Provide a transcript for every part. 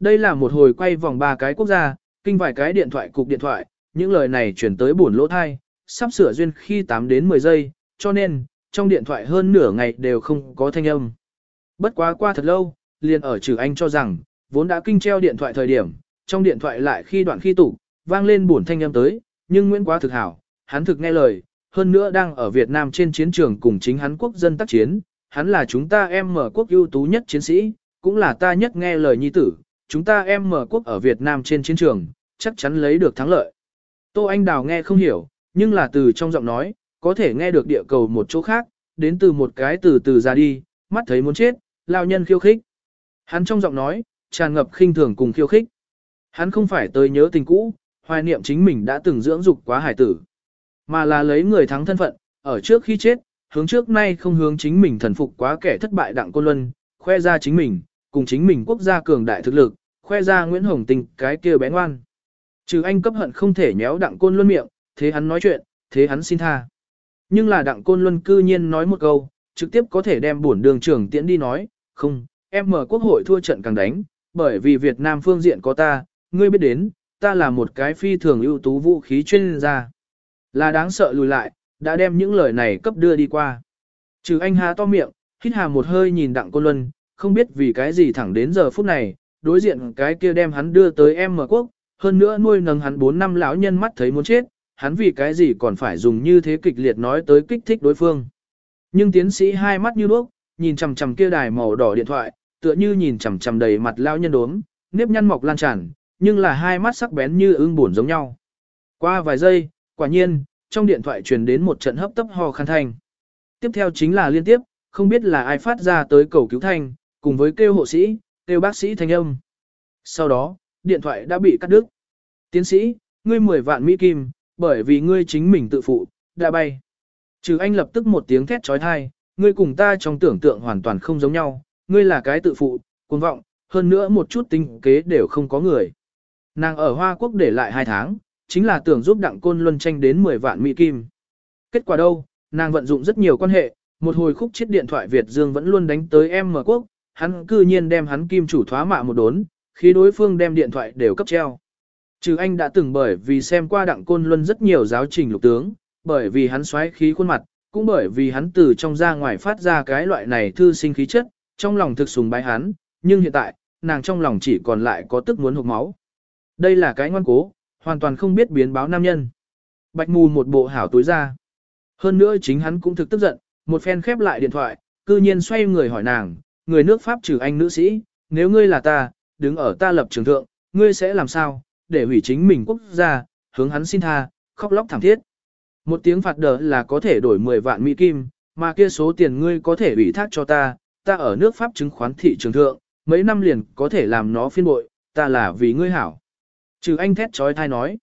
Đây là một hồi quay vòng ba cái quốc gia, kinh vài cái điện thoại cục điện thoại, những lời này chuyển tới buồn lỗ thai, sắp sửa duyên khi 8 đến 10 giây, cho nên, trong điện thoại hơn nửa ngày đều không có thanh âm. Bất quá qua thật lâu, liền ở trừ anh cho rằng, vốn đã kinh treo điện thoại thời điểm, trong điện thoại lại khi đoạn khi tủ, vang lên buồn thanh âm tới, nhưng Nguyễn Quá thực hảo, hắn thực nghe lời, hơn nữa đang ở Việt Nam trên chiến trường cùng chính hắn quốc dân tác chiến, hắn là chúng ta em mở quốc ưu tú nhất chiến sĩ, cũng là ta nhất nghe lời nhi tử, chúng ta em mở quốc ở Việt Nam trên chiến trường, chắc chắn lấy được thắng lợi. Tô Anh Đào nghe không hiểu, nhưng là từ trong giọng nói, có thể nghe được địa cầu một chỗ khác, đến từ một cái từ từ ra đi, mắt thấy muốn chết, lao nhân khiêu khích. Hắn trong giọng nói, tràn ngập khinh thường cùng khiêu khích. Hắn không phải tới nhớ tình cũ, hoài niệm chính mình đã từng dưỡng dục quá hải tử, mà là lấy người thắng thân phận, ở trước khi chết, hướng trước nay không hướng chính mình thần phục quá kẻ thất bại đặng côn luân, khoe ra chính mình, cùng chính mình quốc gia cường đại thực lực, khoe ra Nguyễn Hồng Tình cái kia bé ngoan. Trừ anh cấp hận không thể nhéo đặng côn luân miệng, thế hắn nói chuyện, thế hắn xin tha. Nhưng là đặng côn luân cư nhiên nói một câu, trực tiếp có thể đem bổn đường trưởng tiễn đi nói, không, em mở quốc hội thua trận càng đánh, bởi vì Việt Nam phương diện có ta, ngươi biết đến, ta là một cái phi thường ưu tú vũ khí chuyên gia. Là đáng sợ lùi lại, đã đem những lời này cấp đưa đi qua. Trừ anh há to miệng, hít hà một hơi nhìn đặng côn luân, không biết vì cái gì thẳng đến giờ phút này, đối diện cái kia đem hắn đưa tới em mở quốc, hơn nữa nuôi nấng hắn 4 năm lão nhân mắt thấy muốn chết, hắn vì cái gì còn phải dùng như thế kịch liệt nói tới kích thích đối phương. Nhưng tiến sĩ hai mắt như đuốc, nhìn chằm chằm kia đài màu đỏ điện thoại, tựa như nhìn chằm chằm đầy mặt lão nhân đốm, nếp nhăn mọc lan tràn, nhưng là hai mắt sắc bén như ương buồn giống nhau. Qua vài giây, quả nhiên, trong điện thoại truyền đến một trận hấp tấp ho khăn thanh. Tiếp theo chính là liên tiếp, không biết là ai phát ra tới cầu cứu thanh, cùng với kêu hộ sĩ, kêu bác sĩ thanh âm. Sau đó, điện thoại đã bị cắt đứt. Tiến sĩ, ngươi 10 vạn Mỹ Kim, bởi vì ngươi chính mình tự phụ, đã bay. Trừ anh lập tức một tiếng thét trói thai, ngươi cùng ta trong tưởng tượng hoàn toàn không giống nhau, ngươi là cái tự phụ, cuồng vọng, hơn nữa một chút tinh kế đều không có người. Nàng ở Hoa Quốc để lại 2 tháng, chính là tưởng giúp Đặng Côn Luân tranh đến 10 vạn Mỹ Kim. Kết quả đâu, nàng vận dụng rất nhiều quan hệ, một hồi khúc chiếc điện thoại Việt Dương vẫn luôn đánh tới em mở quốc, hắn cư nhiên đem hắn kim chủ thoá mạ một đốn, khi đối phương đem điện thoại đều cấp treo. Trừ anh đã từng bởi vì xem qua Đặng Côn Luân rất nhiều giáo trình lục tướng, bởi vì hắn xoáy khí khuôn mặt, cũng bởi vì hắn từ trong ra ngoài phát ra cái loại này thư sinh khí chất, trong lòng thực sùng bái hắn, nhưng hiện tại, nàng trong lòng chỉ còn lại có tức muốn hụt máu. Đây là cái ngoan cố, hoàn toàn không biết biến báo nam nhân. Bạch mù một bộ hảo túi ra. Hơn nữa chính hắn cũng thực tức giận, một phen khép lại điện thoại, cư nhiên xoay người hỏi nàng, người nước Pháp trừ anh nữ sĩ, nếu ngươi là ta, đứng ở ta lập trường thượng, ngươi sẽ làm sao, để hủy chính mình quốc gia, hướng hắn xin tha, khóc lóc thảm thiết. Một tiếng phạt đỡ là có thể đổi 10 vạn Mỹ Kim, mà kia số tiền ngươi có thể ủy thác cho ta, ta ở nước Pháp chứng khoán thị trường thượng, mấy năm liền có thể làm nó phiên bội, ta là vì ngươi hảo. Trừ anh thét trói thai nói.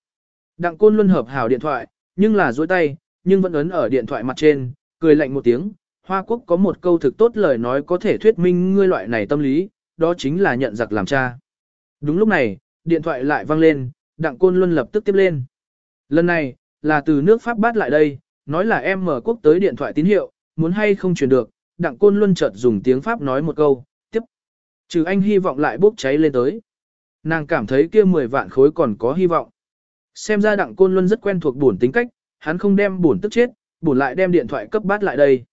Đặng côn luân hợp hảo điện thoại, nhưng là dối tay, nhưng vẫn ấn ở điện thoại mặt trên, cười lạnh một tiếng. Hoa quốc có một câu thực tốt lời nói có thể thuyết minh ngươi loại này tâm lý, đó chính là nhận giặc làm cha. Đúng lúc này, điện thoại lại vang lên, đặng côn luân lập tức tiếp lên. Lần này, là từ nước Pháp bắt lại đây, nói là em mở quốc tới điện thoại tín hiệu, muốn hay không truyền được, đặng côn luân chợt dùng tiếng Pháp nói một câu, tiếp. Trừ anh hy vọng lại bốc cháy lên tới. Nàng cảm thấy kia 10 vạn khối còn có hy vọng. Xem ra đặng côn luân rất quen thuộc buồn tính cách, hắn không đem buồn tức chết, buồn lại đem điện thoại cấp bắt lại đây.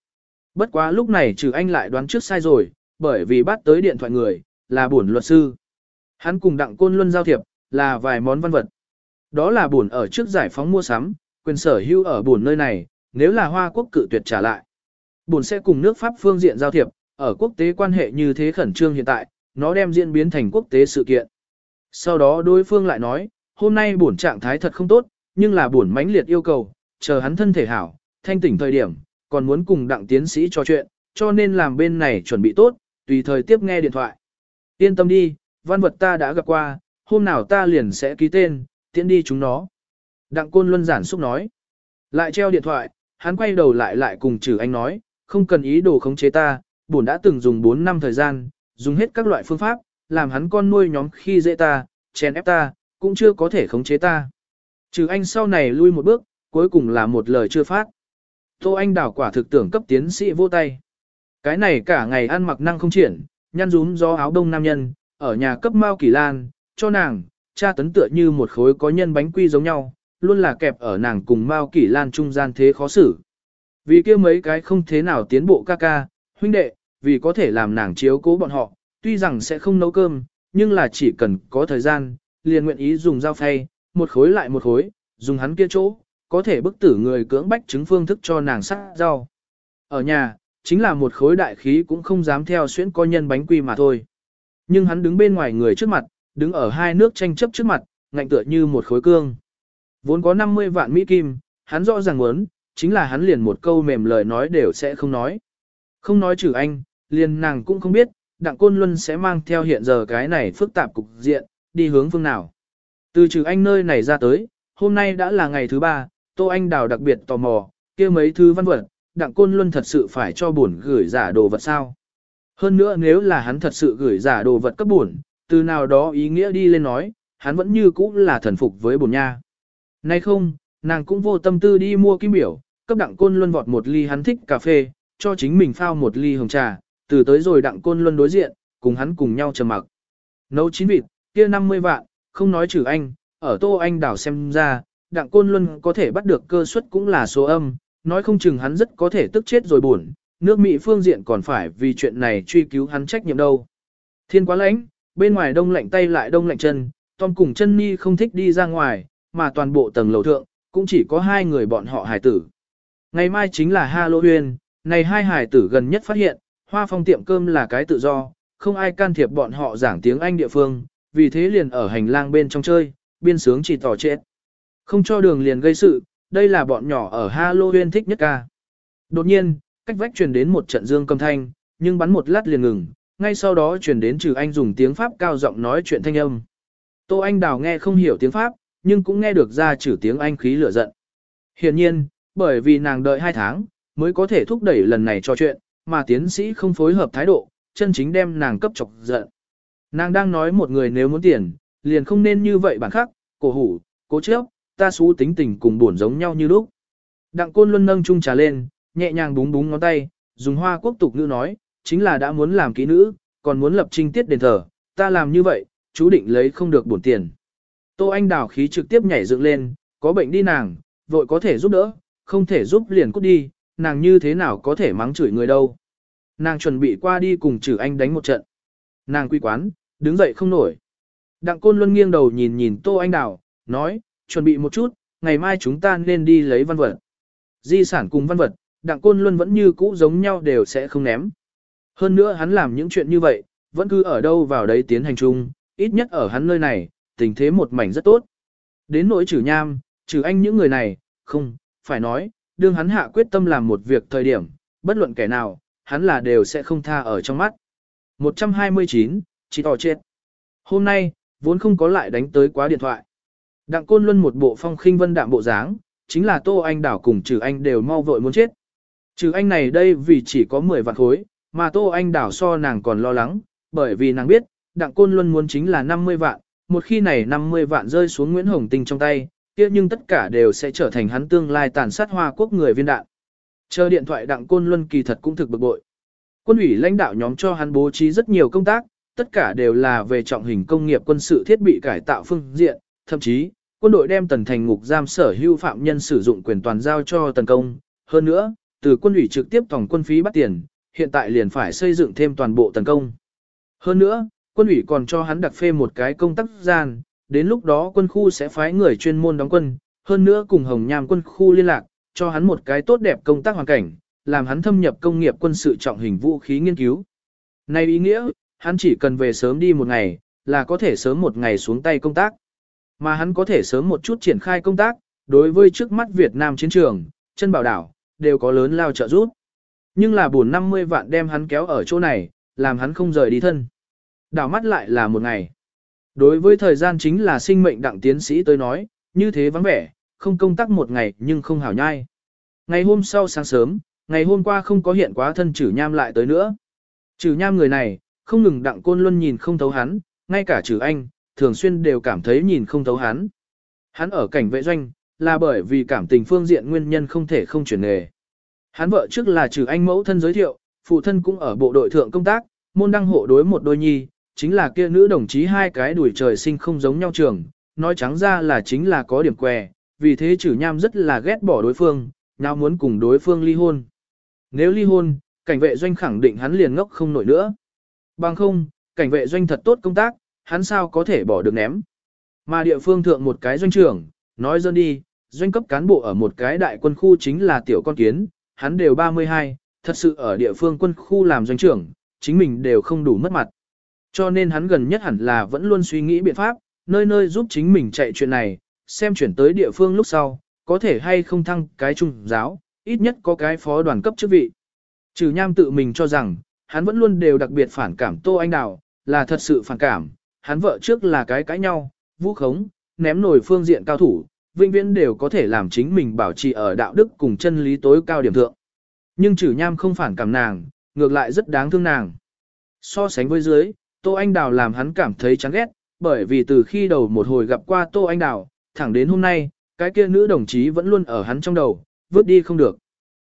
Bất quá lúc này trừ anh lại đoán trước sai rồi, bởi vì bắt tới điện thoại người, là buồn luật sư. Hắn cùng đặng côn luân giao thiệp, là vài món văn vật. Đó là buồn ở trước giải phóng mua sắm, quyền sở hữu ở buồn nơi này, nếu là Hoa Quốc cự tuyệt trả lại. Buồn sẽ cùng nước Pháp phương diện giao thiệp, ở quốc tế quan hệ như thế khẩn trương hiện tại, nó đem diễn biến thành quốc tế sự kiện. Sau đó đối phương lại nói, hôm nay bổn trạng thái thật không tốt, nhưng là bổn mãnh liệt yêu cầu, chờ hắn thân thể hảo, thanh tỉnh thời điểm, còn muốn cùng đặng tiến sĩ trò chuyện, cho nên làm bên này chuẩn bị tốt, tùy thời tiếp nghe điện thoại. Yên tâm đi, văn vật ta đã gặp qua, hôm nào ta liền sẽ ký tên, tiễn đi chúng nó. Đặng côn luân giản xúc nói. Lại treo điện thoại, hắn quay đầu lại lại cùng trừ anh nói, không cần ý đồ khống chế ta, bổn đã từng dùng 4 năm thời gian, dùng hết các loại phương pháp, làm hắn con nuôi nhóm khi dễ ta, chèn ép ta, cũng chưa có thể khống chế ta. Trừ anh sau này lui một bước, cuối cùng là một lời chưa phát. Tô Anh đảo quả thực tưởng cấp tiến sĩ vô tay. Cái này cả ngày ăn mặc năng không triển, nhăn rúm do áo đông nam nhân, ở nhà cấp Mao Kỳ Lan, cho nàng, cha tấn tựa như một khối có nhân bánh quy giống nhau, luôn là kẹp ở nàng cùng Mao Kỳ Lan trung gian thế khó xử. Vì kia mấy cái không thế nào tiến bộ ca ca, huynh đệ, vì có thể làm nàng chiếu cố bọn họ, tuy rằng sẽ không nấu cơm, nhưng là chỉ cần có thời gian, liền nguyện ý dùng dao phay, một khối lại một khối, dùng hắn kia chỗ, có thể bức tử người cưỡng bách chứng phương thức cho nàng sắc rau. Ở nhà, chính là một khối đại khí cũng không dám theo xuyễn co nhân bánh quy mà thôi. Nhưng hắn đứng bên ngoài người trước mặt, đứng ở hai nước tranh chấp trước mặt, ngạnh tựa như một khối cương. Vốn có 50 vạn Mỹ Kim, hắn rõ ràng muốn, chính là hắn liền một câu mềm lời nói đều sẽ không nói. Không nói trừ anh, liền nàng cũng không biết, Đặng Côn Luân sẽ mang theo hiện giờ cái này phức tạp cục diện, đi hướng phương nào. Từ trừ anh nơi này ra tới, hôm nay đã là ngày thứ ba, Tô Anh Đào đặc biệt tò mò, kia mấy thứ văn vật, Đặng Côn Luân thật sự phải cho bổn gửi giả đồ vật sao. Hơn nữa nếu là hắn thật sự gửi giả đồ vật cấp bổn, từ nào đó ý nghĩa đi lên nói, hắn vẫn như cũ là thần phục với bổn nha. Nay không, nàng cũng vô tâm tư đi mua kim biểu, cấp đặng côn luân vọt một ly hắn thích cà phê, cho chính mình phao một ly hồng trà, từ tới rồi đặng côn luân đối diện, cùng hắn cùng nhau trầm mặc. Nấu chín vịt, kia 50 vạn, không nói trừ anh, ở tô anh đảo xem ra, đặng côn luân có thể bắt được cơ suất cũng là số âm, nói không chừng hắn rất có thể tức chết rồi buồn, nước Mỹ phương diện còn phải vì chuyện này truy cứu hắn trách nhiệm đâu. Thiên quá lãnh, bên ngoài đông lạnh tay lại đông lạnh chân, Tom cùng chân Ni không thích đi ra ngoài, mà toàn bộ tầng lầu thượng, cũng chỉ có hai người bọn họ hải tử. Ngày mai chính là Halloween, này hai hải tử gần nhất phát hiện, hoa phong tiệm cơm là cái tự do, không ai can thiệp bọn họ giảng tiếng Anh địa phương, vì thế liền ở hành lang bên trong chơi, biên sướng chỉ tỏ chết. Không cho đường liền gây sự, đây là bọn nhỏ ở Halloween thích nhất ca. Đột nhiên, cách vách truyền đến một trận dương cầm thanh, nhưng bắn một lát liền ngừng, ngay sau đó truyền đến trừ anh dùng tiếng Pháp cao giọng nói chuyện thanh âm. Tô Anh Đào nghe không hiểu tiếng Pháp, nhưng cũng nghe được ra trừ tiếng Anh khí lửa giận. Hiển nhiên, bởi vì nàng đợi 2 tháng, mới có thể thúc đẩy lần này cho chuyện, mà tiến sĩ không phối hợp thái độ, chân chính đem nàng cấp chọc giận. Nàng đang nói một người nếu muốn tiền, liền không nên như vậy bản khắc, cổ hủ, cố chấp, ta xú tính tình cùng buồn giống nhau như lúc. Đặng côn luân nâng chung trà lên, nhẹ nhàng búng búng ngón tay, dùng hoa quốc tục ngữ nói, chính là đã muốn làm kỹ nữ, còn muốn lập trinh tiết đền thờ, ta làm như vậy, chú định lấy không được bổn tiền. Tô Anh đào khí trực tiếp nhảy dựng lên, có bệnh đi nàng, vội có thể giúp đỡ, không thể giúp liền cút đi, nàng như thế nào có thể mắng chửi người đâu. Nàng chuẩn bị qua đi cùng chử anh đánh một trận. Nàng quy quán, đứng dậy không nổi. Đặng Côn Luân nghiêng đầu nhìn nhìn Tô Anh Đào, nói, chuẩn bị một chút, ngày mai chúng ta nên đi lấy văn vật. Di sản cùng văn vật, Đặng Côn Luân vẫn như cũ giống nhau đều sẽ không ném. Hơn nữa hắn làm những chuyện như vậy, vẫn cứ ở đâu vào đấy tiến hành chung, ít nhất ở hắn nơi này, tình thế một mảnh rất tốt. Đến nỗi trừ nham, trừ anh những người này, không, phải nói, đương hắn hạ quyết tâm làm một việc thời điểm, bất luận kẻ nào, hắn là đều sẽ không tha ở trong mắt. 129, chỉ tỏ chết. Hôm nay, vốn không có lại đánh tới quá điện thoại. Đặng Côn Luân một bộ phong khinh vân đạm bộ dáng, chính là Tô Anh Đảo cùng trừ anh đều mau vội muốn chết. Trừ anh này đây vì chỉ có 10 vạn khối, mà Tô Anh Đảo so nàng còn lo lắng, bởi vì nàng biết, Đặng Côn Luân muốn chính là 50 vạn, một khi này 50 vạn rơi xuống Nguyễn Hồng Tinh trong tay, kia nhưng tất cả đều sẽ trở thành hắn tương lai tàn sát hoa quốc người viên đạn. Chờ điện thoại Đặng Côn Luân kỳ thật cũng thực bực bội. Quân ủy lãnh đạo nhóm cho hắn bố trí rất nhiều công tác, tất cả đều là về trọng hình công nghiệp quân sự thiết bị cải tạo phương diện, thậm chí, quân đội đem tần thành ngục giam sở hưu phạm nhân sử dụng quyền toàn giao cho tần công. Hơn nữa, từ quân ủy trực tiếp tổng quân phí bắt tiền, hiện tại liền phải xây dựng thêm toàn bộ tần công. Hơn nữa, quân ủy còn cho hắn đặc phê một cái công tác gian, đến lúc đó quân khu sẽ phái người chuyên môn đóng quân, hơn nữa cùng Hồng Nham quân khu liên lạc, cho hắn một cái tốt đẹp công tác hoàn cảnh, làm hắn thâm nhập công nghiệp quân sự trọng hình vũ khí nghiên cứu. Này ý nghĩa, hắn chỉ cần về sớm đi một ngày, là có thể sớm một ngày xuống tay công tác. Mà hắn có thể sớm một chút triển khai công tác, đối với trước mắt Việt Nam chiến trường, chân bảo đảo, đều có lớn lao trợ giúp. Nhưng là buồn 50 vạn đem hắn kéo ở chỗ này, làm hắn không rời đi thân. Đảo mắt lại là một ngày. Đối với thời gian chính là sinh mệnh đặng tiến sĩ tới nói, như thế vắng vẻ, không công tác một ngày nhưng không hảo nhai. Ngày hôm sau sáng sớm, ngày hôm qua không có hiện quá thân trừ nham lại tới nữa. Trừ nham người này, không ngừng đặng côn luân nhìn không thấu hắn, ngay cả trừ anh, thường xuyên đều cảm thấy nhìn không thấu hắn. Hắn ở cảnh vệ doanh, là bởi vì cảm tình phương diện nguyên nhân không thể không chuyển nghề. Hắn vợ trước là trừ anh mẫu thân giới thiệu, phụ thân cũng ở bộ đội thượng công tác, môn đăng hộ đối một đôi nhi, chính là kia nữ đồng chí hai cái đuổi trời sinh không giống nhau trường, nói trắng ra là chính là có điểm què, vì thế trừ nham rất là ghét bỏ đối phương, nào muốn cùng đối phương ly hôn. Nếu ly hôn, cảnh vệ doanh khẳng định hắn liền ngốc không nổi nữa. Bằng không, cảnh vệ doanh thật tốt công tác, hắn sao có thể bỏ được ném. Mà địa phương thượng một cái doanh trưởng, nói dân đi, doanh cấp cán bộ ở một cái đại quân khu chính là tiểu con kiến, hắn đều 32, thật sự ở địa phương quân khu làm doanh trưởng, chính mình đều không đủ mất mặt. Cho nên hắn gần nhất hẳn là vẫn luôn suy nghĩ biện pháp, nơi nơi giúp chính mình chạy chuyện này, xem chuyển tới địa phương lúc sau, có thể hay không thăng cái trung giáo, ít nhất có cái phó đoàn cấp chức vị. Trừ nham tự mình cho rằng, hắn vẫn luôn đều đặc biệt phản cảm Tô Anh Đào, là thật sự phản cảm, hắn vợ trước là cái cãi nhau, vũ khống, ném nổi phương diện cao thủ, vinh viễn đều có thể làm chính mình bảo trì ở đạo đức cùng chân lý tối cao điểm thượng. Nhưng trừ nham không phản cảm nàng, ngược lại rất đáng thương nàng. So sánh với dưới, Tô Anh Đào làm hắn cảm thấy chán ghét, bởi vì từ khi đầu một hồi gặp qua Tô Anh Đào, thẳng đến hôm nay, cái kia nữ đồng chí vẫn luôn ở hắn trong đầu, vứt đi không được.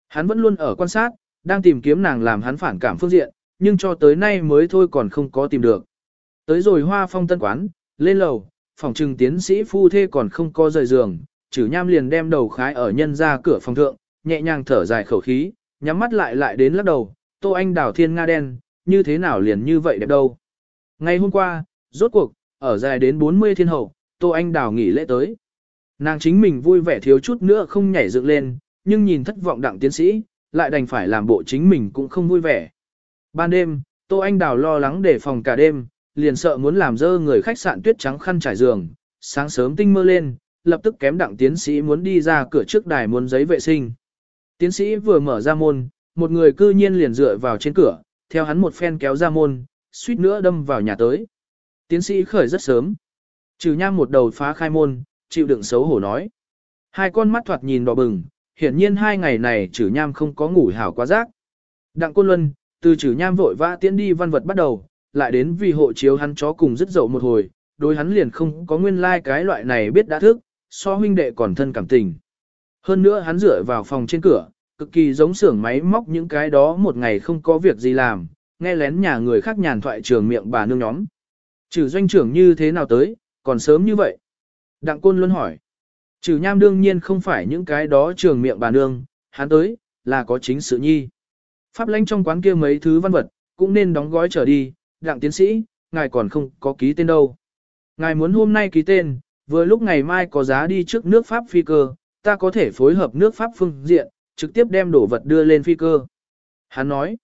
Hắn vẫn luôn ở quan sát, đang tìm kiếm nàng làm hắn phản cảm phương diện, nhưng cho tới nay mới thôi còn không có tìm được. Tới rồi hoa phong tân quán, lên lầu, phòng trừng tiến sĩ phu thê còn không có rời giường, chử nham liền đem đầu khái ở nhân ra cửa phòng thượng, nhẹ nhàng thở dài khẩu khí, nhắm mắt lại lại đến lắc đầu, tô anh đảo thiên nga đen, như thế nào liền như vậy đẹp đâu. Ngày hôm qua, rốt cuộc, ở dài đến 40 thiên hậu, tô anh đảo nghỉ lễ tới. Nàng chính mình vui vẻ thiếu chút nữa không nhảy dựng lên, nhưng nhìn thất vọng đặng tiến sĩ, lại đành phải làm bộ chính mình cũng không vui vẻ. Ban đêm, Tô Anh Đào lo lắng để phòng cả đêm, liền sợ muốn làm dơ người khách sạn tuyết trắng khăn trải giường, sáng sớm tinh mơ lên, lập tức kém đặng tiến sĩ muốn đi ra cửa trước đài muốn giấy vệ sinh. Tiến sĩ vừa mở ra môn, một người cư nhiên liền dựa vào trên cửa, theo hắn một phen kéo ra môn, suýt nữa đâm vào nhà tới. Tiến sĩ khởi rất sớm. Trừ nham một đầu phá khai môn, chịu đựng xấu hổ nói. Hai con mắt thoạt nhìn đỏ bừng, hiển nhiên hai ngày này trừ nham không có ngủ hảo quá giác. Đặng Côn Luân, từ trừ nham vội vã tiến đi văn vật bắt đầu, lại đến vì hộ chiếu hắn chó cùng rất dậu một hồi, đối hắn liền không có nguyên lai like cái loại này biết đã thức, so huynh đệ còn thân cảm tình. Hơn nữa hắn dựa vào phòng trên cửa, cực kỳ giống xưởng máy móc những cái đó một ngày không có việc gì làm, nghe lén nhà người khác nhàn thoại trường miệng bà nương nhóm. Trừ doanh trưởng như thế nào tới, còn sớm như vậy. Đặng Côn luôn hỏi. Trừ nham đương nhiên không phải những cái đó trường miệng bà nương, hắn tới, là có chính sự nhi. Pháp lãnh trong quán kia mấy thứ văn vật, cũng nên đóng gói trở đi, đặng tiến sĩ, ngài còn không có ký tên đâu. Ngài muốn hôm nay ký tên, vừa lúc ngày mai có giá đi trước nước Pháp phi cơ, ta có thể phối hợp nước Pháp phương diện, trực tiếp đem đồ vật đưa lên phi cơ. Hắn nói,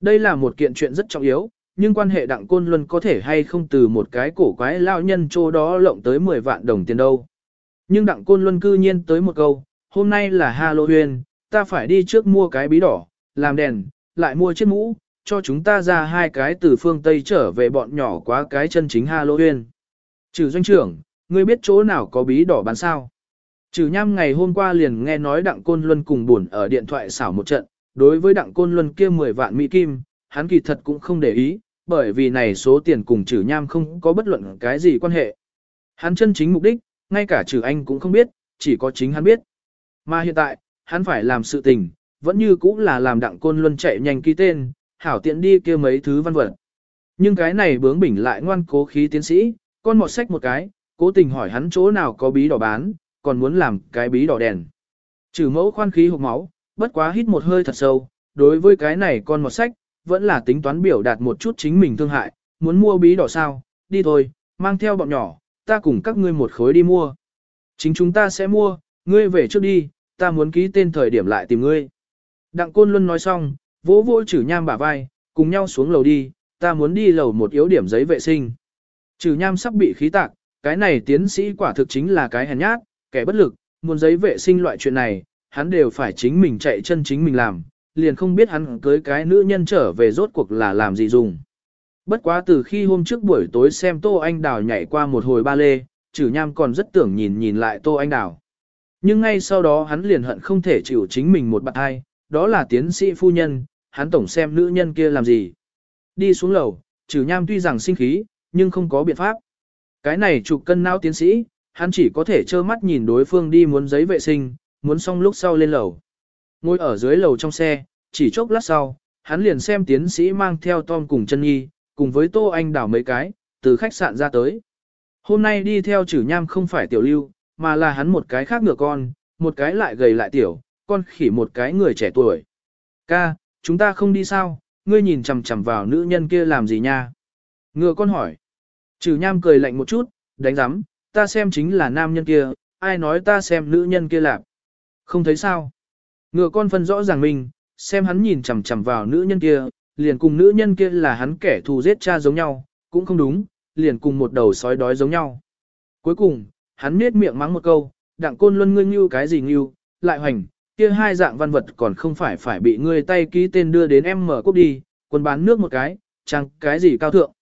đây là một kiện chuyện rất trọng yếu, nhưng quan hệ đặng côn luân có thể hay không từ một cái cổ quái lao nhân chỗ đó lộng tới 10 vạn đồng tiền đâu. Nhưng đặng côn luân cư nhiên tới một câu, hôm nay là Halloween, ta phải đi trước mua cái bí đỏ, làm đèn, lại mua chiếc mũ, cho chúng ta ra hai cái từ phương Tây trở về bọn nhỏ quá cái chân chính Halloween. Trừ doanh trưởng, ngươi biết chỗ nào có bí đỏ bán sao? Trừ nhăm ngày hôm qua liền nghe nói đặng côn luân cùng buồn ở điện thoại xảo một trận, đối với đặng côn luân kia 10 vạn mỹ kim, hắn kỳ thật cũng không để ý, bởi vì này số tiền cùng trừ nham không có bất luận cái gì quan hệ. Hắn chân chính mục đích, ngay cả trừ anh cũng không biết, chỉ có chính hắn biết. Mà hiện tại, hắn phải làm sự tình, vẫn như cũng là làm đặng côn luân chạy nhanh ký tên, hảo tiện đi kia mấy thứ văn vật. Nhưng cái này bướng bỉnh lại ngoan cố khí tiến sĩ, con một sách một cái, cố tình hỏi hắn chỗ nào có bí đỏ bán, còn muốn làm cái bí đỏ đèn. Trừ mẫu khoan khí hộp máu, bất quá hít một hơi thật sâu, đối với cái này con một sách, vẫn là tính toán biểu đạt một chút chính mình thương hại, muốn mua bí đỏ sao, đi thôi, mang theo bọn nhỏ, ta cùng các ngươi một khối đi mua. Chính chúng ta sẽ mua, ngươi về trước đi, ta muốn ký tên thời điểm lại tìm ngươi. Đặng Côn Luân nói xong, vỗ vỗ chử nham bả vai, cùng nhau xuống lầu đi, ta muốn đi lầu một yếu điểm giấy vệ sinh. Chử nham sắp bị khí tạc, cái này tiến sĩ quả thực chính là cái hèn nhát, kẻ bất lực, muốn giấy vệ sinh loại chuyện này, hắn đều phải chính mình chạy chân chính mình làm, liền không biết hắn cưới cái nữ nhân trở về rốt cuộc là làm gì dùng. Bất quá từ khi hôm trước buổi tối xem Tô Anh Đào nhảy qua một hồi ba lê, chử nham còn rất tưởng nhìn nhìn lại Tô Anh Đào. Nhưng ngay sau đó hắn liền hận không thể chịu chính mình một bạn hai, đó là tiến sĩ phu nhân, hắn tổng xem nữ nhân kia làm gì. Đi xuống lầu, trừ nham tuy rằng sinh khí, nhưng không có biện pháp. Cái này chụp cân não tiến sĩ, hắn chỉ có thể trơ mắt nhìn đối phương đi muốn giấy vệ sinh, muốn xong lúc sau lên lầu. Ngồi ở dưới lầu trong xe, chỉ chốc lát sau, hắn liền xem tiến sĩ mang theo Tom cùng chân nhi, cùng với Tô Anh đảo mấy cái, từ khách sạn ra tới. Hôm nay đi theo chử nham không phải tiểu lưu, mà là hắn một cái khác ngựa con, một cái lại gầy lại tiểu, con khỉ một cái người trẻ tuổi. Ca, chúng ta không đi sao, ngươi nhìn chằm chằm vào nữ nhân kia làm gì nha? Ngựa con hỏi. Trừ nham cười lạnh một chút, đánh giám, ta xem chính là nam nhân kia, ai nói ta xem nữ nhân kia lạp. Không thấy sao. Ngựa con phân rõ ràng mình, xem hắn nhìn chằm chằm vào nữ nhân kia, liền cùng nữ nhân kia là hắn kẻ thù giết cha giống nhau, cũng không đúng, liền cùng một đầu sói đói giống nhau. Cuối cùng, hắn nết miệng mắng một câu, đặng côn luân ngươi như cái gì như, lại hoành, kia hai dạng văn vật còn không phải phải bị ngươi tay ký tên đưa đến em mở cốc đi, quân bán nước một cái, chẳng cái gì cao thượng.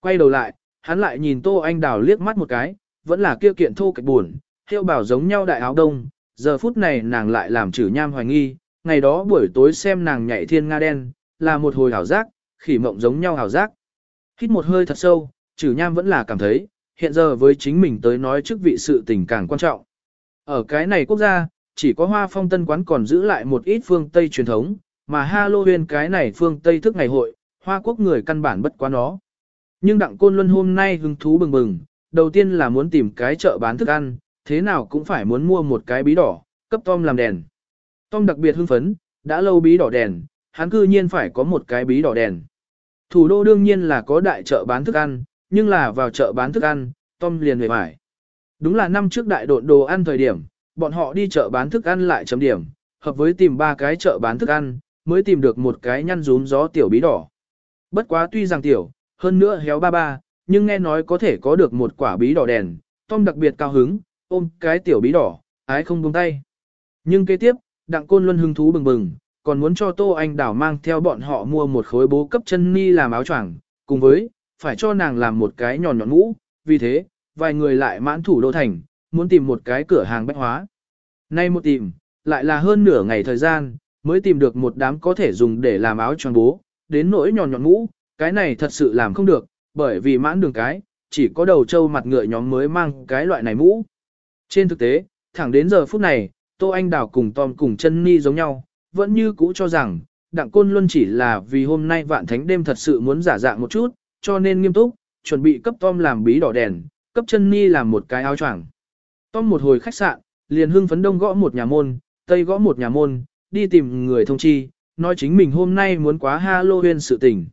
Quay đầu lại, hắn lại nhìn Tô Anh Đào liếc mắt một cái, vẫn là kia kiện thô kịch buồn, hiệu bảo giống nhau đại áo đông, giờ phút này nàng lại làm trừ nham hoài nghi, ngày đó buổi tối xem nàng nhảy thiên nga đen, là một hồi hảo giác, khỉ mộng giống nhau hảo giác. Hít một hơi thật sâu, trừ nham vẫn là cảm thấy, hiện giờ với chính mình tới nói chức vị sự tình càng quan trọng. Ở cái này quốc gia, chỉ có hoa phong tân quán còn giữ lại một ít phương Tây truyền thống, mà Halloween cái này phương Tây thức ngày hội, hoa quốc người căn bản bất quá nó. Nhưng đặng côn luân hôm nay hứng thú bừng bừng, đầu tiên là muốn tìm cái chợ bán thức ăn, thế nào cũng phải muốn mua một cái bí đỏ, cấp Tom làm đèn. Tom đặc biệt hưng phấn, đã lâu bí đỏ đèn, hắn cư nhiên phải có một cái bí đỏ đèn. Thủ đô đương nhiên là có đại chợ bán thức ăn, nhưng là vào chợ bán thức ăn, Tom liền về mải. Đúng là năm trước đại độn đồ ăn thời điểm, bọn họ đi chợ bán thức ăn lại chấm điểm, hợp với tìm ba cái chợ bán thức ăn, mới tìm được một cái nhăn rúm gió tiểu bí đỏ. Bất quá tuy rằng tiểu, hơn nữa héo ba ba, nhưng nghe nói có thể có được một quả bí đỏ đèn, Tom đặc biệt cao hứng, ôm cái tiểu bí đỏ, ái không buông tay. Nhưng kế tiếp, Đặng Côn Luân hứng thú bừng bừng, còn muốn cho Tô Anh Đảo mang theo bọn họ mua một khối bố cấp chân ni làm áo choàng, cùng với, phải cho nàng làm một cái nhọn nhọn mũ, vì thế, vài người lại mãn thủ đô thành, muốn tìm một cái cửa hàng bách hóa. Nay một tìm, lại là hơn nửa ngày thời gian, mới tìm được một đám có thể dùng để làm áo choàng bố, đến nỗi nhọn nhọn mũ, cái này thật sự làm không được, bởi vì mãn đường cái, chỉ có đầu trâu mặt ngựa nhóm mới mang cái loại này mũ. Trên thực tế, thẳng đến giờ phút này, Tô Anh Đào cùng Tom cùng chân ni giống nhau, vẫn như cũ cho rằng, Đặng Côn Luân chỉ là vì hôm nay vạn thánh đêm thật sự muốn giả dạng một chút, cho nên nghiêm túc, chuẩn bị cấp Tom làm bí đỏ đèn, cấp chân ni làm một cái áo choàng. Tom một hồi khách sạn, liền hưng phấn đông gõ một nhà môn, tây gõ một nhà môn, đi tìm người thông chi, nói chính mình hôm nay muốn quá Halloween sự tình.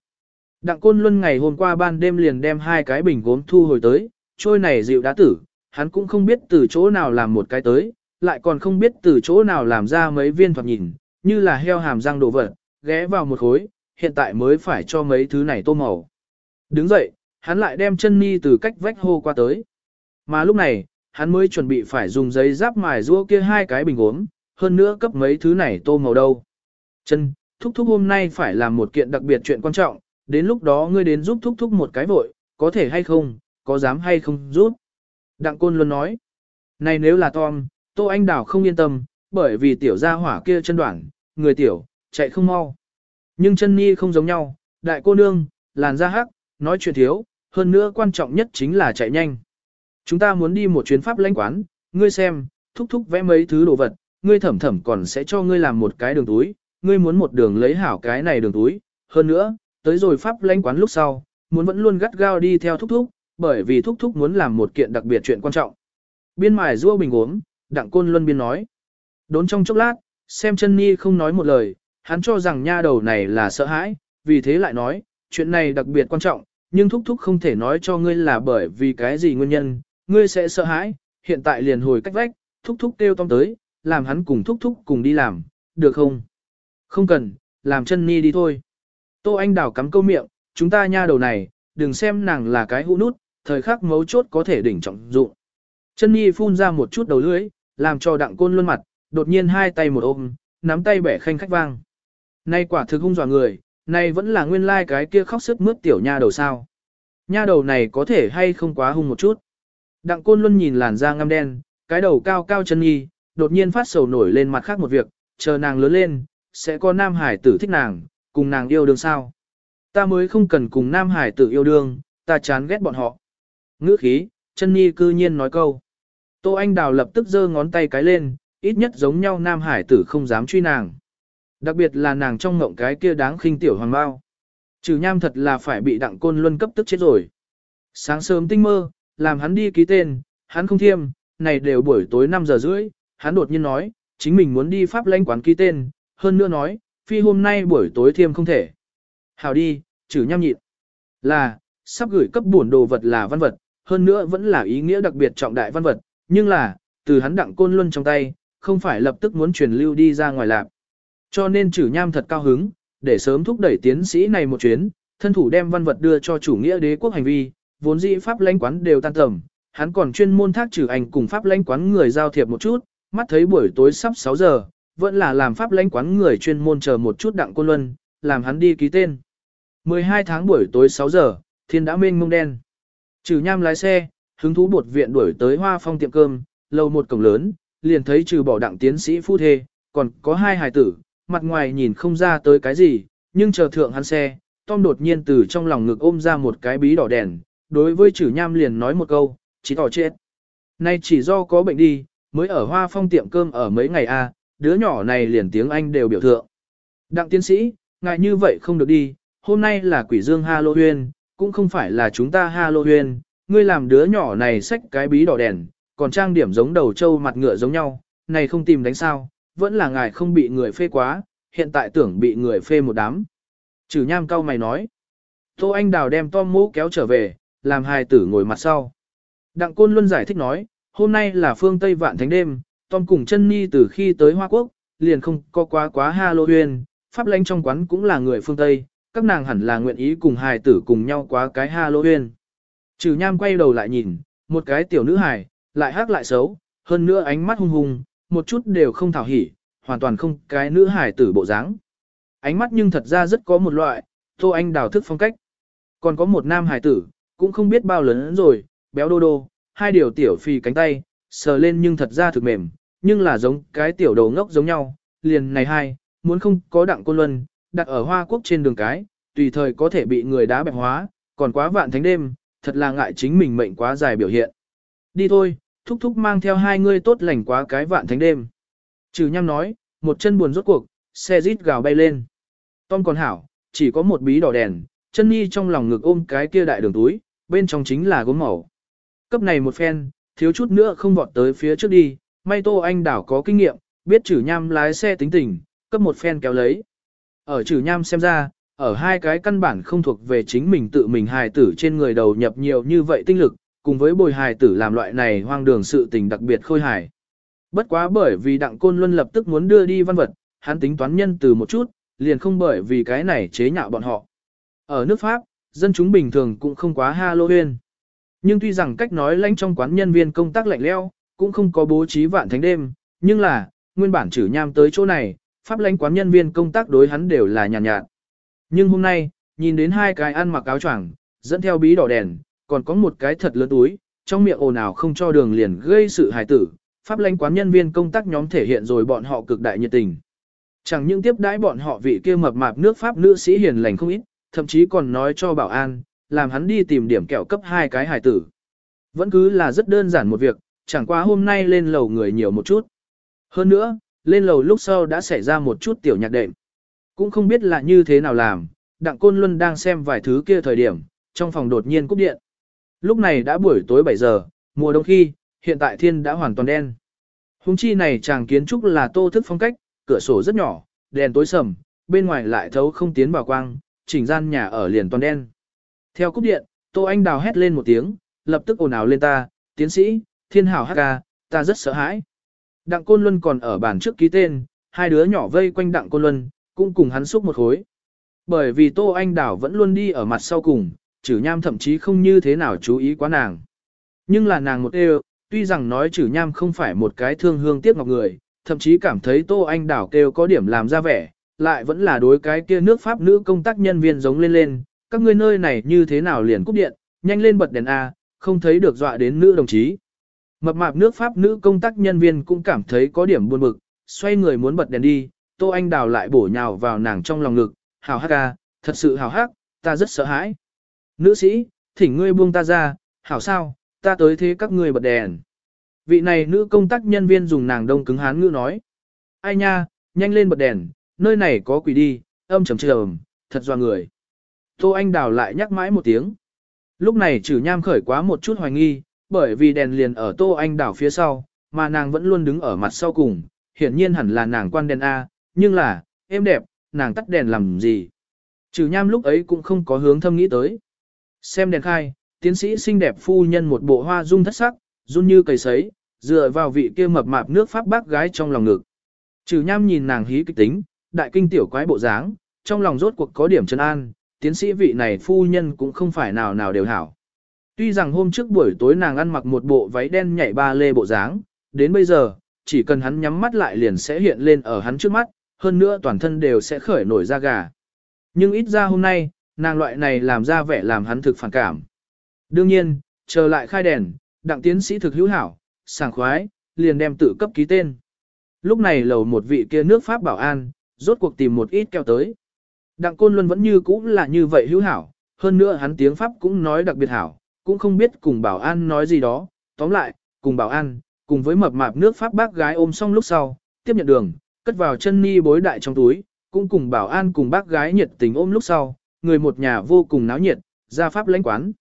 Đặng Côn Luân ngày hôm qua ban đêm liền đem hai cái bình gốm thu hồi tới, trôi này dịu đã tử, hắn cũng không biết từ chỗ nào làm một cái tới, lại còn không biết từ chỗ nào làm ra mấy viên thoạt nhìn, như là heo hàm răng đồ vật, ghé vào một khối, hiện tại mới phải cho mấy thứ này tô màu. Đứng dậy, hắn lại đem chân ni từ cách vách hô qua tới. Mà lúc này, hắn mới chuẩn bị phải dùng giấy giáp mài rua kia hai cái bình gốm, hơn nữa cấp mấy thứ này tô màu đâu. Chân, thúc thúc hôm nay phải làm một kiện đặc biệt chuyện quan trọng, đến lúc đó ngươi đến giúp thúc thúc một cái vội, có thể hay không, có dám hay không giúp. Đặng Côn luôn nói, này nếu là Tom, Tô Anh Đào không yên tâm, bởi vì tiểu gia hỏa kia chân đoạn, người tiểu, chạy không mau. Nhưng chân nhi không giống nhau, đại cô nương, làn da hắc, nói chuyện thiếu, hơn nữa quan trọng nhất chính là chạy nhanh. Chúng ta muốn đi một chuyến pháp lãnh quán, ngươi xem, thúc thúc vẽ mấy thứ đồ vật, ngươi thẩm thẩm còn sẽ cho ngươi làm một cái đường túi, ngươi muốn một đường lấy hảo cái này đường túi, hơn nữa, tới rồi pháp lãnh quán lúc sau, muốn vẫn luôn gắt gao đi theo thúc thúc, bởi vì thúc thúc muốn làm một kiện đặc biệt chuyện quan trọng. Biên mài rua bình uống, đặng côn luân biên nói. Đốn trong chốc lát, xem chân ni không nói một lời, hắn cho rằng nha đầu này là sợ hãi, vì thế lại nói, chuyện này đặc biệt quan trọng, nhưng thúc thúc không thể nói cho ngươi là bởi vì cái gì nguyên nhân, ngươi sẽ sợ hãi, hiện tại liền hồi cách vách, thúc thúc kêu tông tới, làm hắn cùng thúc thúc cùng đi làm, được không? Không cần, làm chân ni đi thôi. Tô Anh Đào cắm câu miệng, chúng ta nha đầu này, đừng xem nàng là cái hũ nút, thời khắc mấu chốt có thể đỉnh trọng dụng. Chân Nhi phun ra một chút đầu lưỡi, làm cho đặng côn luôn mặt, đột nhiên hai tay một ôm, nắm tay bẻ khanh khách vang. Nay quả thực hung dọa người, nay vẫn là nguyên lai like cái kia khóc sức mướt tiểu nha đầu sao. Nha đầu này có thể hay không quá hung một chút. Đặng côn luôn nhìn làn da ngăm đen, cái đầu cao cao chân nhi, đột nhiên phát sầu nổi lên mặt khác một việc, chờ nàng lớn lên, sẽ có nam hải tử thích nàng, cùng nàng yêu đương sao. Ta mới không cần cùng nam hải tử yêu đương, ta chán ghét bọn họ. Ngữ khí, chân nhi cư nhiên nói câu. Tô Anh Đào lập tức giơ ngón tay cái lên, ít nhất giống nhau nam hải tử không dám truy nàng. Đặc biệt là nàng trong ngộng cái kia đáng khinh tiểu hoàng bao. Trừ nham thật là phải bị đặng côn luân cấp tức chết rồi. Sáng sớm tinh mơ, làm hắn đi ký tên, hắn không thiêm, này đều buổi tối 5 giờ rưỡi, hắn đột nhiên nói, chính mình muốn đi pháp lãnh quán ký tên, hơn nữa nói, phi hôm nay buổi tối thiêm không thể. Hào đi, trừ nham nhịn. Là, sắp gửi cấp buồn đồ vật là văn vật, hơn nữa vẫn là ý nghĩa đặc biệt trọng đại văn vật, nhưng là, từ hắn đặng côn luân trong tay, không phải lập tức muốn truyền lưu đi ra ngoài lạc. Cho nên trừ nham thật cao hứng, để sớm thúc đẩy tiến sĩ này một chuyến, thân thủ đem văn vật đưa cho chủ nghĩa đế quốc hành vi, vốn dĩ pháp lãnh quán đều tan tầm, hắn còn chuyên môn thác trừ ảnh cùng pháp lãnh quán người giao thiệp một chút, mắt thấy buổi tối sắp 6 giờ, vẫn là làm pháp lãnh quán người chuyên môn chờ một chút đặng côn luân, làm hắn đi ký tên. 12 tháng buổi tối 6 giờ, thiên đã mênh mông đen. Trừ nham lái xe, hứng thú bột viện đuổi tới hoa phong tiệm cơm, lầu một cổng lớn, liền thấy trừ bỏ đặng tiến sĩ phu thê, còn có hai hài tử, mặt ngoài nhìn không ra tới cái gì, nhưng chờ thượng hắn xe, Tom đột nhiên từ trong lòng ngực ôm ra một cái bí đỏ đèn, đối với chử nham liền nói một câu, chỉ tỏ chết. Nay chỉ do có bệnh đi, mới ở hoa phong tiệm cơm ở mấy ngày a, đứa nhỏ này liền tiếng Anh đều biểu thượng. Đặng tiến sĩ, ngại như vậy không được đi, hôm nay là quỷ dương Halloween, cũng không phải là chúng ta Halloween, ngươi làm đứa nhỏ này xách cái bí đỏ đèn, còn trang điểm giống đầu trâu mặt ngựa giống nhau, này không tìm đánh sao, vẫn là ngài không bị người phê quá, hiện tại tưởng bị người phê một đám. Trừ nham cao mày nói. Tô Anh Đào đem Tom mũ kéo trở về, làm hài tử ngồi mặt sau. Đặng Côn Luân giải thích nói, hôm nay là phương Tây vạn thánh đêm, Tom cùng chân nhi từ khi tới Hoa Quốc, liền không có quá quá Halloween, pháp lãnh trong quán cũng là người phương Tây, các nàng hẳn là nguyện ý cùng hài tử cùng nhau quá cái Halloween. Trừ nham quay đầu lại nhìn, một cái tiểu nữ hài, lại hát lại xấu, hơn nữa ánh mắt hung hung, một chút đều không thảo hỉ, hoàn toàn không cái nữ hài tử bộ dáng. Ánh mắt nhưng thật ra rất có một loại, Tô Anh đào thức phong cách. Còn có một nam hài tử, cũng không biết bao lớn rồi, béo đô đô, hai điều tiểu phi cánh tay, sờ lên nhưng thật ra thực mềm, nhưng là giống cái tiểu đầu ngốc giống nhau, liền này hai, muốn không có đặng côn luân, đặt ở Hoa Quốc trên đường cái, tùy thời có thể bị người đá bẹp hóa, còn quá vạn thánh đêm, thật là ngại chính mình mệnh quá dài biểu hiện. Đi thôi, thúc thúc mang theo hai ngươi tốt lành quá cái vạn thánh đêm. Trừ nhăm nói, một chân buồn rốt cuộc, xe rít gào bay lên. Tom còn hảo, chỉ có một bí đỏ đèn, chân nhi trong lòng ngực ôm cái kia đại đường túi, bên trong chính là gốm màu. Cấp này một phen, thiếu chút nữa không vọt tới phía trước đi, may tô anh đảo có kinh nghiệm, biết chử nham lái xe tính tình, cấp một phen kéo lấy. Ở chử nham xem ra, ở hai cái căn bản không thuộc về chính mình tự mình hài tử trên người đầu nhập nhiều như vậy tinh lực, cùng với bồi hài tử làm loại này hoang đường sự tình đặc biệt khôi hài. Bất quá bởi vì đặng côn luân lập tức muốn đưa đi văn vật, hắn tính toán nhân từ một chút, liền không bởi vì cái này chế nhạo bọn họ. Ở nước Pháp, dân chúng bình thường cũng không quá Halloween. Nhưng tuy rằng cách nói lãnh trong quán nhân viên công tác lạnh leo, cũng không có bố trí vạn thánh đêm, nhưng là, nguyên bản trừ nham tới chỗ này, Pháp lãnh quán nhân viên công tác đối hắn đều là nhàn nhạt, nhạt. Nhưng hôm nay, nhìn đến hai cái ăn mặc áo choàng, dẫn theo bí đỏ đèn, còn có một cái thật lớn túi, trong miệng ồn ào không cho đường liền gây sự hài tử, pháp lãnh quán nhân viên công tác nhóm thể hiện rồi bọn họ cực đại nhiệt tình. Chẳng những tiếp đãi bọn họ vị kia mập mạp nước Pháp nữ sĩ hiền lành không ít, thậm chí còn nói cho bảo an, làm hắn đi tìm điểm kẹo cấp hai cái hải tử. Vẫn cứ là rất đơn giản một việc, chẳng qua hôm nay lên lầu người nhiều một chút. Hơn nữa, lên lầu lúc sau đã xảy ra một chút tiểu nhạc đệm. Cũng không biết là như thế nào làm, Đặng Côn Luân đang xem vài thứ kia thời điểm, trong phòng đột nhiên cúp điện. Lúc này đã buổi tối 7 giờ, mùa đông khi, hiện tại thiên đã hoàn toàn đen. Hùng chi này chàng kiến trúc là tô thức phong cách, cửa sổ rất nhỏ, đèn tối sầm, bên ngoài lại thấu không tiến vào quang, chỉnh gian nhà ở liền toàn đen. Theo cúp điện, Tô Anh Đào hét lên một tiếng, lập tức ồn ào lên ta, tiến sĩ, thiên hảo hát ca, ta rất sợ hãi. Đặng Côn Luân còn ở bàn trước ký tên, hai đứa nhỏ vây quanh Đặng Côn Luân, cũng cùng hắn xúc một khối. Bởi vì Tô Anh Đào vẫn luôn đi ở mặt sau cùng, chử nham thậm chí không như thế nào chú ý quá nàng. Nhưng là nàng một đều, tuy rằng nói chử nham không phải một cái thương hương tiếc ngọc người, thậm chí cảm thấy Tô Anh Đào kêu có điểm làm ra vẻ, lại vẫn là đối cái kia nước Pháp nữ công tác nhân viên giống lên lên, các ngươi nơi này như thế nào liền cúp điện, nhanh lên bật đèn A, không thấy được dọa đến nữ đồng chí. Mập mạp nước Pháp nữ công tác nhân viên cũng cảm thấy có điểm buồn bực, xoay người muốn bật đèn đi, Tô Anh Đào lại bổ nhào vào nàng trong lòng ngực, hào hắc ca, thật sự hào hắc, ta rất sợ hãi. Nữ sĩ, thỉnh ngươi buông ta ra, hảo sao, ta tới thế các ngươi bật đèn. Vị này nữ công tác nhân viên dùng nàng đông cứng hán ngữ nói. Ai nha, nhanh lên bật đèn, nơi này có quỷ đi, âm trầm trầm, thật doa người. Tô Anh Đào lại nhắc mãi một tiếng. Lúc này trừ nham khởi quá một chút hoài nghi, bởi vì đèn liền ở Tô Anh Đào phía sau, mà nàng vẫn luôn đứng ở mặt sau cùng, hiển nhiên hẳn là nàng quan đèn A, nhưng là, em đẹp, nàng tắt đèn làm gì. Trừ nham lúc ấy cũng không có hướng thâm nghĩ tới. Xem đèn khai, tiến sĩ xinh đẹp phu nhân một bộ hoa dung thất sắc, run như cầy sấy, dựa vào vị kia mập mạp nước pháp bác gái trong lòng ngực. Trừ nham nhìn nàng hí kịch tính, đại kinh tiểu quái bộ dáng, trong lòng rốt cuộc có điểm chân an, tiến sĩ vị này phu nhân cũng không phải nào nào đều hảo. Tuy rằng hôm trước buổi tối nàng ăn mặc một bộ váy đen nhảy ba lê bộ dáng, đến bây giờ, chỉ cần hắn nhắm mắt lại liền sẽ hiện lên ở hắn trước mắt, hơn nữa toàn thân đều sẽ khởi nổi da gà. Nhưng ít ra hôm nay, nàng loại này làm ra vẻ làm hắn thực phản cảm. Đương nhiên, chờ lại khai đèn, đặng tiến sĩ thực hữu hảo, sảng khoái, liền đem tự cấp ký tên. Lúc này lầu một vị kia nước Pháp bảo an, rốt cuộc tìm một ít keo tới. Đặng Côn Luân vẫn như cũ là như vậy hữu hảo, hơn nữa hắn tiếng Pháp cũng nói đặc biệt hảo, cũng không biết cùng bảo an nói gì đó, tóm lại, cùng bảo an, cùng với mập mạp nước Pháp bác gái ôm xong lúc sau, tiếp nhận đường, cất vào chân ni bối đại trong túi, cũng cùng bảo an cùng bác gái nhiệt tình ôm lúc sau, người một nhà vô cùng náo nhiệt, ra Pháp lãnh quán.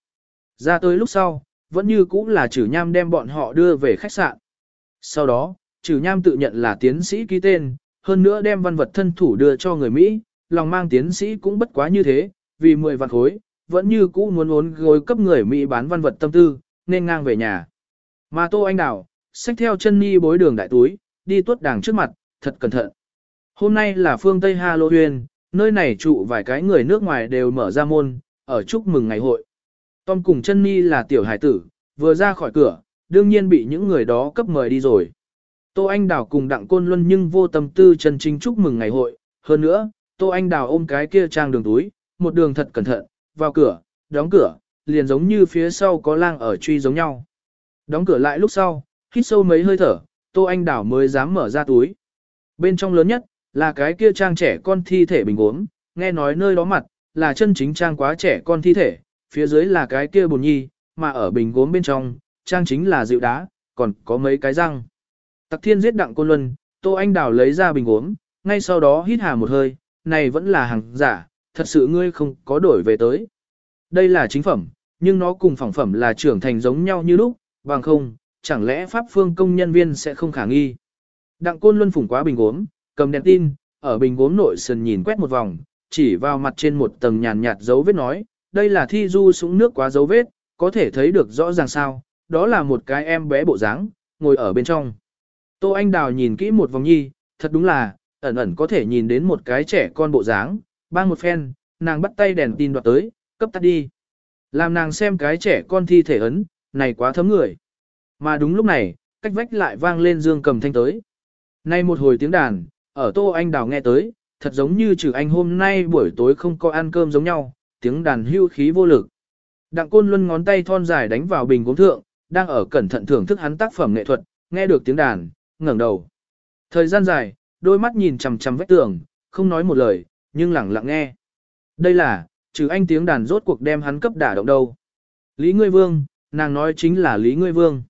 Ra tới lúc sau, vẫn như cũ là trừ nham đem bọn họ đưa về khách sạn. Sau đó, trừ nham tự nhận là tiến sĩ ký tên, hơn nữa đem văn vật thân thủ đưa cho người Mỹ, lòng mang tiến sĩ cũng bất quá như thế, vì 10 vạn khối, vẫn như cũ muốn ốn gối cấp người Mỹ bán văn vật tâm tư, nên ngang về nhà. Mà Tô Anh Đào, xách theo chân ni bối đường đại túi, đi tuốt đàng trước mặt, thật cẩn thận. Hôm nay là phương Tây Halloween, nơi này trụ vài cái người nước ngoài đều mở ra môn, ở chúc mừng ngày hội. Tom cùng chân ni là tiểu hải tử, vừa ra khỏi cửa, đương nhiên bị những người đó cấp mời đi rồi. Tô Anh Đào cùng Đặng Côn Luân nhưng vô tâm tư chân chính chúc mừng ngày hội, hơn nữa, Tô Anh Đào ôm cái kia trang đường túi, một đường thật cẩn thận, vào cửa, đóng cửa, liền giống như phía sau có lang ở truy giống nhau. Đóng cửa lại lúc sau, hít sâu mấy hơi thở, Tô Anh Đào mới dám mở ra túi. Bên trong lớn nhất, là cái kia trang trẻ con thi thể bình gốm, nghe nói nơi đó mặt, là chân chính trang quá trẻ con thi thể, phía dưới là cái kia bùn nhi, mà ở bình gốm bên trong, trang chính là rượu đá, còn có mấy cái răng. Tặc thiên giết đặng côn luân, Tô Anh Đào lấy ra bình uống, ngay sau đó hít hà một hơi, này vẫn là hàng giả, thật sự ngươi không có đổi về tới. Đây là chính phẩm, nhưng nó cùng phẳng phẩm là trưởng thành giống nhau như lúc, bằng không, chẳng lẽ pháp phương công nhân viên sẽ không khả nghi. Đặng côn luân phủng quá bình uống, cầm đèn tin, ở bình uống nội sườn nhìn quét một vòng, chỉ vào mặt trên một tầng nhàn nhạt dấu vết nói, đây là thi du súng nước quá dấu vết, có thể thấy được rõ ràng sao, đó là một cái em bé bộ dáng, ngồi ở bên trong. Tô Anh Đào nhìn kỹ một vòng nhi, thật đúng là, ẩn ẩn có thể nhìn đến một cái trẻ con bộ dáng, bang một phen, nàng bắt tay đèn tin đoạt tới, cấp tắt đi. Làm nàng xem cái trẻ con thi thể ấn, này quá thấm người. Mà đúng lúc này, cách vách lại vang lên dương cầm thanh tới. Nay một hồi tiếng đàn, ở Tô Anh Đào nghe tới, thật giống như trừ anh hôm nay buổi tối không có ăn cơm giống nhau, tiếng đàn hưu khí vô lực. Đặng Côn Luân ngón tay thon dài đánh vào bình gốm thượng, đang ở cẩn thận thưởng thức hắn tác phẩm nghệ thuật, nghe được tiếng đàn, ngẩng đầu. Thời gian dài, đôi mắt nhìn chằm chằm vách tường, không nói một lời, nhưng lặng lặng nghe. Đây là, trừ anh tiếng đàn rốt cuộc đem hắn cấp đả động đâu. Lý Ngươi Vương, nàng nói chính là Lý Ngươi Vương.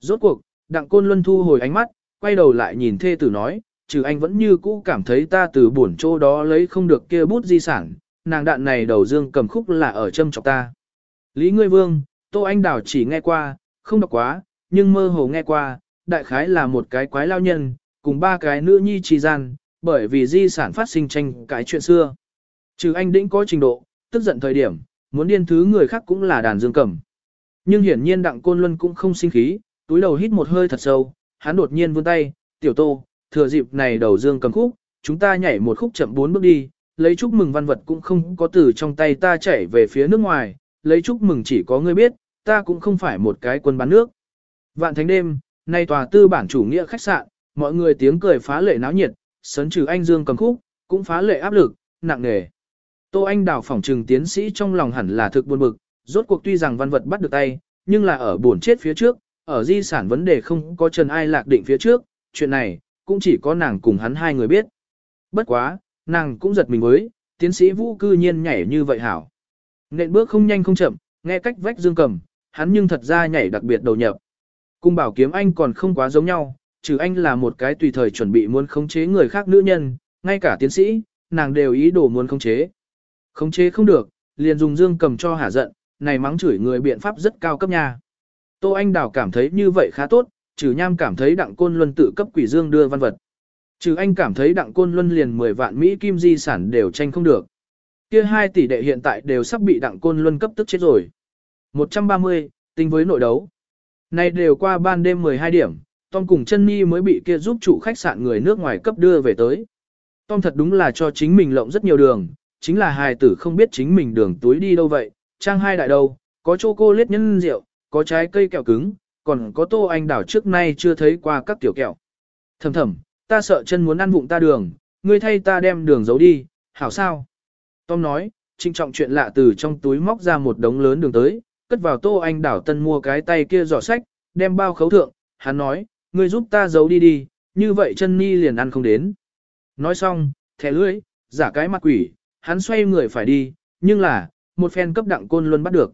Rốt cuộc, Đặng Côn Luân thu hồi ánh mắt, quay đầu lại nhìn thê tử nói, trừ anh vẫn như cũ cảm thấy ta từ buồn chỗ đó lấy không được kia bút di sản, nàng đạn này đầu dương cầm khúc là ở châm chọc ta. Lý Ngươi Vương, Tô Anh Đào chỉ nghe qua, không đọc quá, nhưng mơ hồ nghe qua, đại khái là một cái quái lao nhân, cùng ba cái nữ nhi trì gian, bởi vì di sản phát sinh tranh cái chuyện xưa. Trừ anh đĩnh có trình độ, tức giận thời điểm, muốn điên thứ người khác cũng là đàn dương cầm. Nhưng hiển nhiên đặng côn luân cũng không sinh khí, túi đầu hít một hơi thật sâu, hắn đột nhiên vươn tay, tiểu tô, thừa dịp này đầu dương cầm khúc, chúng ta nhảy một khúc chậm bốn bước đi, lấy chúc mừng văn vật cũng không có từ trong tay ta chảy về phía nước ngoài, lấy chúc mừng chỉ có ngươi biết, ta cũng không phải một cái quân bán nước. Vạn thánh đêm, nay tòa tư bản chủ nghĩa khách sạn, mọi người tiếng cười phá lệ náo nhiệt, sấn trừ anh Dương cầm khúc, cũng phá lệ áp lực, nặng nề. Tô Anh đào phỏng trừng tiến sĩ trong lòng hẳn là thực buồn bực, rốt cuộc tuy rằng văn vật bắt được tay, nhưng là ở buồn chết phía trước, ở di sản vấn đề không có trần ai lạc định phía trước, chuyện này, cũng chỉ có nàng cùng hắn hai người biết. Bất quá, nàng cũng giật mình với, tiến sĩ vũ cư nhiên nhảy như vậy hảo. Nện bước không nhanh không chậm, nghe cách vách dương cầm, hắn nhưng thật ra nhảy đặc biệt đầu nhập. Cung bảo kiếm anh còn không quá giống nhau, trừ anh là một cái tùy thời chuẩn bị muốn khống chế người khác nữ nhân, ngay cả tiến sĩ, nàng đều ý đồ muốn khống chế. Khống chế không được, liền dùng dương cầm cho hả giận, này mắng chửi người biện pháp rất cao cấp nha. Tô Anh Đào cảm thấy như vậy khá tốt, trừ nham cảm thấy đặng côn luân tự cấp quỷ dương đưa văn vật. Trừ anh cảm thấy đặng côn luân liền 10 vạn Mỹ kim di sản đều tranh không được. Kia hai tỷ đệ hiện tại đều sắp bị đặng côn luân cấp tức chết rồi. 130, tính với nội đấu nay đều qua ban đêm 12 điểm, Tom cùng chân Nhi mới bị kia giúp chủ khách sạn người nước ngoài cấp đưa về tới. Tom thật đúng là cho chính mình lộng rất nhiều đường, chính là hài tử không biết chính mình đường túi đi đâu vậy, trang hai đại đâu, có choco lết nhân rượu, có trái cây kẹo cứng, còn có tô anh đảo trước nay chưa thấy qua các tiểu kẹo. Thầm thầm, ta sợ chân muốn ăn vụng ta đường, ngươi thay ta đem đường giấu đi, hảo sao? Tom nói, trinh trọng chuyện lạ từ trong túi móc ra một đống lớn đường tới, cất vào tô anh đảo tân mua cái tay kia giỏ sách, đem bao khấu thượng, hắn nói, ngươi giúp ta giấu đi đi, như vậy chân ni liền ăn không đến. Nói xong, thẻ lưỡi, giả cái mặt quỷ, hắn xoay người phải đi, nhưng là, một phen cấp đặng côn luôn bắt được.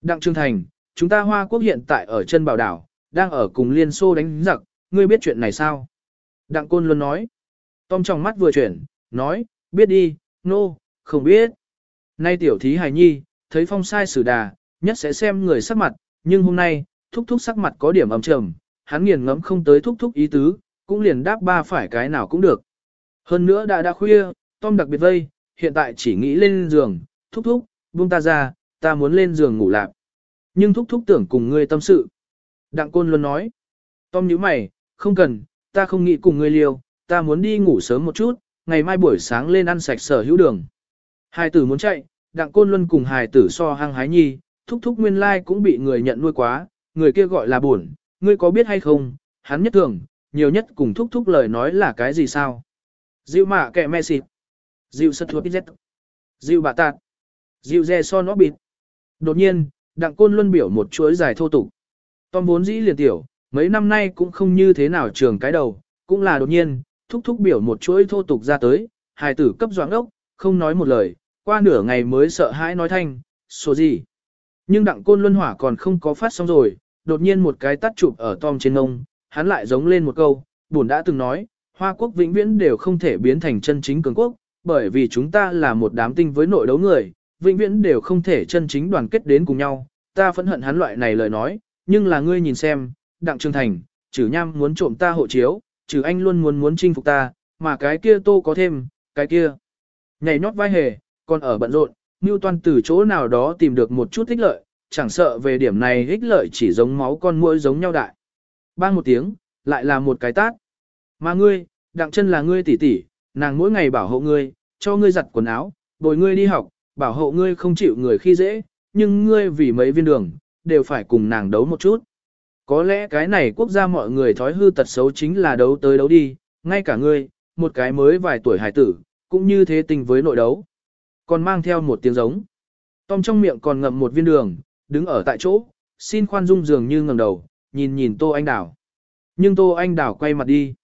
Đặng Trương Thành, chúng ta Hoa Quốc hiện tại ở chân bảo đảo, đang ở cùng Liên Xô đánh giặc, ngươi biết chuyện này sao? Đặng Côn luôn nói. Tom trong mắt vừa chuyển, nói, biết đi, nô, no, không biết. Nay tiểu thí hài nhi, thấy phong sai xử đà, nhất sẽ xem người sắc mặt, nhưng hôm nay, thúc thúc sắc mặt có điểm âm trầm, hắn nghiền ngẫm không tới thúc thúc ý tứ, cũng liền đáp ba phải cái nào cũng được. Hơn nữa đã đã khuya, Tom đặc biệt vây, hiện tại chỉ nghĩ lên giường, thúc thúc, buông ta ra, ta muốn lên giường ngủ lạc. Nhưng thúc thúc tưởng cùng ngươi tâm sự. Đặng Côn luôn nói. Tom nhíu mày, không cần, ta không nghĩ cùng ngươi liều, ta muốn đi ngủ sớm một chút, ngày mai buổi sáng lên ăn sạch sở hữu đường. Hai tử muốn chạy, Đặng Côn Luân cùng hài tử so hăng hái nhi, thúc thúc nguyên lai cũng bị người nhận nuôi quá, người kia gọi là buồn, ngươi có biết hay không, hắn nhất thường, nhiều nhất cùng thúc thúc lời nói là cái gì sao? Dịu mạ kẹ mẹ xịt. Dịu sật thua pizet. Dịu bạ tạt. Dịu dè so nó bịt. Đột nhiên, Đặng Côn Luân biểu một chuỗi dài thô tục. Tom vốn dĩ liền tiểu, mấy năm nay cũng không như thế nào trường cái đầu, cũng là đột nhiên, thúc thúc biểu một chuỗi thô tục ra tới, hài tử cấp doãn ốc, không nói một lời, qua nửa ngày mới sợ hãi nói thanh, số gì. Nhưng đặng côn luân hỏa còn không có phát xong rồi, đột nhiên một cái tắt chụp ở Tom trên ngông, hắn lại giống lên một câu, buồn đã từng nói, Hoa quốc vĩnh viễn đều không thể biến thành chân chính cường quốc, bởi vì chúng ta là một đám tinh với nội đấu người, vĩnh viễn đều không thể chân chính đoàn kết đến cùng nhau, ta phẫn hận hắn loại này lời nói, nhưng là ngươi nhìn xem, Đặng Trương Thành, trừ nham muốn trộm ta hộ chiếu, trừ anh luôn muốn muốn chinh phục ta, mà cái kia tô có thêm, cái kia. Nhảy nhót vai hề, còn ở bận rộn, Newton từ chỗ nào đó tìm được một chút ích lợi, chẳng sợ về điểm này ích lợi chỉ giống máu con muỗi giống nhau đại. Bang một tiếng, lại là một cái tát. Mà ngươi, đặng chân là ngươi tỷ tỷ, nàng mỗi ngày bảo hộ ngươi, cho ngươi giặt quần áo, bồi ngươi đi học, bảo hộ ngươi không chịu người khi dễ, nhưng ngươi vì mấy viên đường, đều phải cùng nàng đấu một chút. Có lẽ cái này quốc gia mọi người thói hư tật xấu chính là đấu tới đấu đi, ngay cả ngươi, một cái mới vài tuổi hải tử, cũng như thế tình với nội đấu. Còn mang theo một tiếng giống. Tom trong miệng còn ngậm một viên đường, đứng ở tại chỗ, xin khoan dung dường như ngẩng đầu, nhìn nhìn Tô Anh Đảo. Nhưng Tô Anh Đảo quay mặt đi.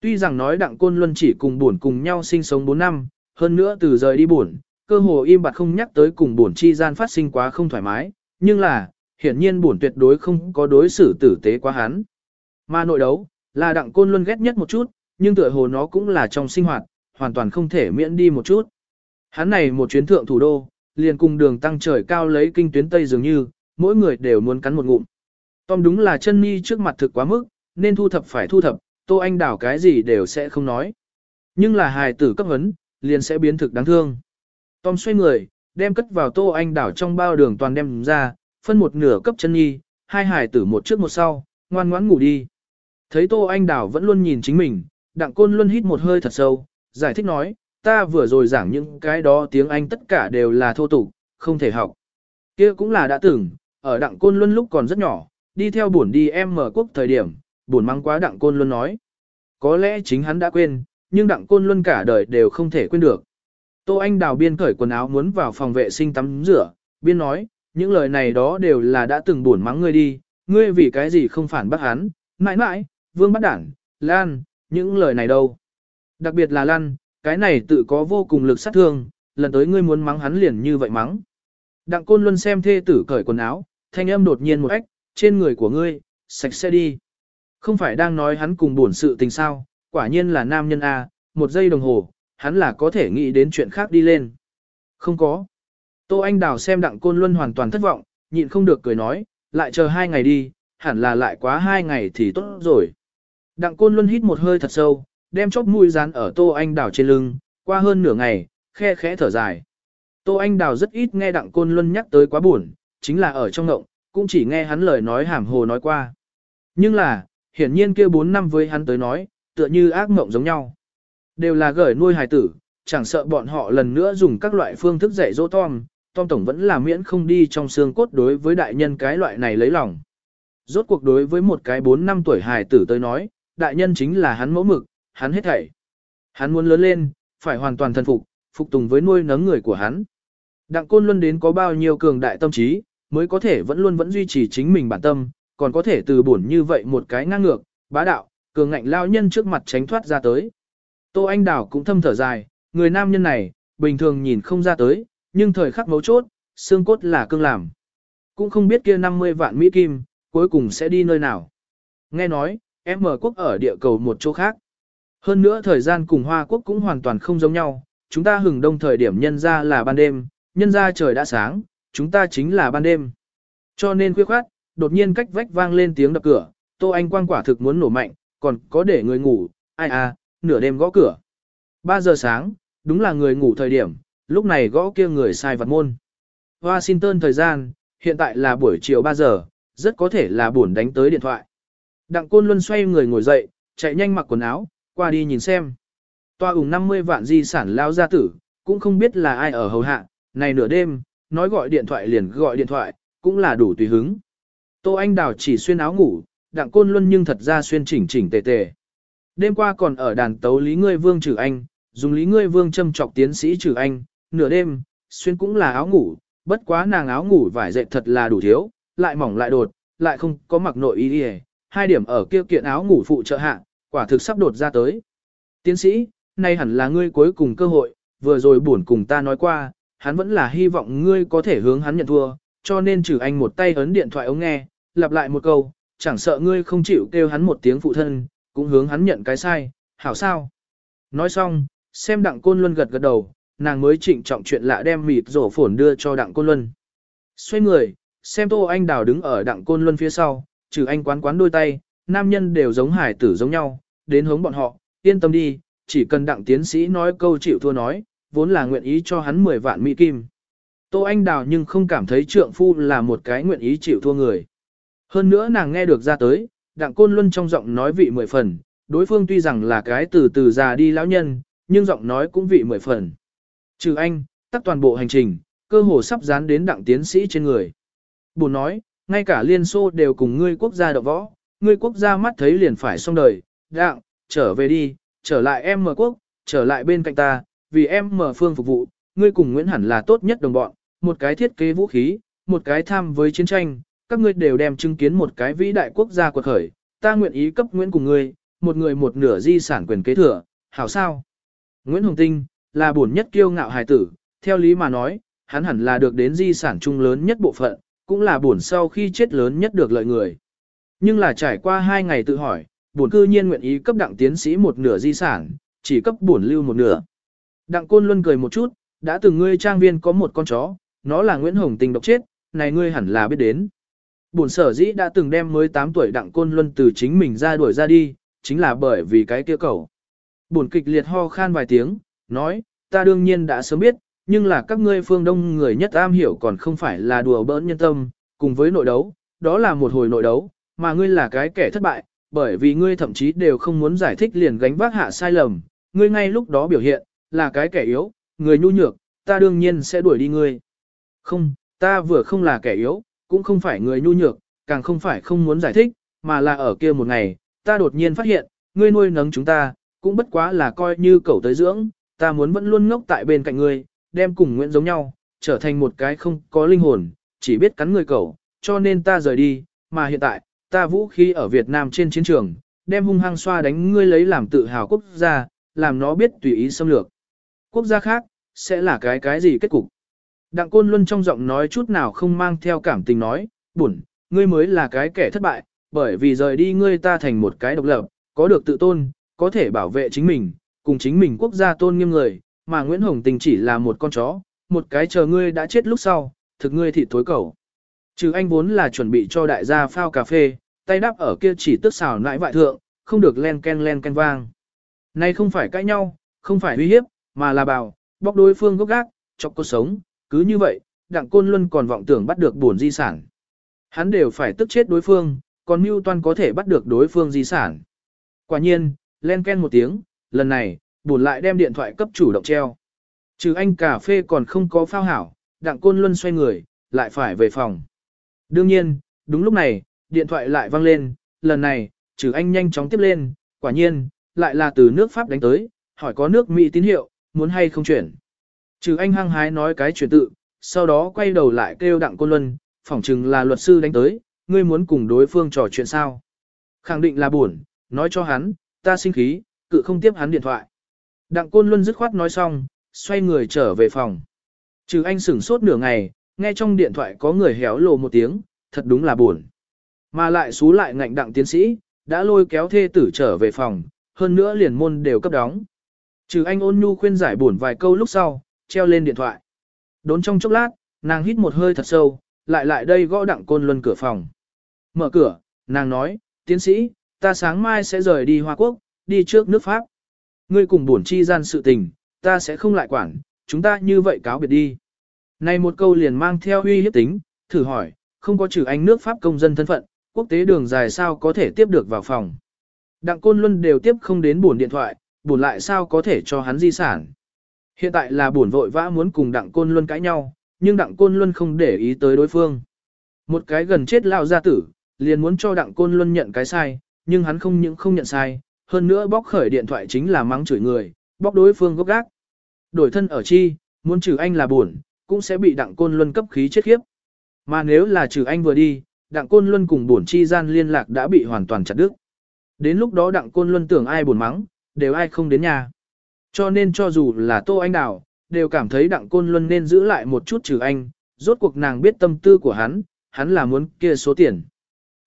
Tuy rằng nói đặng côn luân chỉ cùng buồn cùng nhau sinh sống 4 năm, hơn nữa từ rời đi buồn, cơ hồ im bặt không nhắc tới cùng buồn chi gian phát sinh quá không thoải mái, nhưng là, hiển nhiên buồn tuyệt đối không có đối xử tử tế quá hắn. Mà nội đấu, là đặng côn luân ghét nhất một chút, nhưng tựa hồ nó cũng là trong sinh hoạt, hoàn toàn không thể miễn đi một chút. Hắn này một chuyến thượng thủ đô, liền cùng đường tăng trời cao lấy kinh tuyến Tây dường như, mỗi người đều muốn cắn một ngụm. Tom đúng là chân mi trước mặt thực quá mức, nên thu thập phải thu thập, Tô Anh đảo cái gì đều sẽ không nói. Nhưng là hài tử cấp vấn, liền sẽ biến thực đáng thương. Tom xoay người, đem cất vào Tô Anh đảo trong bao đường toàn đem ra, phân một nửa cấp chân nhi, hai hài tử một trước một sau, ngoan ngoãn ngủ đi. Thấy Tô Anh đảo vẫn luôn nhìn chính mình, đặng côn luôn hít một hơi thật sâu, giải thích nói, ta vừa rồi giảng những cái đó tiếng Anh tất cả đều là thô tục, không thể học. kia cũng là đã từng, ở đặng côn luân lúc còn rất nhỏ, đi theo buồn đi em mở quốc thời điểm, buồn mang quá đặng côn luân nói. Có lẽ chính hắn đã quên, nhưng đặng côn luân cả đời đều không thể quên được. Tô Anh đào biên cởi quần áo muốn vào phòng vệ sinh tắm rửa, biên nói, những lời này đó đều là đã từng buồn mắng ngươi đi, ngươi vì cái gì không phản bác hắn, mãi mãi, vương bắt đảng, lan, những lời này đâu. Đặc biệt là lan, cái này tự có vô cùng lực sát thương, lần tới ngươi muốn mắng hắn liền như vậy mắng. Đặng côn luân xem thê tử cởi quần áo, thanh âm đột nhiên một ếch, trên người của ngươi, sạch sẽ đi. Không phải đang nói hắn cùng buồn sự tình sao, quả nhiên là nam nhân A, một giây đồng hồ, hắn là có thể nghĩ đến chuyện khác đi lên. Không có. Tô Anh Đào xem đặng côn luân hoàn toàn thất vọng, nhịn không được cười nói, lại chờ hai ngày đi, hẳn là lại quá hai ngày thì tốt rồi. Đặng côn luân hít một hơi thật sâu, đem chóp mũi dán ở Tô Anh Đào trên lưng, qua hơn nửa ngày, khe khẽ thở dài. Tô Anh Đào rất ít nghe đặng côn luân nhắc tới quá buồn, chính là ở trong ngộng, cũng chỉ nghe hắn lời nói hàm hồ nói qua. Nhưng là, hiển nhiên kia 4 năm với hắn tới nói, tựa như ác ngộng giống nhau. Đều là gửi nuôi hài tử, chẳng sợ bọn họ lần nữa dùng các loại phương thức dạy dỗ Tom, Tom Tổng vẫn là miễn không đi trong xương cốt đối với đại nhân cái loại này lấy lòng. Rốt cuộc đối với một cái 4 năm tuổi hài tử tới nói, đại nhân chính là hắn mẫu mực, hắn hết thảy. Hắn muốn lớn lên, phải hoàn toàn thần phục, phục tùng với nuôi nấng người của hắn. Đặng Côn Luân đến có bao nhiêu cường đại tâm trí, mới có thể vẫn luôn vẫn duy trì chính mình bản tâm, còn có thể từ bổn như vậy một cái ngang ngược, bá đạo, cường ngạnh lao nhân trước mặt tránh thoát ra tới. Tô Anh Đào cũng thâm thở dài, người nam nhân này, bình thường nhìn không ra tới, nhưng thời khắc mấu chốt, xương cốt là cương làm. Cũng không biết kia 50 vạn Mỹ Kim, cuối cùng sẽ đi nơi nào. Nghe nói, em mở quốc ở địa cầu một chỗ khác. Hơn nữa thời gian cùng Hoa quốc cũng hoàn toàn không giống nhau, chúng ta hừng đông thời điểm nhân ra là ban đêm, nhân ra trời đã sáng, chúng ta chính là ban đêm. Cho nên khuya khoát, đột nhiên cách vách vang lên tiếng đập cửa, Tô Anh Quang quả thực muốn nổ mạnh, còn có để người ngủ, ai à, nửa đêm gõ cửa. 3 giờ sáng, đúng là người ngủ thời điểm, lúc này gõ kia người sai vật môn. Washington thời gian, hiện tại là buổi chiều 3 giờ, rất có thể là buồn đánh tới điện thoại. Đặng Côn Luân xoay người ngồi dậy, chạy nhanh mặc quần áo, qua đi nhìn xem. Toa ủng 50 vạn di sản lao gia tử, cũng không biết là ai ở hầu hạ, này nửa đêm, nói gọi điện thoại liền gọi điện thoại, cũng là đủ tùy hứng. Tô Anh Đào chỉ xuyên áo ngủ, đặng côn luân nhưng thật ra xuyên chỉnh chỉnh tề tề. Đêm qua còn ở đàn tấu Lý Ngươi Vương trừ anh, dùng Lý Ngươi Vương châm trọc tiến sĩ trừ anh, nửa đêm, xuyên cũng là áo ngủ, bất quá nàng áo ngủ vải dệt thật là đủ thiếu, lại mỏng lại đột, lại không có mặc nội y đi hai điểm ở kia kiện áo ngủ phụ trợ hạ, quả thực sắp đột ra tới. Tiến sĩ, nay hẳn là ngươi cuối cùng cơ hội, vừa rồi buồn cùng ta nói qua, hắn vẫn là hy vọng ngươi có thể hướng hắn nhận thua, cho nên trừ anh một tay ấn điện thoại ống nghe, lặp lại một câu, chẳng sợ ngươi không chịu kêu hắn một tiếng phụ thân, cũng hướng hắn nhận cái sai, hảo sao. Nói xong, xem đặng côn luân gật gật đầu, nàng mới trịnh trọng chuyện lạ đem mịt rổ phổn đưa cho đặng côn luân. Xoay người, xem tô anh đào đứng ở đặng côn luân phía sau, trừ anh quán quán đôi tay, nam nhân đều giống hải tử giống nhau, đến hướng bọn họ, yên tâm đi, chỉ cần đặng tiến sĩ nói câu chịu thua nói, vốn là nguyện ý cho hắn 10 vạn mỹ kim. Tô Anh Đào nhưng không cảm thấy trượng phu là một cái nguyện ý chịu thua người. Hơn nữa nàng nghe được ra tới, đặng côn luân trong giọng nói vị mười phần, đối phương tuy rằng là cái từ từ già đi lão nhân, nhưng giọng nói cũng vị mười phần. Trừ anh, tắt toàn bộ hành trình, cơ hồ sắp dán đến đặng tiến sĩ trên người. Bùn nói, ngay cả Liên Xô đều cùng ngươi quốc gia động võ, ngươi quốc gia mắt thấy liền phải xong đời, đặng, trở về đi, trở lại em mở quốc, trở lại bên cạnh ta, vì em mở phương phục vụ, ngươi cùng Nguyễn hẳn là tốt nhất đồng bọn, một cái thiết kế vũ khí, một cái tham với chiến tranh, các ngươi đều đem chứng kiến một cái vĩ đại quốc gia quật khởi, ta nguyện ý cấp Nguyễn cùng ngươi, một người một nửa di sản quyền kế thừa, hảo sao? Nguyễn Hồng Tinh, là bổn nhất kiêu ngạo hài tử, theo lý mà nói, hắn hẳn là được đến di sản chung lớn nhất bộ phận, cũng là bổn sau khi chết lớn nhất được lợi người. Nhưng là trải qua hai ngày tự hỏi, bổn cư nhiên nguyện ý cấp đặng tiến sĩ một nửa di sản, chỉ cấp bổn lưu một nửa. Đặng Côn Luân cười một chút, đã từng ngươi trang viên có một con chó, nó là Nguyễn Hồng Tình độc chết, này ngươi hẳn là biết đến. Bổn sở dĩ đã từng đem mới 8 tuổi Đặng Côn Luân từ chính mình ra đuổi ra đi, chính là bởi vì cái kia cầu. Bổn kịch liệt ho khan vài tiếng, nói, ta đương nhiên đã sớm biết, nhưng là các ngươi phương đông người nhất am hiểu còn không phải là đùa bỡn nhân tâm, cùng với nội đấu, đó là một hồi nội đấu, mà ngươi là cái kẻ thất bại, bởi vì ngươi thậm chí đều không muốn giải thích liền gánh vác hạ sai lầm, ngươi ngay lúc đó biểu hiện, là cái kẻ yếu, người nhu nhược, ta đương nhiên sẽ đuổi đi ngươi. Không, ta vừa không là kẻ yếu, cũng không phải người nhu nhược, càng không phải không muốn giải thích, mà là ở kia một ngày, ta đột nhiên phát hiện, ngươi nuôi nấng chúng ta, cũng bất quá là coi như cậu tới dưỡng, ta muốn vẫn luôn ngốc tại bên cạnh ngươi, đem cùng nguyện giống nhau, trở thành một cái không có linh hồn, chỉ biết cắn người cậu, cho nên ta rời đi, mà hiện tại, ta vũ khí ở Việt Nam trên chiến trường, đem hung hăng xoa đánh ngươi lấy làm tự hào quốc gia, làm nó biết tùy ý xâm lược. Quốc gia khác, sẽ là cái cái gì kết cục? Đặng Côn Luân trong giọng nói chút nào không mang theo cảm tình nói, buồn, ngươi mới là cái kẻ thất bại, bởi vì rời đi ngươi ta thành một cái độc lập, có được tự tôn, có thể bảo vệ chính mình, cùng chính mình quốc gia tôn nghiêm người, mà Nguyễn Hồng Tình chỉ là một con chó, một cái chờ ngươi đã chết lúc sau, thực ngươi thịt thối cầu. Trừ anh vốn là chuẩn bị cho đại gia phao cà phê, tay đáp ở kia chỉ tức xào nãi vại thượng, không được len ken len ken vang. Này không phải cãi nhau, không phải uy hiếp, mà là bảo, bóc đối phương gốc gác, chọc cô sống, cứ như vậy, đặng côn luân còn vọng tưởng bắt được bổn di sản. Hắn đều phải tức chết đối phương, còn mưu toan có thể bắt được đối phương di sản. Quả nhiên, len ken một tiếng, lần này, bổn lại đem điện thoại cấp chủ động treo. Trừ anh cà phê còn không có phao hảo, đặng côn luân xoay người, lại phải về phòng. Đương nhiên, đúng lúc này, điện thoại lại vang lên, lần này, trừ anh nhanh chóng tiếp lên, quả nhiên, lại là từ nước Pháp đánh tới, hỏi có nước Mỹ tín hiệu, muốn hay không chuyển. Trừ anh hăng hái nói cái chuyển tự, sau đó quay đầu lại kêu đặng côn luân, phỏng chừng là luật sư đánh tới, ngươi muốn cùng đối phương trò chuyện sao. Khẳng định là buồn, nói cho hắn, ta sinh khí, cự không tiếp hắn điện thoại. Đặng côn luân dứt khoát nói xong, xoay người trở về phòng. Trừ anh sửng sốt nửa ngày, nghe trong điện thoại có người héo lồ một tiếng, thật đúng là buồn. Mà lại xú lại ngạnh đặng tiến sĩ, đã lôi kéo thê tử trở về phòng, hơn nữa liền môn đều cấp đóng. Trừ anh ôn nhu khuyên giải buồn vài câu lúc sau, treo lên điện thoại. Đốn trong chốc lát, nàng hít một hơi thật sâu, lại lại đây gõ đặng côn luân cửa phòng. Mở cửa, nàng nói, tiến sĩ, ta sáng mai sẽ rời đi Hoa Quốc, đi trước nước Pháp. Ngươi cùng buồn chi gian sự tình, ta sẽ không lại quản, chúng ta như vậy cáo biệt đi. Này một câu liền mang theo uy hiếp tính, thử hỏi, không có trừ anh nước Pháp công dân thân phận, quốc tế đường dài sao có thể tiếp được vào phòng. Đặng Côn Luân đều tiếp không đến buồn điện thoại, buồn lại sao có thể cho hắn di sản. Hiện tại là buồn vội vã muốn cùng Đặng Côn Luân cãi nhau, nhưng Đặng Côn Luân không để ý tới đối phương. Một cái gần chết lao gia tử, liền muốn cho Đặng Côn Luân nhận cái sai, nhưng hắn không những không nhận sai, hơn nữa bóc khởi điện thoại chính là mắng chửi người, bóc đối phương gốc gác. Đổi thân ở chi, muốn trừ anh là buồn, cũng sẽ bị Đặng Côn Luân cấp khí chết khiếp. Mà nếu là trừ anh vừa đi, Đặng Côn Luân cùng buồn chi gian liên lạc đã bị hoàn toàn chặt đứt. Đến lúc đó Đặng Côn Luân tưởng ai buồn mắng, đều ai không đến nhà. Cho nên cho dù là Tô Anh Đào, đều cảm thấy Đặng Côn Luân nên giữ lại một chút trừ anh, rốt cuộc nàng biết tâm tư của hắn, hắn là muốn kia số tiền.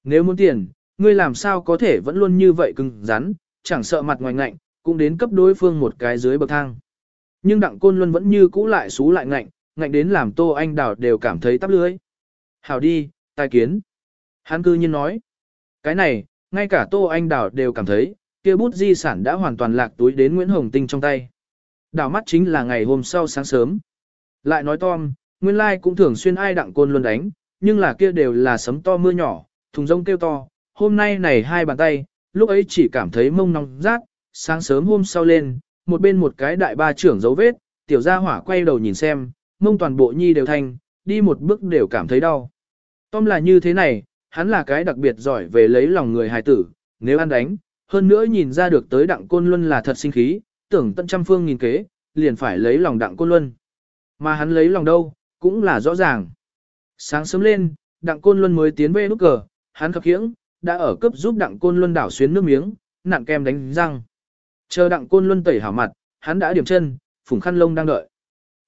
Nếu muốn tiền, ngươi làm sao có thể vẫn luôn như vậy cứng rắn, chẳng sợ mặt ngoài ngạnh, cũng đến cấp đối phương một cái dưới bậc thang. Nhưng Đặng Côn Luân vẫn như cũ lại xú lại ngạnh, ngạnh đến làm Tô Anh Đào đều cảm thấy tắp lưới. Hảo đi, tai kiến. Hắn cư nhiên nói. Cái này, ngay cả Tô Anh Đào đều cảm thấy, kia bút di sản đã hoàn toàn lạc túi đến Nguyễn Hồng Tinh trong tay. Đảo mắt chính là ngày hôm sau sáng sớm. Lại nói Tom, nguyên lai cũng thường xuyên ai đặng côn luôn đánh, nhưng là kia đều là sấm to mưa nhỏ, thùng rông kêu to. Hôm nay này hai bàn tay, lúc ấy chỉ cảm thấy mông nóng rát, sáng sớm hôm sau lên, một bên một cái đại ba trưởng dấu vết, tiểu gia hỏa quay đầu nhìn xem, mông toàn bộ nhi đều thành, đi một bước đều cảm thấy đau. Tom là như thế này, hắn là cái đặc biệt giỏi về lấy lòng người hài tử, nếu ăn đánh, hơn nữa nhìn ra được tới đặng côn luân là thật sinh khí, tưởng tận trăm phương nghìn kế, liền phải lấy lòng đặng côn luân. Mà hắn lấy lòng đâu, cũng là rõ ràng. Sáng sớm lên, đặng côn luân mới tiến về nút cờ, hắn khập khiễng, đã ở cấp giúp đặng côn luân đảo xuyến nước miếng, nặng kem đánh răng. Chờ đặng côn luân tẩy hảo mặt, hắn đã điểm chân, phủng khăn lông đang đợi.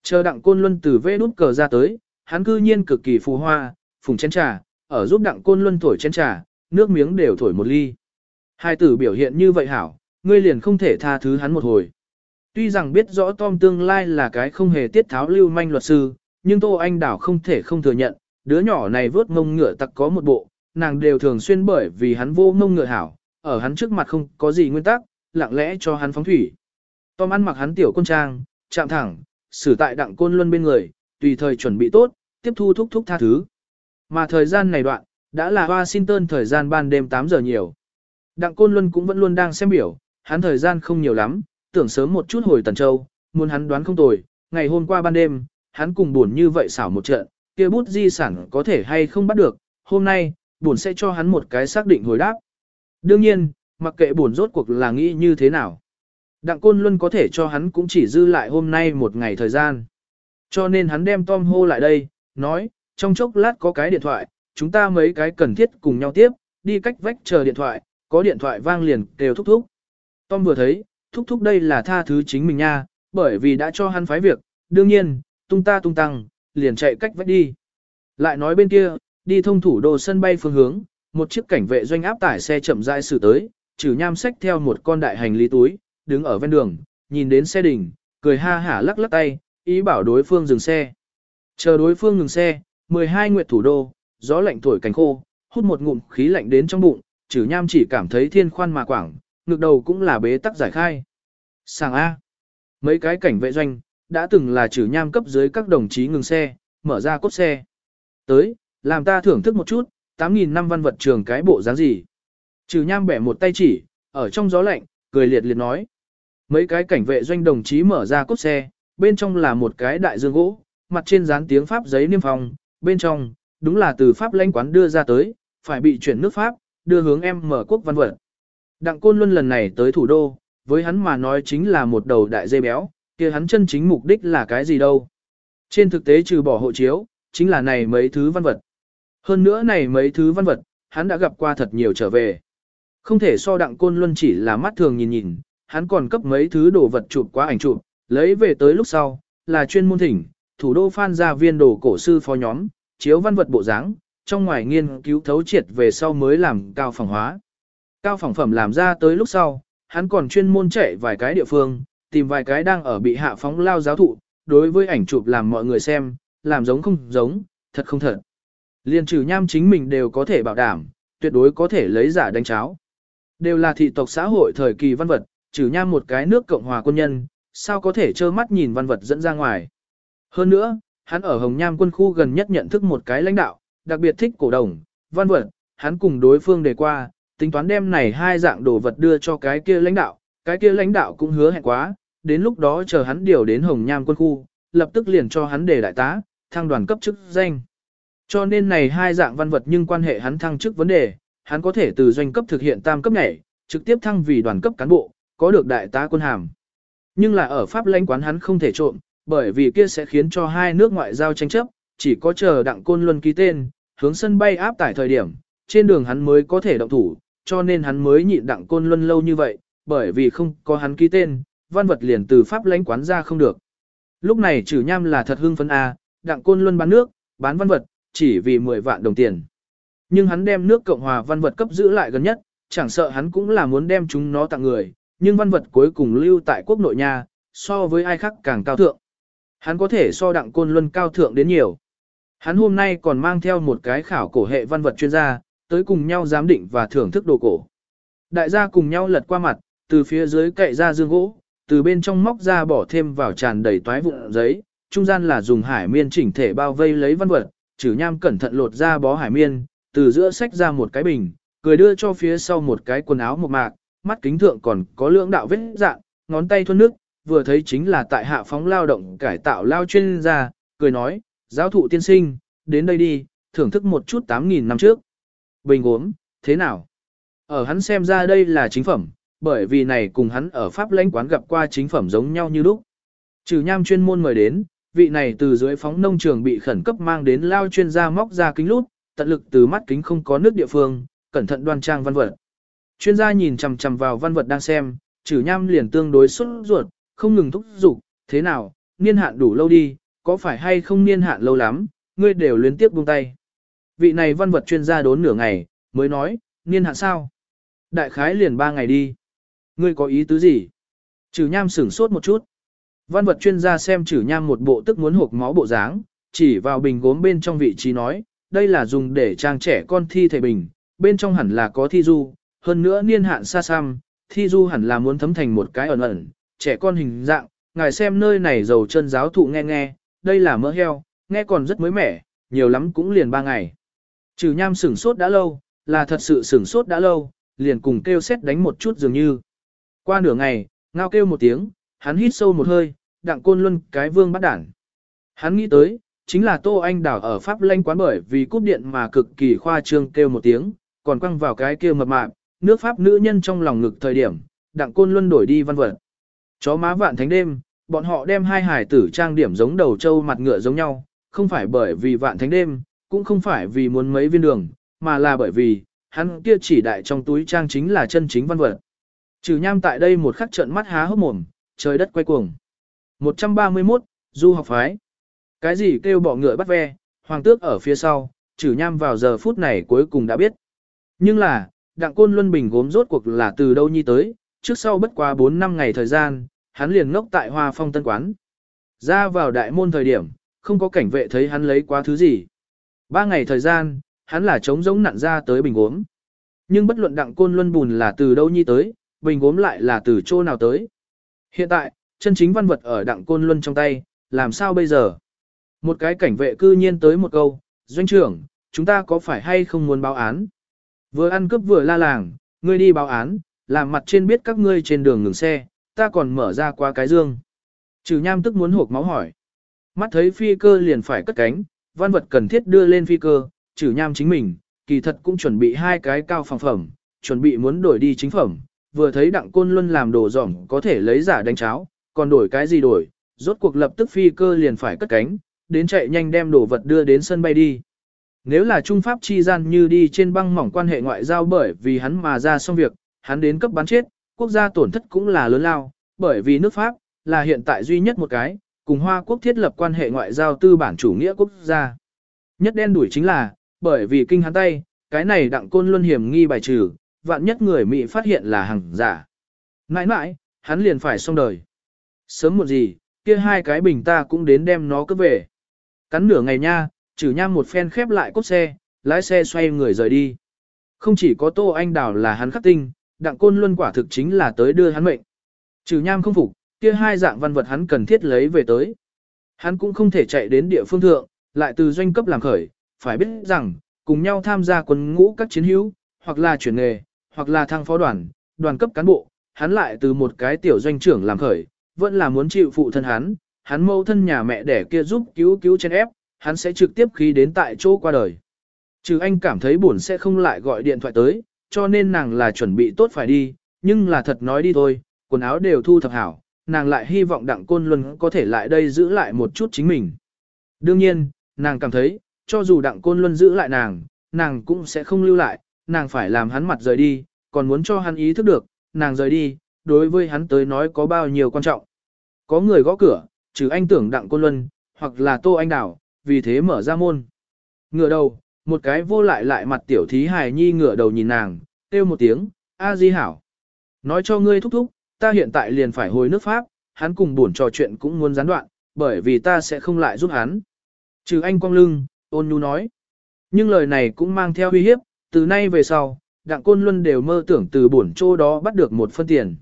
Chờ đặng côn luân từ vê nút cờ ra tới, hắn cư nhiên cực kỳ phù hoa, phùng chén trà, ở giúp đặng côn luân thổi chén trà, nước miếng đều thổi một ly. Hai tử biểu hiện như vậy hảo, ngươi liền không thể tha thứ hắn một hồi. Tuy rằng biết rõ Tom tương lai là cái không hề tiết tháo lưu manh luật sư, nhưng Tô Anh Đảo không thể không thừa nhận, đứa nhỏ này vớt mông ngựa tặc có một bộ, nàng đều thường xuyên bởi vì hắn vô mông ngựa hảo, ở hắn trước mặt không có gì nguyên tắc, lặng lẽ cho hắn phóng thủy. Tom ăn mặc hắn tiểu con trang, chạm thẳng, xử tại đặng côn luân bên người, tùy thời chuẩn bị tốt, tiếp thu thúc thúc tha thứ. Mà thời gian này đoạn, đã là Washington thời gian ban đêm 8 giờ nhiều. Đặng Côn Luân cũng vẫn luôn đang xem biểu, hắn thời gian không nhiều lắm, tưởng sớm một chút hồi Tần Châu, muốn hắn đoán không tồi, ngày hôm qua ban đêm, hắn cùng buồn như vậy xảo một trận, kia bút di sản có thể hay không bắt được, hôm nay, buồn sẽ cho hắn một cái xác định hồi đáp. Đương nhiên, mặc kệ buồn rốt cuộc là nghĩ như thế nào. Đặng Côn Luân có thể cho hắn cũng chỉ dư lại hôm nay một ngày thời gian. Cho nên hắn đem Tom hô lại đây, nói, trong chốc lát có cái điện thoại, chúng ta mấy cái cần thiết cùng nhau tiếp, đi cách vách chờ điện thoại, có điện thoại vang liền đều thúc thúc. Tom vừa thấy, thúc thúc đây là tha thứ chính mình nha, bởi vì đã cho hắn phái việc, đương nhiên, tung ta tung tăng, liền chạy cách vách đi. Lại nói bên kia, đi thông thủ đô sân bay phương hướng, một chiếc cảnh vệ doanh áp tải xe chậm rãi xử tới, trừ nham sách theo một con đại hành lý túi, đứng ở ven đường, nhìn đến xe đỉnh, cười ha hả lắc lắc tay, ý bảo đối phương dừng xe. Chờ đối phương ngừng xe, 12 nguyệt thủ đô, gió lạnh thổi cánh khô, hút một ngụm khí lạnh đến trong bụng, trừ nham chỉ cảm thấy thiên khoan mà quảng, ngực đầu cũng là bế tắc giải khai. Sàng A. Mấy cái cảnh vệ doanh, đã từng là trừ nham cấp dưới các đồng chí ngừng xe, mở ra cốt xe. Tới, làm ta thưởng thức một chút, 8.000 năm văn vật trường cái bộ dáng gì. Trừ nham bẻ một tay chỉ, ở trong gió lạnh, cười liệt liệt nói. Mấy cái cảnh vệ doanh đồng chí mở ra cốt xe, bên trong là một cái đại dương gỗ, mặt trên dán tiếng Pháp giấy niêm phong, bên trong, đúng là từ Pháp lãnh quán đưa ra tới, phải bị chuyển nước Pháp, đưa hướng em mở quốc văn vật. Đặng Côn Luân lần này tới thủ đô, với hắn mà nói chính là một đầu đại dây béo, kia hắn chân chính mục đích là cái gì đâu. Trên thực tế trừ bỏ hộ chiếu, chính là này mấy thứ văn vật. Hơn nữa này mấy thứ văn vật, hắn đã gặp qua thật nhiều trở về. Không thể so đặng côn luân chỉ là mắt thường nhìn nhìn, hắn còn cấp mấy thứ đồ vật chụp quá ảnh chụp, lấy về tới lúc sau, là chuyên môn thỉnh, thủ đô phan gia viên đồ cổ sư phó nhóm, chiếu văn vật bộ dáng, trong ngoài nghiên cứu thấu triệt về sau mới làm cao phẳng hóa. Cao phẳng phẩm làm ra tới lúc sau, hắn còn chuyên môn chạy vài cái địa phương, tìm vài cái đang ở bị hạ phóng lao giáo thụ, đối với ảnh chụp làm mọi người xem, làm giống không giống, thật không thật. Liên trừ nham chính mình đều có thể bảo đảm, tuyệt đối có thể lấy giả đánh cháo. Đều là thị tộc xã hội thời kỳ văn vật, trừ nham một cái nước Cộng hòa quân nhân, sao có thể trơ mắt nhìn văn vật dẫn ra ngoài. Hơn nữa, hắn ở Hồng Nham quân khu gần nhất nhận thức một cái lãnh đạo, đặc biệt thích cổ đồng, văn vật, hắn cùng đối phương đề qua, tính toán đem này hai dạng đồ vật đưa cho cái kia lãnh đạo, cái kia lãnh đạo cũng hứa hẹn quá, đến lúc đó chờ hắn điều đến Hồng Nham quân khu, lập tức liền cho hắn đề đại tá, thăng đoàn cấp chức danh. Cho nên này hai dạng văn vật nhưng quan hệ hắn thăng chức vấn đề, hắn có thể từ doanh cấp thực hiện tam cấp nhảy, trực tiếp thăng vì đoàn cấp cán bộ, có được đại tá quân hàm. Nhưng là ở Pháp lãnh quán hắn không thể trộm, bởi vì kia sẽ khiến cho hai nước ngoại giao tranh chấp, chỉ có chờ đặng côn luân ký tên, hướng sân bay áp tải thời điểm, trên đường hắn mới có thể động thủ, cho nên hắn mới nhịn đặng côn luân lâu như vậy, bởi vì không có hắn ký tên, văn vật liền từ Pháp lãnh quán ra không được. Lúc này trừ nham là thật hưng phấn A, đặng côn luân bán nước, bán văn vật, chỉ vì 10 vạn đồng tiền. Nhưng hắn đem nước Cộng hòa văn vật cấp giữ lại gần nhất, chẳng sợ hắn cũng là muốn đem chúng nó tặng người, nhưng văn vật cuối cùng lưu tại quốc nội nhà, so với ai khác càng cao thượng. Hắn có thể so đặng côn luân cao thượng đến nhiều. Hắn hôm nay còn mang theo một cái khảo cổ hệ văn vật chuyên gia, tới cùng nhau giám định và thưởng thức đồ cổ. Đại gia cùng nhau lật qua mặt, từ phía dưới cậy ra dương gỗ, từ bên trong móc ra bỏ thêm vào tràn đầy toái vụn giấy, trung gian là dùng hải miên chỉnh thể bao vây lấy văn vật, chử nham cẩn thận lột ra bó hải miên, từ giữa sách ra một cái bình, cười đưa cho phía sau một cái quần áo một mạc, mắt kính thượng còn có lưỡng đạo vết dạng, ngón tay thuần nước, vừa thấy chính là tại hạ phóng lao động cải tạo lao chuyên gia, cười nói, giáo thụ tiên sinh, đến đây đi, thưởng thức một chút 8.000 năm trước. Bình uống thế nào? Ở hắn xem ra đây là chính phẩm, bởi vì này cùng hắn ở Pháp lãnh quán gặp qua chính phẩm giống nhau như lúc. Trừ nham chuyên môn mời đến, vị này từ dưới phóng nông trường bị khẩn cấp mang đến lao chuyên gia móc ra kính lút, tận lực từ mắt kính không có nước địa phương, cẩn thận đoan trang văn vật. Chuyên gia nhìn chằm chằm vào văn vật đang xem, trừ nham liền tương đối xuất ruột, không ngừng thúc giục, thế nào, niên hạn đủ lâu đi, có phải hay không niên hạn lâu lắm, ngươi đều liên tiếp buông tay. Vị này văn vật chuyên gia đốn nửa ngày, mới nói, niên hạn sao? Đại khái liền ba ngày đi. Ngươi có ý tứ gì? Trừ nham sửng sốt một chút. Văn vật chuyên gia xem trừ nham một bộ tức muốn hộp máu bộ dáng, chỉ vào bình gốm bên trong vị trí nói, đây là dùng để trang trẻ con thi thể bình, bên trong hẳn là có thi du, hơn nữa niên hạn xa xăm, thi du hẳn là muốn thấm thành một cái ẩn ẩn, trẻ con hình dạng, ngài xem nơi này dầu chân giáo thụ nghe nghe, đây là mỡ heo, nghe còn rất mới mẻ, nhiều lắm cũng liền ba ngày. Trừ nham sửng sốt đã lâu, là thật sự sửng sốt đã lâu, liền cùng kêu xét đánh một chút dường như. Qua nửa ngày, ngao kêu một tiếng, hắn hít sâu một hơi, đặng côn luân cái vương bắt đản. Hắn nghĩ tới, chính là Tô Anh Đảo ở Pháp Lanh quán bởi vì cúp điện mà cực kỳ khoa trương kêu một tiếng, còn quăng vào cái kia mập mạp, nước Pháp nữ nhân trong lòng ngực thời điểm, đặng côn luân đổi đi văn vật. Chó má vạn thánh đêm, bọn họ đem hai hải tử trang điểm giống đầu trâu mặt ngựa giống nhau, không phải bởi vì vạn thánh đêm, cũng không phải vì muốn mấy viên đường, mà là bởi vì, hắn kia chỉ đại trong túi trang chính là chân chính văn vật. Trừ nham tại đây một khắc trận mắt há hốc mồm, trời đất quay cuồng. 131, Du học phái. Cái gì kêu bỏ ngựa bắt ve, hoàng tước ở phía sau, trừ nham vào giờ phút này cuối cùng đã biết. Nhưng là, đặng côn luân bình gốm rốt cuộc là từ đâu nhi tới, trước sau bất quá 4 năm ngày thời gian, hắn liền ngốc tại hoa phong tân quán. Ra vào đại môn thời điểm, không có cảnh vệ thấy hắn lấy quá thứ gì. Ba ngày thời gian, hắn là trống giống nặn ra tới bình gốm. Nhưng bất luận đặng côn luân bùn là từ đâu nhi tới, bình gốm lại là từ chỗ nào tới. Hiện tại, chân chính văn vật ở đặng côn luân trong tay, làm sao bây giờ? Một cái cảnh vệ cư nhiên tới một câu, doanh trưởng, chúng ta có phải hay không muốn báo án? Vừa ăn cướp vừa la làng, ngươi đi báo án, làm mặt trên biết các ngươi trên đường ngừng xe, ta còn mở ra qua cái dương. Trừ nham tức muốn hộp máu hỏi. Mắt thấy phi cơ liền phải cất cánh, văn vật cần thiết đưa lên phi cơ, trừ nham chính mình, kỳ thật cũng chuẩn bị hai cái cao phòng phẩm, chuẩn bị muốn đổi đi chính phẩm, vừa thấy đặng côn luân làm đồ giỏng có thể lấy giả đánh cháo, còn đổi cái gì đổi, rốt cuộc lập tức phi cơ liền phải cất cánh, đến chạy nhanh đem đồ vật đưa đến sân bay đi. Nếu là Trung Pháp chi gian như đi trên băng mỏng quan hệ ngoại giao bởi vì hắn mà ra xong việc, hắn đến cấp bán chết, quốc gia tổn thất cũng là lớn lao, bởi vì nước Pháp là hiện tại duy nhất một cái, cùng Hoa quốc thiết lập quan hệ ngoại giao tư bản chủ nghĩa quốc gia. Nhất đen đuổi chính là, bởi vì kinh hắn tay, cái này đặng côn luân hiểm nghi bài trừ, vạn nhất người Mỹ phát hiện là hàng giả. Nãi nãi, hắn liền phải xong đời. Sớm một gì, kia hai cái bình ta cũng đến đem nó cướp về. Cắn nửa ngày nha, trừ nham một phen khép lại cốt xe, lái xe xoay người rời đi. Không chỉ có Tô Anh Đào là hắn khắc tinh, đặng côn luân quả thực chính là tới đưa hắn mệnh. Trừ nham không phục, kia hai dạng văn vật hắn cần thiết lấy về tới. Hắn cũng không thể chạy đến địa phương thượng, lại từ doanh cấp làm khởi, phải biết rằng, cùng nhau tham gia quân ngũ các chiến hữu, hoặc là chuyển nghề, hoặc là thăng phó đoàn, đoàn cấp cán bộ, hắn lại từ một cái tiểu doanh trưởng làm khởi, vẫn là muốn chịu phụ thân hắn, hắn mâu thân nhà mẹ đẻ kia giúp cứu cứu trên ép, hắn sẽ trực tiếp khi đến tại chỗ qua đời. Trừ anh cảm thấy buồn sẽ không lại gọi điện thoại tới, cho nên nàng là chuẩn bị tốt phải đi, nhưng là thật nói đi thôi, quần áo đều thu thập hảo, nàng lại hy vọng đặng côn luân có thể lại đây giữ lại một chút chính mình. Đương nhiên, nàng cảm thấy, cho dù đặng côn luân giữ lại nàng, nàng cũng sẽ không lưu lại, nàng phải làm hắn mặt rời đi, còn muốn cho hắn ý thức được, nàng rời đi, đối với hắn tới nói có bao nhiêu quan trọng. Có người gõ cửa, trừ anh tưởng đặng côn luân, hoặc là tô anh đảo, vì thế mở ra môn. Ngửa đầu, một cái vô lại lại mặt tiểu thí hài nhi ngửa đầu nhìn nàng, kêu một tiếng, A Di hảo. Nói cho ngươi thúc thúc, ta hiện tại liền phải hồi nước Pháp, hắn cùng buồn trò chuyện cũng muốn gián đoạn, bởi vì ta sẽ không lại giúp hắn. Trừ anh quang lưng, ôn nhu nói. Nhưng lời này cũng mang theo uy hiếp, từ nay về sau, đặng côn luân đều mơ tưởng từ buồn chỗ đó bắt được một phân tiền.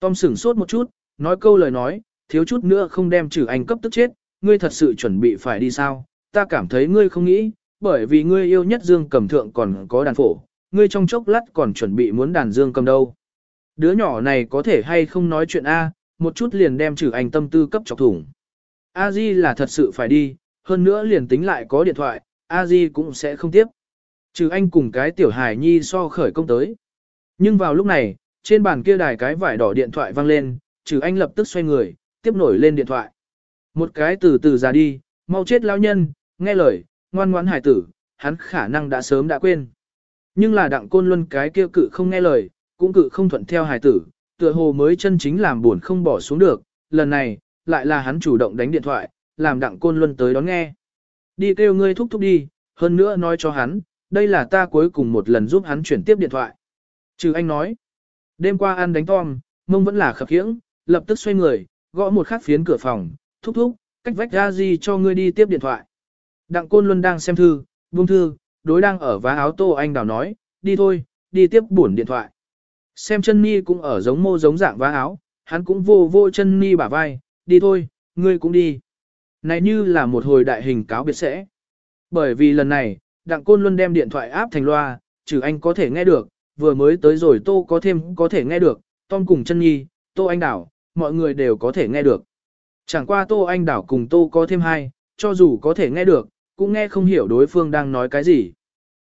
Tom sửng sốt một chút, nói câu lời nói, thiếu chút nữa không đem trừ anh cấp tức chết, ngươi thật sự chuẩn bị phải đi sao, ta cảm thấy ngươi không nghĩ, bởi vì ngươi yêu nhất dương cầm thượng còn có đàn phổ, ngươi trong chốc lát còn chuẩn bị muốn đàn dương cầm đâu. Đứa nhỏ này có thể hay không nói chuyện A, một chút liền đem trừ anh tâm tư cấp chọc thủng. A Di là thật sự phải đi, hơn nữa liền tính lại có điện thoại, A Di cũng sẽ không tiếp. Trừ anh cùng cái tiểu hài nhi so khởi công tới. Nhưng vào lúc này, trên bàn kia đài cái vải đỏ điện thoại vang lên, trừ anh lập tức xoay người, tiếp nổi lên điện thoại. Một cái từ từ ra đi, mau chết lão nhân, nghe lời, ngoan ngoãn hải tử, hắn khả năng đã sớm đã quên. Nhưng là đặng côn luân cái kia cự không nghe lời, cũng cự không thuận theo hải tử, tựa hồ mới chân chính làm buồn không bỏ xuống được, lần này, lại là hắn chủ động đánh điện thoại, làm đặng côn luân tới đón nghe. Đi kêu ngươi thúc thúc đi, hơn nữa nói cho hắn, đây là ta cuối cùng một lần giúp hắn chuyển tiếp điện thoại. Trừ anh nói, đêm qua ăn đánh tom, mông vẫn là khập khiễng, lập tức xoay người, gõ một khắc phiến cửa phòng, thúc thúc, cách vách ra gì cho ngươi đi tiếp điện thoại. Đặng Côn Luân đang xem thư, buông thư, đối đang ở vá áo tô anh đào nói, đi thôi, đi tiếp buồn điện thoại. Xem chân ni cũng ở giống mô giống dạng vá áo, hắn cũng vô vô chân ni bả vai, đi thôi, ngươi cũng đi. Này như là một hồi đại hình cáo biệt sẽ. Bởi vì lần này, Đặng Côn Luân đem điện thoại áp thành loa, trừ anh có thể nghe được, vừa mới tới rồi tô có thêm có thể nghe được, Tom cùng chân nhi, tô anh đảo, mọi người đều có thể nghe được. Chẳng qua tô anh đảo cùng tô có thêm hai, cho dù có thể nghe được, cũng nghe không hiểu đối phương đang nói cái gì.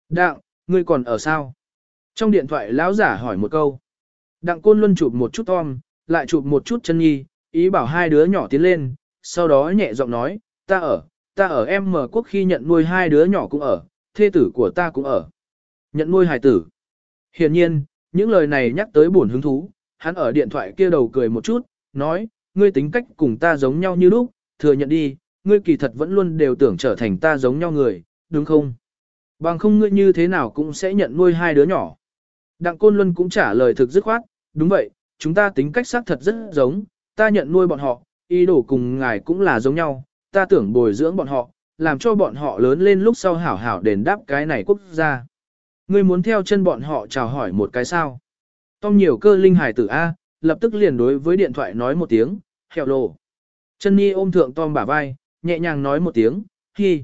Đặng, ngươi còn ở sao? Trong điện thoại lão giả hỏi một câu. Đặng Côn Luân chụp một chút Tom, lại chụp một chút chân nhi, ý bảo hai đứa nhỏ tiến lên, sau đó nhẹ giọng nói, ta ở, ta ở em mở quốc khi nhận nuôi hai đứa nhỏ cũng ở, thê tử của ta cũng ở. Nhận nuôi hài tử. Hiển nhiên, những lời này nhắc tới buồn hứng thú, hắn ở điện thoại kia đầu cười một chút, nói, ngươi tính cách cùng ta giống nhau như lúc, thừa nhận đi, ngươi kỳ thật vẫn luôn đều tưởng trở thành ta giống nhau người, đúng không? Bằng không ngươi như thế nào cũng sẽ nhận nuôi hai đứa nhỏ. Đặng Côn Luân cũng trả lời thực dứt khoát, đúng vậy, chúng ta tính cách xác thật rất giống, ta nhận nuôi bọn họ, ý đồ cùng ngài cũng là giống nhau, ta tưởng bồi dưỡng bọn họ, làm cho bọn họ lớn lên lúc sau hảo hảo đền đáp cái này quốc gia. Ngươi muốn theo chân bọn họ chào hỏi một cái sao? Tom nhiều cơ linh hải tử A, lập tức liền đối với điện thoại nói một tiếng, hẹo lộ. Chân Nhi ôm thượng Tom bả vai, nhẹ nhàng nói một tiếng, hi.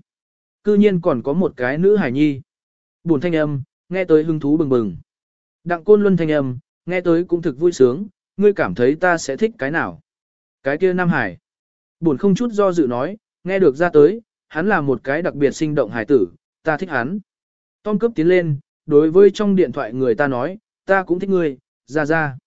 Cư nhiên còn có một cái nữ hải nhi. Buồn thanh âm, nghe tới hứng thú bừng bừng. Đặng côn luân thanh âm, nghe tới cũng thực vui sướng, ngươi cảm thấy ta sẽ thích cái nào. Cái kia Nam Hải. Buồn không chút do dự nói, nghe được ra tới, hắn là một cái đặc biệt sinh động hải tử, ta thích hắn. Tom cấp tiến lên, đối với trong điện thoại người ta nói, ta cũng thích ngươi, ra ra.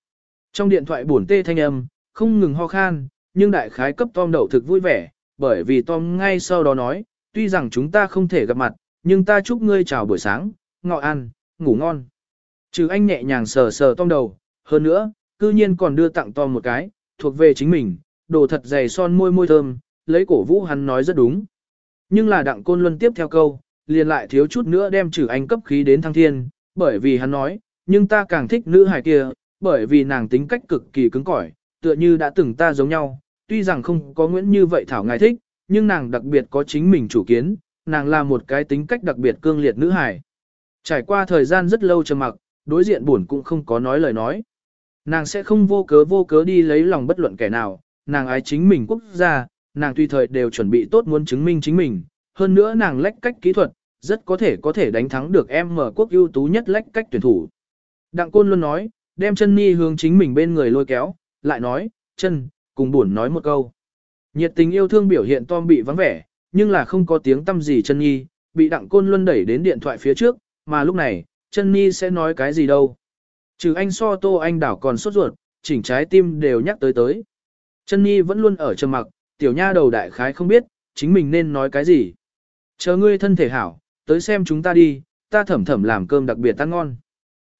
Trong điện thoại buồn tê thanh âm, không ngừng ho khan, nhưng đại khái cấp Tom đậu thực vui vẻ, bởi vì Tom ngay sau đó nói, tuy rằng chúng ta không thể gặp mặt, nhưng ta chúc ngươi chào buổi sáng, ngọ ăn, ngủ ngon. Trừ anh nhẹ nhàng sờ sờ Tom đầu, hơn nữa, cư nhiên còn đưa tặng Tom một cái, thuộc về chính mình, đồ thật dày son môi môi thơm, lấy cổ vũ hắn nói rất đúng. Nhưng là đặng côn luân tiếp theo câu, liền lại thiếu chút nữa đem trừ anh cấp khí đến thăng thiên, bởi vì hắn nói, nhưng ta càng thích nữ hài kia, bởi vì nàng tính cách cực kỳ cứng cỏi, tựa như đã từng ta giống nhau, tuy rằng không có Nguyễn như vậy Thảo ngài thích, nhưng nàng đặc biệt có chính mình chủ kiến, nàng là một cái tính cách đặc biệt cương liệt nữ hài. Trải qua thời gian rất lâu trầm mặc, đối diện buồn cũng không có nói lời nói. Nàng sẽ không vô cớ vô cớ đi lấy lòng bất luận kẻ nào, nàng ái chính mình quốc gia, nàng tùy thời đều chuẩn bị tốt muốn chứng minh chính mình, hơn nữa nàng lách cách kỹ thuật, rất có thể có thể đánh thắng được em mở quốc ưu tú nhất lách cách tuyển thủ. Đặng Côn luôn nói, đem chân ni hướng chính mình bên người lôi kéo, lại nói, chân, cùng buồn nói một câu. Nhiệt tình yêu thương biểu hiện Tom bị vắng vẻ, nhưng là không có tiếng tâm gì chân nhi, bị đặng côn luân đẩy đến điện thoại phía trước, mà lúc này, chân nhi sẽ nói cái gì đâu. Trừ anh so tô anh đảo còn sốt ruột, chỉnh trái tim đều nhắc tới tới. Chân nhi vẫn luôn ở trầm mặc, tiểu nha đầu đại khái không biết, chính mình nên nói cái gì. Chờ ngươi thân thể hảo, tới xem chúng ta đi, ta thẩm thẩm làm cơm đặc biệt ăn ngon.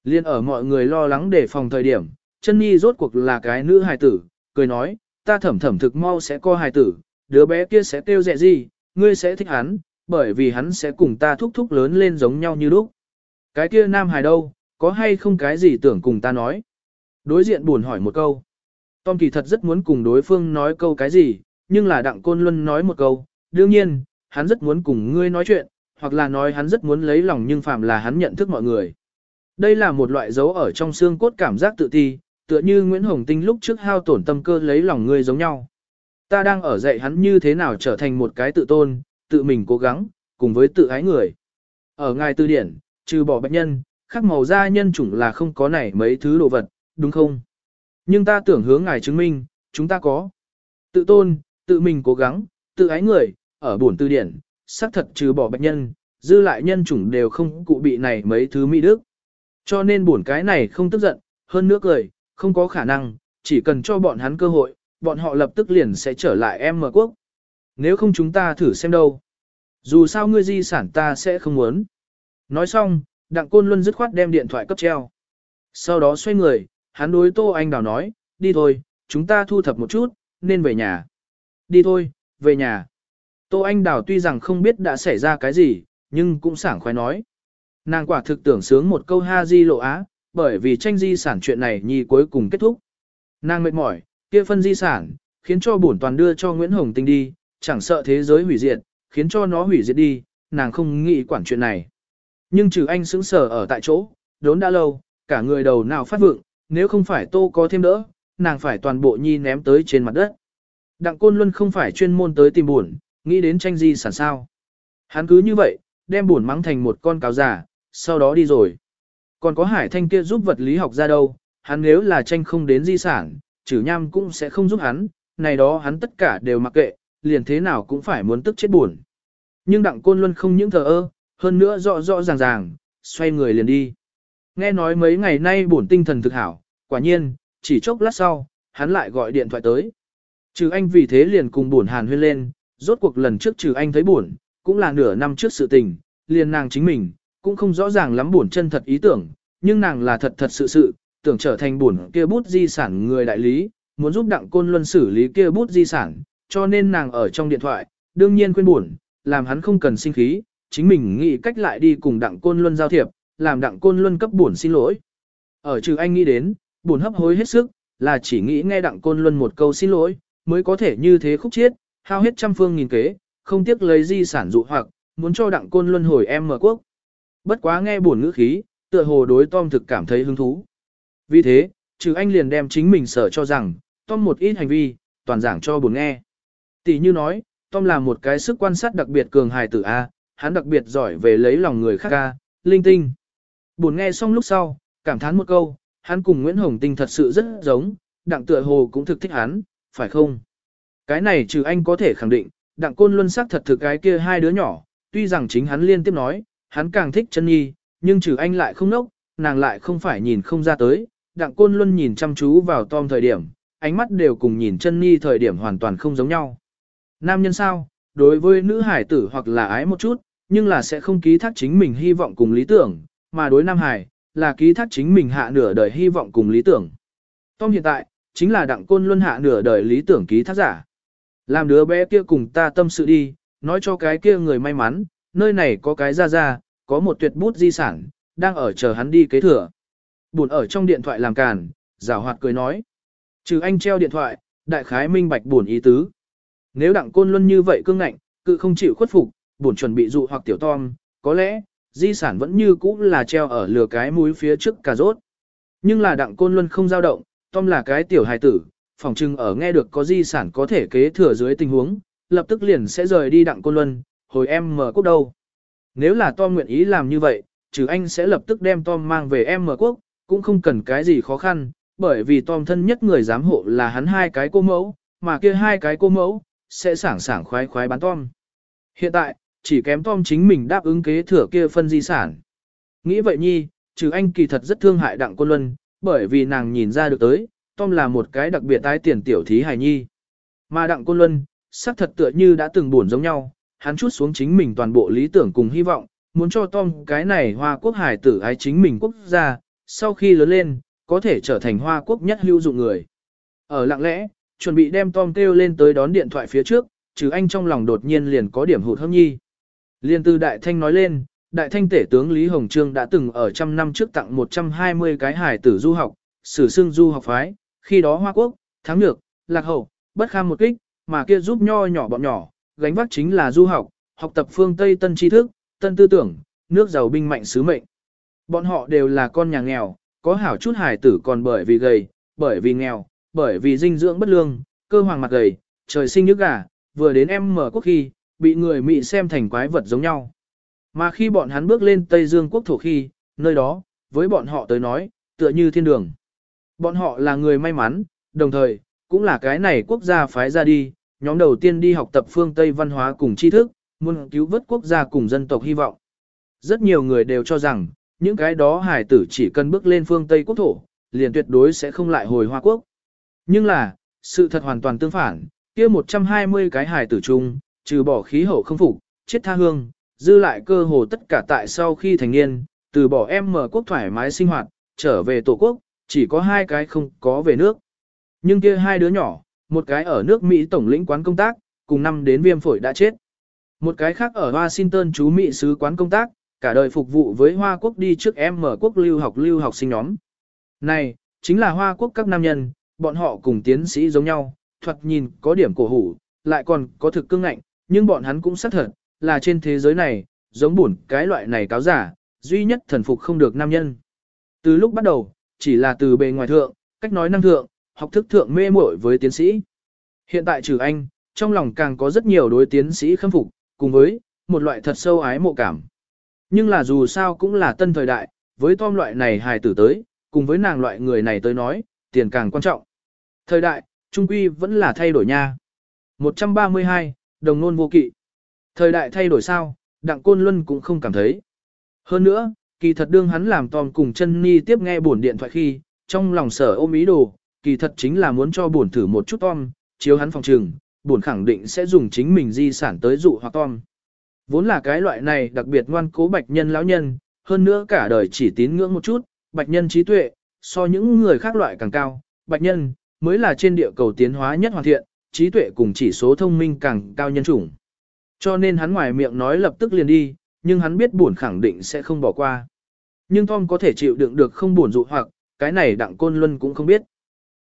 Liên ở mọi người lo lắng để phòng thời điểm, chân nhi rốt cuộc là cái nữ hài tử, cười nói, ta thẩm thẩm thực mau sẽ co hài tử, đứa bé kia sẽ kêu dẹ gì, ngươi sẽ thích hắn, bởi vì hắn sẽ cùng ta thúc thúc lớn lên giống nhau như lúc. Cái kia nam hài đâu, có hay không cái gì tưởng cùng ta nói? Đối diện buồn hỏi một câu. Tom kỳ thật rất muốn cùng đối phương nói câu cái gì, nhưng là đặng côn luân nói một câu, đương nhiên, hắn rất muốn cùng ngươi nói chuyện, hoặc là nói hắn rất muốn lấy lòng nhưng phạm là hắn nhận thức mọi người. Đây là một loại dấu ở trong xương cốt cảm giác tự ti, tựa như Nguyễn Hồng Tinh lúc trước hao tổn tâm cơ lấy lòng ngươi giống nhau. Ta đang ở dạy hắn như thế nào trở thành một cái tự tôn, tự mình cố gắng, cùng với tự ái người. Ở ngài tư điển, trừ bỏ bệnh nhân, khắc màu da nhân chủng là không có này mấy thứ đồ vật, đúng không? Nhưng ta tưởng hướng ngài chứng minh, chúng ta có. Tự tôn, tự mình cố gắng, tự ái người, ở bổn tư điển, xác thật trừ bỏ bệnh nhân, dư lại nhân chủng đều không cụ bị này mấy thứ mỹ đức. Cho nên bổn cái này không tức giận, hơn nữa cười, không có khả năng, chỉ cần cho bọn hắn cơ hội, bọn họ lập tức liền sẽ trở lại em mở quốc. Nếu không chúng ta thử xem đâu. Dù sao ngươi di sản ta sẽ không muốn. Nói xong, Đặng Côn Luân dứt khoát đem điện thoại cấp treo. Sau đó xoay người, hắn đối Tô Anh Đào nói, đi thôi, chúng ta thu thập một chút, nên về nhà. Đi thôi, về nhà. Tô Anh Đào tuy rằng không biết đã xảy ra cái gì, nhưng cũng sảng khoái nói. Nàng quả thực tưởng sướng một câu ha di lộ á, bởi vì tranh di sản chuyện này nhi cuối cùng kết thúc. Nàng mệt mỏi, kia phân di sản, khiến cho bổn toàn đưa cho Nguyễn Hồng Tinh đi, chẳng sợ thế giới hủy diệt, khiến cho nó hủy diệt đi, nàng không nghĩ quản chuyện này. Nhưng trừ anh sững sờ ở tại chỗ, đốn đã lâu, cả người đầu nào phát vượng, nếu không phải tô có thêm đỡ, nàng phải toàn bộ nhi ném tới trên mặt đất. Đặng Côn Luân không phải chuyên môn tới tìm buồn, nghĩ đến tranh di sản sao. Hắn cứ như vậy, đem buồn mắng thành một con cáo giả, sau đó đi rồi. Còn có hải thanh kia giúp vật lý học ra đâu, hắn nếu là tranh không đến di sản, trừ nham cũng sẽ không giúp hắn, này đó hắn tất cả đều mặc kệ, liền thế nào cũng phải muốn tức chết buồn. Nhưng đặng côn luân không những thờ ơ, hơn nữa rõ rõ ràng ràng, xoay người liền đi. Nghe nói mấy ngày nay buồn tinh thần thực hảo, quả nhiên, chỉ chốc lát sau, hắn lại gọi điện thoại tới. Trừ anh vì thế liền cùng buồn hàn huyên lên, rốt cuộc lần trước trừ anh thấy buồn, cũng là nửa năm trước sự tình, liền nàng chính mình, cũng không rõ ràng lắm buồn chân thật ý tưởng, nhưng nàng là thật thật sự sự, tưởng trở thành buồn kia bút di sản người đại lý, muốn giúp đặng côn luân xử lý kia bút di sản, cho nên nàng ở trong điện thoại, đương nhiên quên buồn, làm hắn không cần sinh khí, chính mình nghĩ cách lại đi cùng đặng côn luân giao thiệp, làm đặng côn luân cấp buồn xin lỗi. Ở trừ anh nghĩ đến, buồn hấp hối hết sức, là chỉ nghĩ nghe đặng côn luân một câu xin lỗi, mới có thể như thế khúc chiết, hao hết trăm phương nghìn kế, không tiếc lấy di sản dụ hoặc, muốn cho đặng côn luân hồi em mở quốc. Bất quá nghe buồn ngữ khí, tựa hồ đối Tom thực cảm thấy hứng thú. Vì thế, trừ anh liền đem chính mình sở cho rằng, Tom một ít hành vi, toàn giảng cho buồn nghe. Tỷ như nói, Tom là một cái sức quan sát đặc biệt cường hài tử A, hắn đặc biệt giỏi về lấy lòng người khác A, linh tinh. Buồn nghe xong lúc sau, cảm thán một câu, hắn cùng Nguyễn Hồng Tinh thật sự rất giống, đặng tựa hồ cũng thực thích hắn, phải không? Cái này trừ anh có thể khẳng định, đặng côn luân sắc thật thực cái kia hai đứa nhỏ, tuy rằng chính hắn liên tiếp nói, hắn càng thích chân nhi, nhưng trừ anh lại không nốc, nàng lại không phải nhìn không ra tới, đặng côn luân nhìn chăm chú vào Tom thời điểm, ánh mắt đều cùng nhìn chân nhi thời điểm hoàn toàn không giống nhau. Nam nhân sao, đối với nữ hải tử hoặc là ái một chút, nhưng là sẽ không ký thác chính mình hy vọng cùng lý tưởng, mà đối nam hải, là ký thác chính mình hạ nửa đời hy vọng cùng lý tưởng. Tom hiện tại, chính là đặng côn luân hạ nửa đời lý tưởng ký thác giả. Làm đứa bé kia cùng ta tâm sự đi, nói cho cái kia người may mắn, nơi này có cái ra ra, có một tuyệt bút di sản, đang ở chờ hắn đi kế thừa. Buồn ở trong điện thoại làm càn, rào hoạt cười nói. Trừ anh treo điện thoại, đại khái minh bạch buồn ý tứ. Nếu đặng côn luân như vậy cương ngạnh, cự không chịu khuất phục, buồn chuẩn bị dụ hoặc tiểu tom, có lẽ, di sản vẫn như cũ là treo ở lửa cái mũi phía trước cà rốt. Nhưng là đặng côn luân không dao động, tom là cái tiểu hài tử, phòng trưng ở nghe được có di sản có thể kế thừa dưới tình huống, lập tức liền sẽ rời đi đặng côn luân, hồi em mở quốc đâu. Nếu là Tom nguyện ý làm như vậy, trừ anh sẽ lập tức đem Tom mang về em mở quốc, cũng không cần cái gì khó khăn, bởi vì Tom thân nhất người giám hộ là hắn hai cái cô mẫu, mà kia hai cái cô mẫu, sẽ sảng sảng khoái khoái bán Tom. Hiện tại, chỉ kém Tom chính mình đáp ứng kế thừa kia phân di sản. Nghĩ vậy nhi, trừ anh kỳ thật rất thương hại đặng côn luân, bởi vì nàng nhìn ra được tới, Tom là một cái đặc biệt tái tiền tiểu thí hài nhi. Mà đặng côn luân, xác thật tựa như đã từng buồn giống nhau, hắn chút xuống chính mình toàn bộ lý tưởng cùng hy vọng, muốn cho Tom cái này hoa quốc hải tử ái chính mình quốc gia, sau khi lớn lên, có thể trở thành hoa quốc nhất hữu dụng người. Ở lặng lẽ, chuẩn bị đem Tom kêu lên tới đón điện thoại phía trước, trừ anh trong lòng đột nhiên liền có điểm hụt hâm nhi. Liên từ Đại Thanh nói lên, Đại Thanh tể tướng Lý Hồng Trương đã từng ở trăm năm trước tặng 120 cái hải tử du học, sử xưng du học phái, khi đó Hoa Quốc, thắng được lạc hậu, bất kham một kích, mà kia giúp nho nhỏ bọn nhỏ, gánh vác chính là du học, học tập phương Tây tân tri thức, tân tư tưởng, nước giàu binh mạnh sứ mệnh. Bọn họ đều là con nhà nghèo, có hảo chút hài tử còn bởi vì gầy, bởi vì nghèo, bởi vì dinh dưỡng bất lương, cơ hoàng mặt gầy, trời sinh nhức gà, vừa đến em mở quốc khi, bị người Mỹ xem thành quái vật giống nhau. Mà khi bọn hắn bước lên Tây Dương quốc thổ khi, nơi đó, với bọn họ tới nói, tựa như thiên đường. Bọn họ là người may mắn, đồng thời, cũng là cái này quốc gia phái ra đi, nhóm đầu tiên đi học tập phương Tây văn hóa cùng tri thức, muốn cứu vớt quốc gia cùng dân tộc hy vọng. Rất nhiều người đều cho rằng, những cái đó hải tử chỉ cần bước lên phương Tây quốc thổ, liền tuyệt đối sẽ không lại hồi Hoa Quốc. Nhưng là, sự thật hoàn toàn tương phản, kia 120 cái hải tử chung, trừ bỏ khí hậu không phục, chết tha hương, dư lại cơ hồ tất cả tại sau khi thành niên, từ bỏ em mở quốc thoải mái sinh hoạt, trở về tổ quốc, chỉ có hai cái không có về nước. Nhưng kia hai đứa nhỏ, một cái ở nước Mỹ tổng lĩnh quán công tác, cùng năm đến viêm phổi đã chết. Một cái khác ở Washington chú Mỹ sứ quán công tác, cả đời phục vụ với Hoa Quốc đi trước em mở quốc lưu học lưu học sinh nhóm. Này, chính là Hoa Quốc các nam nhân, bọn họ cùng tiến sĩ giống nhau, thoạt nhìn có điểm cổ hủ, lại còn có thực cương ngạnh, nhưng bọn hắn cũng xác thật, là trên thế giới này, giống buồn cái loại này cáo giả, duy nhất thần phục không được nam nhân. Từ lúc bắt đầu, chỉ là từ bề ngoài thượng, cách nói năng thượng, học thức thượng mê muội với tiến sĩ. Hiện tại trừ anh, trong lòng càng có rất nhiều đối tiến sĩ khâm phục, cùng với một loại thật sâu ái mộ cảm. Nhưng là dù sao cũng là tân thời đại, với Tom loại này hài tử tới, cùng với nàng loại người này tới nói, tiền càng quan trọng. Thời đại, trung quy vẫn là thay đổi nha. 132, đồng nôn vô kỵ. Thời đại thay đổi sao, Đặng Côn Luân cũng không cảm thấy. Hơn nữa, kỳ thật đương hắn làm Tom cùng chân Ni tiếp nghe buồn điện thoại khi, trong lòng sở ôm ý đồ, kỳ thật chính là muốn cho buồn thử một chút Tom, chiếu hắn phòng trường, buồn khẳng định sẽ dùng chính mình di sản tới dụ hoặc Tom. Vốn là cái loại này đặc biệt ngoan cố bạch nhân lão nhân, hơn nữa cả đời chỉ tín ngưỡng một chút, bạch nhân trí tuệ, so những người khác loại càng cao, bạch nhân, mới là trên địa cầu tiến hóa nhất hoàn thiện, trí tuệ cùng chỉ số thông minh càng cao nhân chủng. Cho nên hắn ngoài miệng nói lập tức liền đi, nhưng hắn biết buồn khẳng định sẽ không bỏ qua. Nhưng Tom có thể chịu đựng được không buồn dụ hoặc, cái này đặng côn luân cũng không biết.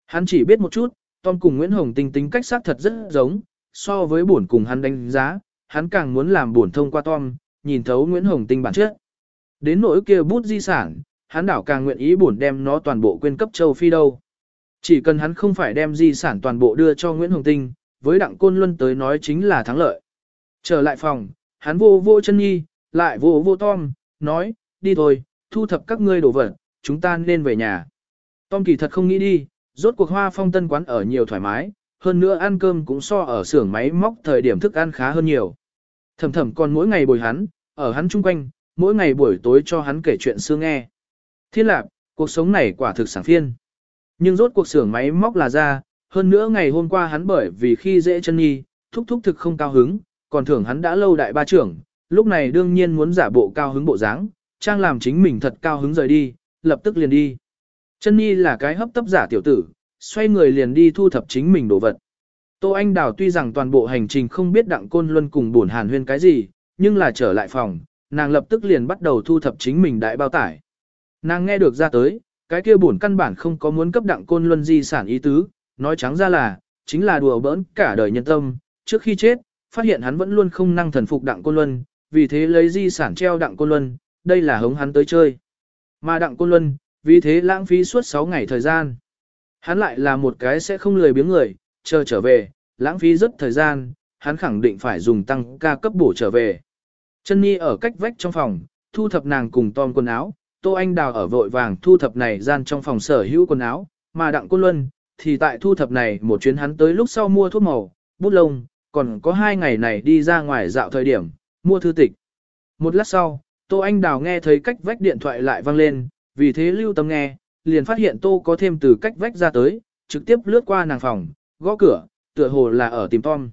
Hắn chỉ biết một chút, Tom cùng Nguyễn Hồng Tinh tính cách xác thật rất giống, so với buồn cùng hắn đánh giá, hắn càng muốn làm buồn thông qua Tom, nhìn thấu Nguyễn Hồng Tinh bản chất. Đến nỗi kia bút di sản, hắn đảo càng nguyện ý buồn đem nó toàn bộ quyên cấp châu Phi đâu. Chỉ cần hắn không phải đem di sản toàn bộ đưa cho Nguyễn Hồng Tinh, với Đặng Côn Luân tới nói chính là thắng lợi. Trở lại phòng, hắn vô vô chân nhi, lại vô vô Tom, nói, đi thôi, thu thập các ngươi đồ vật, chúng ta nên về nhà. Tom kỳ thật không nghĩ đi, rốt cuộc hoa phong tân quán ở nhiều thoải mái, hơn nữa ăn cơm cũng so ở xưởng máy móc thời điểm thức ăn khá hơn nhiều. Thầm thầm còn mỗi ngày bồi hắn, ở hắn chung quanh, mỗi ngày buổi tối cho hắn kể chuyện xưa nghe. Thiên lạc, cuộc sống này quả thực sảng phiên. Nhưng rốt cuộc xưởng máy móc là ra, hơn nữa ngày hôm qua hắn bởi vì khi dễ chân nhi, thúc thúc thực không cao hứng, còn thưởng hắn đã lâu đại ba trưởng, lúc này đương nhiên muốn giả bộ cao hứng bộ dáng, trang làm chính mình thật cao hứng rời đi, lập tức liền đi. Chân nhi là cái hấp tấp giả tiểu tử, xoay người liền đi thu thập chính mình đồ vật. Tô Anh Đào tuy rằng toàn bộ hành trình không biết đặng côn luân cùng buồn hàn huyên cái gì, nhưng là trở lại phòng, nàng lập tức liền bắt đầu thu thập chính mình đại bao tải. Nàng nghe được ra tới, cái kia buồn căn bản không có muốn cấp đặng côn luân di sản ý tứ, nói trắng ra là, chính là đùa bỡn cả đời nhân tâm, trước khi chết, phát hiện hắn vẫn luôn không năng thần phục đặng côn luân, vì thế lấy di sản treo đặng côn luân, đây là hống hắn tới chơi. Mà đặng côn luân, vì thế lãng phí suốt 6 ngày thời gian. Hắn lại là một cái sẽ không lười biếng người, chờ trở về, lãng phí rất thời gian, hắn khẳng định phải dùng tăng ca cấp bổ trở về. Chân Nhi ở cách vách trong phòng, thu thập nàng cùng Tom quần áo, Tô Anh Đào ở vội vàng thu thập này gian trong phòng sở hữu quần áo, mà Đặng Côn Luân, thì tại thu thập này một chuyến hắn tới lúc sau mua thuốc màu, bút lông, còn có hai ngày này đi ra ngoài dạo thời điểm, mua thư tịch. Một lát sau, Tô Anh Đào nghe thấy cách vách điện thoại lại vang lên, vì thế lưu tâm nghe, liền phát hiện Tô có thêm từ cách vách ra tới, trực tiếp lướt qua nàng phòng, gõ cửa, tựa hồ là ở tìm Tom.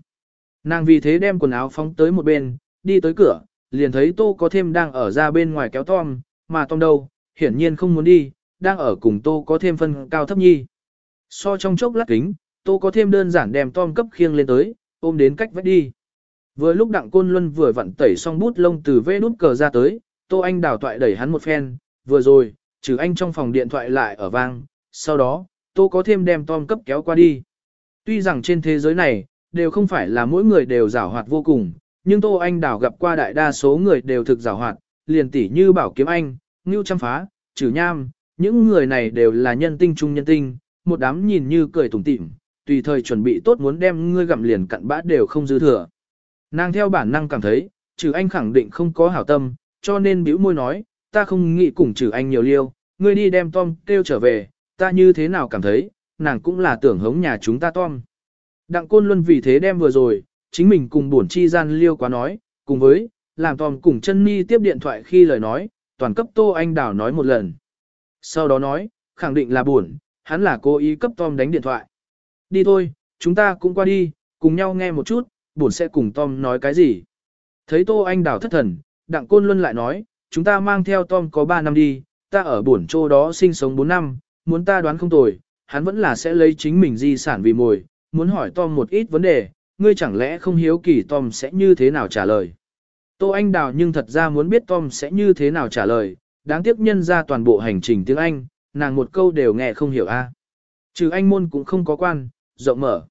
Nàng vì thế đem quần áo phóng tới một bên, đi tới cửa, liền thấy Tô có thêm đang ở ra bên ngoài kéo Tom, mà Tom đâu, hiển nhiên không muốn đi, đang ở cùng Tô có thêm phân cao thấp nhi. So trong chốc lát kính, Tô có thêm đơn giản đem Tom cấp khiêng lên tới, ôm đến cách vách đi. Vừa lúc Đặng Côn Luân vừa vặn tẩy xong bút lông từ vê nút cờ ra tới, Tô Anh đào toại đẩy hắn một phen, vừa rồi, trừ anh trong phòng điện thoại lại ở vang, sau đó, Tô có thêm đem Tom cấp kéo qua đi. Tuy rằng trên thế giới này, đều không phải là mỗi người đều giảo hoạt vô cùng, nhưng Tô Anh đảo gặp qua đại đa số người đều thực giảo hoạt, liền tỉ như Bảo Kiếm Anh, Ngưu chăm Phá, Trừ Nham, những người này đều là nhân tinh trung nhân tinh, một đám nhìn như cười tủm tỉm, tùy thời chuẩn bị tốt muốn đem ngươi gặm liền cặn bã đều không dư thừa. Nàng theo bản năng cảm thấy, trừ anh khẳng định không có hảo tâm, cho nên bĩu môi nói, ta không nghĩ cùng trừ anh nhiều liêu, ngươi đi đem Tom kêu trở về, ta như thế nào cảm thấy, nàng cũng là tưởng hống nhà chúng ta Tom. Đặng Côn Luân vì thế đem vừa rồi, chính mình cùng buồn chi gian liêu quá nói, cùng với, làm Tom cùng chân mi tiếp điện thoại khi lời nói, toàn cấp Tô Anh Đào nói một lần. Sau đó nói, khẳng định là buồn, hắn là cố ý cấp Tom đánh điện thoại. Đi thôi, chúng ta cũng qua đi, cùng nhau nghe một chút, buồn sẽ cùng Tom nói cái gì. Thấy Tô Anh Đào thất thần, Đặng Côn Luân lại nói, chúng ta mang theo Tom có 3 năm đi, ta ở buồn chỗ đó sinh sống 4 năm, muốn ta đoán không tồi, hắn vẫn là sẽ lấy chính mình di sản vì mồi, muốn hỏi Tom một ít vấn đề, ngươi chẳng lẽ không hiếu kỳ Tom sẽ như thế nào trả lời. Tô Anh Đào nhưng thật ra muốn biết Tom sẽ như thế nào trả lời, đáng tiếc nhân ra toàn bộ hành trình tiếng Anh, nàng một câu đều nghe không hiểu a. Trừ anh môn cũng không có quan, rộng mở.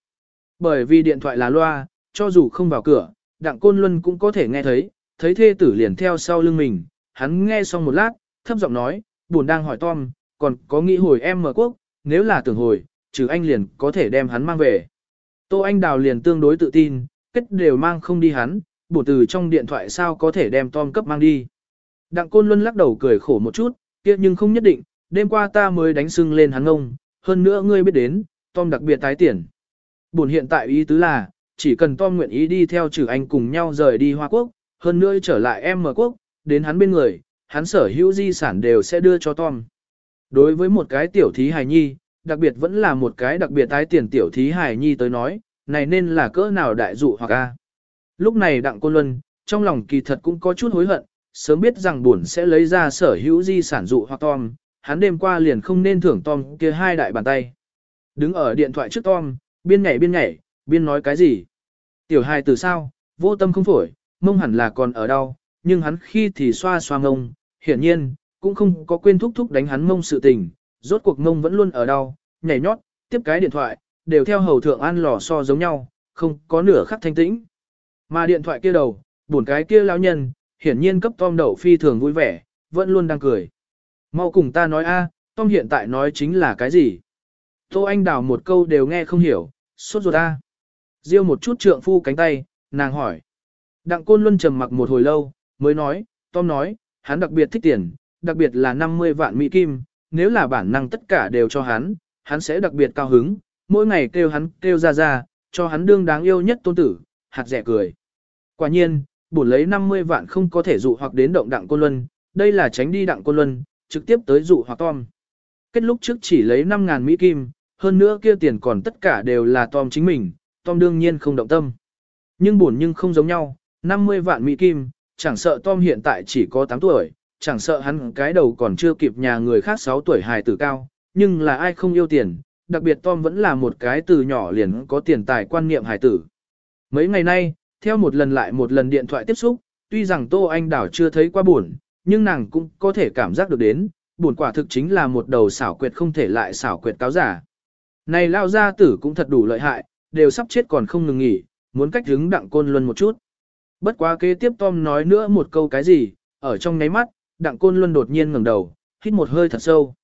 Bởi vì điện thoại là loa, cho dù không vào cửa, đặng côn luân cũng có thể nghe thấy, thấy thê tử liền theo sau lưng mình, hắn nghe xong một lát, thấp giọng nói, buồn đang hỏi Tom, còn có nghĩ hồi em mở quốc, nếu là tưởng hồi, trừ anh liền có thể đem hắn mang về. Tô Anh Đào liền tương đối tự tin, kết đều mang không đi hắn, bổ từ trong điện thoại sao có thể đem Tom cấp mang đi. Đặng Côn Luân lắc đầu cười khổ một chút, kia nhưng không nhất định, đêm qua ta mới đánh sưng lên hắn ông, hơn nữa ngươi biết đến, Tom đặc biệt tái tiền. Buồn hiện tại ý tứ là, chỉ cần Tom nguyện ý đi theo trừ anh cùng nhau rời đi Hoa Quốc, hơn nữa trở lại em mở quốc, đến hắn bên người, hắn sở hữu di sản đều sẽ đưa cho Tom. Đối với một cái tiểu thí hài nhi, đặc biệt vẫn là một cái đặc biệt tái tiền tiểu thí hài nhi tới nói, này nên là cỡ nào đại dụ hoặc a. Lúc này Đặng Côn Luân, trong lòng kỳ thật cũng có chút hối hận, sớm biết rằng buồn sẽ lấy ra sở hữu di sản dụ hoặc Tom, hắn đêm qua liền không nên thưởng Tom kia hai đại bàn tay. Đứng ở điện thoại trước Tom, biên nhảy biên nhảy, biên nói cái gì? Tiểu hài từ sao, vô tâm không phổi, mông hẳn là còn ở đâu, nhưng hắn khi thì xoa xoa ngông, hiển nhiên, cũng không có quên thúc thúc đánh hắn mông sự tình, rốt cuộc ngông vẫn luôn ở đâu, nhảy nhót, tiếp cái điện thoại, đều theo hầu thượng ăn lò so giống nhau, không có nửa khắc thanh tĩnh. Mà điện thoại kia đầu, buồn cái kia lão nhân, hiển nhiên cấp Tom đậu phi thường vui vẻ, vẫn luôn đang cười. Mau cùng ta nói a, Tom hiện tại nói chính là cái gì? Tô Anh Đào một câu đều nghe không hiểu, sốt ruột a. Diêu một chút trượng phu cánh tay, nàng hỏi. Đặng Côn Luân trầm mặc một hồi lâu, mới nói, Tom nói, hắn đặc biệt thích tiền, đặc biệt là 50 vạn Mỹ Kim, nếu là bản năng tất cả đều cho hắn, hắn sẽ đặc biệt cao hứng, mỗi ngày kêu hắn kêu ra ra, cho hắn đương đáng yêu nhất tôn tử, hạt rẻ cười. Quả nhiên, bổn lấy 50 vạn không có thể dụ hoặc đến động đặng côn luân, đây là tránh đi đặng côn luân, trực tiếp tới dụ hoặc Tom. Kết lúc trước chỉ lấy 5.000 Mỹ Kim, hơn nữa kia tiền còn tất cả đều là Tom chính mình, Tom đương nhiên không động tâm. Nhưng bổn nhưng không giống nhau, 50 vạn Mỹ Kim, chẳng sợ Tom hiện tại chỉ có 8 tuổi, chẳng sợ hắn cái đầu còn chưa kịp nhà người khác 6 tuổi hài tử cao, nhưng là ai không yêu tiền, đặc biệt Tom vẫn là một cái từ nhỏ liền có tiền tài quan niệm hài tử. Mấy ngày nay, theo một lần lại một lần điện thoại tiếp xúc, tuy rằng Tô Anh Đảo chưa thấy qua buồn, nhưng nàng cũng có thể cảm giác được đến, buồn quả thực chính là một đầu xảo quyệt không thể lại xảo quyệt cáo giả. Này lao gia tử cũng thật đủ lợi hại, đều sắp chết còn không ngừng nghỉ, muốn cách hứng đặng côn luân một chút. Bất quá kế tiếp Tom nói nữa một câu cái gì, ở trong ngáy mắt, đặng côn luân đột nhiên ngẩng đầu, hít một hơi thật sâu.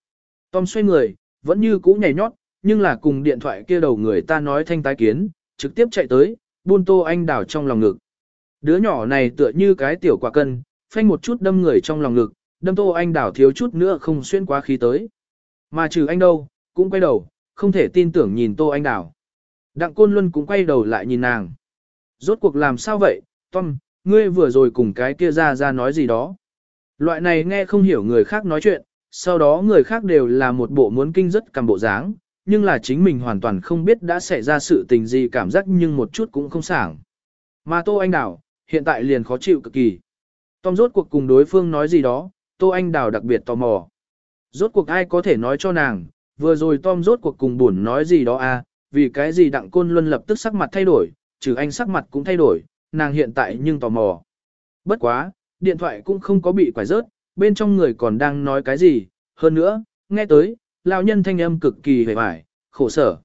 Tom xoay người, vẫn như cũ nhảy nhót, nhưng là cùng điện thoại kia đầu người ta nói thanh tái kiến, trực tiếp chạy tới, buôn tô anh đảo trong lòng ngực. Đứa nhỏ này tựa như cái tiểu quả cân, phanh một chút đâm người trong lòng ngực, đâm tô anh đảo thiếu chút nữa không xuyên quá khí tới. Mà trừ anh đâu, cũng quay đầu, không thể tin tưởng nhìn tô anh đảo. Đặng Côn Luân cũng quay đầu lại nhìn nàng. Rốt cuộc làm sao vậy, Tom, ngươi vừa rồi cùng cái kia ra ra nói gì đó. Loại này nghe không hiểu người khác nói chuyện, sau đó người khác đều là một bộ muốn kinh rất cầm bộ dáng, nhưng là chính mình hoàn toàn không biết đã xảy ra sự tình gì cảm giác nhưng một chút cũng không sảng. Mà Tô Anh Đào, hiện tại liền khó chịu cực kỳ. Tom rốt cuộc cùng đối phương nói gì đó, Tô Anh Đào đặc biệt tò mò. Rốt cuộc ai có thể nói cho nàng, vừa rồi Tom rốt cuộc cùng buồn nói gì đó à, vì cái gì đặng côn luân lập tức sắc mặt thay đổi, trừ anh sắc mặt cũng thay đổi, nàng hiện tại nhưng tò mò. Bất quá, điện thoại cũng không có bị quải rớt, bên trong người còn đang nói cái gì, hơn nữa, nghe tới, lão nhân thanh âm cực kỳ hề vải, khổ sở.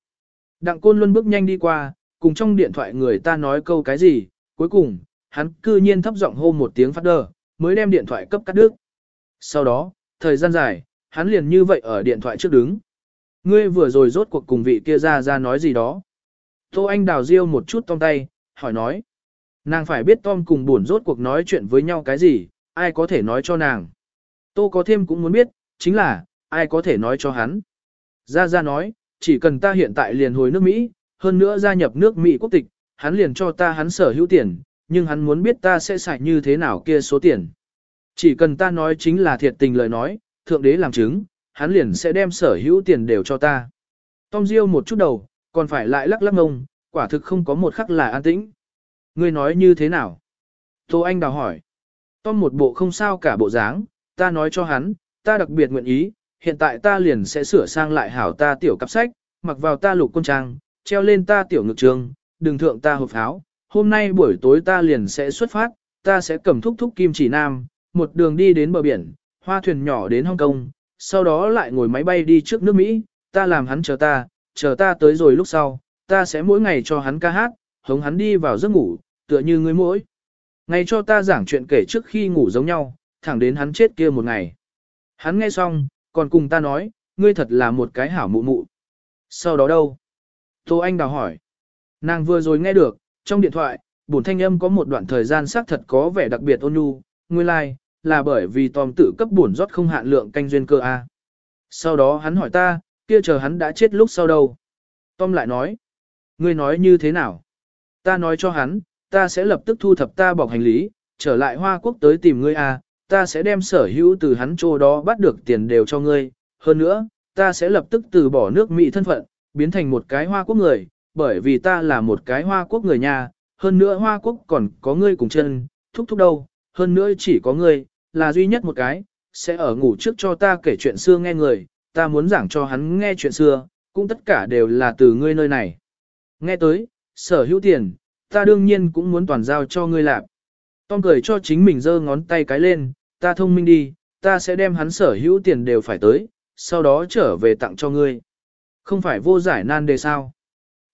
Đặng côn luân bước nhanh đi qua, cùng trong điện thoại người ta nói câu cái gì, cuối cùng, hắn cư nhiên thấp giọng hô một tiếng phát đờ, mới đem điện thoại cấp cắt đứt. Sau đó, thời gian dài, hắn liền như vậy ở điện thoại trước đứng. Ngươi vừa rồi rốt cuộc cùng vị kia ra ra nói gì đó. Tô Anh đào riêu một chút trong tay, hỏi nói. Nàng phải biết Tom cùng buồn rốt cuộc nói chuyện với nhau cái gì, ai có thể nói cho nàng. Tô có thêm cũng muốn biết, chính là, ai có thể nói cho hắn. Ra ra nói, chỉ cần ta hiện tại liền hồi nước Mỹ, hơn nữa gia nhập nước Mỹ quốc tịch, hắn liền cho ta hắn sở hữu tiền, nhưng hắn muốn biết ta sẽ xài như thế nào kia số tiền. Chỉ cần ta nói chính là thiệt tình lời nói, thượng đế làm chứng, hắn liền sẽ đem sở hữu tiền đều cho ta. Tom Diêu một chút đầu, còn phải lại lắc lắc ngông, quả thực không có một khắc là an tĩnh. Ngươi nói như thế nào? Tô Anh đào hỏi. Tom một bộ không sao cả bộ dáng, ta nói cho hắn, ta đặc biệt nguyện ý, hiện tại ta liền sẽ sửa sang lại hảo ta tiểu cặp sách, mặc vào ta lục quân trang, treo lên ta tiểu ngực trường, đừng thượng ta hộp áo. Hôm nay buổi tối ta liền sẽ xuất phát, ta sẽ cầm thúc thúc kim chỉ nam, một đường đi đến bờ biển, hoa thuyền nhỏ đến Hong Kong, sau đó lại ngồi máy bay đi trước nước Mỹ, ta làm hắn chờ ta, chờ ta tới rồi lúc sau, ta sẽ mỗi ngày cho hắn ca hát, hống hắn đi vào giấc ngủ, tựa như người mỗi. Ngày cho ta giảng chuyện kể trước khi ngủ giống nhau, thẳng đến hắn chết kia một ngày. Hắn nghe xong, còn cùng ta nói, ngươi thật là một cái hảo mụ mụ. Sau đó đâu? Tô Anh đào hỏi. Nàng vừa rồi nghe được, trong điện thoại, bổn thanh âm có một đoạn thời gian xác thật có vẻ đặc biệt ôn nhu, nguyên lai, like, là bởi vì tòm tự cấp bổn rót không hạn lượng canh duyên cơ A. Sau đó hắn hỏi ta, kia chờ hắn đã chết lúc sau đâu. Tom lại nói, ngươi nói như thế nào? Ta nói cho hắn, ta sẽ lập tức thu thập ta bọc hành lý, trở lại Hoa Quốc tới tìm ngươi A, ta sẽ đem sở hữu từ hắn chỗ đó bắt được tiền đều cho ngươi. Hơn nữa, ta sẽ lập tức từ bỏ nước Mỹ thân phận, biến thành một cái Hoa Quốc người, bởi vì ta là một cái Hoa Quốc người nhà, hơn nữa Hoa Quốc còn có ngươi cùng chân, thúc thúc đâu, hơn nữa chỉ có ngươi, là duy nhất một cái, sẽ ở ngủ trước cho ta kể chuyện xưa nghe người, ta muốn giảng cho hắn nghe chuyện xưa, cũng tất cả đều là từ ngươi nơi này. Nghe tới, sở hữu tiền, ta đương nhiên cũng muốn toàn giao cho ngươi làm. Tom cười cho chính mình giơ ngón tay cái lên, ta thông minh đi, ta sẽ đem hắn sở hữu tiền đều phải tới, sau đó trở về tặng cho ngươi. Không phải vô giải nan đề sao.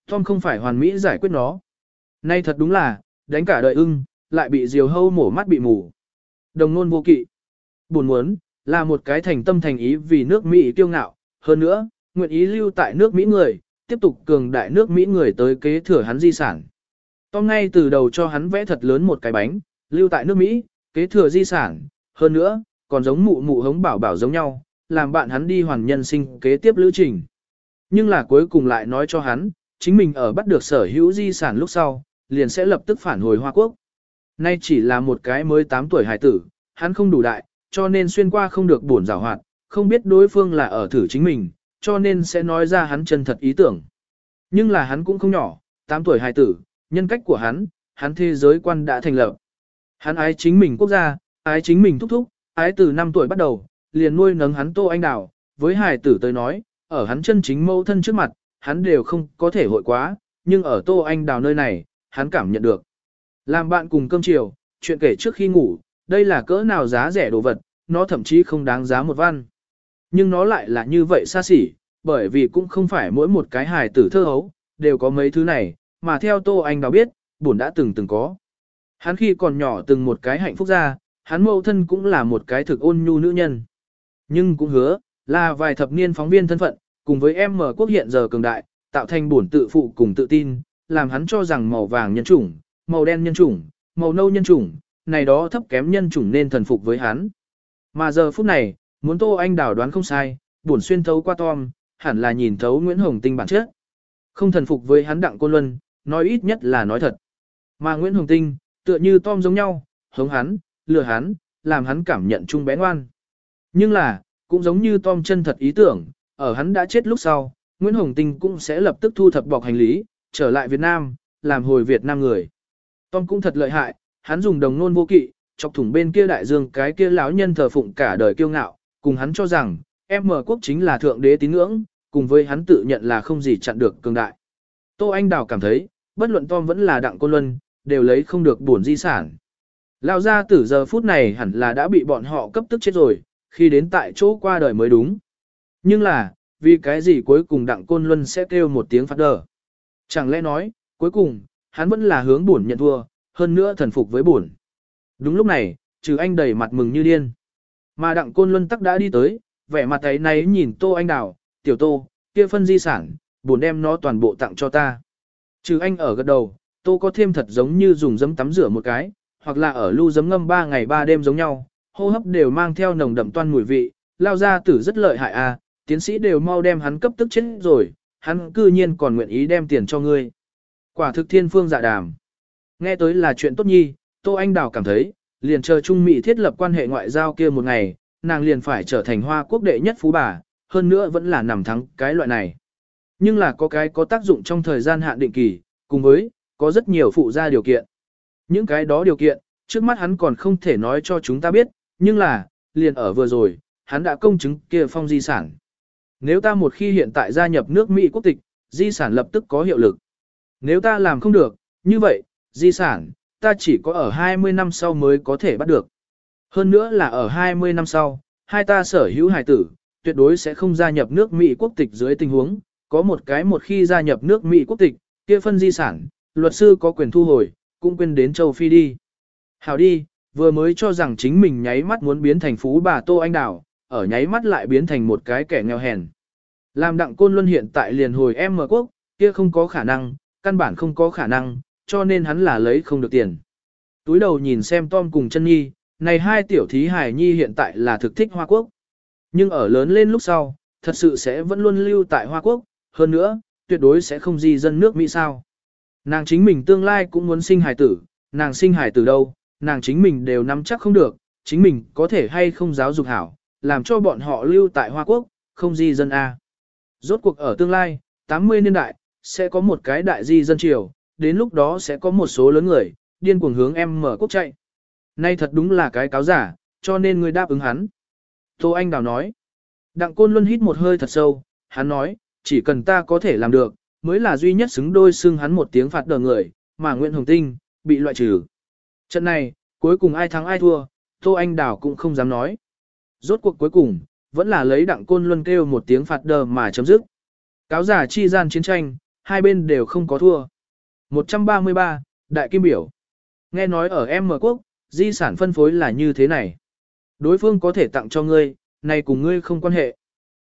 Tom không phải hoàn mỹ giải quyết nó. Nay thật đúng là, đánh cả đời ưng, lại bị diều hâu mổ mắt bị mù. Đồng nôn vô kỵ. Buồn muốn, là một cái thành tâm thành ý vì nước Mỹ kiêu ngạo, hơn nữa, nguyện ý lưu tại nước Mỹ người, tiếp tục cường đại nước Mỹ người tới kế thừa hắn di sản. Tom ngay từ đầu cho hắn vẽ thật lớn một cái bánh, lưu tại nước Mỹ, kế thừa di sản, hơn nữa, còn giống mụ mụ hống bảo bảo giống nhau, làm bạn hắn đi hoàn nhân sinh kế tiếp lữ trình. Nhưng là cuối cùng lại nói cho hắn, chính mình ở bắt được sở hữu di sản lúc sau, liền sẽ lập tức phản hồi Hoa Quốc. Nay chỉ là một cái mới 8 tuổi hải tử, hắn không đủ đại, cho nên xuyên qua không được buồn rào hoạt, không biết đối phương là ở thử chính mình, cho nên sẽ nói ra hắn chân thật ý tưởng. Nhưng là hắn cũng không nhỏ, 8 tuổi hải tử, nhân cách của hắn, hắn thế giới quan đã thành lập. Hắn ái chính mình quốc gia, ái chính mình thúc thúc, ái từ 5 tuổi bắt đầu, liền nuôi nấng hắn Tô Anh Đào, với hài tử tới nói, ở hắn chân chính mâu thân trước mặt, hắn đều không có thể hội quá, nhưng ở Tô Anh Đào nơi này, hắn cảm nhận được. Làm bạn cùng cơm chiều, chuyện kể trước khi ngủ, đây là cỡ nào giá rẻ đồ vật, nó thậm chí không đáng giá một văn. Nhưng nó lại là như vậy xa xỉ, bởi vì cũng không phải mỗi một cái hài tử thơ hấu, đều có mấy thứ này, mà theo Tô Anh Đào biết, bổn đã từng từng có. Hắn khi còn nhỏ từng một cái hạnh phúc ra, hắn mâu thân cũng là một cái thực ôn nhu nữ nhân. Nhưng cũng hứa, là vài thập niên phóng viên thân phận, cùng với em mở quốc hiện giờ cường đại, tạo thành bổn tự phụ cùng tự tin, làm hắn cho rằng màu vàng nhân chủng, màu đen nhân chủng, màu nâu nhân chủng, này đó thấp kém nhân chủng nên thần phục với hắn. Mà giờ phút này, muốn Tô Anh đảo đoán không sai, bổn xuyên thấu qua Tom, hẳn là nhìn thấu Nguyễn Hồng Tinh bản chất. Không thần phục với hắn đặng côn luân, nói ít nhất là nói thật. Mà Nguyễn Hồng Tinh, tựa như Tom giống nhau, hống hắn, lừa hắn, làm hắn cảm nhận chung bé ngoan. Nhưng là, cũng giống như Tom chân thật ý tưởng, ở hắn đã chết lúc sau, Nguyễn Hồng Tinh cũng sẽ lập tức thu thập bọc hành lý, trở lại Việt Nam, làm hồi Việt Nam người. Tom cũng thật lợi hại, hắn dùng đồng nôn vô kỵ, chọc thủng bên kia đại dương cái kia lão nhân thờ phụng cả đời kiêu ngạo, cùng hắn cho rằng, em mở quốc chính là thượng đế tín ngưỡng, cùng với hắn tự nhận là không gì chặn được cường đại. Tô Anh Đào cảm thấy, bất luận Tom vẫn là đặng côn luân, đều lấy không được bổn di sản. Lão gia tử giờ phút này hẳn là đã bị bọn họ cấp tức chết rồi, khi đến tại chỗ qua đời mới đúng. Nhưng là, vì cái gì cuối cùng đặng côn luân sẽ kêu một tiếng phát đờ. Chẳng lẽ nói, cuối cùng, hắn vẫn là hướng buồn nhận thua, hơn nữa thần phục với buồn. Đúng lúc này, trừ anh đầy mặt mừng như điên. Mà đặng côn luân tắc đã đi tới, vẻ mặt ấy này nhìn tô anh đào, tiểu tô, kia phân di sản, buồn đem nó toàn bộ tặng cho ta. Trừ anh ở gật đầu, tô có thêm thật giống như dùng giấm tắm rửa một cái, hoặc là ở lưu giấm ngâm ba ngày ba đêm giống nhau, hô hấp đều mang theo nồng đậm toan mùi vị, lao ra tử rất lợi hại à, tiến sĩ đều mau đem hắn cấp tức chết rồi, hắn cư nhiên còn nguyện ý đem tiền cho ngươi. Quả thực thiên phương dạ đàm. Nghe tới là chuyện tốt nhi, Tô Anh Đào cảm thấy, liền chờ Trung Mỹ thiết lập quan hệ ngoại giao kia một ngày, nàng liền phải trở thành hoa quốc đệ nhất phú bà, hơn nữa vẫn là nằm thắng cái loại này. Nhưng là có cái có tác dụng trong thời gian hạn định kỳ, cùng với, có rất nhiều phụ gia điều kiện. Những cái đó điều kiện, trước mắt hắn còn không thể nói cho chúng ta biết, nhưng là, liền ở vừa rồi, hắn đã công chứng kia phong di sản. Nếu ta một khi hiện tại gia nhập nước Mỹ quốc tịch, di sản lập tức có hiệu lực. Nếu ta làm không được, như vậy, di sản, ta chỉ có ở 20 năm sau mới có thể bắt được. Hơn nữa là ở 20 năm sau, hai ta sở hữu hài tử, tuyệt đối sẽ không gia nhập nước Mỹ quốc tịch dưới tình huống, có một cái một khi gia nhập nước Mỹ quốc tịch, kia phân di sản, luật sư có quyền thu hồi, cũng quên đến châu Phi đi. Hảo đi, vừa mới cho rằng chính mình nháy mắt muốn biến thành phú bà Tô Anh Đào, ở nháy mắt lại biến thành một cái kẻ nghèo hèn. Làm đặng côn luân hiện tại liền hồi em mở quốc, kia không có khả năng, căn bản không có khả năng, cho nên hắn là lấy không được tiền. Túi đầu nhìn xem Tom cùng chân nhi, này hai tiểu thí hải nhi hiện tại là thực thích Hoa Quốc. Nhưng ở lớn lên lúc sau, thật sự sẽ vẫn luôn lưu tại Hoa Quốc, hơn nữa, tuyệt đối sẽ không di dân nước Mỹ sao. Nàng chính mình tương lai cũng muốn sinh hải tử, nàng sinh hải tử đâu, nàng chính mình đều nắm chắc không được, chính mình có thể hay không giáo dục hảo, làm cho bọn họ lưu tại Hoa Quốc, không di dân A. Rốt cuộc ở tương lai, 80 niên đại, sẽ có một cái đại di dân triều, đến lúc đó sẽ có một số lớn người, điên cuồng hướng em mở quốc chạy. Nay thật đúng là cái cáo giả, cho nên người đáp ứng hắn. Tô Anh Đào nói. Đặng Côn Luân hít một hơi thật sâu, hắn nói, chỉ cần ta có thể làm được, mới là duy nhất xứng đôi xưng hắn một tiếng phạt đờ người, mà Nguyễn Hồng Tinh, bị loại trừ. Trận này, cuối cùng ai thắng ai thua, Tô Anh Đào cũng không dám nói. Rốt cuộc cuối cùng, vẫn là lấy đặng côn luân kêu một tiếng phạt đờ mà chấm dứt. Cáo giả chi gian chiến tranh, hai bên đều không có thua. 133, Đại Kim Biểu Nghe nói ở M quốc, di sản phân phối là như thế này. Đối phương có thể tặng cho ngươi, này cùng ngươi không quan hệ.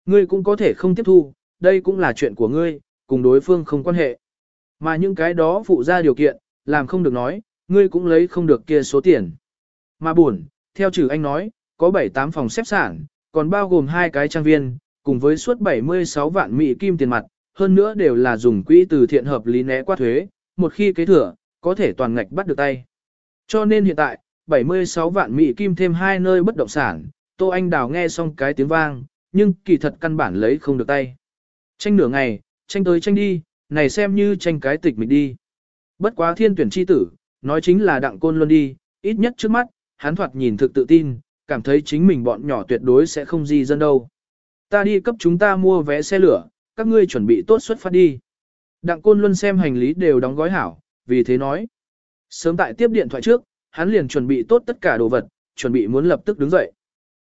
Ngươi cũng có thể không tiếp thu, đây cũng là chuyện của ngươi, cùng đối phương không quan hệ. Mà những cái đó phụ ra điều kiện, làm không được nói, ngươi cũng lấy không được kia số tiền. Mà buồn, theo trừ anh nói, có 7-8 phòng xếp sản, còn bao gồm hai cái trang viên, cùng với suốt 76 vạn mỹ kim tiền mặt, hơn nữa đều là dùng quỹ từ thiện hợp lý né qua thuế, một khi kế thừa, có thể toàn ngạch bắt được tay. Cho nên hiện tại, 76 vạn mỹ kim thêm hai nơi bất động sản, Tô Anh Đào nghe xong cái tiếng vang, nhưng kỳ thật căn bản lấy không được tay. Tranh nửa ngày, tranh tới tranh đi, này xem như tranh cái tịch mịch đi. Bất quá thiên tuyển chi tử, nói chính là đặng côn luôn đi, ít nhất trước mắt, hắn thoạt nhìn thực tự tin, cảm thấy chính mình bọn nhỏ tuyệt đối sẽ không di dân đâu. Ta đi cấp chúng ta mua vé xe lửa, các ngươi chuẩn bị tốt xuất phát đi. Đặng côn luôn xem hành lý đều đóng gói hảo, vì thế nói. Sớm tại tiếp điện thoại trước, hắn liền chuẩn bị tốt tất cả đồ vật, chuẩn bị muốn lập tức đứng dậy.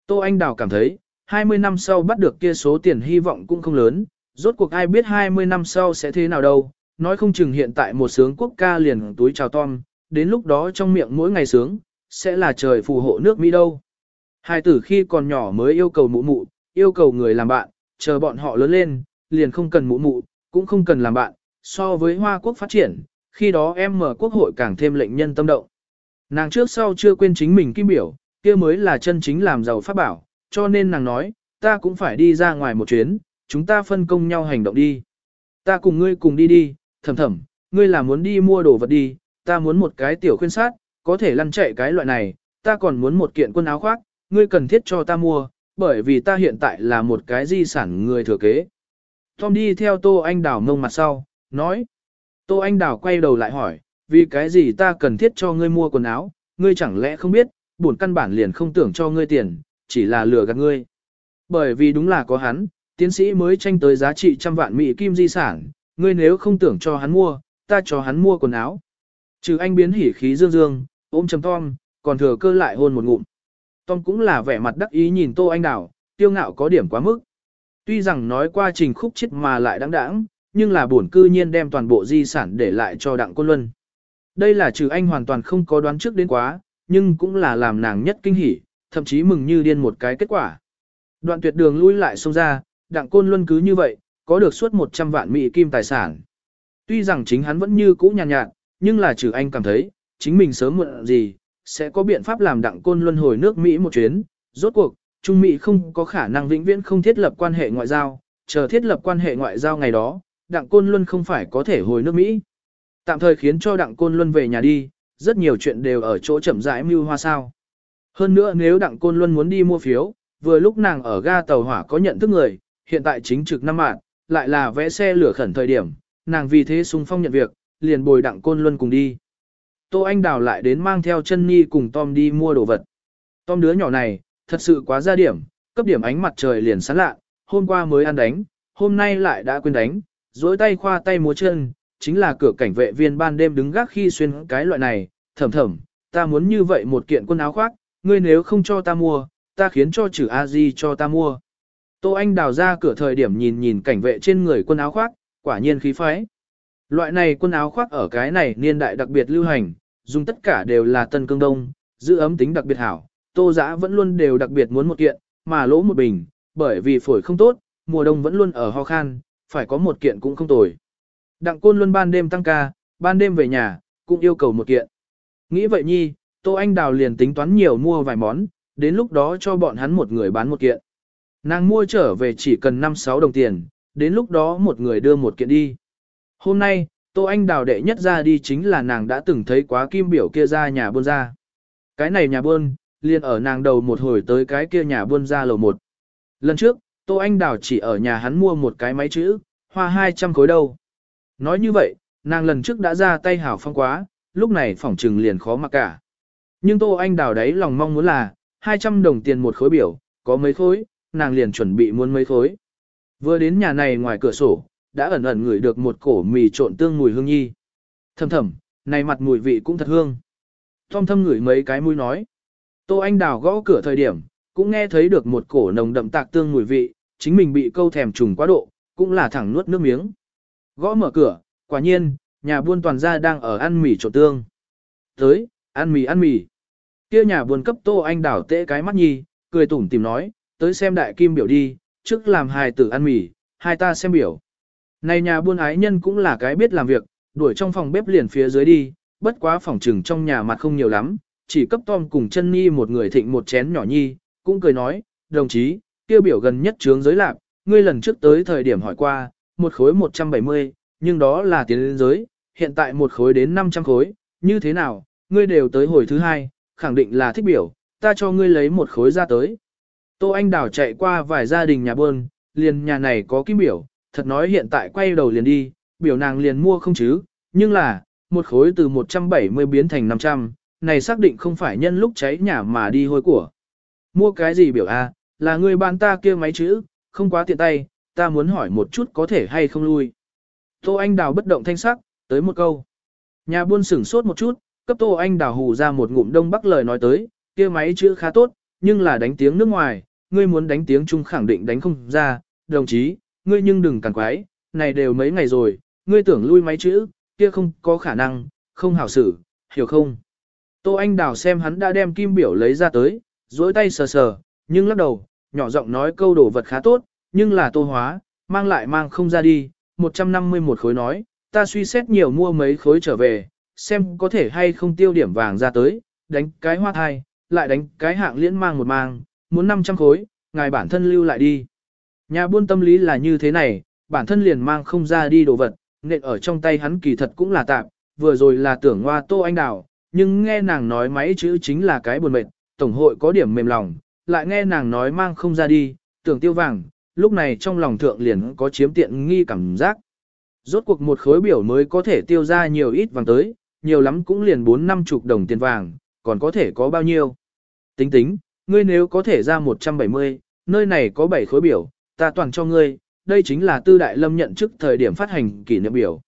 Tô Anh Đào cảm thấy, 20 năm sau bắt được kia số tiền hy vọng cũng không lớn, rốt cuộc ai biết 20 năm sau sẽ thế nào đâu, nói không chừng hiện tại một sướng quốc ca liền túi chào Tom, đến lúc đó trong miệng mỗi ngày sướng, sẽ là trời phù hộ nước Mỹ đâu. Hai tử khi còn nhỏ mới yêu cầu mụ mụ, yêu cầu người làm bạn, chờ bọn họ lớn lên, liền không cần mụ mụ, cũng không cần làm bạn, so với Hoa Quốc phát triển, khi đó em mở quốc hội càng thêm lệnh nhân tâm động. Nàng trước sau chưa quên chính mình kim biểu, kia mới là chân chính làm giàu pháp bảo, cho nên nàng nói, ta cũng phải đi ra ngoài một chuyến, chúng ta phân công nhau hành động đi. Ta cùng ngươi cùng đi đi, thầm thầm, ngươi là muốn đi mua đồ vật đi, ta muốn một cái tiểu khuyên sát, có thể lăn chạy cái loại này, ta còn muốn một kiện quần áo khoác, ngươi cần thiết cho ta mua, bởi vì ta hiện tại là một cái di sản người thừa kế. Tom đi theo Tô Anh Đào ngông mặt sau, nói. Tô Anh Đào quay đầu lại hỏi, vì cái gì ta cần thiết cho ngươi mua quần áo, ngươi chẳng lẽ không biết, bổn căn bản liền không tưởng cho ngươi tiền, chỉ là lừa gạt ngươi. Bởi vì đúng là có hắn, tiến sĩ mới tranh tới giá trị trăm vạn mỹ kim di sản, ngươi nếu không tưởng cho hắn mua, ta cho hắn mua quần áo. Trừ anh biến hỉ khí dương dương, ôm chầm Tom, còn thừa cơ lại hôn một ngụm. Tom cũng là vẻ mặt đắc ý nhìn Tô Anh Đào, tiêu ngạo có điểm quá mức. Tuy rằng nói qua trình khúc chết mà lại đáng đáng, nhưng là bổn cư nhiên đem toàn bộ di sản để lại cho Đặng Côn Luân. Đây là trừ anh hoàn toàn không có đoán trước đến quá, nhưng cũng là làm nàng nhất kinh hỉ, thậm chí mừng như điên một cái kết quả. Đoạn tuyệt đường lui lại xông ra, Đặng Côn Luân cứ như vậy, có được suốt 100 vạn mỹ kim tài sản. Tuy rằng chính hắn vẫn như cũ nhàn nhạt, nhạt, nhưng là trừ anh cảm thấy, chính mình sớm muộn gì, sẽ có biện pháp làm Đặng Côn Luân hồi nước Mỹ một chuyến. Rốt cuộc, Trung Mỹ không có khả năng vĩnh viễn không thiết lập quan hệ ngoại giao, chờ thiết lập quan hệ ngoại giao ngày đó, Đặng Côn Luân không phải có thể hồi nước Mỹ. Tạm thời khiến cho Đặng Côn Luân về nhà đi, rất nhiều chuyện đều ở chỗ chậm rãi mưu hoa sao. Hơn nữa nếu Đặng Côn Luân muốn đi mua phiếu, vừa lúc nàng ở ga tàu hỏa có nhận thức người, hiện tại chính trực năm mạng, lại là vẽ xe lửa khẩn thời điểm, nàng vì thế sung phong nhận việc, liền bồi Đặng Côn Luân cùng đi. Tô Anh Đào lại đến mang theo chân Nhi cùng Tom đi mua đồ vật. Tom đứa nhỏ này, thật sự quá ra điểm, cấp điểm ánh mặt trời liền sáng lạ, hôm qua mới ăn đánh, hôm nay lại đã quên đánh, dối tay khoa tay múa chân, chính là cửa cảnh vệ viên ban đêm đứng gác khi xuyên cái loại này, thầm thầm, ta muốn như vậy một kiện quần áo khoác, ngươi nếu không cho ta mua, ta khiến cho chữ a di cho ta mua. Tô Anh đào ra cửa thời điểm nhìn nhìn cảnh vệ trên người quân áo khoác, quả nhiên khí phái. Loại này quân áo khoác ở cái này niên đại đặc biệt lưu hành, dùng tất cả đều là tân cương đông, giữ ấm tính đặc biệt hảo. Tô giã vẫn luôn đều đặc biệt muốn một kiện, mà lỗ một bình, bởi vì phổi không tốt, mùa đông vẫn luôn ở ho khan, phải có một kiện cũng không tồi. Đặng côn luôn ban đêm tăng ca, ban đêm về nhà, cũng yêu cầu một kiện. Nghĩ vậy nhi, Tô Anh Đào liền tính toán nhiều mua vài món, đến lúc đó cho bọn hắn một người bán một kiện. Nàng mua trở về chỉ cần 5-6 đồng tiền, đến lúc đó một người đưa một kiện đi. Hôm nay, Tô Anh Đào đệ nhất ra đi chính là nàng đã từng thấy quá kim biểu kia ra nhà buôn ra. Cái này nhà buôn, liền ở nàng đầu một hồi tới cái kia nhà buôn ra lầu một. Lần trước, Tô Anh Đào chỉ ở nhà hắn mua một cái máy chữ, hoa 200 khối đâu. Nói như vậy, nàng lần trước đã ra tay hảo phong quá, lúc này phỏng trừng liền khó mặc cả. Nhưng Tô Anh Đào đấy lòng mong muốn là, 200 đồng tiền một khối biểu, có mấy khối, nàng liền chuẩn bị muốn mấy khối. Vừa đến nhà này ngoài cửa sổ, đã ẩn ẩn ngửi được một cổ mì trộn tương mùi hương nhi. Thầm thầm, này mặt mùi vị cũng thật hương. Thom thâm ngửi mấy cái mũi nói. Tô Anh Đào gõ cửa thời điểm, cũng nghe thấy được một cổ nồng đậm tạc tương mùi vị, chính mình bị câu thèm trùng quá độ, cũng là thẳng nuốt nước miếng. Gõ mở cửa, quả nhiên, nhà buôn toàn gia đang ở ăn mì trộn tương. Tới, ăn mì ăn mì. Kia nhà buôn cấp Tô Anh đào tễ cái mắt nhi, cười tủm tìm nói, tới xem đại kim biểu đi, trước làm hài tử ăn mì, hai ta xem biểu. Này nhà buôn ái nhân cũng là cái biết làm việc, đuổi trong phòng bếp liền phía dưới đi, bất quá phòng trừng trong nhà mặt không nhiều lắm, chỉ cấp Tom cùng chân Nhi một người thịnh một chén nhỏ nhi, cũng cười nói, đồng chí, kia biểu gần nhất trướng giới lạc, ngươi lần trước tới thời điểm hỏi qua, một khối 170, nhưng đó là tiền lên giới, hiện tại một khối đến 500 khối, như thế nào, ngươi đều tới hồi thứ hai, khẳng định là thích biểu, ta cho ngươi lấy một khối ra tới. Tô Anh Đào chạy qua vài gia đình nhà buôn, liền nhà này có kim biểu, thật nói hiện tại quay đầu liền đi, biểu nàng liền mua không chứ, nhưng là, một khối từ 170 biến thành 500, này xác định không phải nhân lúc cháy nhà mà đi hôi của. Mua cái gì biểu a? là người bạn ta kia máy chữ, không quá tiện tay, ta muốn hỏi một chút có thể hay không lui. Tô Anh Đào bất động thanh sắc, tới một câu. Nhà buôn sửng sốt một chút, cấp Tô Anh Đào hù ra một ngụm đông bắc lời nói tới, kia máy chữ khá tốt, nhưng là đánh tiếng nước ngoài, ngươi muốn đánh tiếng Trung khẳng định đánh không ra, đồng chí, ngươi nhưng đừng càng quái, này đều mấy ngày rồi, ngươi tưởng lui máy chữ, kia không có khả năng, không hảo xử, hiểu không? Tô Anh Đào xem hắn đã đem kim biểu lấy ra tới, dối tay sờ sờ, nhưng lắc đầu, nhỏ giọng nói câu đồ vật khá tốt, nhưng là tô hóa, mang lại mang không ra đi, 150 một khối nói, ta suy xét nhiều mua mấy khối trở về, xem có thể hay không tiêu điểm vàng ra tới, đánh cái hoa thai, lại đánh cái hạng liễn mang một mang, muốn 500 khối, ngài bản thân lưu lại đi. Nhà buôn tâm lý là như thế này, bản thân liền mang không ra đi đồ vật, nện ở trong tay hắn kỳ thật cũng là tạm, vừa rồi là tưởng hoa tô anh đào, nhưng nghe nàng nói máy chữ chính là cái buồn mệt, tổng hội có điểm mềm lòng, lại nghe nàng nói mang không ra đi, tưởng tiêu vàng, lúc này trong lòng thượng liền có chiếm tiện nghi cảm giác. Rốt cuộc một khối biểu mới có thể tiêu ra nhiều ít vàng tới, nhiều lắm cũng liền 4 năm chục đồng tiền vàng, còn có thể có bao nhiêu. Tính tính, ngươi nếu có thể ra 170, nơi này có 7 khối biểu, ta toàn cho ngươi, đây chính là tư đại lâm nhận chức thời điểm phát hành kỷ niệm biểu.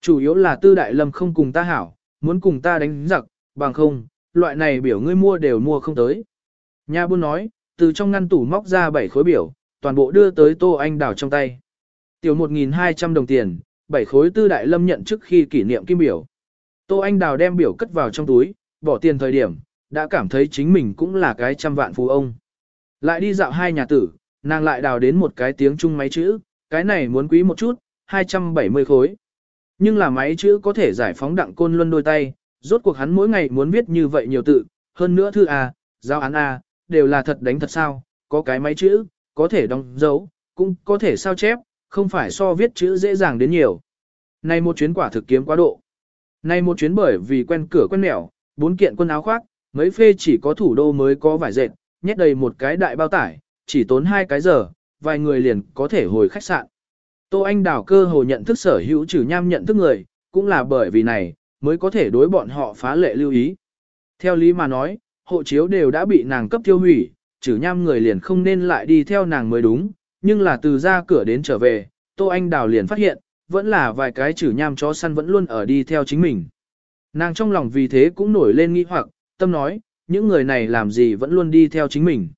Chủ yếu là tư đại lâm không cùng ta hảo, muốn cùng ta đánh giặc, bằng không, loại này biểu ngươi mua đều mua không tới. Nhà buôn nói, từ trong ngăn tủ móc ra 7 khối biểu, toàn bộ đưa tới Tô Anh Đào trong tay. Tiểu 1.200 đồng tiền, 7 khối tư đại lâm nhận trước khi kỷ niệm kim biểu. Tô Anh Đào đem biểu cất vào trong túi, bỏ tiền thời điểm, đã cảm thấy chính mình cũng là cái trăm vạn phú ông. Lại đi dạo hai nhà tử, nàng lại đào đến một cái tiếng chung máy chữ, cái này muốn quý một chút, 270 khối. Nhưng là máy chữ có thể giải phóng đặng côn luân đôi tay, rốt cuộc hắn mỗi ngày muốn viết như vậy nhiều tự, hơn nữa thư A, giao án A, đều là thật đánh thật sao, có cái máy chữ, có thể đóng dấu, cũng có thể sao chép, không phải so viết chữ dễ dàng đến nhiều. Này một chuyến quả thực kiếm quá độ. Này một chuyến bởi vì quen cửa quen mẻo, bốn kiện quân áo khoác, mấy phê chỉ có thủ đô mới có vải dệt, nhét đầy một cái đại bao tải, chỉ tốn hai cái giờ, vài người liền có thể hồi khách sạn. Tô Anh Đào cơ hồ nhận thức sở hữu trừ nham nhận thức người, cũng là bởi vì này, mới có thể đối bọn họ phá lệ lưu ý. Theo lý mà nói, hộ chiếu đều đã bị nàng cấp tiêu hủy, trừ nham người liền không nên lại đi theo nàng mới đúng, nhưng là từ ra cửa đến trở về, Tô Anh Đào liền phát hiện, vẫn là vài cái trừ nham chó săn vẫn luôn ở đi theo chính mình. Nàng trong lòng vì thế cũng nổi lên nghi hoặc, tâm nói, những người này làm gì vẫn luôn đi theo chính mình.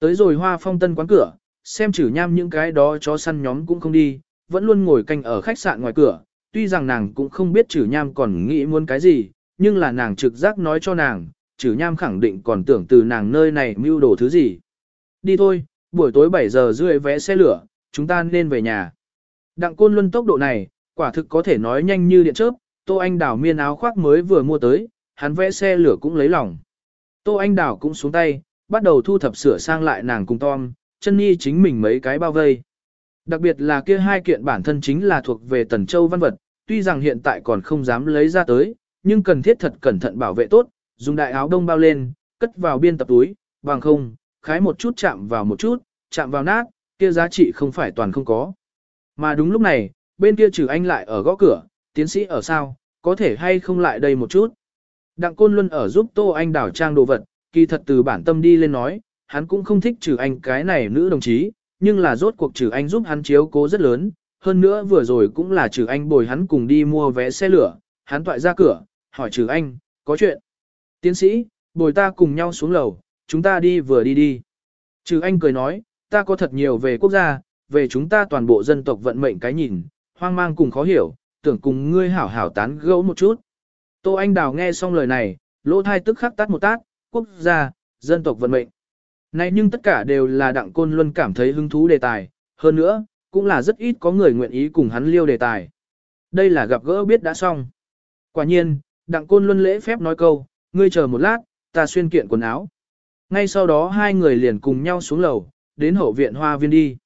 Tới rồi hoa phong tân quán cửa, xem chử nham những cái đó chó săn nhóm cũng không đi, vẫn luôn ngồi canh ở khách sạn ngoài cửa, tuy rằng nàng cũng không biết chử nham còn nghĩ muốn cái gì, nhưng là nàng trực giác nói cho nàng, chử nham khẳng định còn tưởng từ nàng nơi này mưu đồ thứ gì. Đi thôi, buổi tối 7 giờ rưỡi vé xe lửa, chúng ta nên về nhà. Đặng côn luân tốc độ này, quả thực có thể nói nhanh như điện chớp, Tô Anh đảo miên áo khoác mới vừa mua tới, hắn vẽ xe lửa cũng lấy lòng. Tô Anh Đào cũng xuống tay, bắt đầu thu thập sửa sang lại nàng cùng Tom, chân nhi chính mình mấy cái bao vây. Đặc biệt là kia hai kiện bản thân chính là thuộc về Tần Châu văn vật, tuy rằng hiện tại còn không dám lấy ra tới, nhưng cần thiết thật cẩn thận bảo vệ tốt, dùng đại áo đông bao lên, cất vào biên tập túi, bằng không, khái một chút chạm vào một chút, chạm vào nát, kia giá trị không phải toàn không có. Mà đúng lúc này, bên kia trừ anh lại ở gõ cửa, tiến sĩ ở sao, có thể hay không lại đây một chút. Đặng Côn Luân ở giúp Tô Anh đảo trang đồ vật, kỳ thật từ bản tâm đi lên nói, hắn cũng không thích trừ anh cái này nữ đồng chí, nhưng là rốt cuộc trừ anh giúp hắn chiếu cố rất lớn, hơn nữa vừa rồi cũng là trừ anh bồi hắn cùng đi mua vé xe lửa, hắn toại ra cửa, hỏi trừ anh, có chuyện. Tiến sĩ, bồi ta cùng nhau xuống lầu, chúng ta đi vừa đi đi. Trừ anh cười nói, ta có thật nhiều về quốc gia, về chúng ta toàn bộ dân tộc vận mệnh cái nhìn, hoang mang cùng khó hiểu, tưởng cùng ngươi hảo hảo tán gẫu một chút. Tô Anh Đào nghe xong lời này, lỗ thai tức khắc tắt một tát, quốc gia, dân tộc vận mệnh. Này nhưng tất cả đều là đặng côn luân cảm thấy hứng thú đề tài, hơn nữa, cũng là rất ít có người nguyện ý cùng hắn liêu đề tài. Đây là gặp gỡ biết đã xong. Quả nhiên, đặng côn luân lễ phép nói câu, ngươi chờ một lát, ta xuyên kiện quần áo. Ngay sau đó hai người liền cùng nhau xuống lầu, đến hậu viện hoa viên đi.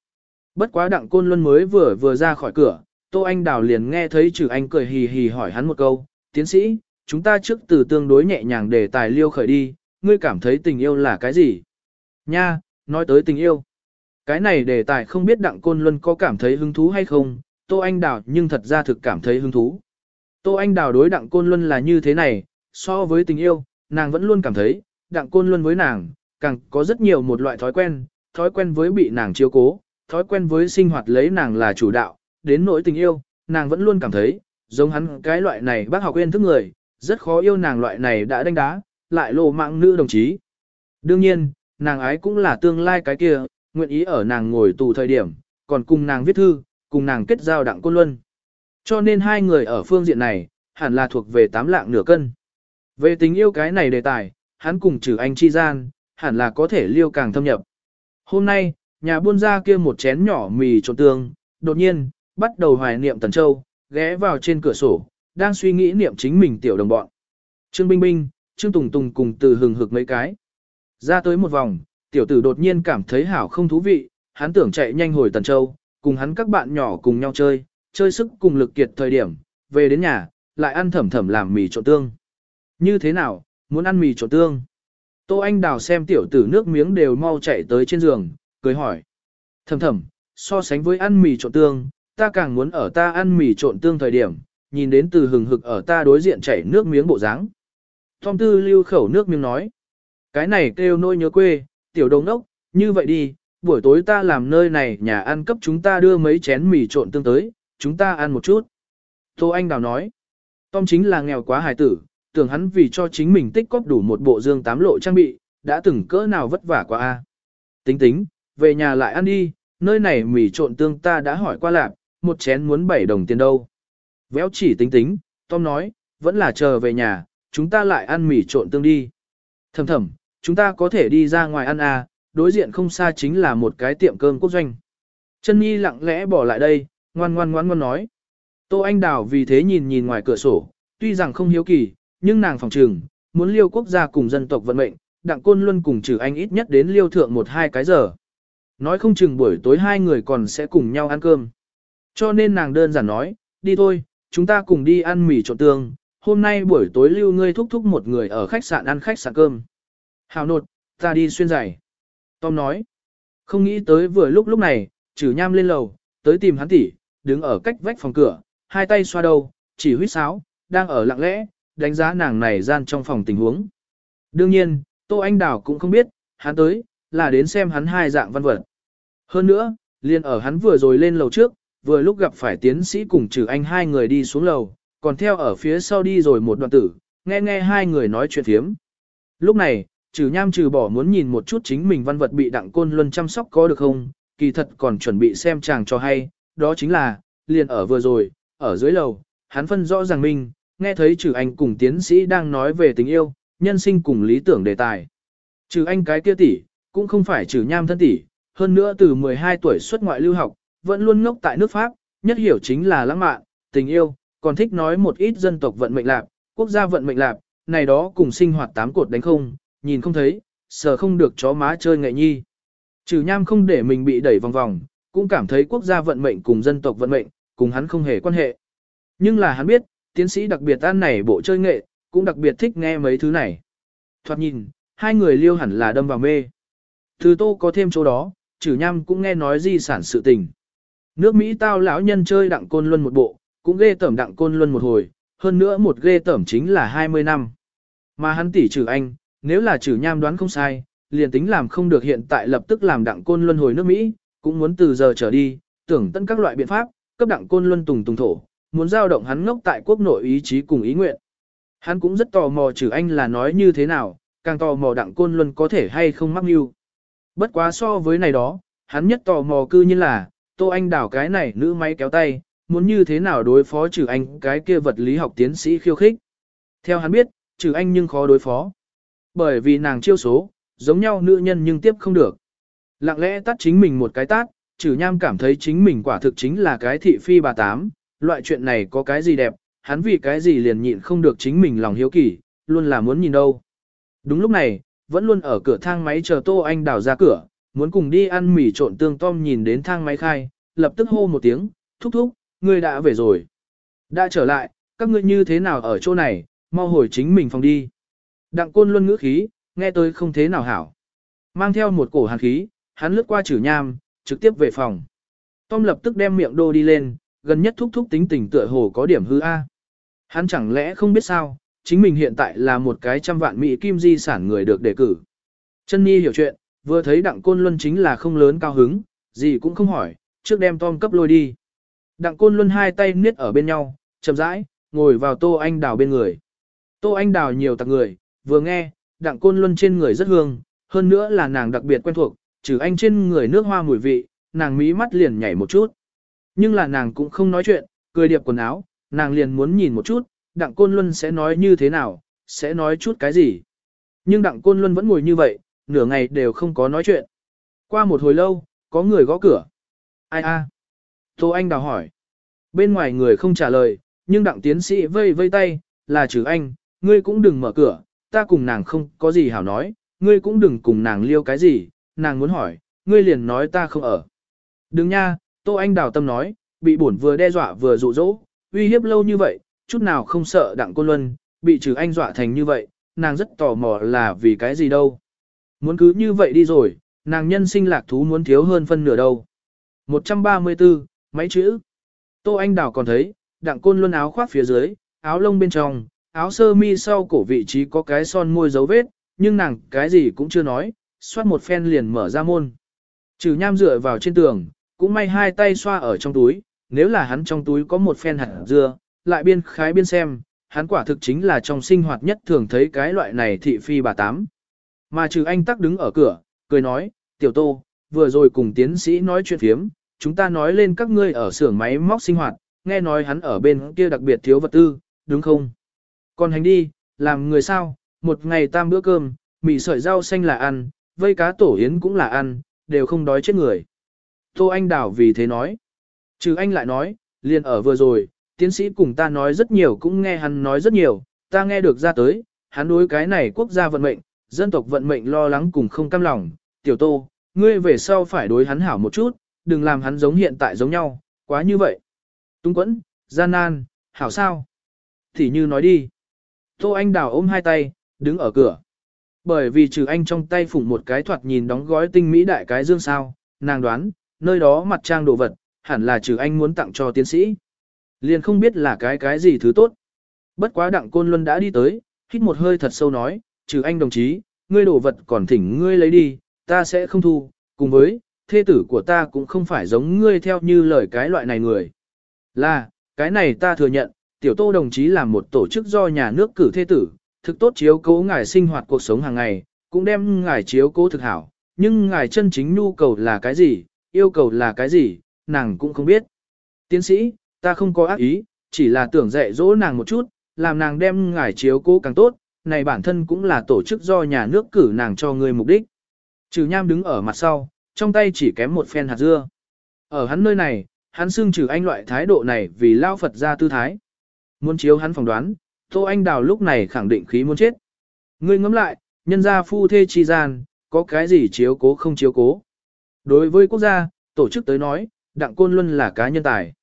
Bất quá đặng côn luân mới vừa vừa ra khỏi cửa, Tô Anh Đào liền nghe thấy trừ anh cười hì hì hỏi hắn một câu, tiến sĩ, chúng ta trước từ tương đối nhẹ nhàng để tài liêu khởi đi, ngươi cảm thấy tình yêu là cái gì? Nha, nói tới tình yêu. Cái này đề tài không biết đặng côn luân có cảm thấy hứng thú hay không, Tô Anh Đào nhưng thật ra thực cảm thấy hứng thú. Tô Anh Đào đối đặng côn luân là như thế này, so với tình yêu, nàng vẫn luôn cảm thấy, đặng côn luân với nàng, càng có rất nhiều một loại thói quen, thói quen với bị nàng chiếu cố, thói quen với sinh hoạt lấy nàng là chủ đạo, đến nỗi tình yêu, nàng vẫn luôn cảm thấy, giống hắn cái loại này bác học quên thức người, rất khó yêu nàng loại này đã đánh đá, lại lộ mạng nữ đồng chí. Đương nhiên, nàng ái cũng là tương lai cái kia, nguyện ý ở nàng ngồi tù thời điểm, còn cùng nàng viết thư, cùng nàng kết giao đặng côn luân. Cho nên hai người ở phương diện này, hẳn là thuộc về tám lạng nửa cân. Về tình yêu cái này đề tài, hắn cùng trừ anh chi gian, hẳn là có thể liêu càng thâm nhập. Hôm nay, nhà buôn ra kia một chén nhỏ mì trộn tương, đột nhiên, bắt đầu hoài niệm Tần Châu, ghé vào trên cửa sổ, đang suy nghĩ niệm chính mình tiểu đồng bọn. Trương Binh Binh, Trương Tùng Tùng cùng từ hừng hực mấy cái. Ra tới một vòng, tiểu tử đột nhiên cảm thấy hảo không thú vị, hắn tưởng chạy nhanh hồi Tần Châu, cùng hắn các bạn nhỏ cùng nhau chơi, chơi sức cùng lực kiệt thời điểm, về đến nhà, lại ăn thẩm thẩm làm mì trộn tương. Như thế nào, muốn ăn mì trộn tương? Tô Anh Đào xem tiểu tử nước miếng đều mau chạy tới trên giường, cười hỏi. Thầm thầm, so sánh với ăn mì trộn tương, ta càng muốn ở ta ăn mì trộn tương thời điểm, nhìn đến từ hừng hực ở ta đối diện chảy nước miếng bộ dáng. Tom Tư lưu khẩu nước miếng nói. Cái này kêu nôi nhớ quê, tiểu đồng đốc, như vậy đi, buổi tối ta làm nơi này nhà ăn cấp chúng ta đưa mấy chén mì trộn tương tới, chúng ta ăn một chút. Tô Anh Đào nói. Tom chính là nghèo quá hài tử, tưởng hắn vì cho chính mình tích cóp đủ một bộ dương tám lộ trang bị, đã từng cỡ nào vất vả quá a. Tính tính, về nhà lại ăn đi, nơi này mì trộn tương ta đã hỏi qua lạc, một chén muốn 7 đồng tiền đâu. Véo chỉ tính tính, Tom nói, vẫn là chờ về nhà, chúng ta lại ăn mì trộn tương đi. Thầm thầm, chúng ta có thể đi ra ngoài ăn à, đối diện không xa chính là một cái tiệm cơm quốc doanh. Chân Nhi lặng lẽ bỏ lại đây, ngoan ngoan ngoan ngoan nói. Tô Anh Đào vì thế nhìn nhìn ngoài cửa sổ, tuy rằng không hiếu kỳ, nhưng nàng phòng trường, muốn liêu quốc gia cùng dân tộc vận mệnh, đặng côn luôn cùng trừ anh ít nhất đến liêu thượng một hai cái giờ. Nói không chừng buổi tối hai người còn sẽ cùng nhau ăn cơm. Cho nên nàng đơn giản nói, đi thôi, chúng ta cùng đi ăn mì trộn tương, hôm nay buổi tối lưu ngươi thúc thúc một người ở khách sạn ăn khách sạn cơm. Hào nột, ta đi xuyên giày. Tom nói, không nghĩ tới vừa lúc lúc này, trừ nham lên lầu, tới tìm hắn tỷ, đứng ở cách vách phòng cửa, hai tay xoa đầu, chỉ huyết sáo, đang ở lặng lẽ, đánh giá nàng này gian trong phòng tình huống. Đương nhiên, Tô Anh Đào cũng không biết, hắn tới, là đến xem hắn hai dạng văn vật. Hơn nữa, liền ở hắn vừa rồi lên lầu trước, vừa lúc gặp phải tiến sĩ cùng trừ anh hai người đi xuống lầu, còn theo ở phía sau đi rồi một đoạn tử, nghe nghe hai người nói chuyện thiếm. Lúc này, trừ nham trừ bỏ muốn nhìn một chút chính mình văn vật bị đặng côn luân chăm sóc có được không, kỳ thật còn chuẩn bị xem chàng cho hay, đó chính là, liền ở vừa rồi, ở dưới lầu, hắn phân rõ ràng mình, nghe thấy trừ anh cùng tiến sĩ đang nói về tình yêu, nhân sinh cùng lý tưởng đề tài. Trừ anh cái kia tỷ, cũng không phải trừ nham thân tỷ, hơn nữa từ 12 tuổi xuất ngoại lưu học, vẫn luôn ngốc tại nước Pháp, nhất hiểu chính là lãng mạn, tình yêu, còn thích nói một ít dân tộc vận mệnh lạc, quốc gia vận mệnh lạc, này đó cùng sinh hoạt tám cột đánh không, nhìn không thấy, sờ không được chó má chơi nghệ nhi. Trừ nham không để mình bị đẩy vòng vòng, cũng cảm thấy quốc gia vận mệnh cùng dân tộc vận mệnh, cùng hắn không hề quan hệ. Nhưng là hắn biết, tiến sĩ đặc biệt an này bộ chơi nghệ, cũng đặc biệt thích nghe mấy thứ này. Thoạt nhìn, hai người liêu hẳn là đâm vào mê. Thứ tô có thêm chỗ đó, trừ nham cũng nghe nói di sản sự tình. Nước Mỹ tao lão nhân chơi đặng côn luân một bộ, cũng ghê tẩm đặng côn luân một hồi, hơn nữa một ghê tẩm chính là 20 năm. Mà hắn tỷ trừ anh, nếu là trừ nham đoán không sai, liền tính làm không được hiện tại lập tức làm đặng côn luân hồi nước Mỹ, cũng muốn từ giờ trở đi, tưởng tận các loại biện pháp, cấp đặng côn luân tùng tùng thổ, muốn giao động hắn ngốc tại quốc nội ý chí cùng ý nguyện. Hắn cũng rất tò mò trừ anh là nói như thế nào, càng tò mò đặng côn luân có thể hay không mắc mưu. Bất quá so với này đó, hắn nhất tò mò cư nhiên là, Tô Anh đảo cái này nữ máy kéo tay, muốn như thế nào đối phó trừ anh cái kia vật lý học tiến sĩ khiêu khích. Theo hắn biết, trừ anh nhưng khó đối phó. Bởi vì nàng chiêu số, giống nhau nữ nhân nhưng tiếp không được. Lặng lẽ tắt chính mình một cái tát, trừ nham cảm thấy chính mình quả thực chính là cái thị phi bà tám, loại chuyện này có cái gì đẹp, hắn vì cái gì liền nhịn không được chính mình lòng hiếu kỳ, luôn là muốn nhìn đâu. Đúng lúc này, vẫn luôn ở cửa thang máy chờ Tô Anh đảo ra cửa, muốn cùng đi ăn mì trộn tương tom nhìn đến thang máy khai, lập tức hô một tiếng, thúc thúc, ngươi đã về rồi. Đã trở lại, các ngươi như thế nào ở chỗ này, mau hồi chính mình phòng đi. Đặng côn luôn ngữ khí, nghe tôi không thế nào hảo. Mang theo một cổ hàn khí, hắn lướt qua chử nham, trực tiếp về phòng. Tom lập tức đem miệng đô đi lên, gần nhất thúc thúc tính tình tựa hồ có điểm hư A. Hắn chẳng lẽ không biết sao, chính mình hiện tại là một cái trăm vạn mỹ kim di sản người được đề cử. Chân Nhi hiểu chuyện, vừa thấy đặng côn luân chính là không lớn cao hứng, gì cũng không hỏi, trước đem Tom cấp lôi đi. Đặng côn luân hai tay niết ở bên nhau, chậm rãi, ngồi vào tô anh đào bên người. Tô anh đào nhiều tặc người, vừa nghe, đặng côn luân trên người rất hương, hơn nữa là nàng đặc biệt quen thuộc, trừ anh trên người nước hoa mùi vị, nàng mí mắt liền nhảy một chút. Nhưng là nàng cũng không nói chuyện, cười điệp quần áo, nàng liền muốn nhìn một chút, đặng côn luân sẽ nói như thế nào, sẽ nói chút cái gì. Nhưng đặng côn luân vẫn ngồi như vậy, nửa ngày đều không có nói chuyện. Qua một hồi lâu, có người gõ cửa. Ai a? Tô Anh đào hỏi. Bên ngoài người không trả lời, nhưng đặng tiến sĩ vây vây tay, là trừ anh, ngươi cũng đừng mở cửa, ta cùng nàng không có gì hảo nói, ngươi cũng đừng cùng nàng liêu cái gì, nàng muốn hỏi, ngươi liền nói ta không ở. Đừng nha, Tô Anh đào tâm nói, bị bổn vừa đe dọa vừa dụ dỗ, uy hiếp lâu như vậy, chút nào không sợ đặng côn luân, bị trừ anh dọa thành như vậy, nàng rất tò mò là vì cái gì đâu. Muốn cứ như vậy đi rồi, nàng nhân sinh lạc thú muốn thiếu hơn phân nửa đâu. 134, máy chữ. Tô Anh Đào còn thấy, đặng côn luân áo khoác phía dưới, áo lông bên trong, áo sơ mi sau cổ vị trí có cái son môi dấu vết, nhưng nàng cái gì cũng chưa nói, xoát một phen liền mở ra môn. Trừ nham dựa vào trên tường, cũng may hai tay xoa ở trong túi, nếu là hắn trong túi có một phen hạt dưa, lại biên khái biên xem, hắn quả thực chính là trong sinh hoạt nhất thường thấy cái loại này thị phi bà tám. Mà trừ anh tắc đứng ở cửa, cười nói, tiểu tô, vừa rồi cùng tiến sĩ nói chuyện phiếm, chúng ta nói lên các ngươi ở xưởng máy móc sinh hoạt, nghe nói hắn ở bên kia đặc biệt thiếu vật tư, đúng không? Còn hành đi, làm người sao, một ngày tam bữa cơm, mì sợi rau xanh là ăn, vây cá tổ yến cũng là ăn, đều không đói chết người. Tô Anh Đảo vì thế nói. Trừ anh lại nói, liền ở vừa rồi, tiến sĩ cùng ta nói rất nhiều cũng nghe hắn nói rất nhiều, ta nghe được ra tới, hắn đối cái này quốc gia vận mệnh, dân tộc vận mệnh lo lắng cùng không cam lòng, tiểu tô, ngươi về sau phải đối hắn hảo một chút, đừng làm hắn giống hiện tại giống nhau, quá như vậy. Tung quẫn, gian nan, hảo sao? Thì như nói đi. Tô Anh Đào ôm hai tay, đứng ở cửa. Bởi vì trừ anh trong tay phủng một cái thoạt nhìn đóng gói tinh mỹ đại cái dương sao, nàng đoán, nơi đó mặt trang đồ vật, hẳn là trừ anh muốn tặng cho tiến sĩ. Liền không biết là cái cái gì thứ tốt. Bất quá đặng côn luân đã đi tới, hít một hơi thật sâu nói, trừ anh đồng chí, ngươi đồ vật còn thỉnh ngươi lấy đi, ta sẽ không thu, cùng với, thê tử của ta cũng không phải giống ngươi theo như lời cái loại này người. Là, cái này ta thừa nhận, tiểu tô đồng chí là một tổ chức do nhà nước cử thê tử, thực tốt chiếu cố ngài sinh hoạt cuộc sống hàng ngày, cũng đem ngài chiếu cố thực hảo, nhưng ngài chân chính nhu cầu là cái gì, yêu cầu là cái gì, nàng cũng không biết. Tiến sĩ, ta không có ác ý, chỉ là tưởng dạy dỗ nàng một chút, làm nàng đem ngài chiếu cố càng tốt, này bản thân cũng là tổ chức do nhà nước cử nàng cho người mục đích. Trừ nham đứng ở mặt sau, trong tay chỉ kém một phen hạt dưa. Ở hắn nơi này, hắn xưng trừ anh loại thái độ này vì lao Phật ra tư thái. Muốn chiếu hắn phỏng đoán, Tô Anh Đào lúc này khẳng định khí muốn chết. Ngươi ngẫm lại, nhân gia phu thê chi gian, có cái gì chiếu cố không chiếu cố. Đối với quốc gia, tổ chức tới nói, Đặng Côn Luân là cá nhân tài.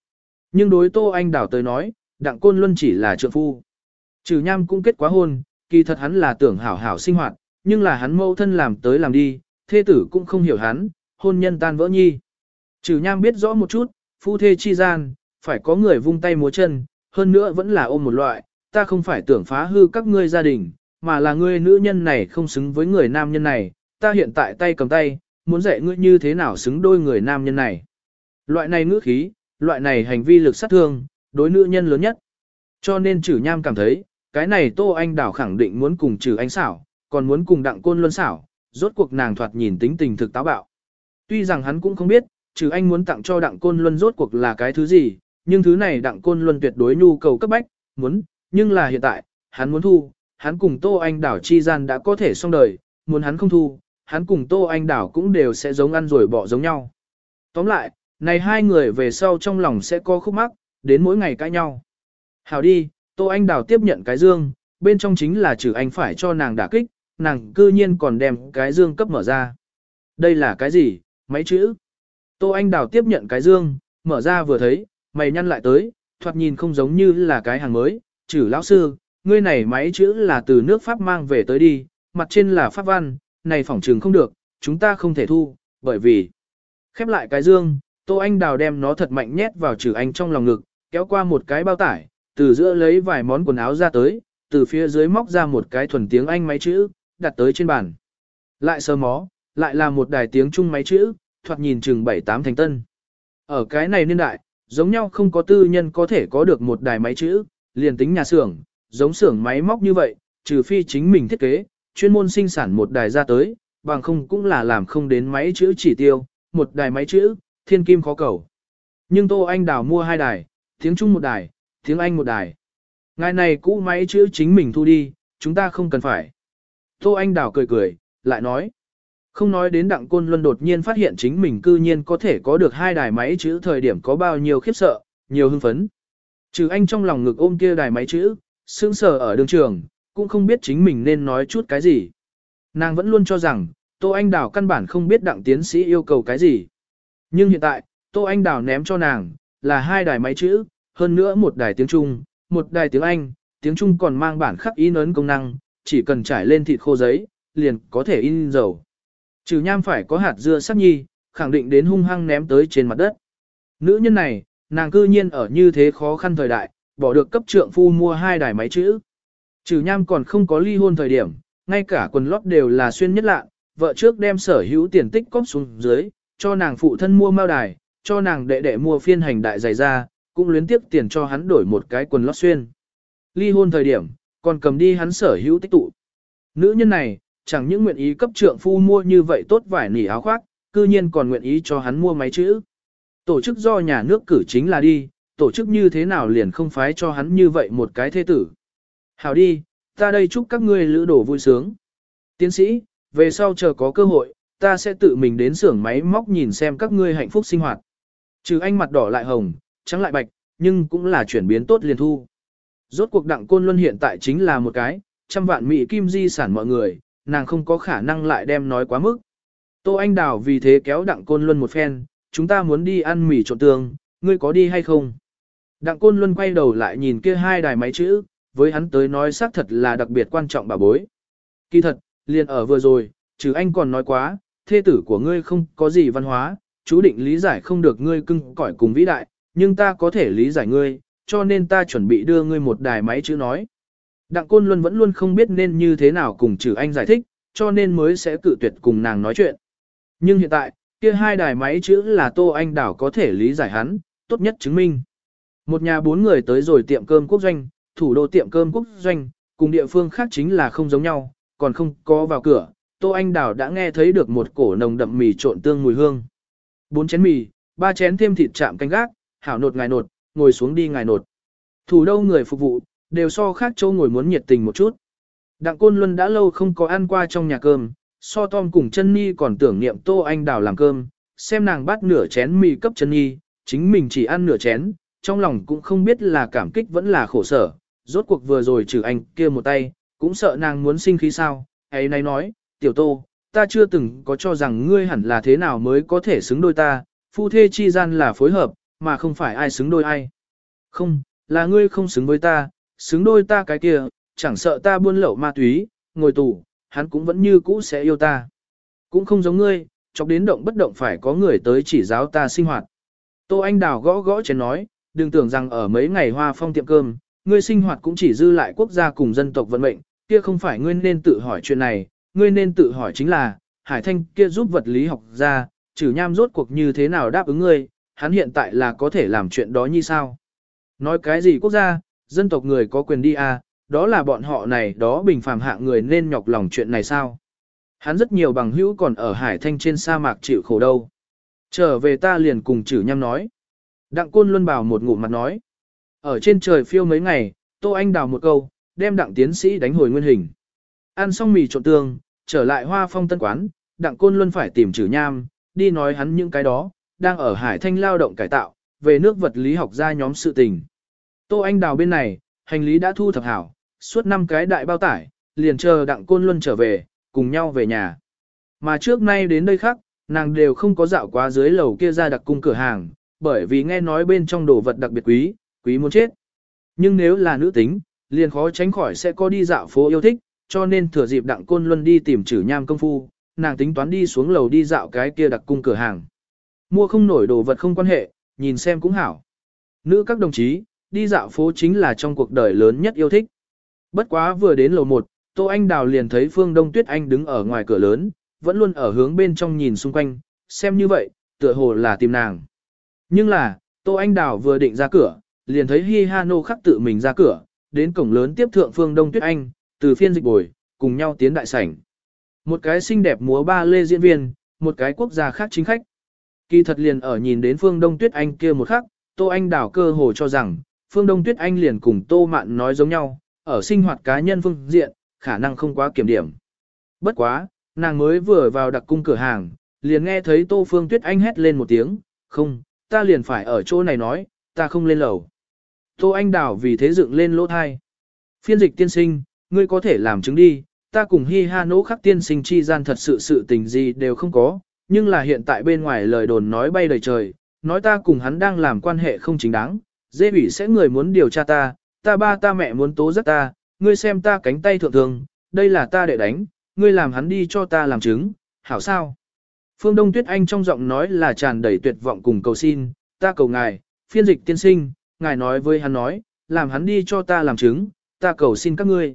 Nhưng đối Tô Anh Đào tới nói, Đặng Côn Luân chỉ là trượng phu. Trừ nham cũng kết quá hôn, kỳ thật hắn là tưởng hảo hảo sinh hoạt, nhưng là hắn mâu thân làm tới làm đi, thê tử cũng không hiểu hắn, hôn nhân tan vỡ nhi. Trừ nham biết rõ một chút, phu thê chi gian, phải có người vung tay múa chân, hơn nữa vẫn là ôm một loại, ta không phải tưởng phá hư các ngươi gia đình, mà là ngươi nữ nhân này không xứng với người nam nhân này, ta hiện tại tay cầm tay, muốn dạy ngươi như thế nào xứng đôi người nam nhân này. Loại này ngữ khí, loại này hành vi lực sát thương, đối nữ nhân lớn nhất. Cho nên Chử nham cảm thấy, cái này Tô Anh Đảo khẳng định muốn cùng trừ anh xảo, còn muốn cùng đặng côn luân xảo, rốt cuộc nàng thoạt nhìn tính tình thực táo bạo. Tuy rằng hắn cũng không biết, trừ anh muốn tặng cho đặng côn luân rốt cuộc là cái thứ gì, nhưng thứ này đặng côn luân tuyệt đối nhu cầu cấp bách, muốn, nhưng là hiện tại, hắn muốn thu, hắn cùng Tô Anh Đảo chi gian đã có thể xong đời, muốn hắn không thu, hắn cùng Tô Anh Đảo cũng đều sẽ giống ăn rồi bỏ giống nhau. Tóm lại, này hai người về sau trong lòng sẽ có khúc mắc, đến mỗi ngày cãi nhau. Hảo đi, Tô Anh Đào tiếp nhận cái dương, bên trong chính là trừ anh phải cho nàng đả kích, nàng cư nhiên còn đem cái dương cấp mở ra. Đây là cái gì, Mấy chữ? Tô Anh Đào tiếp nhận cái dương, mở ra vừa thấy, mày nhăn lại tới, thoạt nhìn không giống như là cái hàng mới, chử lão sư, ngươi này máy chữ là từ nước Pháp mang về tới đi, mặt trên là Pháp văn, này phỏng trường không được, chúng ta không thể thu, bởi vì khép lại cái dương, Tô Anh Đào đem nó thật mạnh nhét vào trừ anh trong lòng ngực, kéo qua một cái bao tải, từ giữa lấy vài món quần áo ra tới, từ phía dưới móc ra một cái thuần tiếng Anh máy chữ, đặt tới trên bàn. Lại sơ mó, lại là một đài tiếng Trung máy chữ, thoạt nhìn chừng 7-8 thành tân. Ở cái này niên đại, giống nhau không có tư nhân có thể có được một đài máy chữ, liền tính nhà xưởng, giống xưởng máy móc như vậy, trừ phi chính mình thiết kế, chuyên môn sinh sản một đài ra tới, bằng không cũng là làm không đến máy chữ chỉ tiêu, một đài máy chữ, thiên kim khó cầu. Nhưng Tô Anh Đào mua hai đài, tiếng Trung một đài, tiếng Anh một đài. Ngài này cũ máy chữ chính mình thu đi, chúng ta không cần phải. Tô Anh Đào cười cười, lại nói. Không nói đến đặng côn luân đột nhiên phát hiện chính mình cư nhiên có thể có được hai đài máy chữ thời điểm có bao nhiêu khiếp sợ, nhiều hưng phấn. Trừ anh trong lòng ngực ôm kia đài máy chữ, sững sờ ở đường trường, cũng không biết chính mình nên nói chút cái gì. Nàng vẫn luôn cho rằng, Tô Anh Đào căn bản không biết đặng tiến sĩ yêu cầu cái gì. Nhưng hiện tại, Tô Anh Đào ném cho nàng, là hai đài máy chữ, hơn nữa một đài tiếng Trung, một đài tiếng Anh, tiếng Trung còn mang bản khắc in ấn công năng, chỉ cần trải lên thịt khô giấy, liền có thể in dầu. Trừ nham phải có hạt dưa sắc nhi, khẳng định đến hung hăng ném tới trên mặt đất. Nữ nhân này, nàng cư nhiên ở như thế khó khăn thời đại, bỏ được cấp trượng phu mua hai đài máy chữ. Trừ nham còn không có ly hôn thời điểm, ngay cả quần lót đều là xuyên nhất lạ, vợ trước đem sở hữu tiền tích cóp xuống dưới, cho nàng phụ thân mua mao đài, cho nàng đệ đệ mua phiên hành đại giày ra, cũng luyến tiếp tiền cho hắn đổi một cái quần lót xuyên. Ly hôn thời điểm, còn cầm đi hắn sở hữu tích tụ. Nữ nhân này, chẳng những nguyện ý cấp trượng phu mua như vậy tốt vải nỉ áo khoác, cư nhiên còn nguyện ý cho hắn mua máy chữ. Tổ chức do nhà nước cử chính là đi, tổ chức như thế nào liền không phái cho hắn như vậy một cái thế tử. Hảo đi, ta đây chúc các ngươi lữ đổ vui sướng. Tiến sĩ, về sau chờ có cơ hội, ta sẽ tự mình đến xưởng máy móc nhìn xem các ngươi hạnh phúc sinh hoạt. Trừ anh mặt đỏ lại hồng, trắng lại bạch, nhưng cũng là chuyển biến tốt liền thu. Rốt cuộc đặng côn luân hiện tại chính là một cái, trăm vạn mỹ kim di sản mọi người, nàng không có khả năng lại đem nói quá mức. Tô Anh Đào vì thế kéo đặng côn luân một phen, chúng ta muốn đi ăn mì trộn tương, ngươi có đi hay không? Đặng côn luân quay đầu lại nhìn kia hai đài máy chữ, với hắn tới nói xác thật là đặc biệt quan trọng bà bối. Kỳ thật, liền ở vừa rồi, trừ anh còn nói quá, thê tử của ngươi không có gì văn hóa, chú định lý giải không được ngươi cưng cõi cùng vĩ đại, nhưng ta có thể lý giải ngươi, cho nên ta chuẩn bị đưa ngươi một đài máy chữ nói. Đặng Côn Luân vẫn luôn không biết nên như thế nào cùng trừ anh giải thích, cho nên mới sẽ cự tuyệt cùng nàng nói chuyện. Nhưng hiện tại, kia hai đài máy chữ là Tô Anh Đảo có thể lý giải hắn, tốt nhất chứng minh. Một nhà bốn người tới rồi tiệm cơm quốc doanh, thủ đô tiệm cơm quốc doanh, cùng địa phương khác chính là không giống nhau, còn không có vào cửa, Tô Anh Đảo đã nghe thấy được một cổ nồng đậm mì trộn tương mùi hương. Bốn chén mì, ba chén thêm thịt chạm canh gác, hảo nột ngài nột, ngồi xuống đi ngài nột. Thủ đâu người phục vụ, đều so khác châu ngồi muốn nhiệt tình một chút. Đặng Côn Luân đã lâu không có ăn qua trong nhà cơm, so Tom cùng chân Nhi còn tưởng niệm Tô Anh Đào làm cơm, xem nàng bắt nửa chén mì cấp chân Nhi, chính mình chỉ ăn nửa chén, trong lòng cũng không biết là cảm kích vẫn là khổ sở, rốt cuộc vừa rồi trừ anh kia một tay, cũng sợ nàng muốn sinh khí sao, ấy này nói, tiểu Tô, ta chưa từng có cho rằng ngươi hẳn là thế nào mới có thể xứng đôi ta, phu thê chi gian là phối hợp, mà không phải ai xứng đôi ai. Không, là ngươi không xứng với ta, xứng đôi ta cái kia, chẳng sợ ta buôn lậu ma túy, ngồi tù, hắn cũng vẫn như cũ sẽ yêu ta. Cũng không giống ngươi, chọc đến động bất động phải có người tới chỉ giáo ta sinh hoạt. Tô Anh Đào gõ gõ chén nói, đừng tưởng rằng ở mấy ngày hoa phong tiệm cơm, ngươi sinh hoạt cũng chỉ dư lại quốc gia cùng dân tộc vận mệnh, kia không phải ngươi nên tự hỏi chuyện này, ngươi nên tự hỏi chính là, Hải Thanh kia giúp vật lý học ra, trừ nham rốt cuộc như thế nào đáp ứng ngươi, hắn hiện tại là có thể làm chuyện đó như sao. Nói cái gì quốc gia, dân tộc người có quyền đi à, đó là bọn họ này đó bình phàm hạng người nên nhọc lòng chuyện này sao. Hắn rất nhiều bằng hữu còn ở Hải Thanh trên sa mạc chịu khổ đâu. Trở về ta liền cùng chử nhăm nói. Đặng Côn Luân bảo một ngụm mặt nói. Ở trên trời phiêu mấy ngày, Tô Anh đào một câu, đem đặng tiến sĩ đánh hồi nguyên hình. Ăn xong mì trộn tương, trở lại hoa phong tân quán, đặng Côn Luân phải tìm chử nham, đi nói hắn những cái đó, đang ở Hải Thanh lao động cải tạo, về nước vật lý học ra nhóm sự tình. Tô Anh đào bên này, hành lý đã thu thập hảo, suốt năm cái đại bao tải, liền chờ đặng Côn Luân trở về, cùng nhau về nhà. Mà trước nay đến đây khác, nàng đều không có dạo quá dưới lầu kia ra đặc cung cửa hàng, bởi vì nghe nói bên trong đồ vật đặc biệt quý, quý muốn chết. Nhưng nếu là nữ tính, liền khó tránh khỏi sẽ có đi dạo phố yêu thích, cho nên thừa dịp đặng côn luân đi tìm chử nham công phu, nàng tính toán đi xuống lầu đi dạo cái kia đặc cung cửa hàng. Mua không nổi đồ vật không quan hệ, nhìn xem cũng hảo. Nữ các đồng chí, đi dạo phố chính là trong cuộc đời lớn nhất yêu thích. Bất quá vừa đến lầu 1, Tô Anh Đào liền thấy Phương Đông Tuyết Anh đứng ở ngoài cửa lớn, vẫn luôn ở hướng bên trong nhìn xung quanh, xem như vậy, tựa hồ là tìm nàng. Nhưng là, Tô Anh Đào vừa định ra cửa, liền thấy Hi Ha Nô khắc tự mình ra cửa, đến cổng lớn tiếp thượng Phương Đông Tuyết Anh, từ phiên dịch bồi, cùng nhau tiến đại sảnh. Một cái xinh đẹp múa ba lê diễn viên, một cái quốc gia khác chính khách. Kỳ thật liền ở nhìn đến Phương Đông Tuyết Anh kia một khắc, Tô Anh đảo cơ hồ cho rằng, Phương Đông Tuyết Anh liền cùng Tô Mạn nói giống nhau, ở sinh hoạt cá nhân phương diện, khả năng không quá kiểm điểm. Bất quá, nàng mới vừa vào đặc cung cửa hàng, liền nghe thấy Tô Phương Tuyết Anh hét lên một tiếng, không, ta liền phải ở chỗ này nói, ta không lên lầu. Tô Anh Đào vì thế dựng lên lỗ thai. Phiên dịch tiên sinh, ngươi có thể làm chứng đi, ta cùng Hi Ha nỗ khắc tiên sinh chi gian thật sự sự tình gì đều không có, nhưng là hiện tại bên ngoài lời đồn nói bay đầy trời, nói ta cùng hắn đang làm quan hệ không chính đáng, dê bỉ sẽ người muốn điều tra ta, ta ba ta mẹ muốn tố giác ta, ngươi xem ta cánh tay thượng thường, đây là ta để đánh, ngươi làm hắn đi cho ta làm chứng, hảo sao? Phương Đông Tuyết Anh trong giọng nói là tràn đầy tuyệt vọng cùng cầu xin, ta cầu ngài, phiên dịch tiên sinh, ngài nói với hắn nói, làm hắn đi cho ta làm chứng, ta cầu xin các ngươi.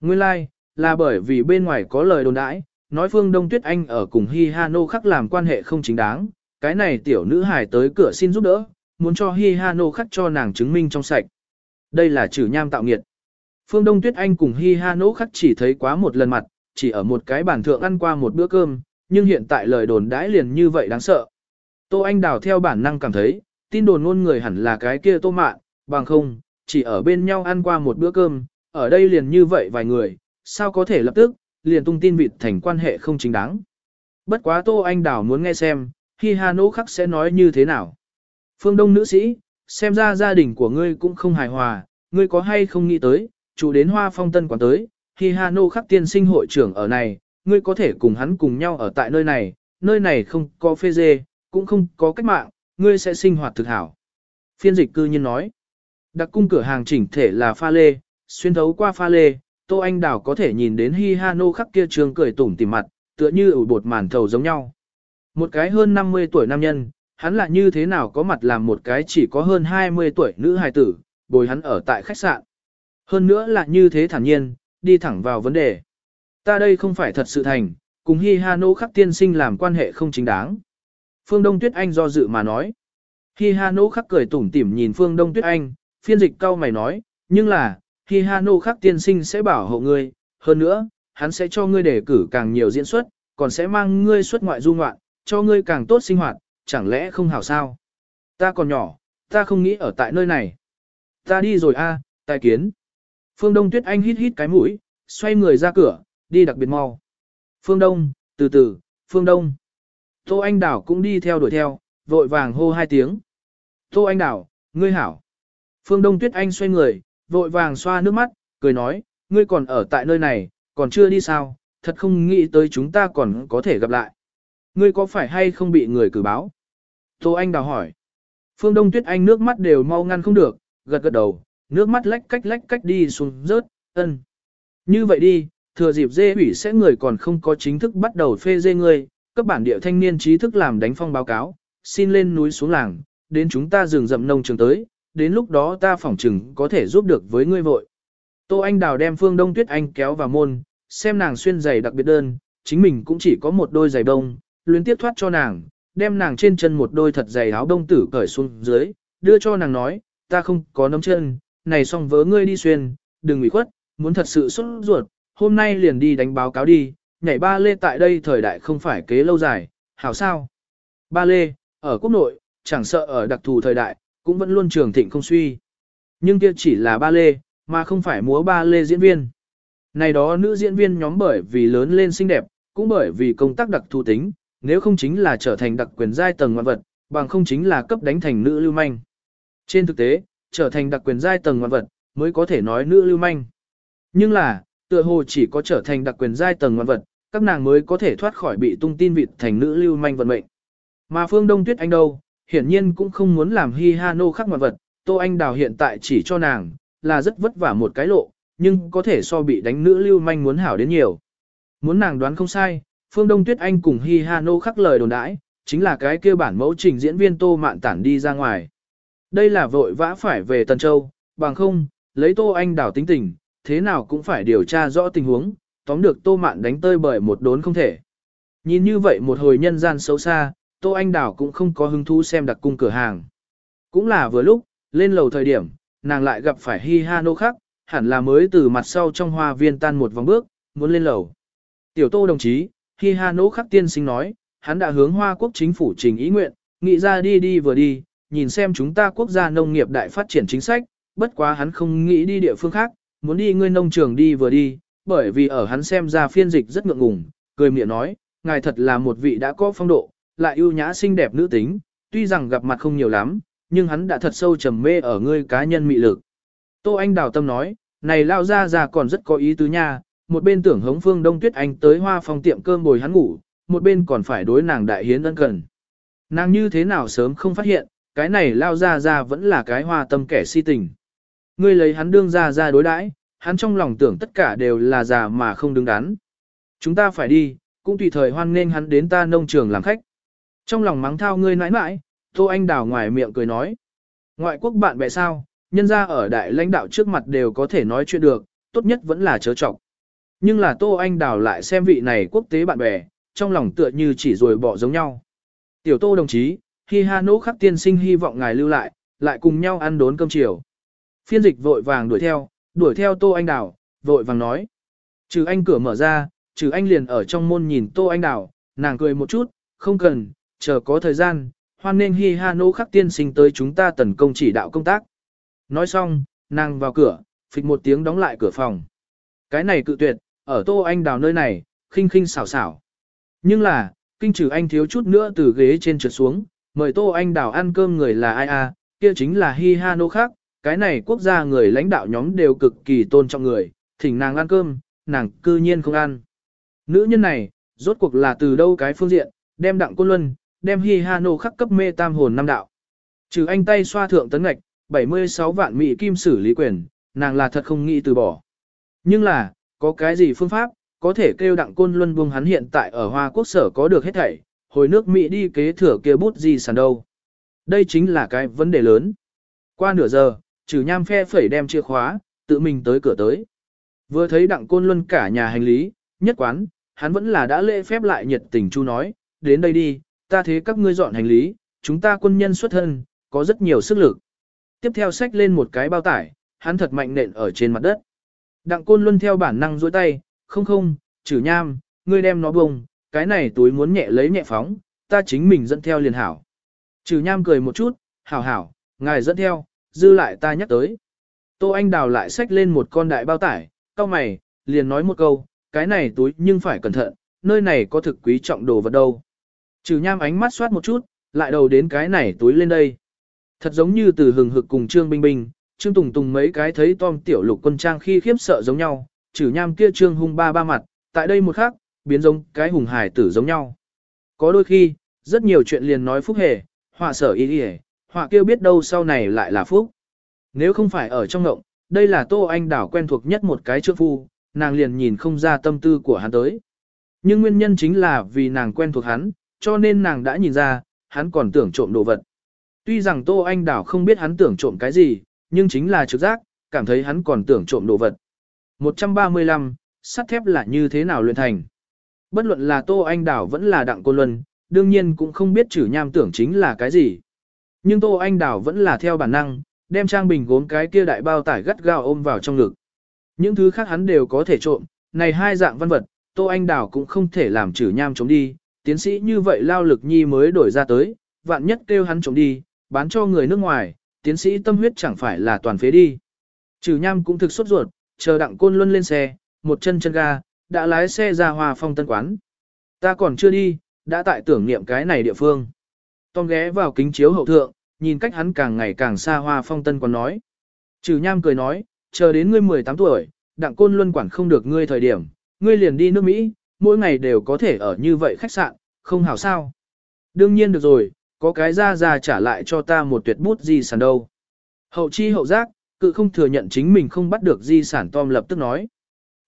Nguyên lai, like, là bởi vì bên ngoài có lời đồn đãi, nói Phương Đông Tuyết Anh ở cùng Hi Ha Nô khắc làm quan hệ không chính đáng, cái này tiểu nữ hài tới cửa xin giúp đỡ, muốn cho Hi Ha Nô khắc cho nàng chứng minh trong sạch. Đây là trừ nham tạo nghiệt. Phương Đông Tuyết Anh cùng Hi Ha Nô khắc chỉ thấy quá một lần mặt, chỉ ở một cái bàn thượng ăn qua một bữa cơm, nhưng hiện tại lời đồn đãi liền như vậy đáng sợ. Tô Anh Đào theo bản năng cảm thấy, tin đồn ngôn người hẳn là cái kia tô mạn, bằng không, chỉ ở bên nhau ăn qua một bữa cơm, ở đây liền như vậy vài người, sao có thể lập tức, liền tung tin vịt thành quan hệ không chính đáng. Bất quá Tô Anh Đào muốn nghe xem, khi Hà Nỗ khắc sẽ nói như thế nào. Phương Đông nữ sĩ, xem ra gia đình của ngươi cũng không hài hòa, ngươi có hay không nghĩ tới, chủ đến hoa phong tân quán tới, khi Hà Nô khắc tiên sinh hội trưởng ở này, ngươi có thể cùng hắn cùng nhau ở tại nơi này, nơi này không có phê dê, cũng không có cách mạng, ngươi sẽ sinh hoạt thực hảo. Phiên dịch cư nhiên nói, đặc cung cửa hàng chỉnh thể là pha lê, xuyên thấu qua pha lê, Tô Anh Đào có thể nhìn đến Hi Ha Nô khắc kia trường cười tủm tỉm mặt, tựa như ủ bột màn thầu giống nhau. Một cái hơn 50 tuổi nam nhân, hắn là như thế nào có mặt làm một cái chỉ có hơn 20 tuổi nữ hài tử, bồi hắn ở tại khách sạn. Hơn nữa là như thế thản nhiên, đi thẳng vào vấn đề. Ta đây không phải thật sự thành, cùng Hi Ha Nô khắc tiên sinh làm quan hệ không chính đáng. Phương Đông Tuyết Anh do dự mà nói. Hi Ha Nô khắc cười tủm tỉm nhìn Phương Đông Tuyết Anh, phiên dịch cao mày nói, nhưng là, Hi Hano khắc tiên sinh sẽ bảo hộ ngươi, hơn nữa, hắn sẽ cho ngươi đề cử càng nhiều diễn xuất, còn sẽ mang ngươi xuất ngoại du ngoạn, cho ngươi càng tốt sinh hoạt, chẳng lẽ không hảo sao? Ta còn nhỏ, ta không nghĩ ở tại nơi này. Ta đi rồi a, tài kiến. Phương Đông Tuyết Anh hít hít cái mũi, xoay người ra cửa, đi đặc biệt mau. Phương Đông, từ từ, Phương Đông. Tô Anh Đảo cũng đi theo đuổi theo, vội vàng hô hai tiếng. Tô Anh Đảo, ngươi hảo. Phương Đông Tuyết Anh xoay người, vội vàng xoa nước mắt, cười nói, ngươi còn ở tại nơi này, còn chưa đi sao, thật không nghĩ tới chúng ta còn có thể gặp lại. Ngươi có phải hay không bị người cử báo? Tô Anh Đào hỏi. Phương Đông Tuyết Anh nước mắt đều mau ngăn không được, gật gật đầu, nước mắt lách cách lách cách đi xuống rớt, ân. Như vậy đi, thừa dịp dê ủy sẽ người còn không có chính thức bắt đầu phê dê ngươi, các bản địa thanh niên trí thức làm đánh phong báo cáo, xin lên núi xuống làng, đến chúng ta rừng rậm nông trường tới, đến lúc đó ta phỏng chừng có thể giúp được với ngươi vội. Tô Anh Đào đem Phương Đông Tuyết Anh kéo vào môn, xem nàng xuyên giày đặc biệt đơn, chính mình cũng chỉ có một đôi giày đông, luyến tiếp thoát cho nàng, đem nàng trên chân một đôi thật giày áo đông tử cởi xuống dưới, đưa cho nàng nói, ta không có nấm chân, này xong vớ ngươi đi xuyên, đừng ủy khuất, muốn thật sự xuất ruột, hôm nay liền đi đánh báo cáo đi, nhảy ba lê tại đây thời đại không phải kế lâu dài, hảo sao. Ba lê, ở quốc nội, chẳng sợ ở đặc thù thời đại, cũng vẫn luôn trường thịnh không suy. Nhưng kia chỉ là ba lê, mà không phải múa ba lê diễn viên. Này đó nữ diễn viên nhóm bởi vì lớn lên xinh đẹp, cũng bởi vì công tác đặc thù tính, nếu không chính là trở thành đặc quyền giai tầng ngoạn vật, bằng không chính là cấp đánh thành nữ lưu manh. Trên thực tế, trở thành đặc quyền giai tầng ngoạn vật, mới có thể nói nữ lưu manh. Nhưng là, tựa hồ chỉ có trở thành đặc quyền giai tầng ngoạn vật, các nàng mới có thể thoát khỏi bị tung tin vịt thành nữ lưu manh vận mệnh. Mà Phương Đông Tuyết Anh đâu, hiển nhiên cũng không muốn làm hi ha nô khắc ngoại vật, Tô Anh Đào hiện tại chỉ cho nàng, là rất vất vả một cái lộ, nhưng có thể so bị đánh nữ lưu manh muốn hảo đến nhiều. Muốn nàng đoán không sai, Phương Đông Tuyết Anh cùng Hi Ha Nô khắc lời đồn đãi, chính là cái kia bản mẫu trình diễn viên Tô Mạn Tản đi ra ngoài. Đây là vội vã phải về Tân Châu, bằng không, lấy Tô Anh Đào tính tình, thế nào cũng phải điều tra rõ tình huống, tóm được Tô Mạn đánh tơi bởi một đốn không thể. Nhìn như vậy một hồi nhân gian xấu xa, Tô Anh Đào cũng không có hứng thú xem đặc cung cửa hàng. Cũng là vừa lúc, lên lầu thời điểm, nàng lại gặp phải Hi Ha Nô khắc, hẳn là mới từ mặt sau trong hoa viên tan một vòng bước, muốn lên lầu. Tiểu Tô đồng chí, Hi Ha Nô khắc tiên sinh nói, hắn đã hướng Hoa Quốc chính phủ trình ý nguyện, nghĩ ra đi đi vừa đi, nhìn xem chúng ta quốc gia nông nghiệp đại phát triển chính sách, bất quá hắn không nghĩ đi địa phương khác, muốn đi ngươi nông trường đi vừa đi, bởi vì ở hắn xem ra phiên dịch rất ngượng ngùng, cười miệng nói, ngài thật là một vị đã có phong độ, lại ưu nhã xinh đẹp nữ tính, tuy rằng gặp mặt không nhiều lắm, nhưng hắn đã thật sâu trầm mê ở ngươi cá nhân mị lực. Tô Anh Đào Tâm nói, này lao ra ra còn rất có ý tứ nha, một bên tưởng hống phương Đông Tuyết Anh tới hoa phòng tiệm cơm bồi hắn ngủ, một bên còn phải đối nàng đại hiến ân cần. Nàng như thế nào sớm không phát hiện, cái này lao ra ra vẫn là cái hoa tâm kẻ si tình. Ngươi lấy hắn đương ra ra đối đãi, hắn trong lòng tưởng tất cả đều là già mà không đứng đắn. Chúng ta phải đi, cũng tùy thời hoan nghênh hắn đến ta nông trường làm khách. Trong lòng mắng thao ngươi nãi nãi, Tô Anh Đào ngoài miệng cười nói. Ngoại quốc bạn bè sao, nhân ra ở đại lãnh đạo trước mặt đều có thể nói chuyện được, tốt nhất vẫn là chớ trọng. Nhưng là Tô Anh Đào lại xem vị này quốc tế bạn bè, trong lòng tựa như chỉ rồi bỏ giống nhau. Tiểu Tô đồng chí, khi Ha Nỗ khắc tiên sinh hy vọng ngài lưu lại, lại cùng nhau ăn đốn cơm chiều. Phiên dịch vội vàng đuổi theo, đuổi theo Tô Anh Đào, vội vàng nói. Trừ anh cửa mở ra, trừ anh liền ở trong môn nhìn Tô Anh Đào, nàng cười một chút, không cần, chờ có thời gian, hoan nên hi ha nô khắc tiên sinh tới chúng ta tấn công chỉ đạo công tác. Nói xong, nàng vào cửa, phịch một tiếng đóng lại cửa phòng. Cái này cự tuyệt, ở Tô Anh Đào nơi này, khinh khinh xảo xảo. Nhưng là, kinh trừ anh thiếu chút nữa từ ghế trên trượt xuống, mời Tô Anh Đào ăn cơm người là ai à, kia chính là Hi Ha Nô khác, cái này quốc gia người lãnh đạo nhóm đều cực kỳ tôn trọng người, thỉnh nàng ăn cơm, nàng cư nhiên không ăn. Nữ nhân này, rốt cuộc là từ đâu cái phương diện, đem đặng quân luân, đem Hi Hano khắc cấp mê tam hồn năm đạo. Trừ anh tay xoa thượng tấn ngạch, 76 vạn mỹ kim xử lý quyền, nàng là thật không nghĩ từ bỏ. Nhưng là, có cái gì phương pháp, có thể kêu đặng côn luân buông hắn hiện tại ở Hoa Quốc sở có được hết thảy, hồi nước Mỹ đi kế thừa kia bút gì sàn đâu. Đây chính là cái vấn đề lớn. Qua nửa giờ, trừ nham phe phẩy đem chìa khóa, tự mình tới cửa tới. Vừa thấy đặng côn luân cả nhà hành lý, nhất quán, hắn vẫn là đã lễ phép lại nhiệt tình chu nói, đến đây đi, ta thế các ngươi dọn hành lý, chúng ta quân nhân xuất thân, có rất nhiều sức lực. Tiếp theo xách lên một cái bao tải, hắn thật mạnh nện ở trên mặt đất. Đặng côn luân theo bản năng duỗi tay, không không, trừ nham, ngươi đem nó bông, cái này túi muốn nhẹ lấy nhẹ phóng, ta chính mình dẫn theo liền hảo. Trừ nham cười một chút, hảo hảo, ngài dẫn theo, dư lại ta nhắc tới. Tô Anh Đào lại xách lên một con đại bao tải, cao mày, liền nói một câu, cái này túi nhưng phải cẩn thận, nơi này có thực quý trọng đồ vật đâu. Trừ nham ánh mắt soát một chút, lại đầu đến cái này túi lên đây. Thật giống như từ hừng hực cùng Trương bình bình, Trương Tùng Tùng mấy cái thấy Tom tiểu lục quân trang khi khiếp sợ giống nhau, trừ nham kia Trương hung ba ba mặt, tại đây một khắc, biến giống cái hùng hải tử giống nhau. Có đôi khi, rất nhiều chuyện liền nói phúc hề, họa sở ý đi họa kêu biết đâu sau này lại là phúc. Nếu không phải ở trong ngộng, đây là Tô Anh Đảo quen thuộc nhất một cái trượng phu, nàng liền nhìn không ra tâm tư của hắn tới. Nhưng nguyên nhân chính là vì nàng quen thuộc hắn, cho nên nàng đã nhìn ra, hắn còn tưởng trộm đồ vật. Tuy rằng Tô Anh Đảo không biết hắn tưởng trộm cái gì, nhưng chính là trực giác, cảm thấy hắn còn tưởng trộm đồ vật. 135, sắt thép là như thế nào luyện thành? Bất luận là Tô Anh Đảo vẫn là Đặng Côn Luân, đương nhiên cũng không biết chữ nham tưởng chính là cái gì. Nhưng Tô Anh Đảo vẫn là theo bản năng, đem trang bình gốm cái kia đại bao tải gắt gao ôm vào trong ngực. Những thứ khác hắn đều có thể trộm, này hai dạng văn vật, Tô Anh Đảo cũng không thể làm chữ nham chống đi, tiến sĩ như vậy lao lực nhi mới đổi ra tới, vạn nhất kêu hắn trộm đi, bán cho người nước ngoài, tiến sĩ tâm huyết chẳng phải là toàn phế đi. Trừ nham cũng thực sốt ruột, chờ đặng côn luân lên xe, một chân chân ga, đã lái xe ra hòa phong tân quán. Ta còn chưa đi, đã tại tưởng niệm cái này địa phương. Tom ghé vào kính chiếu hậu thượng, nhìn cách hắn càng ngày càng xa hoa phong tân quán nói. Trừ nham cười nói, chờ đến ngươi 18 tuổi, đặng côn luân quản không được ngươi thời điểm, ngươi liền đi nước Mỹ, mỗi ngày đều có thể ở như vậy khách sạn, không hảo sao. Đương nhiên được rồi, có cái ra ra trả lại cho ta một tuyệt bút di sản đâu. Hậu chi hậu giác, cự không thừa nhận chính mình không bắt được di sản Tom lập tức nói.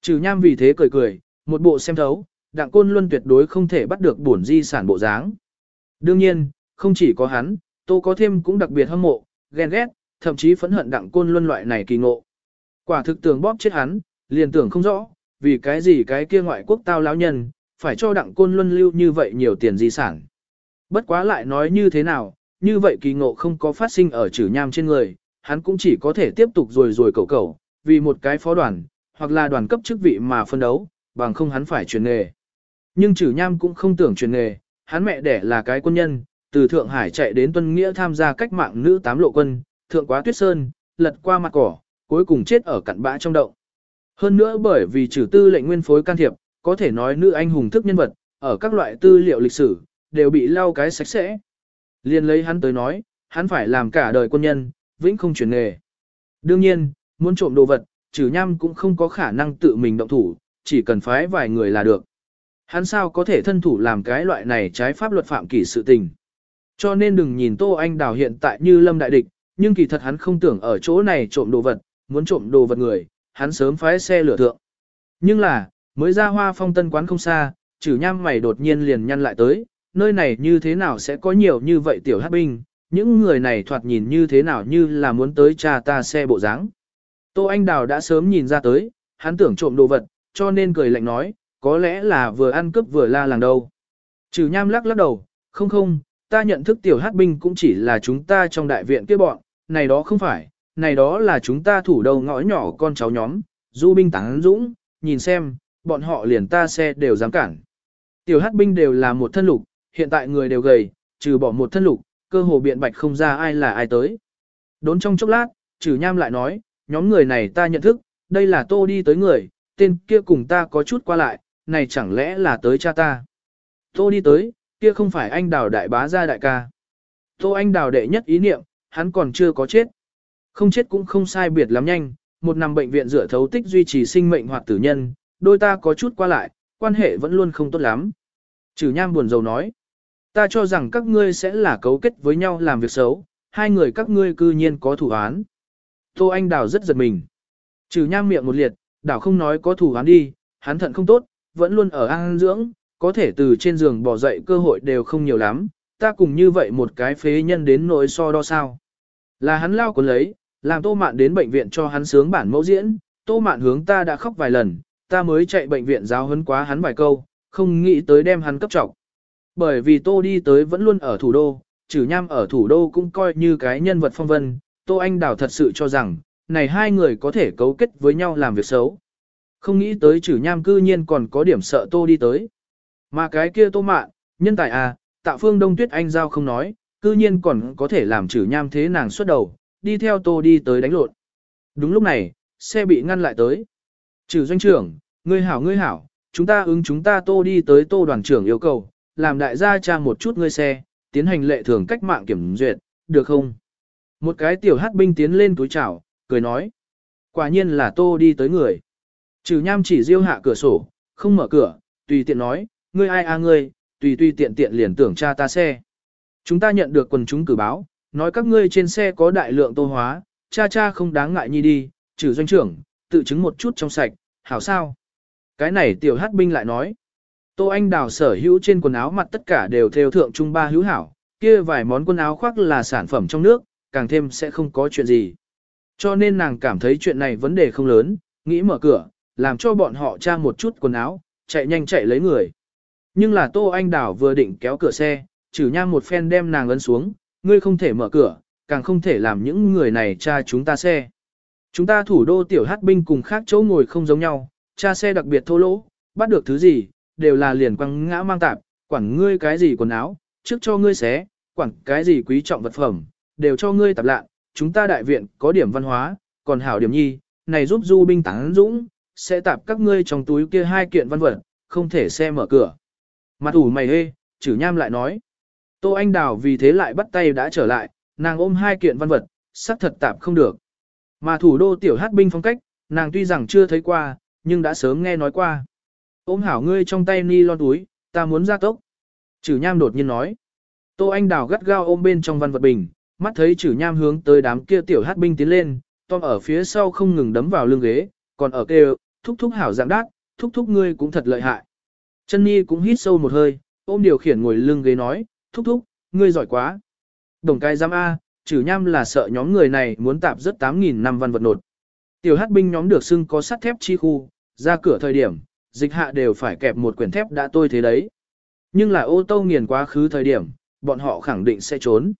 Trừ nham vì thế cười cười, một bộ xem thấu, đặng côn luân tuyệt đối không thể bắt được bổn di sản bộ dáng. Đương nhiên, không chỉ có hắn, tô có thêm cũng đặc biệt hâm mộ, ghen ghét, thậm chí phẫn hận đặng côn luân loại này kỳ ngộ. Quả thực tưởng bóp chết hắn, liền tưởng không rõ, vì cái gì cái kia ngoại quốc tao lão nhân, phải cho đặng côn luân lưu như vậy nhiều tiền di sản. Bất quá lại nói như thế nào, như vậy kỳ ngộ không có phát sinh ở trừ nham trên người, hắn cũng chỉ có thể tiếp tục rồi rồi cầu cầu, vì một cái phó đoàn, hoặc là đoàn cấp chức vị mà phân đấu, bằng không hắn phải chuyển nghề. Nhưng trừ nham cũng không tưởng chuyển nghề, hắn mẹ đẻ là cái quân nhân, từ Thượng Hải chạy đến Tuân Nghĩa tham gia cách mạng nữ tám lộ quân, thượng quá tuyết sơn, lật qua mặt cỏ, cuối cùng chết ở cặn bã trong động. Hơn nữa bởi vì trừ tư lệnh nguyên phối can thiệp, có thể nói nữ anh hùng thức nhân vật, ở các loại tư liệu lịch sử, đều bị lau cái sạch sẽ. Liên lấy hắn tới nói, hắn phải làm cả đời quân nhân, vĩnh không chuyển nghề. Đương nhiên, muốn trộm đồ vật, trừ nham cũng không có khả năng tự mình động thủ, chỉ cần phái vài người là được. Hắn sao có thể thân thủ làm cái loại này trái pháp luật phạm kỷ sự tình. Cho nên đừng nhìn Tô Anh Đào hiện tại như lâm đại địch, nhưng kỳ thật hắn không tưởng ở chỗ này trộm đồ vật, muốn trộm đồ vật người, hắn sớm phái xe lửa thượng. Nhưng là, mới ra hoa phong tân quán không xa, trừ nham mày đột nhiên liền nhăn lại tới, nơi này như thế nào sẽ có nhiều như vậy tiểu hát binh, những người này thoạt nhìn như thế nào như là muốn tới cha ta xe bộ dáng. Tô Anh Đào đã sớm nhìn ra tới, hắn tưởng trộm đồ vật, cho nên cười lạnh nói, có lẽ là vừa ăn cướp vừa la làng đâu. Trừ nham lắc lắc đầu, không không, ta nhận thức tiểu hát binh cũng chỉ là chúng ta trong đại viện kia bọn, này đó không phải, này đó là chúng ta thủ đầu ngõ nhỏ con cháu nhóm, du binh tán dũng, nhìn xem, bọn họ liền ta xe đều dám cản. Tiểu hát binh đều là một thân lục, hiện tại người đều gầy, trừ bỏ một thân lục, cơ hồ biện bạch không ra ai là ai tới. Đốn trong chốc lát, trừ nham lại nói, nhóm người này ta nhận thức, đây là tô đi tới người, tên kia cùng ta có chút qua lại, này chẳng lẽ là tới cha ta. Tô đi tới, kia không phải anh đào đại bá gia đại ca. Tô anh đào đệ nhất ý niệm, hắn còn chưa có chết. Không chết cũng không sai biệt lắm nhanh, một năm bệnh viện dựa thấu tích duy trì sinh mệnh hoặc tử nhân, đôi ta có chút qua lại, quan hệ vẫn luôn không tốt lắm. Trừ nham buồn rầu nói, ta cho rằng các ngươi sẽ là cấu kết với nhau làm việc xấu, hai người các ngươi cư nhiên có thủ án. Tô Anh Đào rất giật mình. Trừ nham miệng một liệt, đảo không nói có thủ án đi, hắn thận không tốt, vẫn luôn ở an dưỡng, có thể từ trên giường bỏ dậy cơ hội đều không nhiều lắm, ta cùng như vậy một cái phế nhân đến nỗi so đo sao. Là hắn lao cuốn lấy, làm tô mạn đến bệnh viện cho hắn sướng bản mẫu diễn, tô mạn hướng ta đã khóc vài lần, ta mới chạy bệnh viện giáo huấn quá hắn vài câu, không nghĩ tới đem hắn cấp trọng. Bởi vì tô đi tới vẫn luôn ở thủ đô, trừ nham ở thủ đô cũng coi như cái nhân vật phong vân, tô anh đào thật sự cho rằng, này hai người có thể cấu kết với nhau làm việc xấu. Không nghĩ tới trừ nham cư nhiên còn có điểm sợ tô đi tới. Mà cái kia tô mạn, nhân tài à, tạo phương đông tuyết anh giao không nói, cư nhiên còn có thể làm trừ nham thế nàng xuất đầu, đi theo tô đi tới đánh lộn. Đúng lúc này, xe bị ngăn lại tới. Trừ doanh trưởng, ngươi hảo ngươi hảo, chúng ta ứng chúng ta tô đi tới tô đoàn trưởng yêu cầu, làm đại gia tra một chút ngươi xe, tiến hành lệ thường cách mạng kiểm duyệt, được không? Một cái tiểu hát binh tiến lên túi chảo, cười nói. Quả nhiên là tô đi tới người. Trừ nham chỉ riêu hạ cửa sổ, không mở cửa, tùy tiện nói, ngươi ai a ngươi, tùy tùy tiện tiện liền tưởng cha ta xe. Chúng ta nhận được quần chúng cử báo, nói các ngươi trên xe có đại lượng tô hóa, cha cha không đáng ngại nhi đi, trừ doanh trưởng, tự chứng một chút trong sạch, hảo sao. Cái này tiểu hát binh lại nói, tô anh đào sở hữu trên quần áo mặt tất cả đều theo thượng trung ba hữu hảo, kia vài món quần áo khoác là sản phẩm trong nước, càng thêm sẽ không có chuyện gì. Cho nên nàng cảm thấy chuyện này vấn đề không lớn, nghĩ mở cửa, làm cho bọn họ tra một chút quần áo, chạy nhanh chạy lấy người. Nhưng là Tô Anh Đảo vừa định kéo cửa xe, trừ nham một phen đem nàng ấn xuống, ngươi không thể mở cửa, càng không thể làm những người này tra chúng ta xe. Chúng ta thủ đô tiểu hát binh cùng khác chỗ ngồi không giống nhau, cha xe đặc biệt thô lỗ, bắt được thứ gì, đều là liền quăng ngã mang tạp, quản ngươi cái gì quần áo, trước cho ngươi xé, quản cái gì quý trọng vật phẩm, đều cho ngươi tạp lạ, chúng ta đại viện có điểm văn hóa, còn hảo điểm nhi, này giúp du binh tán dũng, sẽ tạp các ngươi trong túi kia hai kiện văn vật, không thể xe mở cửa. Mặt ủ mày hê, chử nham lại nói. Tô Anh Đào vì thế lại bắt tay đã trở lại, nàng ôm hai kiện văn vật, sắc thật tạp không được. Mà thủ đô tiểu hát binh phong cách, nàng tuy rằng chưa thấy qua, nhưng đã sớm nghe nói qua. Ôm hảo ngươi trong tay ni lon túi, ta muốn ra tốc. Chử nham đột nhiên nói. Tô Anh Đào gắt gao ôm bên trong văn vật bình, mắt thấy chử nham hướng tới đám kia tiểu hát binh tiến lên, Tom ở phía sau không ngừng đấm vào lưng ghế, còn ở kêu, thúc thúc hảo dạng đát, thúc thúc ngươi cũng thật lợi hại. Chân Nhi cũng hít sâu một hơi, ôm điều khiển ngồi lưng ghế nói, thúc thúc, ngươi giỏi quá. Đồng cái giam A, trừ nham là sợ nhóm người này muốn tạp rất 8.000 năm văn vật nột. Tiểu hát binh nhóm được xưng có sắt thép chi khu, ra cửa thời điểm, dịch hạ đều phải kẹp một quyển thép đã tôi thế đấy. Nhưng là ô tô nghiền quá khứ thời điểm, bọn họ khẳng định sẽ trốn.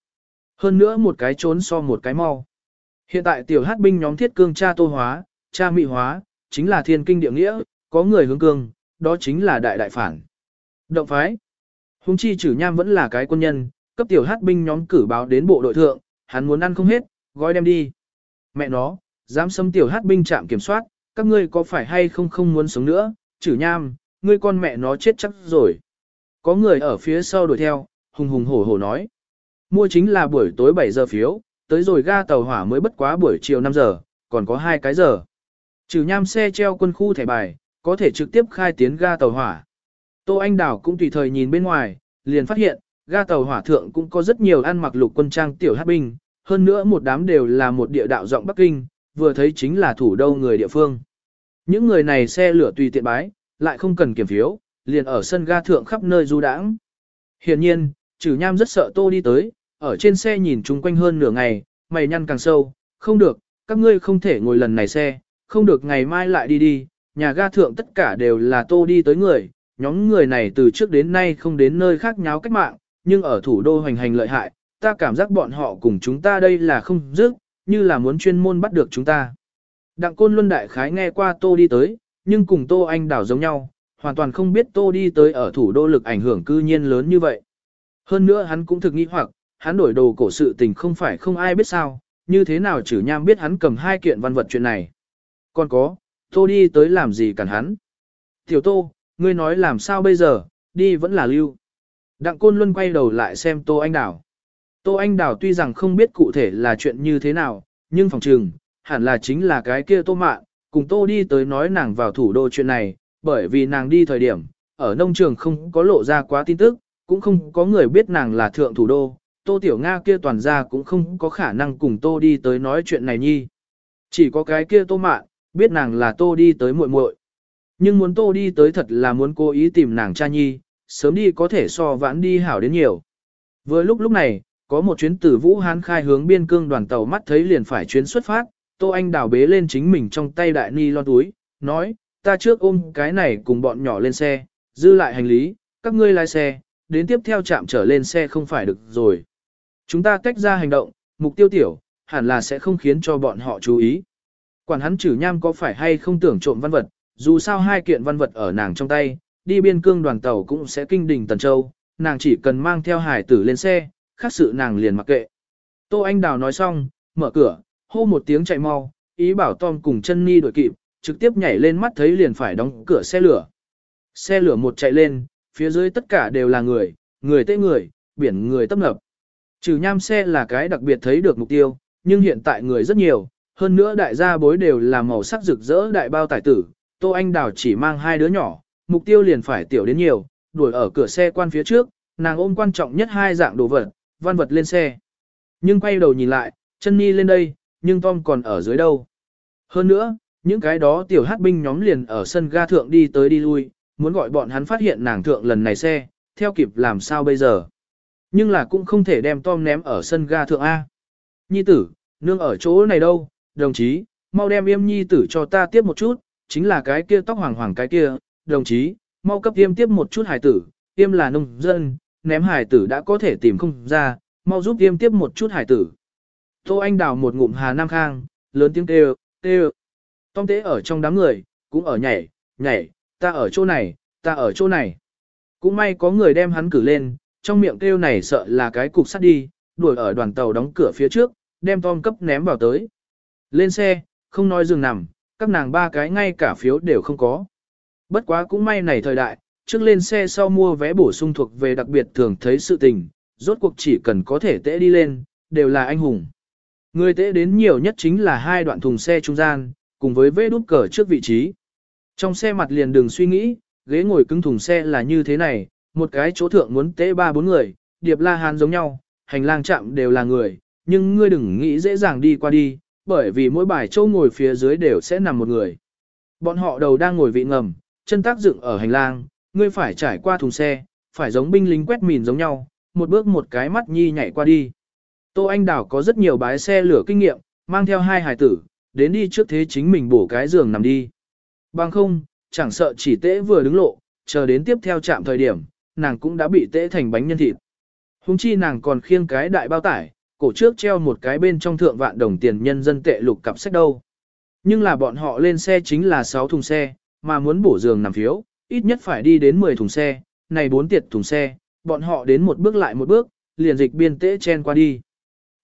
Hơn nữa một cái trốn so một cái mau. Hiện tại tiểu hát binh nhóm thiết cương cha tô hóa, cha mị hóa, chính là thiên kinh địa nghĩa, có người hướng cương, đó chính là đại đại phản. Động phái. Hùng chi chử nham vẫn là cái quân nhân, cấp tiểu hát binh nhóm cử báo đến bộ đội thượng, hắn muốn ăn không hết, gói đem đi. Mẹ nó, dám xâm tiểu hát binh trạm kiểm soát, các ngươi có phải hay không không muốn sống nữa, chử nham, ngươi con mẹ nó chết chắc rồi. Có người ở phía sau đuổi theo, hùng hùng hổ hổ nói. Mua chính là buổi tối 7 giờ phiếu, tới rồi ga tàu hỏa mới bất quá buổi chiều 5 giờ, còn có hai cái giờ. Trừ nham xe treo quân khu thẻ bài, có thể trực tiếp khai tiến ga tàu hỏa. Tô Anh Đào cũng tùy thời nhìn bên ngoài, liền phát hiện, ga tàu hỏa thượng cũng có rất nhiều ăn mặc lục quân trang tiểu hát binh, hơn nữa một đám đều là một địa đạo rộng Bắc Kinh, vừa thấy chính là thủ đô người địa phương. Những người này xe lửa tùy tiện bái, lại không cần kiểm phiếu, liền ở sân ga thượng khắp nơi du đãng. Hiển nhiên, trừ nham rất sợ tô đi tới, ở trên xe nhìn chung quanh hơn nửa ngày, mày nhăn càng sâu, không được, các ngươi không thể ngồi lần này xe, không được ngày mai lại đi đi, nhà ga thượng tất cả đều là tô đi tới người, nhóm người này từ trước đến nay không đến nơi khác nháo cách mạng, nhưng ở thủ đô hoành hành lợi hại, ta cảm giác bọn họ cùng chúng ta đây là không dứt, như là muốn chuyên môn bắt được chúng ta. Đặng Côn Luân Đại Khái nghe qua Tô đi tới, nhưng cùng Tô Anh Đảo giống nhau, hoàn toàn không biết Tô đi tới ở thủ đô lực ảnh hưởng cư nhiên lớn như vậy. Hơn nữa hắn cũng thực nghĩ hoặc, hắn đổi đồ cổ sự tình không phải không ai biết sao, như thế nào chử nham biết hắn cầm hai kiện văn vật chuyện này. Còn có, Tô đi tới làm gì cản hắn. Tiểu Tô, ngươi nói làm sao bây giờ, đi vẫn là lưu. Đặng Côn Luân quay đầu lại xem Tô Anh Đào. Tô Anh Đào tuy rằng không biết cụ thể là chuyện như thế nào, nhưng phòng trừng, hẳn là chính là cái kia Tô Mạn, cùng Tô đi tới nói nàng vào thủ đô chuyện này, bởi vì nàng đi thời điểm, ở nông trường không có lộ ra quá tin tức, cũng không có người biết nàng là thượng thủ đô, Tô Tiểu Nga kia toàn ra cũng không có khả năng cùng Tô đi tới nói chuyện này nhi. Chỉ có cái kia Tô Mạn, biết nàng là Tô đi tới muội muội. Nhưng muốn Tô đi tới thật là muốn cố ý tìm nàng cha nhi, sớm đi có thể so vãn đi hảo đến nhiều. Vừa lúc lúc này, có một chuyến từ Vũ Hán khai hướng biên cương đoàn tàu mắt thấy liền phải chuyến xuất phát, Tô Anh đào bế lên chính mình trong tay đại ni lon túi, nói, ta trước ôm cái này cùng bọn nhỏ lên xe, dư lại hành lý, các ngươi lái xe, đến tiếp theo chạm trở lên xe không phải được rồi. Chúng ta tách ra hành động, mục tiêu tiểu, hẳn là sẽ không khiến cho bọn họ chú ý. Quản hắn chử nham có phải hay không tưởng trộm văn vật, dù sao hai kiện văn vật ở nàng trong tay, đi biên cương đoàn tàu cũng sẽ kinh đình Tần Châu, nàng chỉ cần mang theo hải tử lên xe, khác sự nàng liền mặc kệ. Tô Anh Đào nói xong, mở cửa, hô một tiếng chạy mau, ý bảo Tom cùng chân ni đuổi kịp, trực tiếp nhảy lên mắt thấy liền phải đóng cửa xe lửa. Xe lửa một chạy lên, phía dưới tất cả đều là người, người tê người, biển người tấp nập. Trừ nham xe là cái đặc biệt thấy được mục tiêu, nhưng hiện tại người rất nhiều, hơn nữa đại gia bối đều là màu sắc rực rỡ đại bao tải tử, Tô Anh Đào chỉ mang hai đứa nhỏ, mục tiêu liền phải tiểu đến nhiều, đuổi ở cửa xe quan phía trước, nàng ôm quan trọng nhất hai dạng đồ vật, văn vật lên xe. Nhưng quay đầu nhìn lại, chân ni lên đây, nhưng Tom còn ở dưới đâu. Hơn nữa, những cái đó tiểu hát binh nhóm liền ở sân ga thượng đi tới đi lui, muốn gọi bọn hắn phát hiện nàng thượng lần này xe, theo kịp làm sao bây giờ. Nhưng là cũng không thể đem Tom ném ở sân ga thượng A. Nhi tử, nương ở chỗ này đâu, đồng chí, mau đem yêm nhi tử cho ta tiếp một chút, chính là cái kia tóc hoàng hoàng cái kia, đồng chí, mau cấp tiêm tiếp một chút hải tử, tiêm là nông dân, ném hải tử đã có thể tìm không ra, mau giúp tiêm tiếp một chút hải tử. Tô Anh đào một ngụm hà nam khang, lớn tiếng kêu, kêu. Tom tế ở trong đám người, cũng ở nhảy, nhảy, ta ở chỗ này, ta ở chỗ này. Cũng may có người đem hắn cử lên, trong miệng kêu này sợ là cái cục sắt đi, đuổi ở đoàn tàu đóng cửa phía trước, đem Tom cấp ném vào tới. Lên xe, không nói giường nằm, các nàng ba cái ngay cả phiếu đều không có. Bất quá cũng may này thời đại, trước lên xe sau mua vé bổ sung thuộc về đặc biệt thường thấy sự tình, rốt cuộc chỉ cần có thể tễ đi lên, đều là anh hùng. Người tễ đến nhiều nhất chính là hai đoạn thùng xe trung gian, cùng với vế đút cờ trước vị trí. Trong xe mặt liền đừng suy nghĩ, ghế ngồi cứng thùng xe là như thế này, một cái chỗ thượng muốn tễ ba bốn người, điệp la hàn giống nhau, hành lang chạm đều là người, nhưng ngươi đừng nghĩ dễ dàng đi qua đi, bởi vì mỗi bài châu ngồi phía dưới đều sẽ nằm một người. Bọn họ đầu đang ngồi vị ngầm, chân tác dựng ở hành lang, ngươi phải trải qua thùng xe, phải giống binh lính quét mìn giống nhau, một bước một cái mắt nhi nhảy qua đi. Tô Anh Đảo có rất nhiều bái xe lửa kinh nghiệm, mang theo hai hải tử, đến đi trước thế chính mình bổ cái giường nằm đi. Bằng không, chẳng sợ chỉ tễ vừa đứng lộ, chờ đến tiếp theo chạm thời điểm, nàng cũng đã bị tễ thành bánh nhân thịt. Hùng chi nàng còn khiêng cái đại bao tải, cổ trước treo một cái bên trong thượng vạn đồng tiền nhân dân tệ lục cặp sách đâu. Nhưng là bọn họ lên xe chính là 6 thùng xe, mà muốn bổ giường nằm phiếu, ít nhất phải đi đến 10 thùng xe, này 4 tiệt thùng xe, bọn họ đến một bước lại một bước, liền dịch biên tế chen qua đi.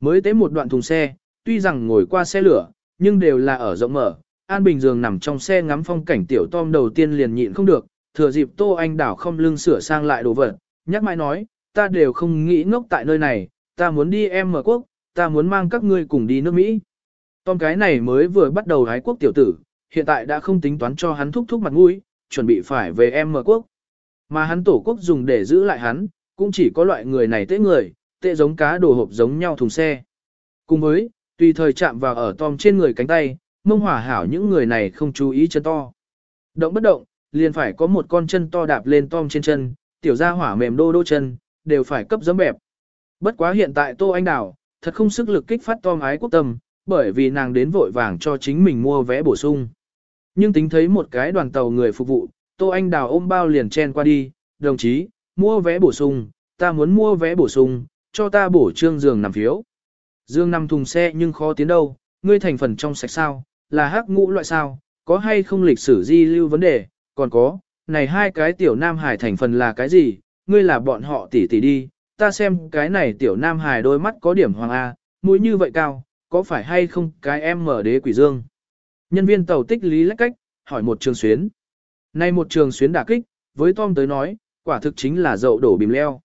Mới tế một đoạn thùng xe, tuy rằng ngồi qua xe lửa, nhưng đều là ở rộng mở, An Bình giường nằm trong xe ngắm phong cảnh tiểu tom đầu tiên liền nhịn không được, thừa dịp Tô Anh đảo không lưng sửa sang lại đồ vật, nhắc mãi nói, ta đều không nghĩ ngốc tại nơi này, ta muốn đi em mở quốc, ta muốn mang các ngươi cùng đi nước Mỹ. Tom cái này mới vừa bắt đầu hái quốc tiểu tử, hiện tại đã không tính toán cho hắn thúc thúc mặt mũi, chuẩn bị phải về em mở quốc. Mà hắn tổ quốc dùng để giữ lại hắn, cũng chỉ có loại người này tệ người, tệ giống cá đồ hộp giống nhau thùng xe. Cùng với, tùy thời chạm vào ở Tom trên người cánh tay, mông hỏa hảo những người này không chú ý chân to. Động bất động, liền phải có một con chân to đạp lên Tom trên chân, tiểu gia hỏa mềm đô đô chân, đều phải cấp giấm bẹp. Bất quá hiện tại Tô Anh Đào, thật không sức lực kích phát Tom ái quốc tâm, bởi vì nàng đến vội vàng cho chính mình mua vé bổ sung. Nhưng tính thấy một cái đoàn tàu người phục vụ, Tô Anh Đào ôm bao liền chen qua đi, đồng chí, mua vé bổ sung, ta muốn mua vé bổ sung, cho ta bổ trương giường nằm phiếu. Dương nằm thùng xe nhưng khó tiến đâu, ngươi thành phần trong sạch sao, là hắc ngũ loại sao, có hay không lịch sử di lưu vấn đề, còn có, này hai cái tiểu nam hải thành phần là cái gì, ngươi là bọn họ tỷ tỷ đi, ta xem cái này tiểu nam hải đôi mắt có điểm hoàng A, mũi như vậy cao, có phải hay không cái em mở đế quỷ dương. Nhân viên tàu tích lý lách cách, hỏi một trường xuyến. Nay một trường xuyến đả kích, với Tom tới nói, quả thực chính là dậu đổ bìm leo.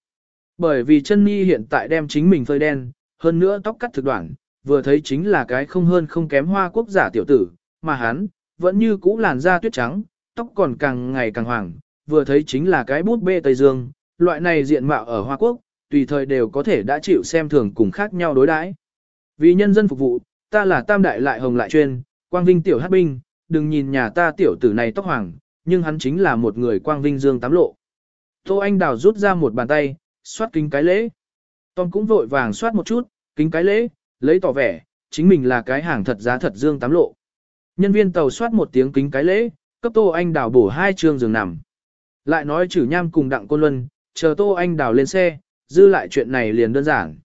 Bởi vì chân mi hiện tại đem chính mình phơi đen, hơn nữa tóc cắt thực đoạn, vừa thấy chính là cái không hơn không kém hoa quốc giả tiểu tử, mà hắn, vẫn như cũ làn da tuyết trắng, tóc còn càng ngày càng hoàng, vừa thấy chính là cái bút bê Tây Dương, loại này diện mạo ở Hoa Quốc, tùy thời đều có thể đã chịu xem thường cùng khác nhau đối đãi. Vì nhân dân phục vụ, ta là tam đại lại hồng lại chuyên, quang vinh tiểu hát binh, đừng nhìn nhà ta tiểu tử này tóc hoàng, nhưng hắn chính là một người quang vinh dương tám lộ. Tô Anh Đào rút ra một bàn tay, xoát kính cái lễ. Tom cũng vội vàng xoát một chút, kính cái lễ, lấy tỏ vẻ, chính mình là cái hàng thật giá thật dương tám lộ. Nhân viên tàu xoát một tiếng kính cái lễ, cấp Tô Anh Đào bổ hai trường giường nằm. Lại nói chử nham cùng đặng côn luân, chờ Tô Anh Đào lên xe, dư lại chuyện này liền đơn giản.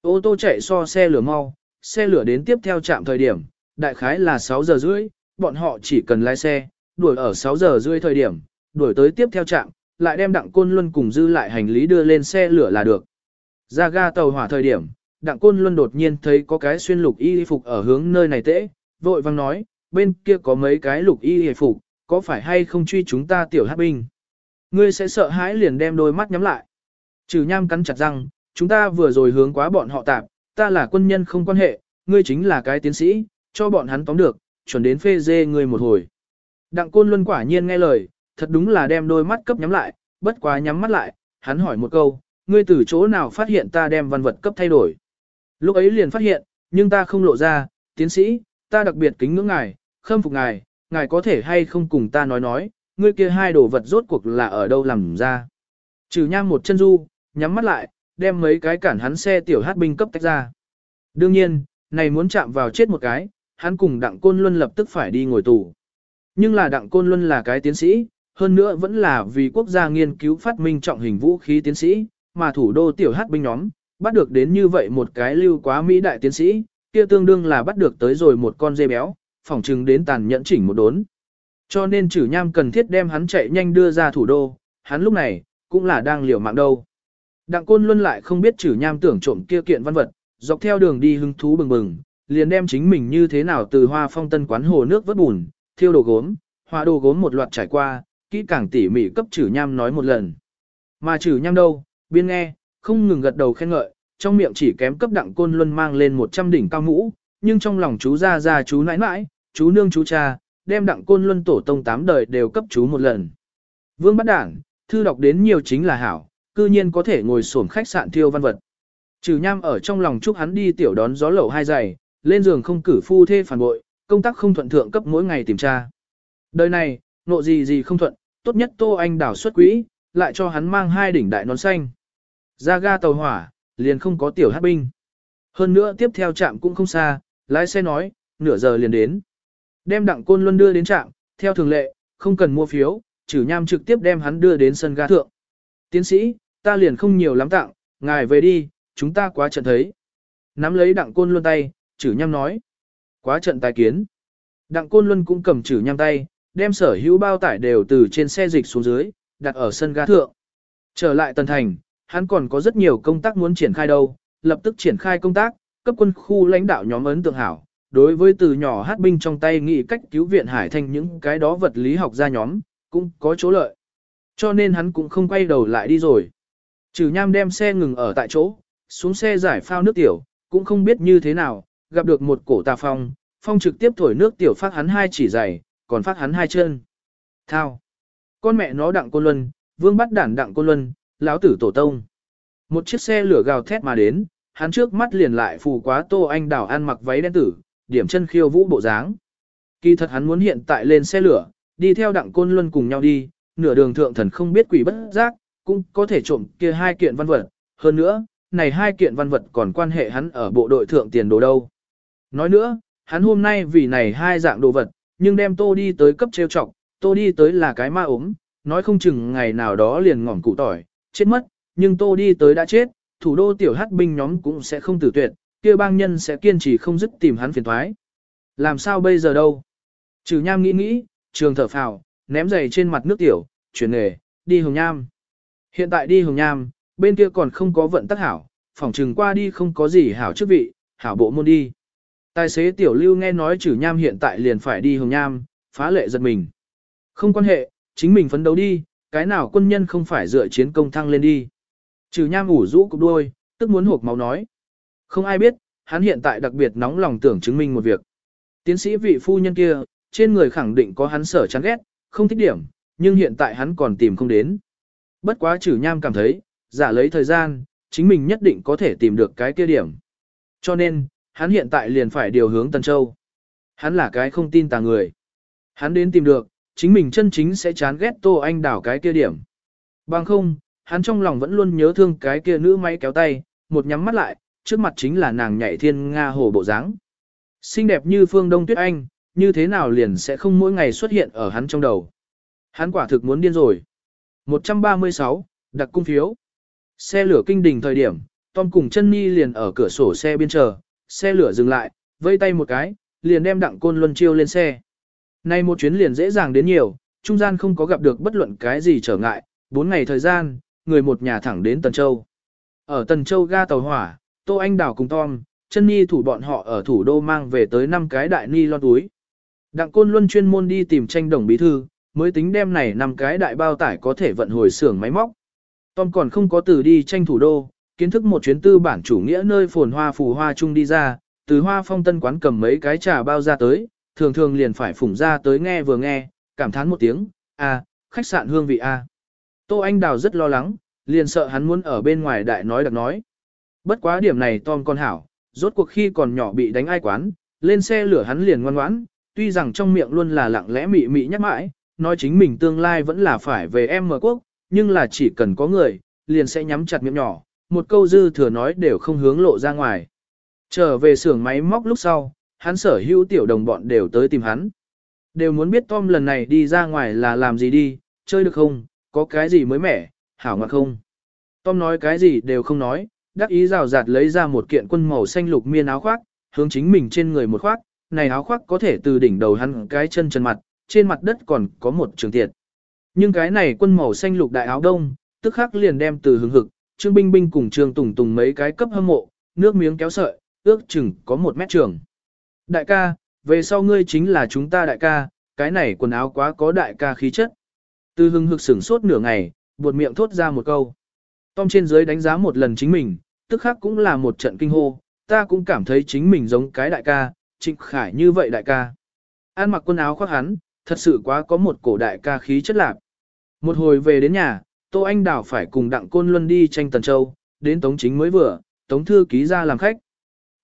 Ô tô chạy so xe lửa mau, xe lửa đến tiếp theo trạm thời điểm, đại khái là 6 giờ rưỡi, bọn họ chỉ cần lái xe, đuổi ở 6 giờ rưỡi thời điểm, đuổi tới tiếp theo trạm, lại đem đặng côn luân cùng dư lại hành lý đưa lên xe lửa là được. Ra ga tàu hỏa thời điểm, đặng côn luân đột nhiên thấy có cái xuyên lục y phục ở hướng nơi này tễ, vội vang nói, bên kia có mấy cái lục y phục, có phải hay không truy chúng ta tiểu hát binh? Ngươi sẽ sợ hãi liền đem đôi mắt nhắm lại. Trừ nham cắn chặt răng, chúng ta vừa rồi hướng quá bọn họ tạp, ta là quân nhân không quan hệ, ngươi chính là cái tiến sĩ, cho bọn hắn tóm được, chuẩn đến phê dê ngươi một hồi. Đặng côn luân quả nhiên nghe lời, thật đúng là đem đôi mắt cấp nhắm lại, bất quá nhắm mắt lại, hắn hỏi một câu, ngươi từ chỗ nào phát hiện ta đem văn vật cấp thay đổi. Lúc ấy liền phát hiện, nhưng ta không lộ ra, tiến sĩ, ta đặc biệt kính ngưỡng ngài, khâm phục ngài, ngài có thể hay không cùng ta nói nói, ngươi kia hai đồ vật rốt cuộc là ở đâu làm ra. Trừ nham một chân du, nhắm mắt lại, đem mấy cái cản hắn xe tiểu hát binh cấp tách ra. Đương nhiên, này muốn chạm vào chết một cái, hắn cùng đặng côn luân lập tức phải đi ngồi tù. Nhưng là đặng côn luân là cái tiến sĩ, hơn nữa vẫn là vì quốc gia nghiên cứu phát minh trọng hình vũ khí tiến sĩ, mà thủ đô tiểu hát binh nhóm, bắt được đến như vậy một cái lưu quá Mỹ đại tiến sĩ, kia tương đương là bắt được tới rồi một con dê béo, phỏng chừng đến tàn nhẫn chỉnh một đốn. Cho nên chử nham cần thiết đem hắn chạy nhanh đưa ra thủ đô, hắn lúc này, cũng là đang liều mạng đâu. Đặng côn luân lại không biết chử nham tưởng trộm kia kiện văn vật, dọc theo đường đi hứng thú bừng bừng, liền đem chính mình như thế nào từ hoa phong tân quán hồ nước vớt bùn, thiêu đồ gốm, hoa đồ gốm một loạt trải qua, kỹ càng tỉ mỉ cấp chử nham nói một lần. Mà chử nham đâu, biên nghe, không ngừng gật đầu khen ngợi, trong miệng chỉ kém cấp đặng côn luân mang lên 100 đỉnh cao mũ, nhưng trong lòng chú ra ra chú nãi nãi, chú nương chú cha, đem đặng côn luân tổ tông tám đời đều cấp chú một lần. Vương bắt đảng, thư đọc đến nhiều chính là hảo, cư nhiên có thể ngồi xổm khách sạn thiêu văn vật. Trừ nham ở trong lòng chúc hắn đi tiểu đón gió lẩu hai giày, lên giường không cử phu thê phản bội, công tác không thuận thượng cấp mỗi ngày tìm tra. Đời này, nộ gì gì không thuận, tốt nhất Tô Anh đảo xuất quỹ, lại cho hắn mang hai đỉnh đại nón xanh. Ra ga tàu hỏa, liền không có tiểu hát binh. Hơn nữa tiếp theo trạm cũng không xa, lái xe nói, nửa giờ liền đến. Đem đặng côn luân đưa đến trạm, theo thường lệ, không cần mua phiếu, trừ nham trực tiếp đem hắn đưa đến sân ga thượng. Tiến sĩ, ta liền không nhiều lắm tặng, ngài về đi, chúng ta quá trận thấy. Nắm lấy đặng côn luân tay, chử nhăm nói. Quá trận tài kiến. Đặng côn luân cũng cầm chử nhăm tay, đem sở hữu bao tải đều từ trên xe dịch xuống dưới, đặt ở sân ga thượng. Trở lại tần thành, hắn còn có rất nhiều công tác muốn triển khai đâu, lập tức triển khai công tác, cấp quân khu lãnh đạo nhóm ấn tượng hảo. Đối với từ nhỏ hát binh trong tay nghị cách cứu viện Hải Thanh những cái đó vật lý học ra nhóm, cũng có chỗ lợi. Cho nên hắn cũng không quay đầu lại đi rồi. Trừ nham đem xe ngừng ở tại chỗ, xuống xe giải phao nước tiểu, cũng không biết như thế nào, gặp được một cổ tà phong, phong trực tiếp thổi nước tiểu phát hắn hai chỉ giày, còn phát hắn hai chân. Thao. Con mẹ nó đặng côn luân, vương bắt đản đặng côn luân, lão tử tổ tông. Một chiếc xe lửa gào thét mà đến, hắn trước mắt liền lại phù quá tô anh đảo ăn mặc váy đen tử, điểm chân khiêu vũ bộ dáng. Kỳ thật hắn muốn hiện tại lên xe lửa, đi theo đặng côn luân cùng nhau đi, nửa đường thượng thần không biết quỷ bất giác, cũng có thể trộm kia hai kiện văn vật. Hơn nữa, này hai kiện văn vật còn quan hệ hắn ở bộ đội thượng tiền đồ đâu. Nói nữa, hắn hôm nay vì này hai dạng đồ vật, nhưng đem tô đi tới cấp trêu trọng, tô đi tới là cái ma ốm, nói không chừng ngày nào đó liền ngỏm cụ tỏi, chết mất, nhưng tô đi tới đã chết, thủ đô tiểu hát binh nhóm cũng sẽ không tử tuyệt, kia bang nhân sẽ kiên trì không dứt tìm hắn phiền thoái. Làm sao bây giờ đâu? Trừ nham nghĩ nghĩ, trường thở phào, ném giày trên mặt nước tiểu, chuyển nghề, đi hồng nham. Hiện tại đi hồng nham, bên kia còn không có vận tắc hảo, phòng trừng qua đi không có gì hảo chức vị, hảo bộ môn đi. Tài xế tiểu lưu nghe nói trừ nham hiện tại liền phải đi hồng nham, phá lệ giật mình. Không quan hệ, chính mình phấn đấu đi, cái nào quân nhân không phải dựa chiến công thăng lên đi. Trừ nham ủ rũ cục đuôi, tức muốn hộp máu nói. Không ai biết, hắn hiện tại đặc biệt nóng lòng tưởng chứng minh một việc. Tiến sĩ vị phu nhân kia, trên người khẳng định có hắn sở chán ghét, không thích điểm, nhưng hiện tại hắn còn tìm không đến. Bất quá trừ nham cảm thấy, giả lấy thời gian, chính mình nhất định có thể tìm được cái kia điểm. Cho nên, hắn hiện tại liền phải điều hướng Tân Châu. Hắn là cái không tin tà người. Hắn đến tìm được, chính mình chân chính sẽ chán ghét Tô Anh đảo cái kia điểm. Bằng không, hắn trong lòng vẫn luôn nhớ thương cái kia nữ máy kéo tay, một nhắm mắt lại, trước mặt chính là nàng nhảy thiên nga hồ bộ dáng. Xinh đẹp như phương Đông Tuyết Anh, như thế nào liền sẽ không mỗi ngày xuất hiện ở hắn trong đầu. Hắn quả thực muốn điên rồi. 136, đặc cung phiếu. Xe lửa kinh đình thời điểm, Tom cùng chân Nhi liền ở cửa sổ xe bên chờ, xe lửa dừng lại, vây tay một cái, liền đem đặng côn luân chiêu lên xe. Nay một chuyến liền dễ dàng đến nhiều, trung gian không có gặp được bất luận cái gì trở ngại, bốn ngày thời gian, người một nhà thẳng đến Tần Châu. Ở Tần Châu ga tàu hỏa, Tô Anh Đào cùng Tom, chân Nhi thủ bọn họ ở thủ đô mang về tới 5 cái đại ni lon túi. Đặng Côn Luân chuyên môn đi tìm tranh đồng bí thư, mới tính đem này năm cái đại bao tải có thể vận hồi xưởng máy móc. Tom còn không có từ đi tranh thủ đô, kiến thức một chuyến tư bản chủ nghĩa nơi phồn hoa phù hoa chung đi ra, từ hoa phong tân quán cầm mấy cái trà bao ra tới, thường thường liền phải phủng ra tới nghe vừa nghe, cảm thán một tiếng, a, khách sạn hương vị a. Tô Anh Đào rất lo lắng, liền sợ hắn muốn ở bên ngoài đại nói đặc nói. Bất quá điểm này Tom con hảo, rốt cuộc khi còn nhỏ bị đánh ai quán, lên xe lửa hắn liền ngoan ngoãn, tuy rằng trong miệng luôn là lặng lẽ mị mị nhắc mãi, nói chính mình tương lai vẫn là phải về em mở quốc, nhưng là chỉ cần có người, liền sẽ nhắm chặt miệng nhỏ, một câu dư thừa nói đều không hướng lộ ra ngoài. Trở về xưởng máy móc lúc sau, hắn sở hữu tiểu đồng bọn đều tới tìm hắn. Đều muốn biết Tom lần này đi ra ngoài là làm gì đi, chơi được không, có cái gì mới mẻ, hảo ngọt không. Tom nói cái gì đều không nói, đắc ý rào rạt lấy ra một kiện quân màu xanh lục miên áo khoác, hướng chính mình trên người một khoác, này áo khoác có thể từ đỉnh đầu hắn cái chân chân mặt, trên mặt đất còn có một trường tiệt. Nhưng cái này quân màu xanh lục đại áo đông, tức khắc liền đem từ hứng hực, Trương Binh Binh cùng Trương Tùng Tùng mấy cái cấp hâm mộ, nước miếng kéo sợi, ước chừng có một mét trường. Đại ca, về sau ngươi chính là chúng ta đại ca, cái này quần áo quá có đại ca khí chất. Từ hưng hực sửng sốt nửa ngày, buột miệng thốt ra một câu. Tom trên dưới đánh giá một lần chính mình, tức khắc cũng là một trận kinh hô, ta cũng cảm thấy chính mình giống cái đại ca, trịnh khải như vậy đại ca. An mặc quần áo khoác hắn, thật sự quá có một cổ đại ca khí chất lạc. Một hồi về đến nhà, Tô Anh Đào phải cùng Đặng Côn Luân đi tranh Tần Châu, đến Tống Chính mới vừa, Tống Thư ký ra làm khách.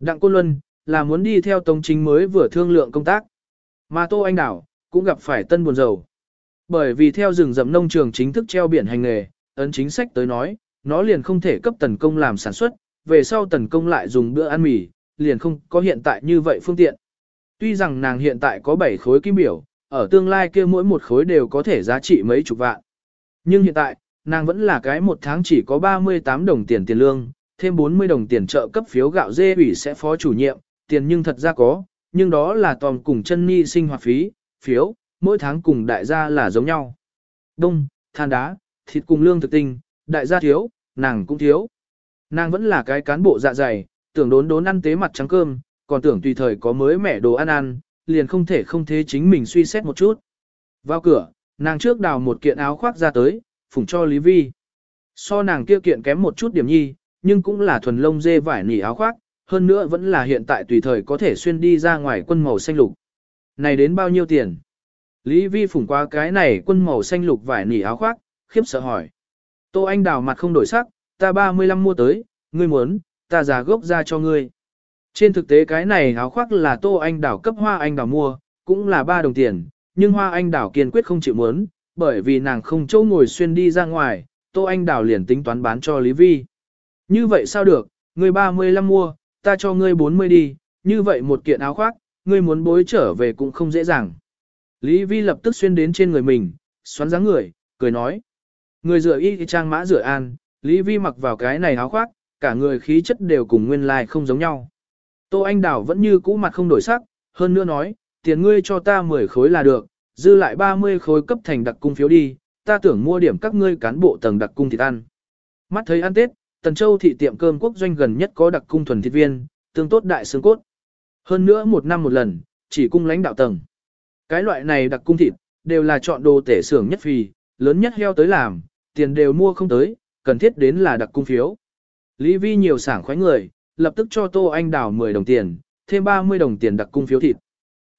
Đặng Côn Luân, là muốn đi theo Tống Chính mới vừa thương lượng công tác. Mà Tô Anh Đào, cũng gặp phải tân buồn dầu. Bởi vì theo rừng rậm nông trường chính thức treo biển hành nghề, ấn chính sách tới nói, nó liền không thể cấp tần công làm sản xuất, về sau tần công lại dùng bữa ăn mì, liền không có hiện tại như vậy phương tiện. Tuy rằng nàng hiện tại có 7 khối kim biểu, ở tương lai kia mỗi một khối đều có thể giá trị mấy chục vạn. Nhưng hiện tại, nàng vẫn là cái một tháng chỉ có 38 đồng tiền tiền lương, thêm 40 đồng tiền trợ cấp phiếu gạo dê ủy sẽ phó chủ nhiệm, tiền nhưng thật ra có, nhưng đó là tòm cùng chân ni sinh hoạt phí, phiếu, mỗi tháng cùng đại gia là giống nhau. Đông, than đá, thịt cùng lương thực tinh, đại gia thiếu, nàng cũng thiếu. Nàng vẫn là cái cán bộ dạ dày, tưởng đốn đốn ăn tế mặt trắng cơm, còn tưởng tùy thời có mới mẻ đồ ăn ăn, liền không thể không thế chính mình suy xét một chút. Vào cửa, nàng trước đào một kiện áo khoác ra tới, phủng cho Lý Vi. So nàng kia kiện kém một chút điểm nhi, nhưng cũng là thuần lông dê vải nỉ áo khoác, hơn nữa vẫn là hiện tại tùy thời có thể xuyên đi ra ngoài quân màu xanh lục. Này đến bao nhiêu tiền? Lý Vi phủng qua cái này quân màu xanh lục vải nỉ áo khoác, khiếp sợ hỏi. Tô Anh đào mặt không đổi sắc, ta 35 mua tới, ngươi muốn, ta giá gốc ra cho ngươi. Trên thực tế cái này áo khoác là Tô Anh đảo cấp hoa anh đào mua, cũng là 3 đồng tiền, nhưng hoa anh đào kiên quyết không chịu muốn, bởi vì nàng không chỗ ngồi xuyên đi ra ngoài, Tô Anh đảo liền tính toán bán cho Lý Vi. Như vậy sao được, ngươi 35 mua, ta cho ngươi 40 đi, như vậy một kiện áo khoác, ngươi muốn bối trở về cũng không dễ dàng. Lý Vi lập tức xuyên đến trên người mình, xoắn dáng người, cười nói. Người rửa y trang mã rửa an, Lý Vi mặc vào cái này áo khoác, cả người khí chất đều cùng nguyên lai like không giống nhau. Tô Anh Đào vẫn như cũ mặt không đổi sắc, hơn nữa nói, tiền ngươi cho ta 10 khối là được, dư lại 30 khối cấp thành đặc cung phiếu đi, ta tưởng mua điểm các ngươi cán bộ tầng đặc cung thịt ăn. Mắt thấy ăn Tết, Tần Châu thị tiệm cơm quốc doanh gần nhất có đặc cung thuần thịt viên, tương tốt đại xương cốt. Hơn nữa một năm một lần, chỉ cung lãnh đạo tầng. Cái loại này đặc cung thịt, đều là chọn đồ tể xưởng nhất phì, lớn nhất heo tới làm, tiền đều mua không tới, cần thiết đến là đặc cung phiếu. Lý Vi nhiều sảng khoái người, lập tức cho Tô Anh Đào 10 đồng tiền, thêm 30 đồng tiền đặc cung phiếu thịt.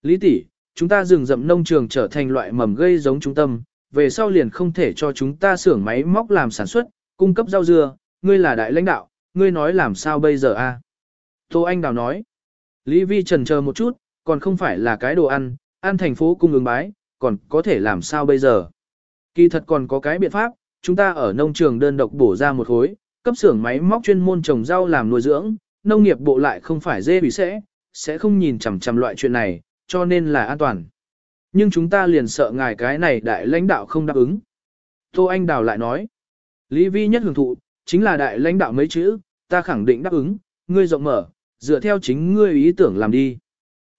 Lý tỷ, chúng ta dừng dậm nông trường trở thành loại mầm gây giống trung tâm, về sau liền không thể cho chúng ta xưởng máy móc làm sản xuất, cung cấp rau dưa, ngươi là đại lãnh đạo, ngươi nói làm sao bây giờ a? Tô Anh Đào nói. Lý Vi trần chờ một chút, còn không phải là cái đồ ăn, ăn thành phố cung ứng bái, còn có thể làm sao bây giờ? Kỳ thật còn có cái biện pháp, chúng ta ở nông trường đơn độc bổ ra một khối, cấp xưởng máy móc chuyên môn trồng rau làm nuôi dưỡng, nông nghiệp bộ lại không phải dê bị sẽ, sẽ không nhìn chằm chằm loại chuyện này, cho nên là an toàn. Nhưng chúng ta liền sợ ngài cái này đại lãnh đạo không đáp ứng. Tô Anh Đào lại nói, Lý Vi nhất hưởng thụ, chính là đại lãnh đạo mấy chữ, ta khẳng định đáp ứng, ngươi rộng mở, dựa theo chính ngươi ý tưởng làm đi.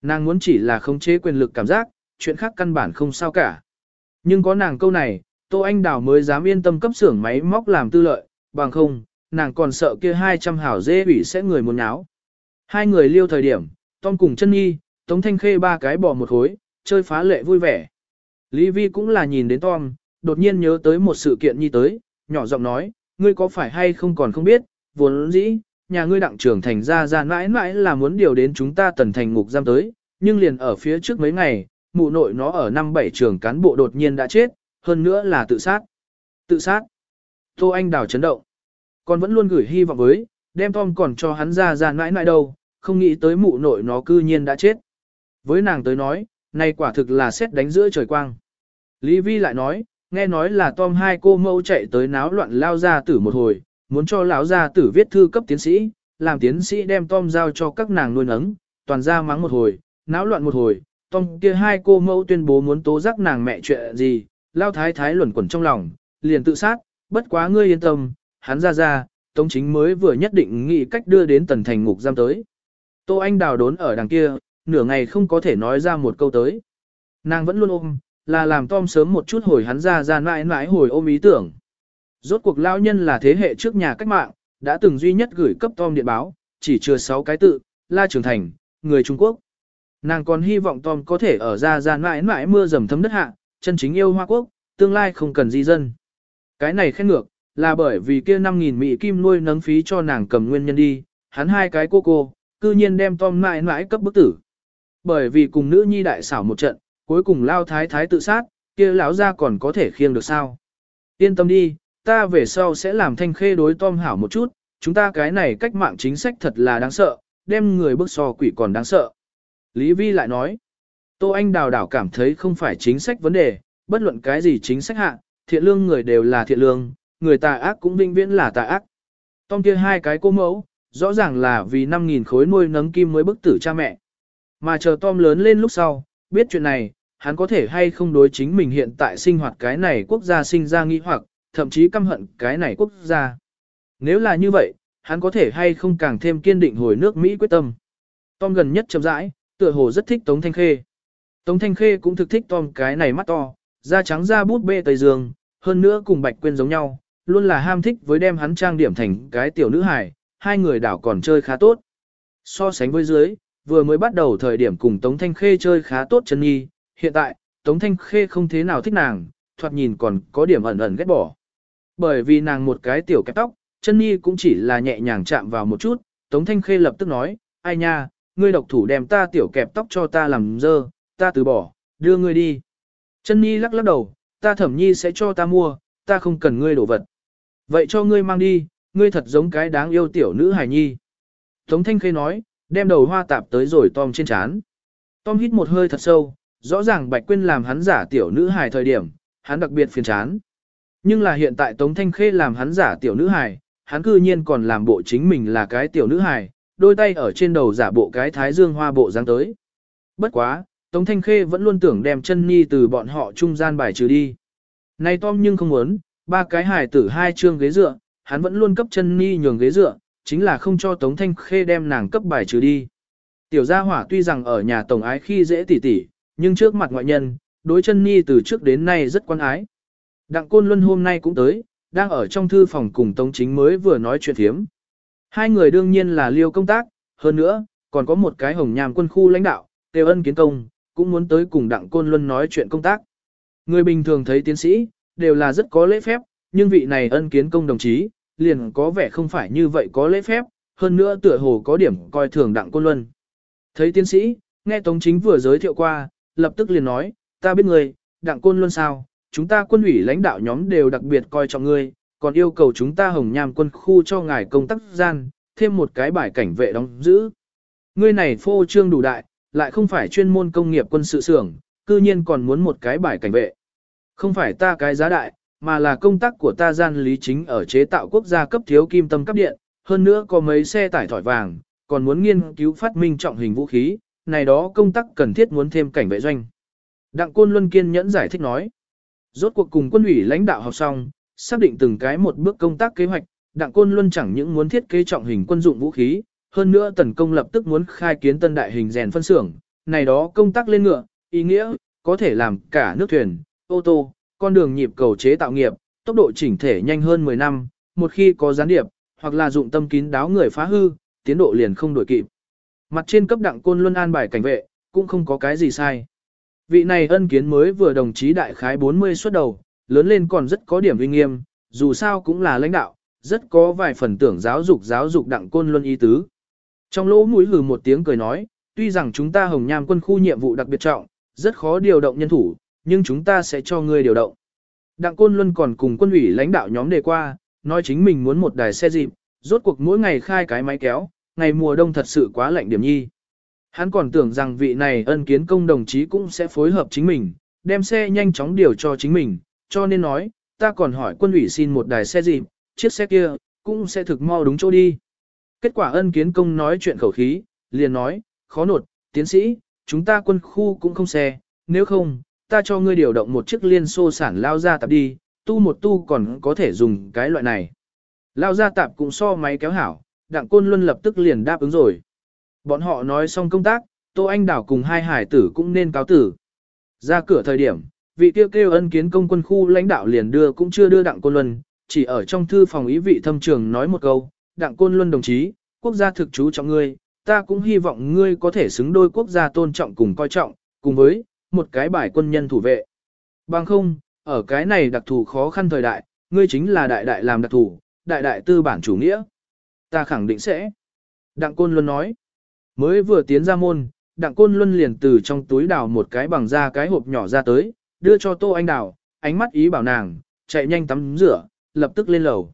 Nàng muốn chỉ là khống chế quyền lực cảm giác, chuyện khác căn bản không sao cả. Nhưng có nàng câu này, Tô Anh Đào mới dám yên tâm cấp xưởng máy móc làm tư lợi, bằng không, nàng còn sợ kia 200 hảo dê bị sẽ người muốn náo. Hai người liêu thời điểm, Tom cùng chân nhi, Tống Thanh Khê ba cái bỏ một khối, chơi phá lệ vui vẻ. Lý Vi cũng là nhìn đến Tom, đột nhiên nhớ tới một sự kiện nhi tới, nhỏ giọng nói, ngươi có phải hay không còn không biết, vốn dĩ, nhà ngươi đặng trưởng thành ra ra mãi mãi là muốn điều đến chúng ta tần thành ngục giam tới, nhưng liền ở phía trước mấy ngày, mụ nội nó ở năm bảy trường cán bộ đột nhiên đã chết, hơn nữa là tự sát. Tự sát. Tô Anh Đào chấn động con vẫn luôn gửi hy vọng với, đem Tom còn cho hắn ra ra mãi mãi đâu, không nghĩ tới mụ nội nó cư nhiên đã chết. Với nàng tới nói, này quả thực là xét đánh giữa trời quang. Lý Vi lại nói, nghe nói là Tom hai cô mẫu chạy tới náo loạn lao ra tử một hồi, muốn cho lão gia tử viết thư cấp tiến sĩ, làm tiến sĩ đem Tom giao cho các nàng nuôi nấng, toàn ra mắng một hồi, náo loạn một hồi, Tom kia hai cô mẫu tuyên bố muốn tố giác nàng mẹ chuyện gì, lao thái thái luẩn quẩn trong lòng, liền tự sát, bất quá ngươi yên tâm, hắn ra ra, Tống chính mới vừa nhất định nghĩ cách đưa đến tần thành ngục giam tới. Tô Anh đào đốn ở đằng kia, nửa ngày không có thể nói ra một câu tới. Nàng vẫn luôn ôm, là làm Tom sớm một chút hồi hắn ra ra mãi mãi hồi ôm ý tưởng. Rốt cuộc lao nhân là thế hệ trước nhà cách mạng, đã từng duy nhất gửi cấp Tom điện báo, chỉ chừa 6 cái tự, La Trường Thành, người Trung Quốc. Nàng còn hy vọng Tom có thể ở ra ra mãi mãi mưa dầm thấm đất hạ, chân chính yêu Hoa Quốc, tương lai không cần di dân. Cái này khen ngược, là bởi vì kia 5.000 Mỹ kim nuôi nấng phí cho nàng cầm nguyên nhân đi, hắn hai cái cô cô, cư nhiên đem Tom mãi mãi cấp bức tử. Bởi vì cùng nữ nhi đại xảo một trận, cuối cùng lao thái thái tự sát, kia lão ra còn có thể khiêng được sao. Yên tâm đi, ta về sau sẽ làm thanh khê đối Tom hảo một chút, chúng ta cái này cách mạng chính sách thật là đáng sợ, đem người bức so quỷ còn đáng sợ. Lý Vi lại nói, Tô Anh đào đảo cảm thấy không phải chính sách vấn đề, bất luận cái gì chính sách hạ, thiện lương người đều là thiện lương, người tà ác cũng vinh viễn là tà ác. Tom kia hai cái cô mẫu, rõ ràng là vì 5.000 khối nuôi nấng kim mới bức tử cha mẹ. Mà chờ Tom lớn lên lúc sau, biết chuyện này, hắn có thể hay không đối chính mình hiện tại sinh hoạt cái này quốc gia sinh ra nghi hoặc, thậm chí căm hận cái này quốc gia. Nếu là như vậy, hắn có thể hay không càng thêm kiên định hồi nước Mỹ quyết tâm. Tom gần nhất chậm rãi, tựa hồ rất thích Tống Thanh Khê. Tống Thanh Khê cũng thực thích Tom cái này mắt to, da trắng da bút bê tây dương, hơn nữa cùng Bạch Quyên giống nhau, luôn là ham thích với đem hắn trang điểm thành cái tiểu nữ hài, hai người đảo còn chơi khá tốt. So sánh với dưới, vừa mới bắt đầu thời điểm cùng Tống Thanh Khê chơi khá tốt chân nhi, hiện tại, Tống Thanh Khê không thế nào thích nàng, thoạt nhìn còn có điểm ẩn ẩn ghét bỏ. Bởi vì nàng một cái tiểu kẹp tóc, chân nhi cũng chỉ là nhẹ nhàng chạm vào một chút, Tống Thanh Khê lập tức nói, ai nha, ngươi độc thủ đem ta tiểu kẹp tóc cho ta làm dơ, ta từ bỏ, đưa ngươi đi. Chân nhi lắc lắc đầu, ta thẩm nhi sẽ cho ta mua, ta không cần ngươi đổ vật. Vậy cho ngươi mang đi, ngươi thật giống cái đáng yêu tiểu nữ hài nhi. Tống Thanh Khê nói, đem đầu hoa tạp tới rồi Tom trên chán. Tom hít một hơi thật sâu, rõ ràng Bạch Quyên làm hắn giả tiểu nữ hài thời điểm, hắn đặc biệt phiền chán. Nhưng là hiện tại Tống Thanh Khê làm hắn giả tiểu nữ hài, hắn cư nhiên còn làm bộ chính mình là cái tiểu nữ hài, đôi tay ở trên đầu giả bộ cái thái dương hoa bộ dáng tới. Bất quá, Tống Thanh Khê vẫn luôn tưởng đem chân nhi từ bọn họ trung gian bài trừ đi. Này Tom nhưng không muốn, ba cái hài tử hai chương ghế dựa, hắn vẫn luôn cấp chân ni nhường ghế dựa, chính là không cho Tống Thanh Khê đem nàng cấp bài trừ đi. Tiểu gia hỏa tuy rằng ở nhà tổng ái khi dễ tỉ tỉ, nhưng trước mặt ngoại nhân, đối chân ni từ trước đến nay rất quan ái. Đặng Côn Luân hôm nay cũng tới, đang ở trong thư phòng cùng Tống Chính mới vừa nói chuyện thiếm. Hai người đương nhiên là liêu công tác, hơn nữa, còn có một cái hồng nhàm quân khu lãnh đạo, Tề Ân Kiến Công, cũng muốn tới cùng Đặng Côn Luân nói chuyện công tác. Người bình thường thấy tiến sĩ, đều là rất có lễ phép, nhưng vị này ân kiến công đồng chí, liền có vẻ không phải như vậy có lễ phép, hơn nữa tựa hồ có điểm coi thường Đặng Côn Luân. Thấy tiến sĩ, nghe Tống Chính vừa giới thiệu qua, lập tức liền nói, ta biết người, Đặng Côn Luân sao, chúng ta quân ủy lãnh đạo nhóm đều đặc biệt coi trọng ngươi, còn yêu cầu chúng ta hồng nham quân khu cho ngài công tác gian, thêm một cái bài cảnh vệ đóng giữ. Ngươi này phô trương đủ đại, lại không phải chuyên môn công nghiệp quân sự xưởng, cư nhiên còn muốn một cái bài cảnh vệ. Không phải ta cái giá đại, mà là công tác của ta gian lý chính ở chế tạo quốc gia cấp thiếu kim tâm cấp điện, hơn nữa có mấy xe tải thỏi vàng, còn muốn nghiên cứu phát minh trọng hình vũ khí, này đó công tác cần thiết muốn thêm cảnh vệ doanh. Đặng Côn Luân kiên nhẫn giải thích nói. Rốt cuộc cùng quân ủy lãnh đạo học xong, xác định từng cái một bước công tác kế hoạch, Đặng Côn Luân chẳng những muốn thiết kế trọng hình quân dụng vũ khí, hơn nữa tần công lập tức muốn khai kiến tân đại hình rèn phân xưởng, này đó công tác lên ngựa, ý nghĩa, có thể làm cả nước thuyền, ô tô, con đường nhịp cầu chế tạo nghiệp, tốc độ chỉnh thể nhanh hơn 10 năm, một khi có gián điệp, hoặc là dụng tâm kín đáo người phá hư, tiến độ liền không đổi kịp. Mặt trên cấp đặng côn luân an bài cảnh vệ, cũng không có cái gì sai. Vị này ân kiến mới vừa đồng chí đại khái 40 xuất đầu, lớn lên còn rất có điểm uy nghiêm, dù sao cũng là lãnh đạo, rất có vài phần tưởng giáo dục giáo dục đặng côn luân ý tứ. Trong lỗ mũi hừ một tiếng cười nói, tuy rằng chúng ta hồng nham quân khu nhiệm vụ đặc biệt trọng, rất khó điều động nhân thủ, nhưng chúng ta sẽ cho ngươi điều động. Đặng Côn Luân còn cùng quân ủy lãnh đạo nhóm đề qua, nói chính mình muốn một đài xe dịp, rốt cuộc mỗi ngày khai cái máy kéo, ngày mùa đông thật sự quá lạnh điểm nhi. Hắn còn tưởng rằng vị này ân kiến công đồng chí cũng sẽ phối hợp chính mình, đem xe nhanh chóng điều cho chính mình, cho nên nói, ta còn hỏi quân ủy xin một đài xe dịp, chiếc xe kia, cũng sẽ thực mau đúng chỗ đi. Kết quả ân kiến công nói chuyện khẩu khí, liền nói, khó nột, tiến sĩ, chúng ta quân khu cũng không xe, nếu không, ta cho ngươi điều động một chiếc liên xô sản lao ra tạp đi, tu một tu còn có thể dùng cái loại này. Lao ra tạp cũng so máy kéo hảo, đặng côn luân lập tức liền đáp ứng rồi. Bọn họ nói xong công tác, Tô Anh Đảo cùng hai hải tử cũng nên cáo tử. Ra cửa thời điểm, vị tiêu kêu ân kiến công quân khu lãnh đạo liền đưa cũng chưa đưa đặng côn luân, chỉ ở trong thư phòng ý vị thâm trường nói một câu, đặng côn luân đồng chí, quốc gia thực chú trọng ngươi, ta cũng hy vọng ngươi có thể xứng đôi quốc gia tôn trọng cùng coi trọng, cùng với một cái bài quân nhân thủ vệ. Bằng không, ở cái này đặc thù khó khăn thời đại, ngươi chính là đại đại làm đặc thù, đại đại tư bản chủ nghĩa. Ta khẳng định sẽ. Đặng Côn Luân nói. Mới vừa tiến ra môn, Đặng Côn Luân liền từ trong túi đào một cái bằng da cái hộp nhỏ ra tới, đưa cho Tô Anh Đào, ánh mắt ý bảo nàng, chạy nhanh tắm rửa, lập tức lên lầu.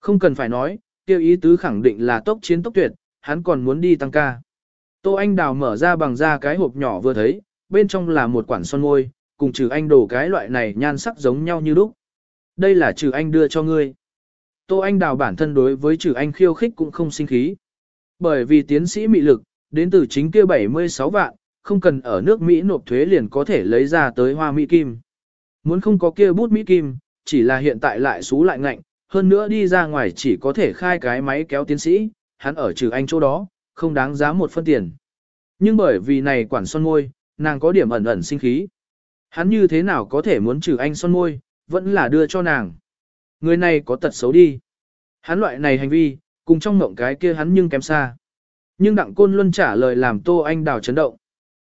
Không cần phải nói, tiêu ý tứ khẳng định là tốc chiến tốc tuyệt, hắn còn muốn đi tăng ca. Tô Anh Đào mở ra bằng da cái hộp nhỏ vừa thấy, bên trong là một quản son môi, cùng trừ anh đổ cái loại này nhan sắc giống nhau như lúc. Đây là trừ anh đưa cho ngươi. Tô Anh Đào bản thân đối với trừ anh khiêu khích cũng không sinh khí. Bởi vì tiến sĩ mị lực, đến từ chính kia 76 vạn, không cần ở nước Mỹ nộp thuế liền có thể lấy ra tới hoa Mỹ Kim. Muốn không có kia bút Mỹ Kim, chỉ là hiện tại lại xú lại ngạnh, hơn nữa đi ra ngoài chỉ có thể khai cái máy kéo tiến sĩ, hắn ở trừ anh chỗ đó, không đáng giá một phân tiền. Nhưng bởi vì này quản son môi, nàng có điểm ẩn ẩn sinh khí. Hắn như thế nào có thể muốn trừ anh son môi, vẫn là đưa cho nàng. Người này có tật xấu đi. Hắn loại này hành vi, cùng trong mộng cái kia hắn nhưng kém xa. Nhưng Đặng Côn Luân trả lời làm Tô Anh Đào chấn động.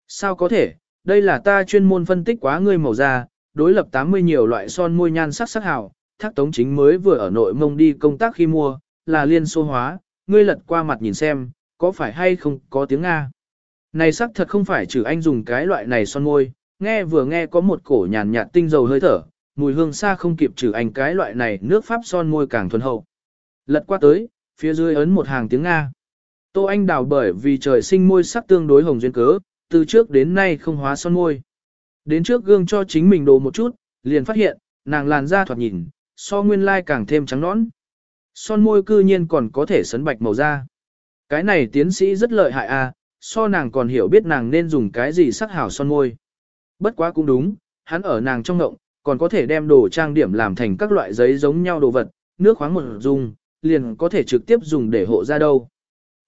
Sao có thể, đây là ta chuyên môn phân tích quá ngươi màu da, đối lập 80 nhiều loại son môi nhan sắc sắc hảo, thác tống chính mới vừa ở nội mông đi công tác khi mua, là liên xô hóa, ngươi lật qua mặt nhìn xem, có phải hay không có tiếng Nga. Này sắc thật không phải trừ anh dùng cái loại này son môi, nghe vừa nghe có một cổ nhàn nhạt tinh dầu hơi thở, mùi hương xa không kịp trừ anh cái loại này nước pháp son môi càng thuần hậu. Lật qua tới, phía dưới ấn một hàng tiếng Nga. Tô Anh đào bởi vì trời sinh môi sắc tương đối hồng duyên cớ, từ trước đến nay không hóa son môi. Đến trước gương cho chính mình đồ một chút, liền phát hiện, nàng làn da thoạt nhìn, so nguyên lai càng thêm trắng nõn. Son môi cư nhiên còn có thể sấn bạch màu da. Cái này tiến sĩ rất lợi hại à, so nàng còn hiểu biết nàng nên dùng cái gì sắc hảo son môi. Bất quá cũng đúng, hắn ở nàng trong ngộng, còn có thể đem đồ trang điểm làm thành các loại giấy giống nhau đồ vật, nước khoáng một dùng, liền có thể trực tiếp dùng để hộ ra đâu.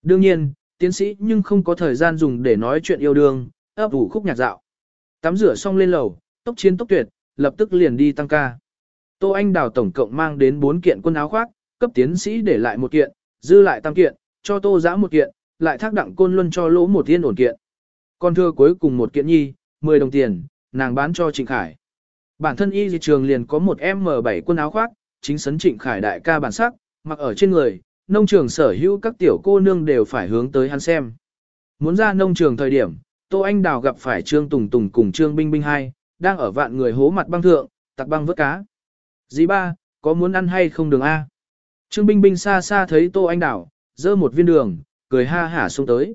Đương nhiên, tiến sĩ nhưng không có thời gian dùng để nói chuyện yêu đương, ấp ủ khúc nhạc dạo. Tắm rửa xong lên lầu, tốc chiến tốc tuyệt, lập tức liền đi tăng ca. Tô Anh Đào tổng cộng mang đến 4 kiện quần áo khoác, cấp tiến sĩ để lại một kiện, dư lại tam kiện, cho Tô Giã một kiện, lại thác đặng côn luân cho lỗ một thiên ổn kiện. Còn thưa cuối cùng một kiện nhi, 10 đồng tiền, nàng bán cho Trịnh Khải. Bản thân y dị trường liền có một M7 quân áo khoác, chính sấn Trịnh Khải đại ca bản sắc, mặc ở trên người, nông trường sở hữu các tiểu cô nương đều phải hướng tới hắn xem. Muốn ra nông trường thời điểm, Tô Anh Đào gặp phải Trương Tùng Tùng cùng Trương Binh Binh hai, đang ở vạn người hố mặt băng thượng, tặc băng vớt cá. Dì ba, có muốn ăn hay không đường A? Trương Binh Binh xa xa thấy Tô Anh Đào, dơ một viên đường, cười ha hả xuống tới.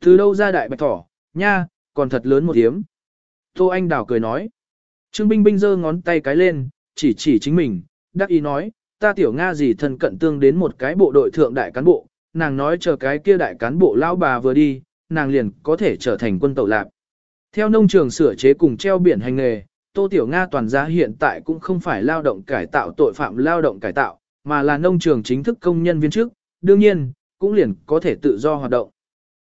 Từ đâu ra đại bạch thỏ, nha, còn thật lớn một hiếm. Tô Anh Đào cười nói. Trương Binh Binh giơ ngón tay cái lên, chỉ chỉ chính mình, đắc ý nói, ta tiểu Nga gì thân cận tương đến một cái bộ đội thượng đại cán bộ, nàng nói chờ cái kia đại cán bộ lão bà vừa đi, nàng liền có thể trở thành quân tẩu lạc. Theo nông trường sửa chế cùng treo biển hành nghề, Tô Tiểu Nga toàn gia hiện tại cũng không phải lao động cải tạo tội phạm lao động cải tạo, mà là nông trường chính thức công nhân viên chức, đương nhiên, cũng liền có thể tự do hoạt động.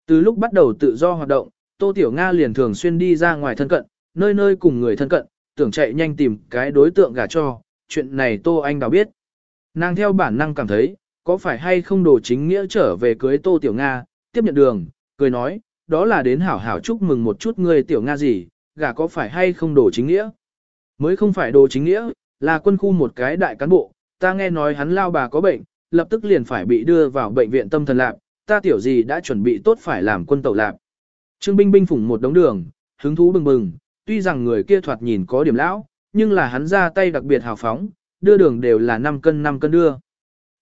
Từ lúc bắt đầu tự do hoạt động, Tô Tiểu Nga liền thường xuyên đi ra ngoài thân cận, nơi nơi cùng người thân cận, tưởng chạy nhanh tìm cái đối tượng gả cho, chuyện này Tô Anh Đào biết. Nàng theo bản năng cảm thấy, có phải hay không đồ chính nghĩa trở về cưới Tô Tiểu Nga, tiếp nhận đường, cười nói, đó là đến hảo hảo chúc mừng một chút người Tiểu Nga gì, gả có phải hay không đồ chính nghĩa. Mới không phải đồ chính nghĩa, là quân khu một cái đại cán bộ, ta nghe nói hắn lao bà có bệnh, lập tức liền phải bị đưa vào bệnh viện tâm thần lạc, ta tiểu gì đã chuẩn bị tốt phải làm quân tẩu lạc. Trương Binh Binh phủng một đống đường, hứng thú bừng bừng, tuy rằng người kia thoạt nhìn có điểm lão, nhưng là hắn ra tay đặc biệt hào phóng, đưa đường đều là 5 cân 5 cân đưa.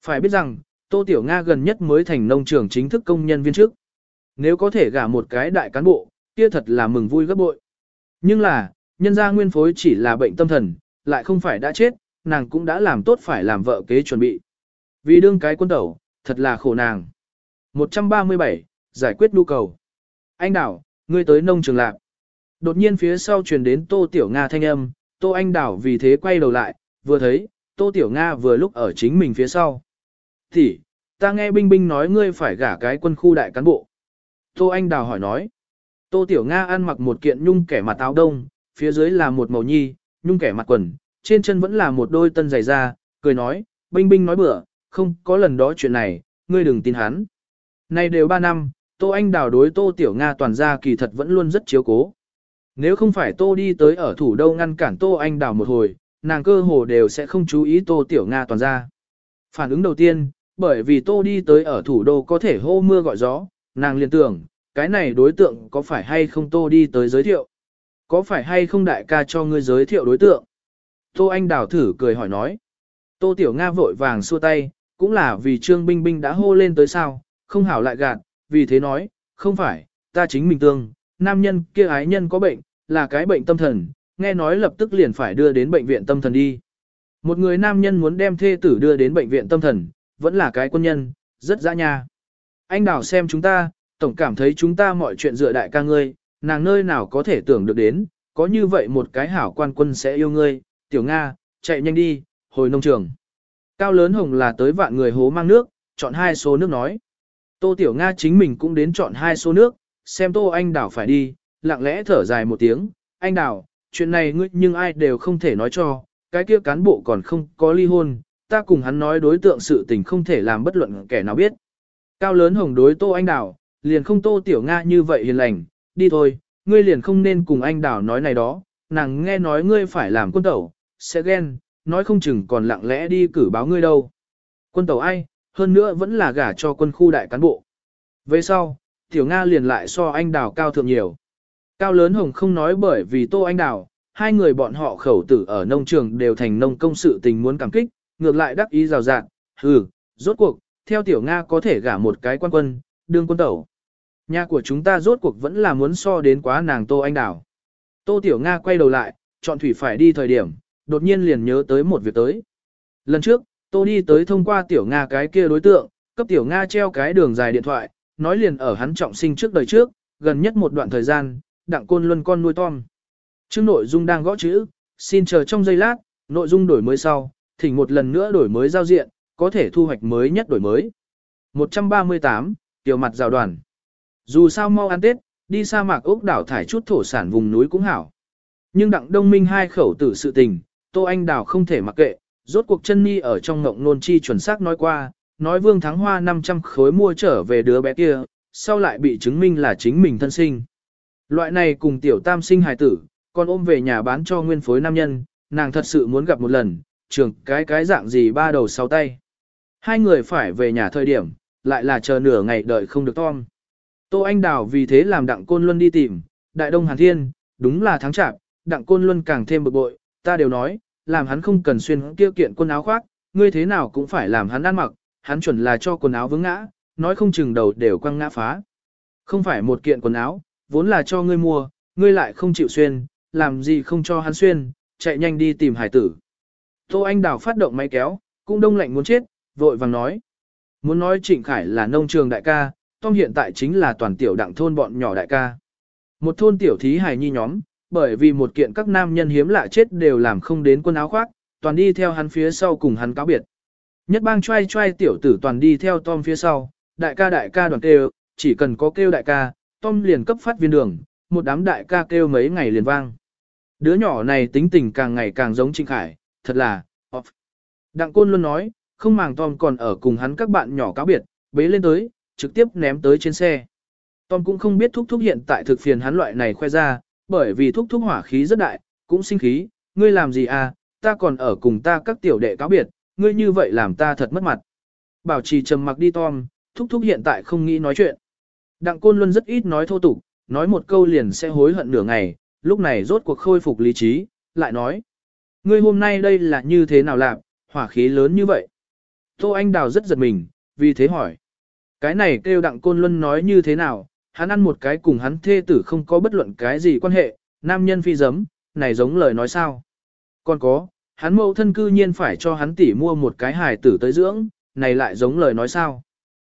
Phải biết rằng, Tô Tiểu Nga gần nhất mới thành nông trường chính thức công nhân viên chức. Nếu có thể gả một cái đại cán bộ, kia thật là mừng vui gấp bội. Nhưng là, nhân gia nguyên phối chỉ là bệnh tâm thần, lại không phải đã chết, nàng cũng đã làm tốt phải làm vợ kế chuẩn bị. Vì đương cái quân tẩu, thật là khổ nàng. 137, giải quyết nhu cầu. Anh Đảo, ngươi tới nông trường lạc. Đột nhiên phía sau truyền đến Tô Tiểu Nga thanh âm, Tô Anh Đảo vì thế quay đầu lại, vừa thấy, Tô Tiểu Nga vừa lúc ở chính mình phía sau. Thì, ta nghe Binh Binh nói ngươi phải gả cái quân khu đại cán bộ. Tô Anh Đào hỏi nói. Tô Tiểu Nga ăn mặc một kiện nhung kẻ mặt áo đông, phía dưới là một màu nhi, nhung kẻ mặt quần, trên chân vẫn là một đôi tân giày da, cười nói, Binh Binh nói bữa, không có lần đó chuyện này, ngươi đừng tin hắn. Nay đều 3 năm, Tô Anh Đào đối Tô Tiểu Nga toàn gia kỳ thật vẫn luôn rất chiếu cố. Nếu không phải Tô đi tới ở thủ đô ngăn cản Tô Anh Đào một hồi, nàng cơ hồ đều sẽ không chú ý Tô Tiểu Nga toàn gia. Phản ứng đầu tiên, bởi vì Tô đi tới ở thủ đô có thể hô mưa gọi gió, nàng liền tưởng, cái này đối tượng có phải hay không Tô đi tới giới thiệu? Có phải hay không đại ca cho ngươi giới thiệu đối tượng? Tô Anh Đào thử cười hỏi nói. Tô Tiểu Nga vội vàng xua tay, cũng là vì Trương Binh Binh đã hô lên tới sao, không hảo lại gạt, vì thế nói, không phải, ta chính mình tương, nam nhân kia ái nhân có bệnh, là cái bệnh tâm thần, nghe nói lập tức liền phải đưa đến bệnh viện tâm thần đi. Một người nam nhân muốn đem thê tử đưa đến bệnh viện tâm thần, vẫn là cái quân nhân, rất dã nha. Anh đào xem chúng ta, tổng cảm thấy chúng ta mọi chuyện dựa đại ca ngươi, nàng nơi nào có thể tưởng được đến, có như vậy một cái hảo quan quân sẽ yêu ngươi, tiểu Nga, chạy nhanh đi, hồi nông trường. Cao lớn hồng là tới vạn người hố mang nước, chọn hai số nước nói. Tô Tiểu Nga chính mình cũng đến chọn hai số nước, xem Tô Anh đảo phải đi, lặng lẽ thở dài một tiếng, anh đảo chuyện này ngươi nhưng ai đều không thể nói cho, cái kia cán bộ còn không có ly hôn, ta cùng hắn nói đối tượng sự tình không thể làm bất luận kẻ nào biết. Cao lớn hồng đối Tô Anh đảo liền không Tô Tiểu Nga như vậy hiền lành, đi thôi, ngươi liền không nên cùng anh đảo nói này đó, nàng nghe nói ngươi phải làm quân tẩu, sẽ ghen, nói không chừng còn lặng lẽ đi cử báo ngươi đâu. Quân tàu ai, hơn nữa vẫn là gả cho quân khu đại cán bộ. Về sau, Tiểu Nga liền lại so anh đào cao thượng nhiều. Cao lớn hồng không nói bởi vì tô anh đào, hai người bọn họ khẩu tử ở nông trường đều thành nông công sự tình muốn cảm kích, ngược lại đắc ý rào rạng, hừ, rốt cuộc, theo Tiểu Nga có thể gả một cái quan quân, đương quân tẩu. Nhà của chúng ta rốt cuộc vẫn là muốn so đến quá nàng tô anh đào. Tô Tiểu Nga quay đầu lại, chọn thủy phải đi thời điểm, đột nhiên liền nhớ tới một việc tới. Lần trước, Tô đi tới thông qua tiểu Nga cái kia đối tượng, cấp tiểu Nga treo cái đường dài điện thoại, nói liền ở hắn trọng sinh trước đời trước, gần nhất một đoạn thời gian, đặng côn luân con nuôi Tom. Trước nội dung đang gõ chữ, xin chờ trong giây lát, nội dung đổi mới sau, thỉnh một lần nữa đổi mới giao diện, có thể thu hoạch mới nhất đổi mới. 138, tiểu mặt rào đoàn. Dù sao mau ăn Tết, đi sa mạc ốc đảo thải chút thổ sản vùng núi cũng hảo. Nhưng đặng đông minh hai khẩu tử sự tình, Tô Anh Đào không thể mặc kệ, rốt cuộc chân ni ở trong ngộng nôn chi chuẩn xác nói qua, nói Vương Thắng Hoa 500 khối mua trở về đứa bé kia, sau lại bị chứng minh là chính mình thân sinh. Loại này cùng tiểu tam sinh hài tử, còn ôm về nhà bán cho nguyên phối nam nhân, nàng thật sự muốn gặp một lần, trường cái cái dạng gì ba đầu sáu tay. Hai người phải về nhà thời điểm, lại là chờ nửa ngày đợi không được Tom. Tô Anh Đào vì thế làm đặng côn luân đi tìm, đại đông hàn thiên, đúng là tháng chạp, đặng côn luân càng thêm bực bội, ta đều nói, làm hắn không cần xuyên kia kiện quần áo khoác, ngươi thế nào cũng phải làm hắn ăn mặc, hắn chuẩn là cho quần áo vướng ngã, nói không chừng đầu đều quăng ngã phá. Không phải một kiện quần áo, vốn là cho ngươi mua, ngươi lại không chịu xuyên, làm gì không cho hắn xuyên, chạy nhanh đi tìm hải tử. Tô Anh Đào phát động máy kéo, cũng đông lạnh muốn chết, vội vàng nói. Muốn nói Trịnh Khải là nông trường đại ca, Tom hiện tại chính là toàn tiểu đặng thôn bọn nhỏ đại ca. Một thôn tiểu thí hài nhi nhóm, bởi vì một kiện các nam nhân hiếm lạ chết đều làm không đến quân áo khoác, toàn đi theo hắn phía sau cùng hắn cáo biệt. Nhất bang trai trai tiểu tử toàn đi theo Tom phía sau, đại ca đại ca đoàn kêu, chỉ cần có kêu đại ca, Tom liền cấp phát viên đường, một đám đại ca kêu mấy ngày liền vang. Đứa nhỏ này tính tình càng ngày càng giống Trinh Khải, thật là, off. Đặng Côn luôn nói, không màng Tom còn ở cùng hắn các bạn nhỏ cáo biệt, bế lên tới, trực tiếp ném tới trên xe. Tom cũng không biết thúc thúc hiện tại thực phiền hắn loại này khoe ra, bởi vì thúc thúc hỏa khí rất đại, cũng sinh khí, ngươi làm gì à, ta còn ở cùng ta các tiểu đệ cáo biệt, ngươi như vậy làm ta thật mất mặt. Bảo trì trầm mặc đi Tom, thúc thúc hiện tại không nghĩ nói chuyện. Đặng Côn Luân rất ít nói thô tục, nói một câu liền sẽ hối hận nửa ngày, lúc này rốt cuộc khôi phục lý trí, lại nói. Ngươi hôm nay đây là như thế nào làm, hỏa khí lớn như vậy? Tô Anh Đào rất giật mình, vì thế hỏi. Cái này kêu Đặng Côn Luân nói như thế nào, hắn ăn một cái cùng hắn thê tử không có bất luận cái gì quan hệ, nam nhân phi giấm, này giống lời nói sao. Còn có, hắn mẫu thân cư nhiên phải cho hắn tỷ mua một cái hài tử tới dưỡng, này lại giống lời nói sao.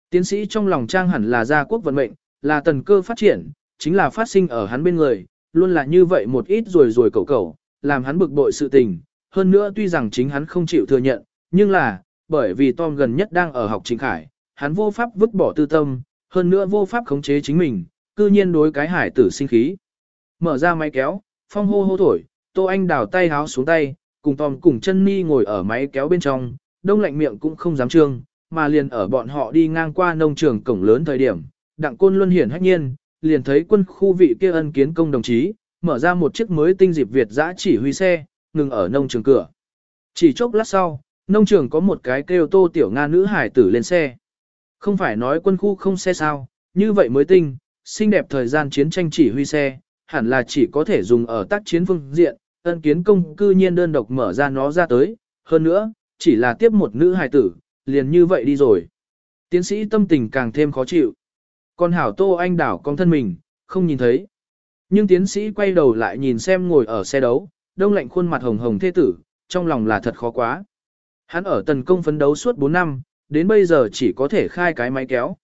Tiến sĩ trong lòng trang hẳn là gia quốc vận mệnh, là tần cơ phát triển, chính là phát sinh ở hắn bên người, luôn là như vậy một ít rồi rồi cầu cầu, làm hắn bực bội sự tình. Hơn nữa tuy rằng chính hắn không chịu thừa nhận, nhưng là, bởi vì Tom gần nhất đang ở học chính khải, hắn vô pháp vứt bỏ tư tâm, hơn nữa vô pháp khống chế chính mình, cư nhiên đối cái hải tử sinh khí. Mở ra máy kéo, phong hô hô thổi, Tô Anh đào tay háo xuống tay, cùng Tom cùng chân mi ngồi ở máy kéo bên trong, đông lạnh miệng cũng không dám trương, mà liền ở bọn họ đi ngang qua nông trường cổng lớn thời điểm, đặng côn luân hiển hách nhiên, liền thấy quân khu vị kia ân kiến công đồng chí, mở ra một chiếc mới tinh dịp Việt giã chỉ huy xe, ngừng ở nông trường cửa. Chỉ chốc lát sau, nông trường có một cái kêu tô tiểu Nga nữ hải tử lên xe. Không phải nói quân khu không xe sao, như vậy mới tinh, xinh đẹp thời gian chiến tranh chỉ huy xe, hẳn là chỉ có thể dùng ở tác chiến phương diện, ân kiến công cư nhiên đơn độc mở ra nó ra tới, hơn nữa, chỉ là tiếp một nữ hài tử, liền như vậy đi rồi. Tiến sĩ tâm tình càng thêm khó chịu. Còn hảo tô anh đảo con thân mình, không nhìn thấy. Nhưng tiến sĩ quay đầu lại nhìn xem ngồi ở xe đấu, đông lạnh khuôn mặt hồng hồng thê tử, trong lòng là thật khó quá. Hắn ở tần công phấn đấu suốt 4 năm, đến bây giờ chỉ có thể khai cái máy kéo.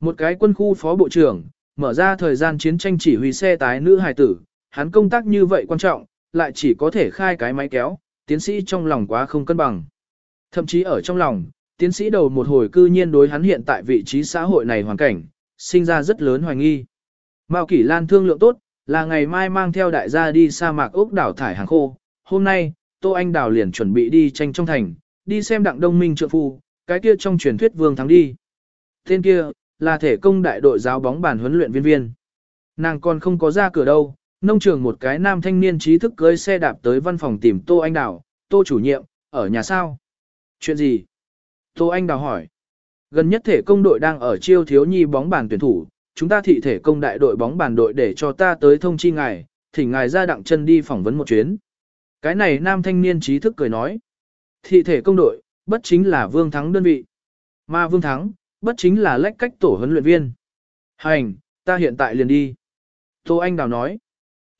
Một cái quân khu phó bộ trưởng, mở ra thời gian chiến tranh chỉ huy xe tái nữ hài tử, hắn công tác như vậy quan trọng, lại chỉ có thể khai cái máy kéo, tiến sĩ trong lòng quá không cân bằng. Thậm chí ở trong lòng, tiến sĩ đầu một hồi cư nhiên đối hắn hiện tại vị trí xã hội này hoàn cảnh, sinh ra rất lớn hoài nghi. Mao Kỷ Lan thương lượng tốt, là ngày mai mang theo đại gia đi sa mạc ốc đảo thải hàng khô. Hôm nay, Tô Anh Đào liền chuẩn bị đi tranh trong thành, đi xem đặng đông minh trượng phu, cái kia trong truyền thuyết vương thắng đi. Tên kia, là thể công đại đội giáo bóng bàn huấn luyện viên viên. Nàng còn không có ra cửa đâu, nông trường một cái nam thanh niên trí thức cưới xe đạp tới văn phòng tìm Tô Anh Đào, Tô chủ nhiệm, ở nhà sao? Chuyện gì? Tô Anh Đào hỏi. Gần nhất thể công đội đang ở chiêu thiếu nhi bóng bàn tuyển thủ, chúng ta thị thể công đại đội bóng bàn đội để cho ta tới thông chi ngài, thỉnh ngài ra đặng chân đi phỏng vấn một chuyến. Cái này nam thanh niên trí thức cười nói. Thị thể công đội, bất chính là vương thắng đơn vị. Mà vương thắng, bất chính là lách cách tổ huấn luyện viên. Hành, ta hiện tại liền đi. Tô Anh Đào nói.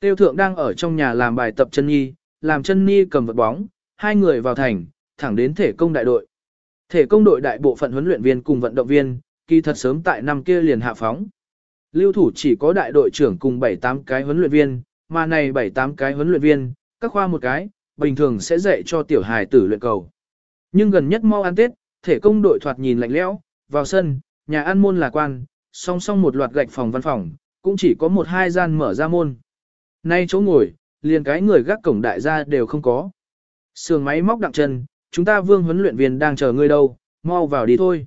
Tiêu thượng đang ở trong nhà làm bài tập chân nhi, làm chân nhi cầm vật bóng, hai người vào thành, thẳng đến thể công đại đội. Thể công đội đại bộ phận huấn luyện viên cùng vận động viên, kỳ thật sớm tại năm kia liền hạ phóng. Lưu thủ chỉ có đại đội trưởng cùng 7-8 cái huấn luyện viên, mà này 7-8 cái huấn luyện viên, các khoa một cái, bình thường sẽ dạy cho tiểu hài tử luyện cầu. Nhưng gần nhất mau ăn Tết, thể công đội thoạt nhìn lạnh lẽo, vào sân, nhà ăn môn là quan, song song một loạt gạch phòng văn phòng, cũng chỉ có một hai gian mở ra môn. Nay chỗ ngồi, liền cái người gác cổng đại gia đều không có. Sườn máy móc đặng chân, chúng ta vương huấn luyện viên đang chờ ngươi đâu, mau vào đi thôi.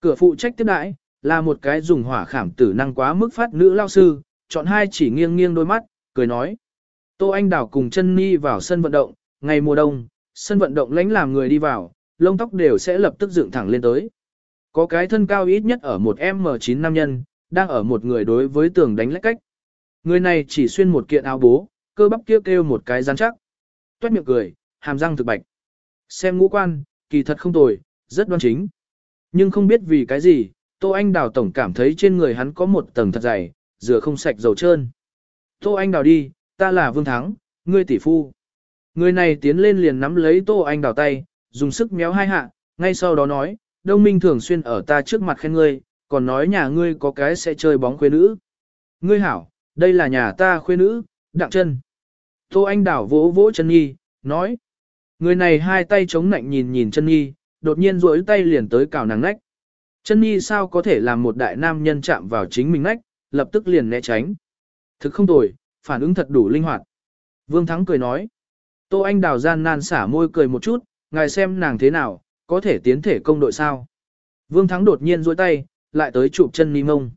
Cửa phụ trách tiếp đãi, là một cái dùng hỏa khảm tử năng quá mức phát nữ lao sư, chọn hai chỉ nghiêng nghiêng đôi mắt, cười nói. Tô Anh Đào cùng chân Ni vào sân vận động, ngày mùa đông, sân vận động lánh làm người đi vào, lông tóc đều sẽ lập tức dựng thẳng lên tới. Có cái thân cao ít nhất ở một M9 nam nhân, đang ở một người đối với tường đánh lách cách. Người này chỉ xuyên một kiện áo bố, cơ bắp kêu kêu một cái rắn chắc. Tuét miệng cười, hàm răng thực bạch. Xem ngũ quan, kỳ thật không tồi, rất đoan chính. Nhưng không biết vì cái gì, Tô Anh Đào tổng cảm thấy trên người hắn có một tầng thật dày, rửa không sạch dầu trơn. Tô Anh Đào đi, ta là Vương Thắng, ngươi tỷ phu. Người này tiến lên liền nắm lấy Tô Anh Đào tay, dùng sức méo hai hạ, ngay sau đó nói, Đông Minh thường xuyên ở ta trước mặt khen ngươi, còn nói nhà ngươi có cái sẽ chơi bóng khuê nữ. Ngươi hảo, đây là nhà ta khuê nữ, đặng chân. Tô Anh đảo vỗ vỗ chân nhi, nói. Người này hai tay chống nạnh nhìn nhìn chân nhi, đột nhiên duỗi tay liền tới cào nàng nách. Chân nhi sao có thể làm một đại nam nhân chạm vào chính mình nách, lập tức liền né tránh. Thực không tồi, phản ứng thật đủ linh hoạt. Vương Thắng cười nói. Tô Anh Đào gian nan xả môi cười một chút, ngài xem nàng thế nào, có thể tiến thể công đội sao. Vương Thắng đột nhiên duỗi tay, lại tới chụp chân mi mông.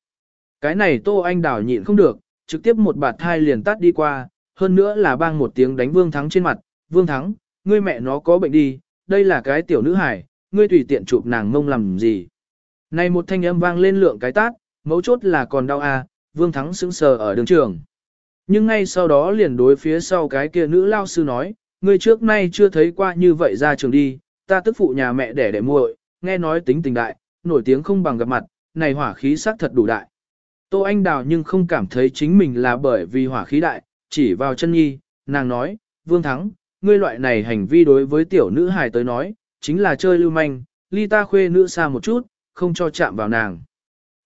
Cái này Tô Anh Đào nhịn không được, trực tiếp một bạt thai liền tắt đi qua, hơn nữa là bang một tiếng đánh Vương Thắng trên mặt. Vương Thắng, ngươi mẹ nó có bệnh đi, đây là cái tiểu nữ hải, ngươi tùy tiện chụp nàng mông làm gì. Này một thanh âm vang lên lượng cái tát, mấu chốt là còn đau à, Vương Thắng sững sờ ở đường trường. Nhưng ngay sau đó liền đối phía sau cái kia nữ lao sư nói, ngươi trước nay chưa thấy qua như vậy ra trường đi, ta tức phụ nhà mẹ đẻ đẻ muội, nghe nói tính tình đại, nổi tiếng không bằng gặp mặt, này hỏa khí sắc thật đủ đại. Tô Anh Đào nhưng không cảm thấy chính mình là bởi vì hỏa khí đại, chỉ vào chân nhi, nàng nói, Vương Thắng, ngươi loại này hành vi đối với tiểu nữ hài tới nói, chính là chơi lưu manh, ly ta khuê nữ xa một chút, không cho chạm vào nàng.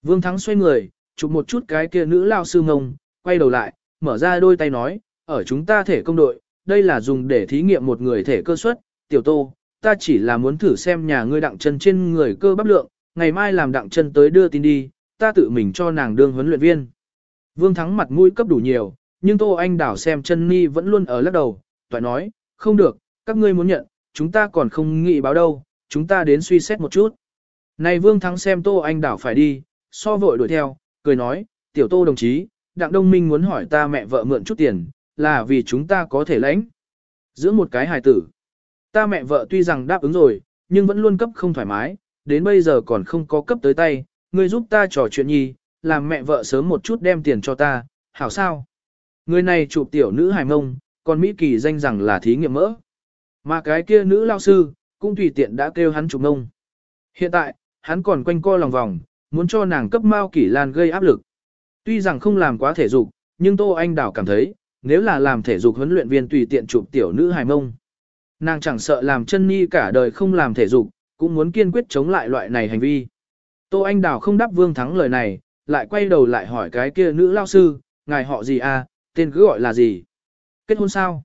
Vương Thắng xoay người, chụp một chút cái kia nữ lao sư ngông, quay đầu lại, mở ra đôi tay nói, ở chúng ta thể công đội, đây là dùng để thí nghiệm một người thể cơ suất, tiểu tô, ta chỉ là muốn thử xem nhà ngươi đặng chân trên người cơ bắp lượng, ngày mai làm đặng chân tới đưa tin đi, ta tự mình cho nàng đương huấn luyện viên. Vương Thắng mặt mũi cấp đủ nhiều, nhưng Tô Anh Đảo xem chân ni vẫn luôn ở lắc đầu, toại nói, không được, các ngươi muốn nhận, chúng ta còn không nghĩ báo đâu, chúng ta đến suy xét một chút. Này Vương Thắng xem Tô Anh Đảo phải đi, so vội đuổi theo, cười nói, tiểu Tô đồng chí, Đặng Đông Minh muốn hỏi ta mẹ vợ mượn chút tiền, là vì chúng ta có thể lãnh. Giữa một cái hài tử, ta mẹ vợ tuy rằng đáp ứng rồi, nhưng vẫn luôn cấp không thoải mái, đến bây giờ còn không có cấp tới tay, ngươi giúp ta trò chuyện nhi, làm mẹ vợ sớm một chút đem tiền cho ta, hảo sao? Người này chụp tiểu nữ hài mông, còn Mỹ Kỳ danh rằng là thí nghiệm mỡ. Mà cái kia nữ lao sư, cũng tùy tiện đã kêu hắn chụp mông. Hiện tại, hắn còn quanh co lòng vòng, muốn cho nàng cấp Mao Kỳ Lan gây áp lực. Tuy rằng không làm quá thể dục, nhưng Tô Anh Đảo cảm thấy, nếu là làm thể dục huấn luyện viên tùy tiện chụp tiểu nữ hài mông. Nàng chẳng sợ làm chân ni cả đời không làm thể dục, cũng muốn kiên quyết chống lại loại này hành vi. Tô Anh Đào không đáp Vương Thắng lời này, lại quay đầu lại hỏi cái kia nữ lao sư, ngài họ gì à, tên cứ gọi là gì? Kết hôn sao?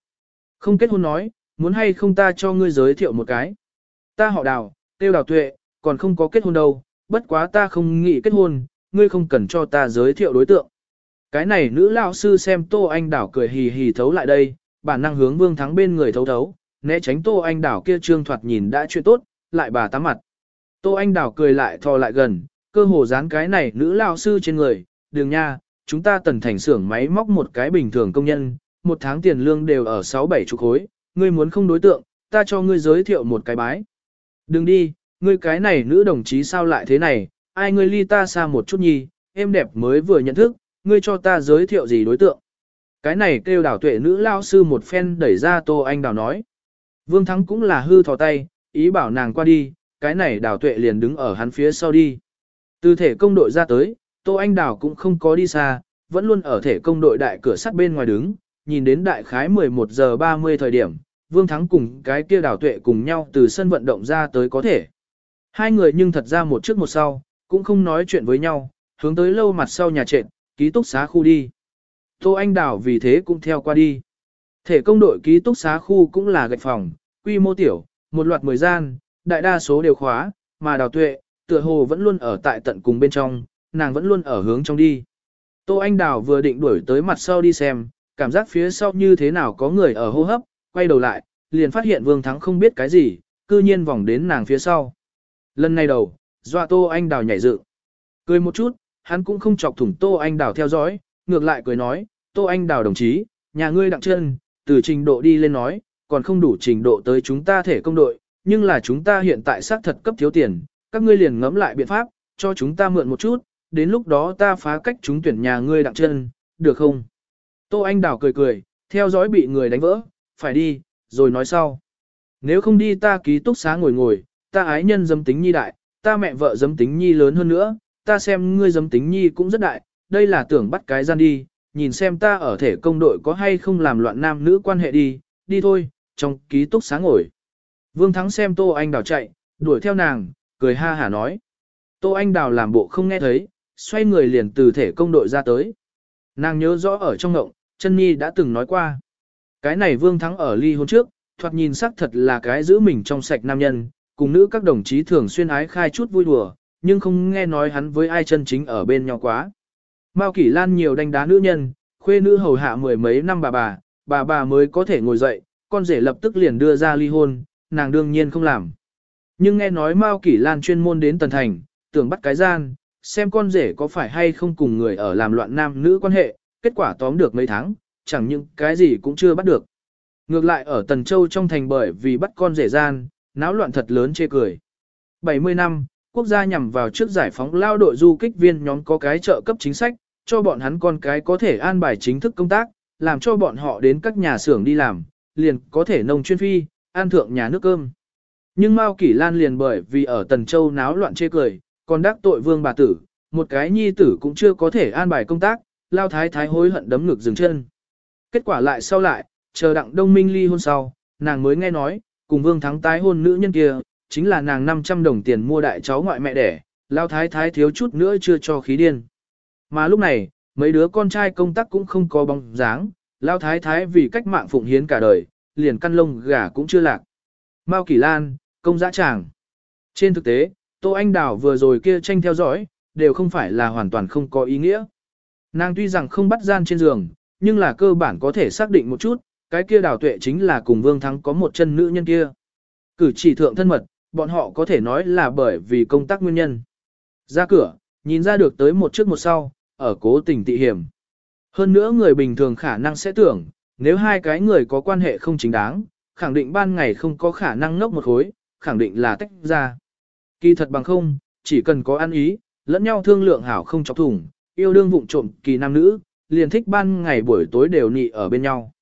Không kết hôn nói, muốn hay không ta cho ngươi giới thiệu một cái. Ta họ đào, tiêu đào tuệ, còn không có kết hôn đâu, bất quá ta không nghĩ kết hôn, ngươi không cần cho ta giới thiệu đối tượng. Cái này nữ lao sư xem Tô Anh Đảo cười hì hì thấu lại đây, bản năng hướng Vương Thắng bên người thấu thấu, né tránh Tô Anh Đảo kia trương thoạt nhìn đã chuyện tốt, lại bà tám mặt. Tô Anh Đảo cười lại thò lại gần, cơ hồ dán cái này nữ lao sư trên người, đường nha, chúng ta tần thành xưởng máy móc một cái bình thường công nhân, một tháng tiền lương đều ở 6-7 chục khối, ngươi muốn không đối tượng, ta cho ngươi giới thiệu một cái bái. Đừng đi, ngươi cái này nữ đồng chí sao lại thế này, ai ngươi ly ta xa một chút nhi, em đẹp mới vừa nhận thức, ngươi cho ta giới thiệu gì đối tượng. Cái này kêu đảo tuệ nữ lao sư một phen đẩy ra Tô Anh Đào nói. Vương Thắng cũng là hư thò tay, ý bảo nàng qua đi, cái này đào tuệ liền đứng ở hắn phía sau đi. Từ thể công đội ra tới, Tô Anh Đào cũng không có đi xa, vẫn luôn ở thể công đội đại cửa sắt bên ngoài đứng, nhìn đến đại khái 11 giờ 30 thời điểm, Vương Thắng cùng cái kia đào tuệ cùng nhau từ sân vận động ra tới có thể. Hai người nhưng thật ra một trước một sau, cũng không nói chuyện với nhau, hướng tới lâu mặt sau nhà trệt, ký túc xá khu đi. Tô Anh Đào vì thế cũng theo qua đi. Thể công đội ký túc xá khu cũng là gạch phòng, quy mô tiểu, một loạt mười gian, đại đa số đều khóa, mà đào tuệ, tựa hồ vẫn luôn ở tại tận cùng bên trong, nàng vẫn luôn ở hướng trong đi. Tô Anh Đào vừa định đuổi tới mặt sau đi xem, cảm giác phía sau như thế nào có người ở hô hấp, quay đầu lại, liền phát hiện Vương Thắng không biết cái gì, cư nhiên vòng đến nàng phía sau. Lần này đầu, dọa Tô Anh Đào nhảy dựng. Cười một chút, hắn cũng không chọc thủng Tô Anh Đào theo dõi, ngược lại cười nói, Tô Anh Đào đồng chí, nhà ngươi đặng chân, từ trình độ đi lên nói, còn không đủ trình độ tới chúng ta thể công đội, nhưng là chúng ta hiện tại xác thật cấp thiếu tiền, các ngươi liền ngẫm lại biện pháp, cho chúng ta mượn một chút, đến lúc đó ta phá cách chúng tuyển nhà ngươi đặng chân, được không? Tô Anh Đào cười cười, theo dõi bị người đánh vỡ, phải đi, rồi nói sau. Nếu không đi ta ký túc xá ngồi ngồi, ta ái nhân dâm tính nhi đại, ta mẹ vợ dâm tính nhi lớn hơn nữa, ta xem ngươi dấm tính nhi cũng rất đại, đây là tưởng bắt cái gian đi, nhìn xem ta ở thể công đội có hay không làm loạn nam nữ quan hệ đi, đi thôi, trong ký túc sáng ngồi. Vương Thắng xem Tô Anh Đào chạy, đuổi theo nàng, cười ha hả nói. Tô Anh Đào làm bộ không nghe thấy, xoay người liền từ thể công đội ra tới. Nàng nhớ rõ ở trong ngộng, chân Nhi đã từng nói qua. Cái này Vương Thắng ở ly hôn trước, thoạt nhìn sắc thật là cái giữ mình trong sạch nam nhân, cùng nữ các đồng chí thường xuyên ái khai chút vui đùa, nhưng không nghe nói hắn với ai chân chính ở bên nhau quá. Mao Kỷ Lan nhiều đánh đá nữ nhân, khuê nữ hầu hạ mười mấy năm bà bà, bà bà mới có thể ngồi dậy, con rể lập tức liền đưa ra ly hôn, nàng đương nhiên không làm. Nhưng nghe nói Mao Kỷ Lan chuyên môn đến Tần Thành, tưởng bắt cái gian, xem con rể có phải hay không cùng người ở làm loạn nam nữ quan hệ, kết quả tóm được mấy tháng, chẳng những cái gì cũng chưa bắt được. Ngược lại ở Tần Châu trong thành bởi vì bắt con rể gian, náo loạn thật lớn chê cười. 70 năm, quốc gia nhằm vào trước giải phóng lao đội du kích viên nhóm có cái trợ cấp chính sách, cho bọn hắn con cái có thể an bài chính thức công tác, làm cho bọn họ đến các nhà xưởng đi làm, liền có thể nông chuyên phi, an thượng nhà nước cơm. Nhưng Mao Kỷ Lan liền bởi vì ở Tần Châu náo loạn chê cười, còn đắc tội vương bà tử, một cái nhi tử cũng chưa có thể an bài công tác, lao thái thái hối hận đấm ngực dừng chân. Kết quả lại sau lại, chờ đặng đông minh ly hôn sau, nàng mới nghe nói, cùng vương thắng tái hôn nữ nhân kia, chính là nàng 500 đồng tiền mua đại cháu ngoại mẹ đẻ, lao thái thái thiếu chút nữa chưa cho khí điên. Mà lúc này, mấy đứa con trai công tác cũng không có bóng dáng, lao thái thái vì cách mạng phụng hiến cả đời, liền căn lông gà cũng chưa lạc. Mao Kỳ Lan, công giã tràng. Trên thực tế, Tô Anh Đào vừa rồi kia tranh theo dõi, đều không phải là hoàn toàn không có ý nghĩa. Nàng tuy rằng không bắt gian trên giường, nhưng là cơ bản có thể xác định một chút, cái kia đào tuệ chính là cùng Vương Thắng có một chân nữ nhân kia. Cử chỉ thượng thân mật, bọn họ có thể nói là bởi vì công tác nguyên nhân. Ra cửa, nhìn ra được tới một trước một sau, ở cố tình tị hiểm. Hơn nữa người bình thường khả năng sẽ tưởng, nếu hai cái người có quan hệ không chính đáng, khẳng định ban ngày không có khả năng ngốc một khối, khẳng định là tách ra. Kỳ thật bằng không, chỉ cần có ăn ý, lẫn nhau thương lượng hảo không chọc thủng, yêu đương vụng trộm kỳ nam nữ, liền thích ban ngày buổi tối đều nị ở bên nhau.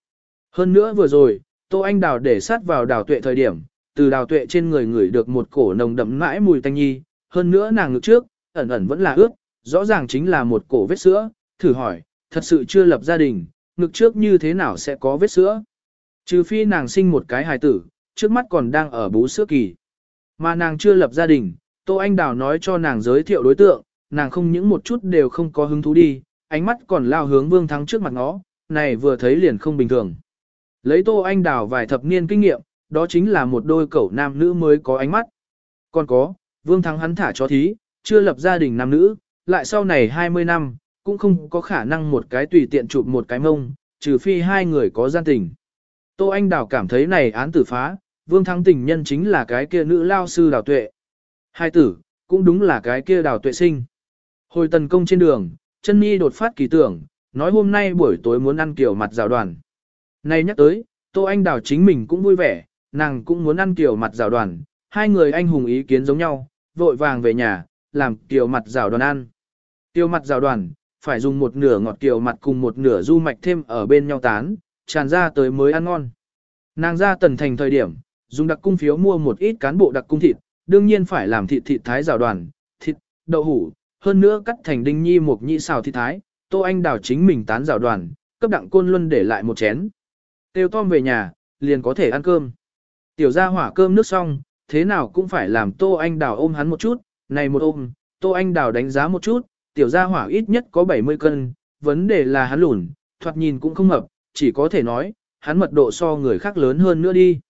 Hơn nữa vừa rồi, Tô Anh Đào để sát vào đào tuệ thời điểm, từ đào tuệ trên người ngửi được một cổ nồng đậm mãi mùi tanh nhi, hơn nữa nàng ngực trước, ẩn ẩn vẫn là ướt, rõ ràng chính là một cổ vết sữa, thử hỏi, thật sự chưa lập gia đình, ngực trước như thế nào sẽ có vết sữa. Trừ phi nàng sinh một cái hài tử, trước mắt còn đang ở bú sữa kỳ. Mà nàng chưa lập gia đình, Tô Anh Đào nói cho nàng giới thiệu đối tượng, nàng không những một chút đều không có hứng thú đi, ánh mắt còn lao hướng Vương Thắng trước mặt nó, này vừa thấy liền không bình thường. Lấy Tô Anh Đào vài thập niên kinh nghiệm, đó chính là một đôi cẩu nam nữ mới có ánh mắt. Còn có, Vương Thắng hắn thả cho thí, chưa lập gia đình nam nữ, lại sau này 20 năm, cũng không có khả năng một cái tùy tiện chụp một cái mông, trừ phi hai người có gian tình. Tô Anh Đào cảm thấy này án tử phá, Vương Thắng tình nhân chính là cái kia nữ lao sư đào tuệ. Hai tử, cũng đúng là cái kia đào tuệ sinh. Hồi tần công trên đường, chân mi đột phát kỳ tưởng, nói hôm nay buổi tối muốn ăn kiểu mặt rào đoàn. Này nhắc tới, Tô Anh Đào chính mình cũng vui vẻ, nàng cũng muốn ăn kiểu mặt rào đoàn, hai người anh hùng ý kiến giống nhau, vội vàng về nhà, làm kiểu mặt rào đoàn ăn. Kiểu mặt rào đoàn, phải dùng một nửa ngọt kiểu mặt cùng một nửa du mạch thêm ở bên nhau tán, tràn ra tới mới ăn ngon. Nàng ra tần thành thời điểm, dùng đặc cung phiếu mua một ít cán bộ đặc cung thịt, đương nhiên phải làm thịt thịt thái rào đoàn, thịt, đậu hủ, hơn nữa cắt thành đinh nhi một nhị xào thịt thái, Tô Anh đào chính mình tán rào đoàn, cấp đặng côn luân để lại một chén. Tiêu Tom về nhà, liền có thể ăn cơm. Tiểu gia hỏa cơm nước xong, thế nào cũng phải làm Tô Anh đào ôm hắn một chút, này một ôm, Tô Anh đào đánh giá một chút, tiểu gia hỏa ít nhất có 70 cân, vấn đề là hắn lùn, thoạt nhìn cũng không mập, chỉ có thể nói, hắn mật độ so người khác lớn hơn nữa đi.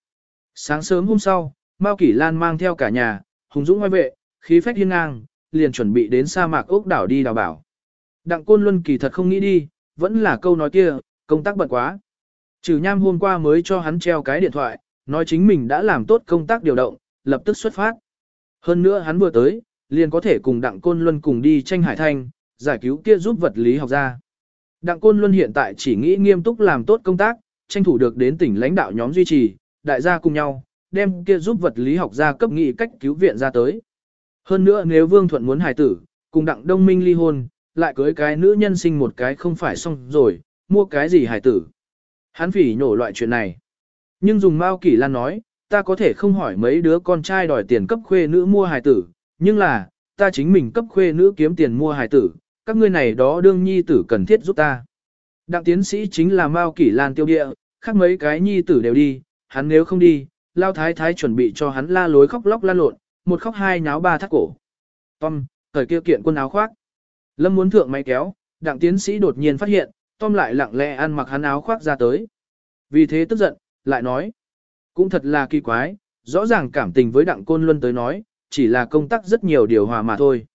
Sáng sớm hôm sau, Mao Kỷ Lan mang theo cả nhà, hùng dũng ngoài vệ, khí phách hiên ngang, liền chuẩn bị đến sa mạc ốc đảo đi đào bảo. Đặng Côn Luân kỳ thật không nghĩ đi, vẫn là câu nói kia, công tác bận quá. Trừ nham hôm qua mới cho hắn treo cái điện thoại, nói chính mình đã làm tốt công tác điều động, lập tức xuất phát. Hơn nữa hắn vừa tới, liền có thể cùng Đặng Côn Luân cùng đi tranh hải thanh, giải cứu kia giúp vật lý học ra. Đặng Côn Luân hiện tại chỉ nghĩ nghiêm túc làm tốt công tác, tranh thủ được đến tỉnh lãnh đạo nhóm duy trì, đại gia cùng nhau, đem kia giúp vật lý học ra cấp nghị cách cứu viện ra tới. Hơn nữa nếu Vương Thuận muốn hài tử, cùng Đặng Đông Minh ly hôn, lại cưới cái nữ nhân sinh một cái không phải xong rồi, mua cái gì hài tử. Hắn phỉ nhổ loại chuyện này. Nhưng dùng Mao Kỷ Lan nói, ta có thể không hỏi mấy đứa con trai đòi tiền cấp khuê nữ mua hài tử, nhưng là, ta chính mình cấp khuê nữ kiếm tiền mua hài tử, các ngươi này đó đương nhi tử cần thiết giúp ta. Đặng tiến sĩ chính là Mao Kỷ Lan tiêu địa, khác mấy cái nhi tử đều đi, hắn nếu không đi, Lao Thái Thái chuẩn bị cho hắn la lối khóc lóc la lộn, một khóc hai nháo ba thắt cổ. Tom, thời kia kiện quân áo khoác. Lâm muốn thượng máy kéo, đặng tiến sĩ đột nhiên phát hiện, Tom lại lặng lẽ ăn mặc hắn áo khoác ra tới. Vì thế tức giận, lại nói. Cũng thật là kỳ quái, rõ ràng cảm tình với đặng côn luân tới nói, chỉ là công tác rất nhiều điều hòa mà thôi.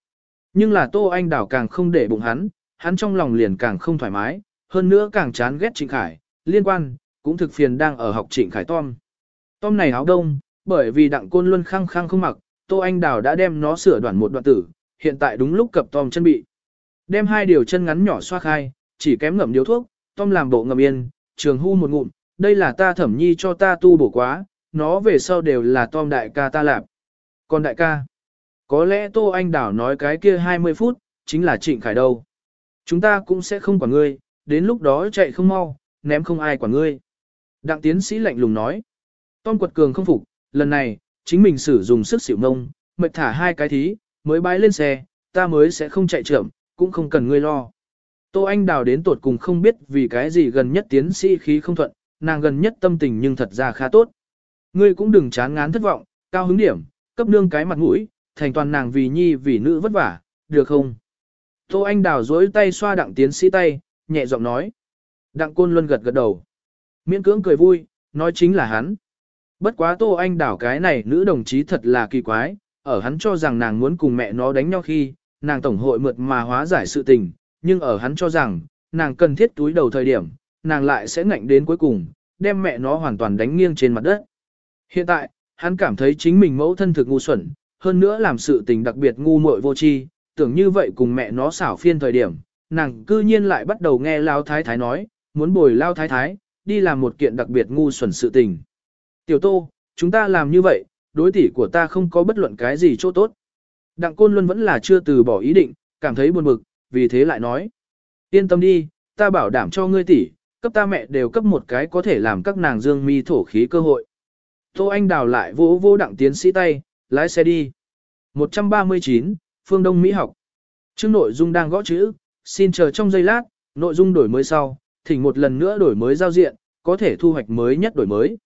Nhưng là Tô Anh Đảo càng không để bụng hắn, hắn trong lòng liền càng không thoải mái, hơn nữa càng chán ghét Trịnh Khải, liên quan, cũng thực phiền đang ở học Trịnh Khải Tom. Tom này áo đông, bởi vì đặng côn luân khăng khăng không mặc, Tô Anh Đào đã đem nó sửa đoạn một đoạn tử, hiện tại đúng lúc cập Tom chân bị. Đem hai điều chân ngắn nhỏ xoa khai, chỉ kém ngậm điếu thuốc, Tom làm bộ ngậm yên, trường hu một ngụm, đây là ta thẩm nhi cho ta tu bổ quá, nó về sau đều là Tom đại ca ta làm. Còn đại ca, có lẽ Tô Anh Đảo nói cái kia 20 phút, chính là Trịnh Khải đâu. Chúng ta cũng sẽ không quản ngươi, đến lúc đó chạy không mau, ném không ai quản ngươi. Đặng tiến sĩ lạnh lùng nói. Tom quật cường không phục, lần này, chính mình sử dụng sức xỉu ngông, mệt thả hai cái thí, mới bái lên xe, ta mới sẽ không chạy chậm, cũng không cần ngươi lo. Tô Anh Đào đến tột cùng không biết vì cái gì gần nhất tiến sĩ khí không thuận, nàng gần nhất tâm tình nhưng thật ra khá tốt. Ngươi cũng đừng chán ngán thất vọng, cao hứng điểm, cấp nương cái mặt mũi, thành toàn nàng vì nhi vì nữ vất vả, được không? Tô Anh Đào dối tay xoa đặng tiến sĩ tay, nhẹ giọng nói. Đặng Côn Luân gật gật đầu. Miễn cưỡng cười vui, nói chính là hắn. Bất quá Tô Anh Đào cái này nữ đồng chí thật là kỳ quái, ở hắn cho rằng nàng muốn cùng mẹ nó đánh nhau khi, nàng tổng hội mượt mà hóa giải sự tình, nhưng ở hắn cho rằng, nàng cần thiết túi đầu thời điểm, nàng lại sẽ ngạnh đến cuối cùng, đem mẹ nó hoàn toàn đánh nghiêng trên mặt đất. Hiện tại, hắn cảm thấy chính mình mẫu thân thực ngu xuẩn, hơn nữa làm sự tình đặc biệt ngu muội vô tri, tưởng như vậy cùng mẹ nó xảo phiên thời điểm, nàng cư nhiên lại bắt đầu nghe Lao Thái Thái nói, muốn bồi Lao Thái Thái, đi làm một kiện đặc biệt ngu xuẩn sự tình. Tiểu Tô, chúng ta làm như vậy, đối tỷ của ta không có bất luận cái gì chỗ tốt. Đặng Côn Luân vẫn là chưa từ bỏ ý định, cảm thấy buồn bực, vì thế lại nói. Yên tâm đi, ta bảo đảm cho ngươi tỷ, cấp ta mẹ đều cấp một cái có thể làm các nàng dương mi thổ khí cơ hội. Tô Anh đào lại vỗ vỗ đặng tiến sĩ tay, lái xe đi. 139, Phương Đông Mỹ học. Chương nội dung đang gõ chữ, xin chờ trong giây lát, nội dung đổi mới sau, thỉnh một lần nữa đổi mới giao diện, có thể thu hoạch mới nhất đổi mới.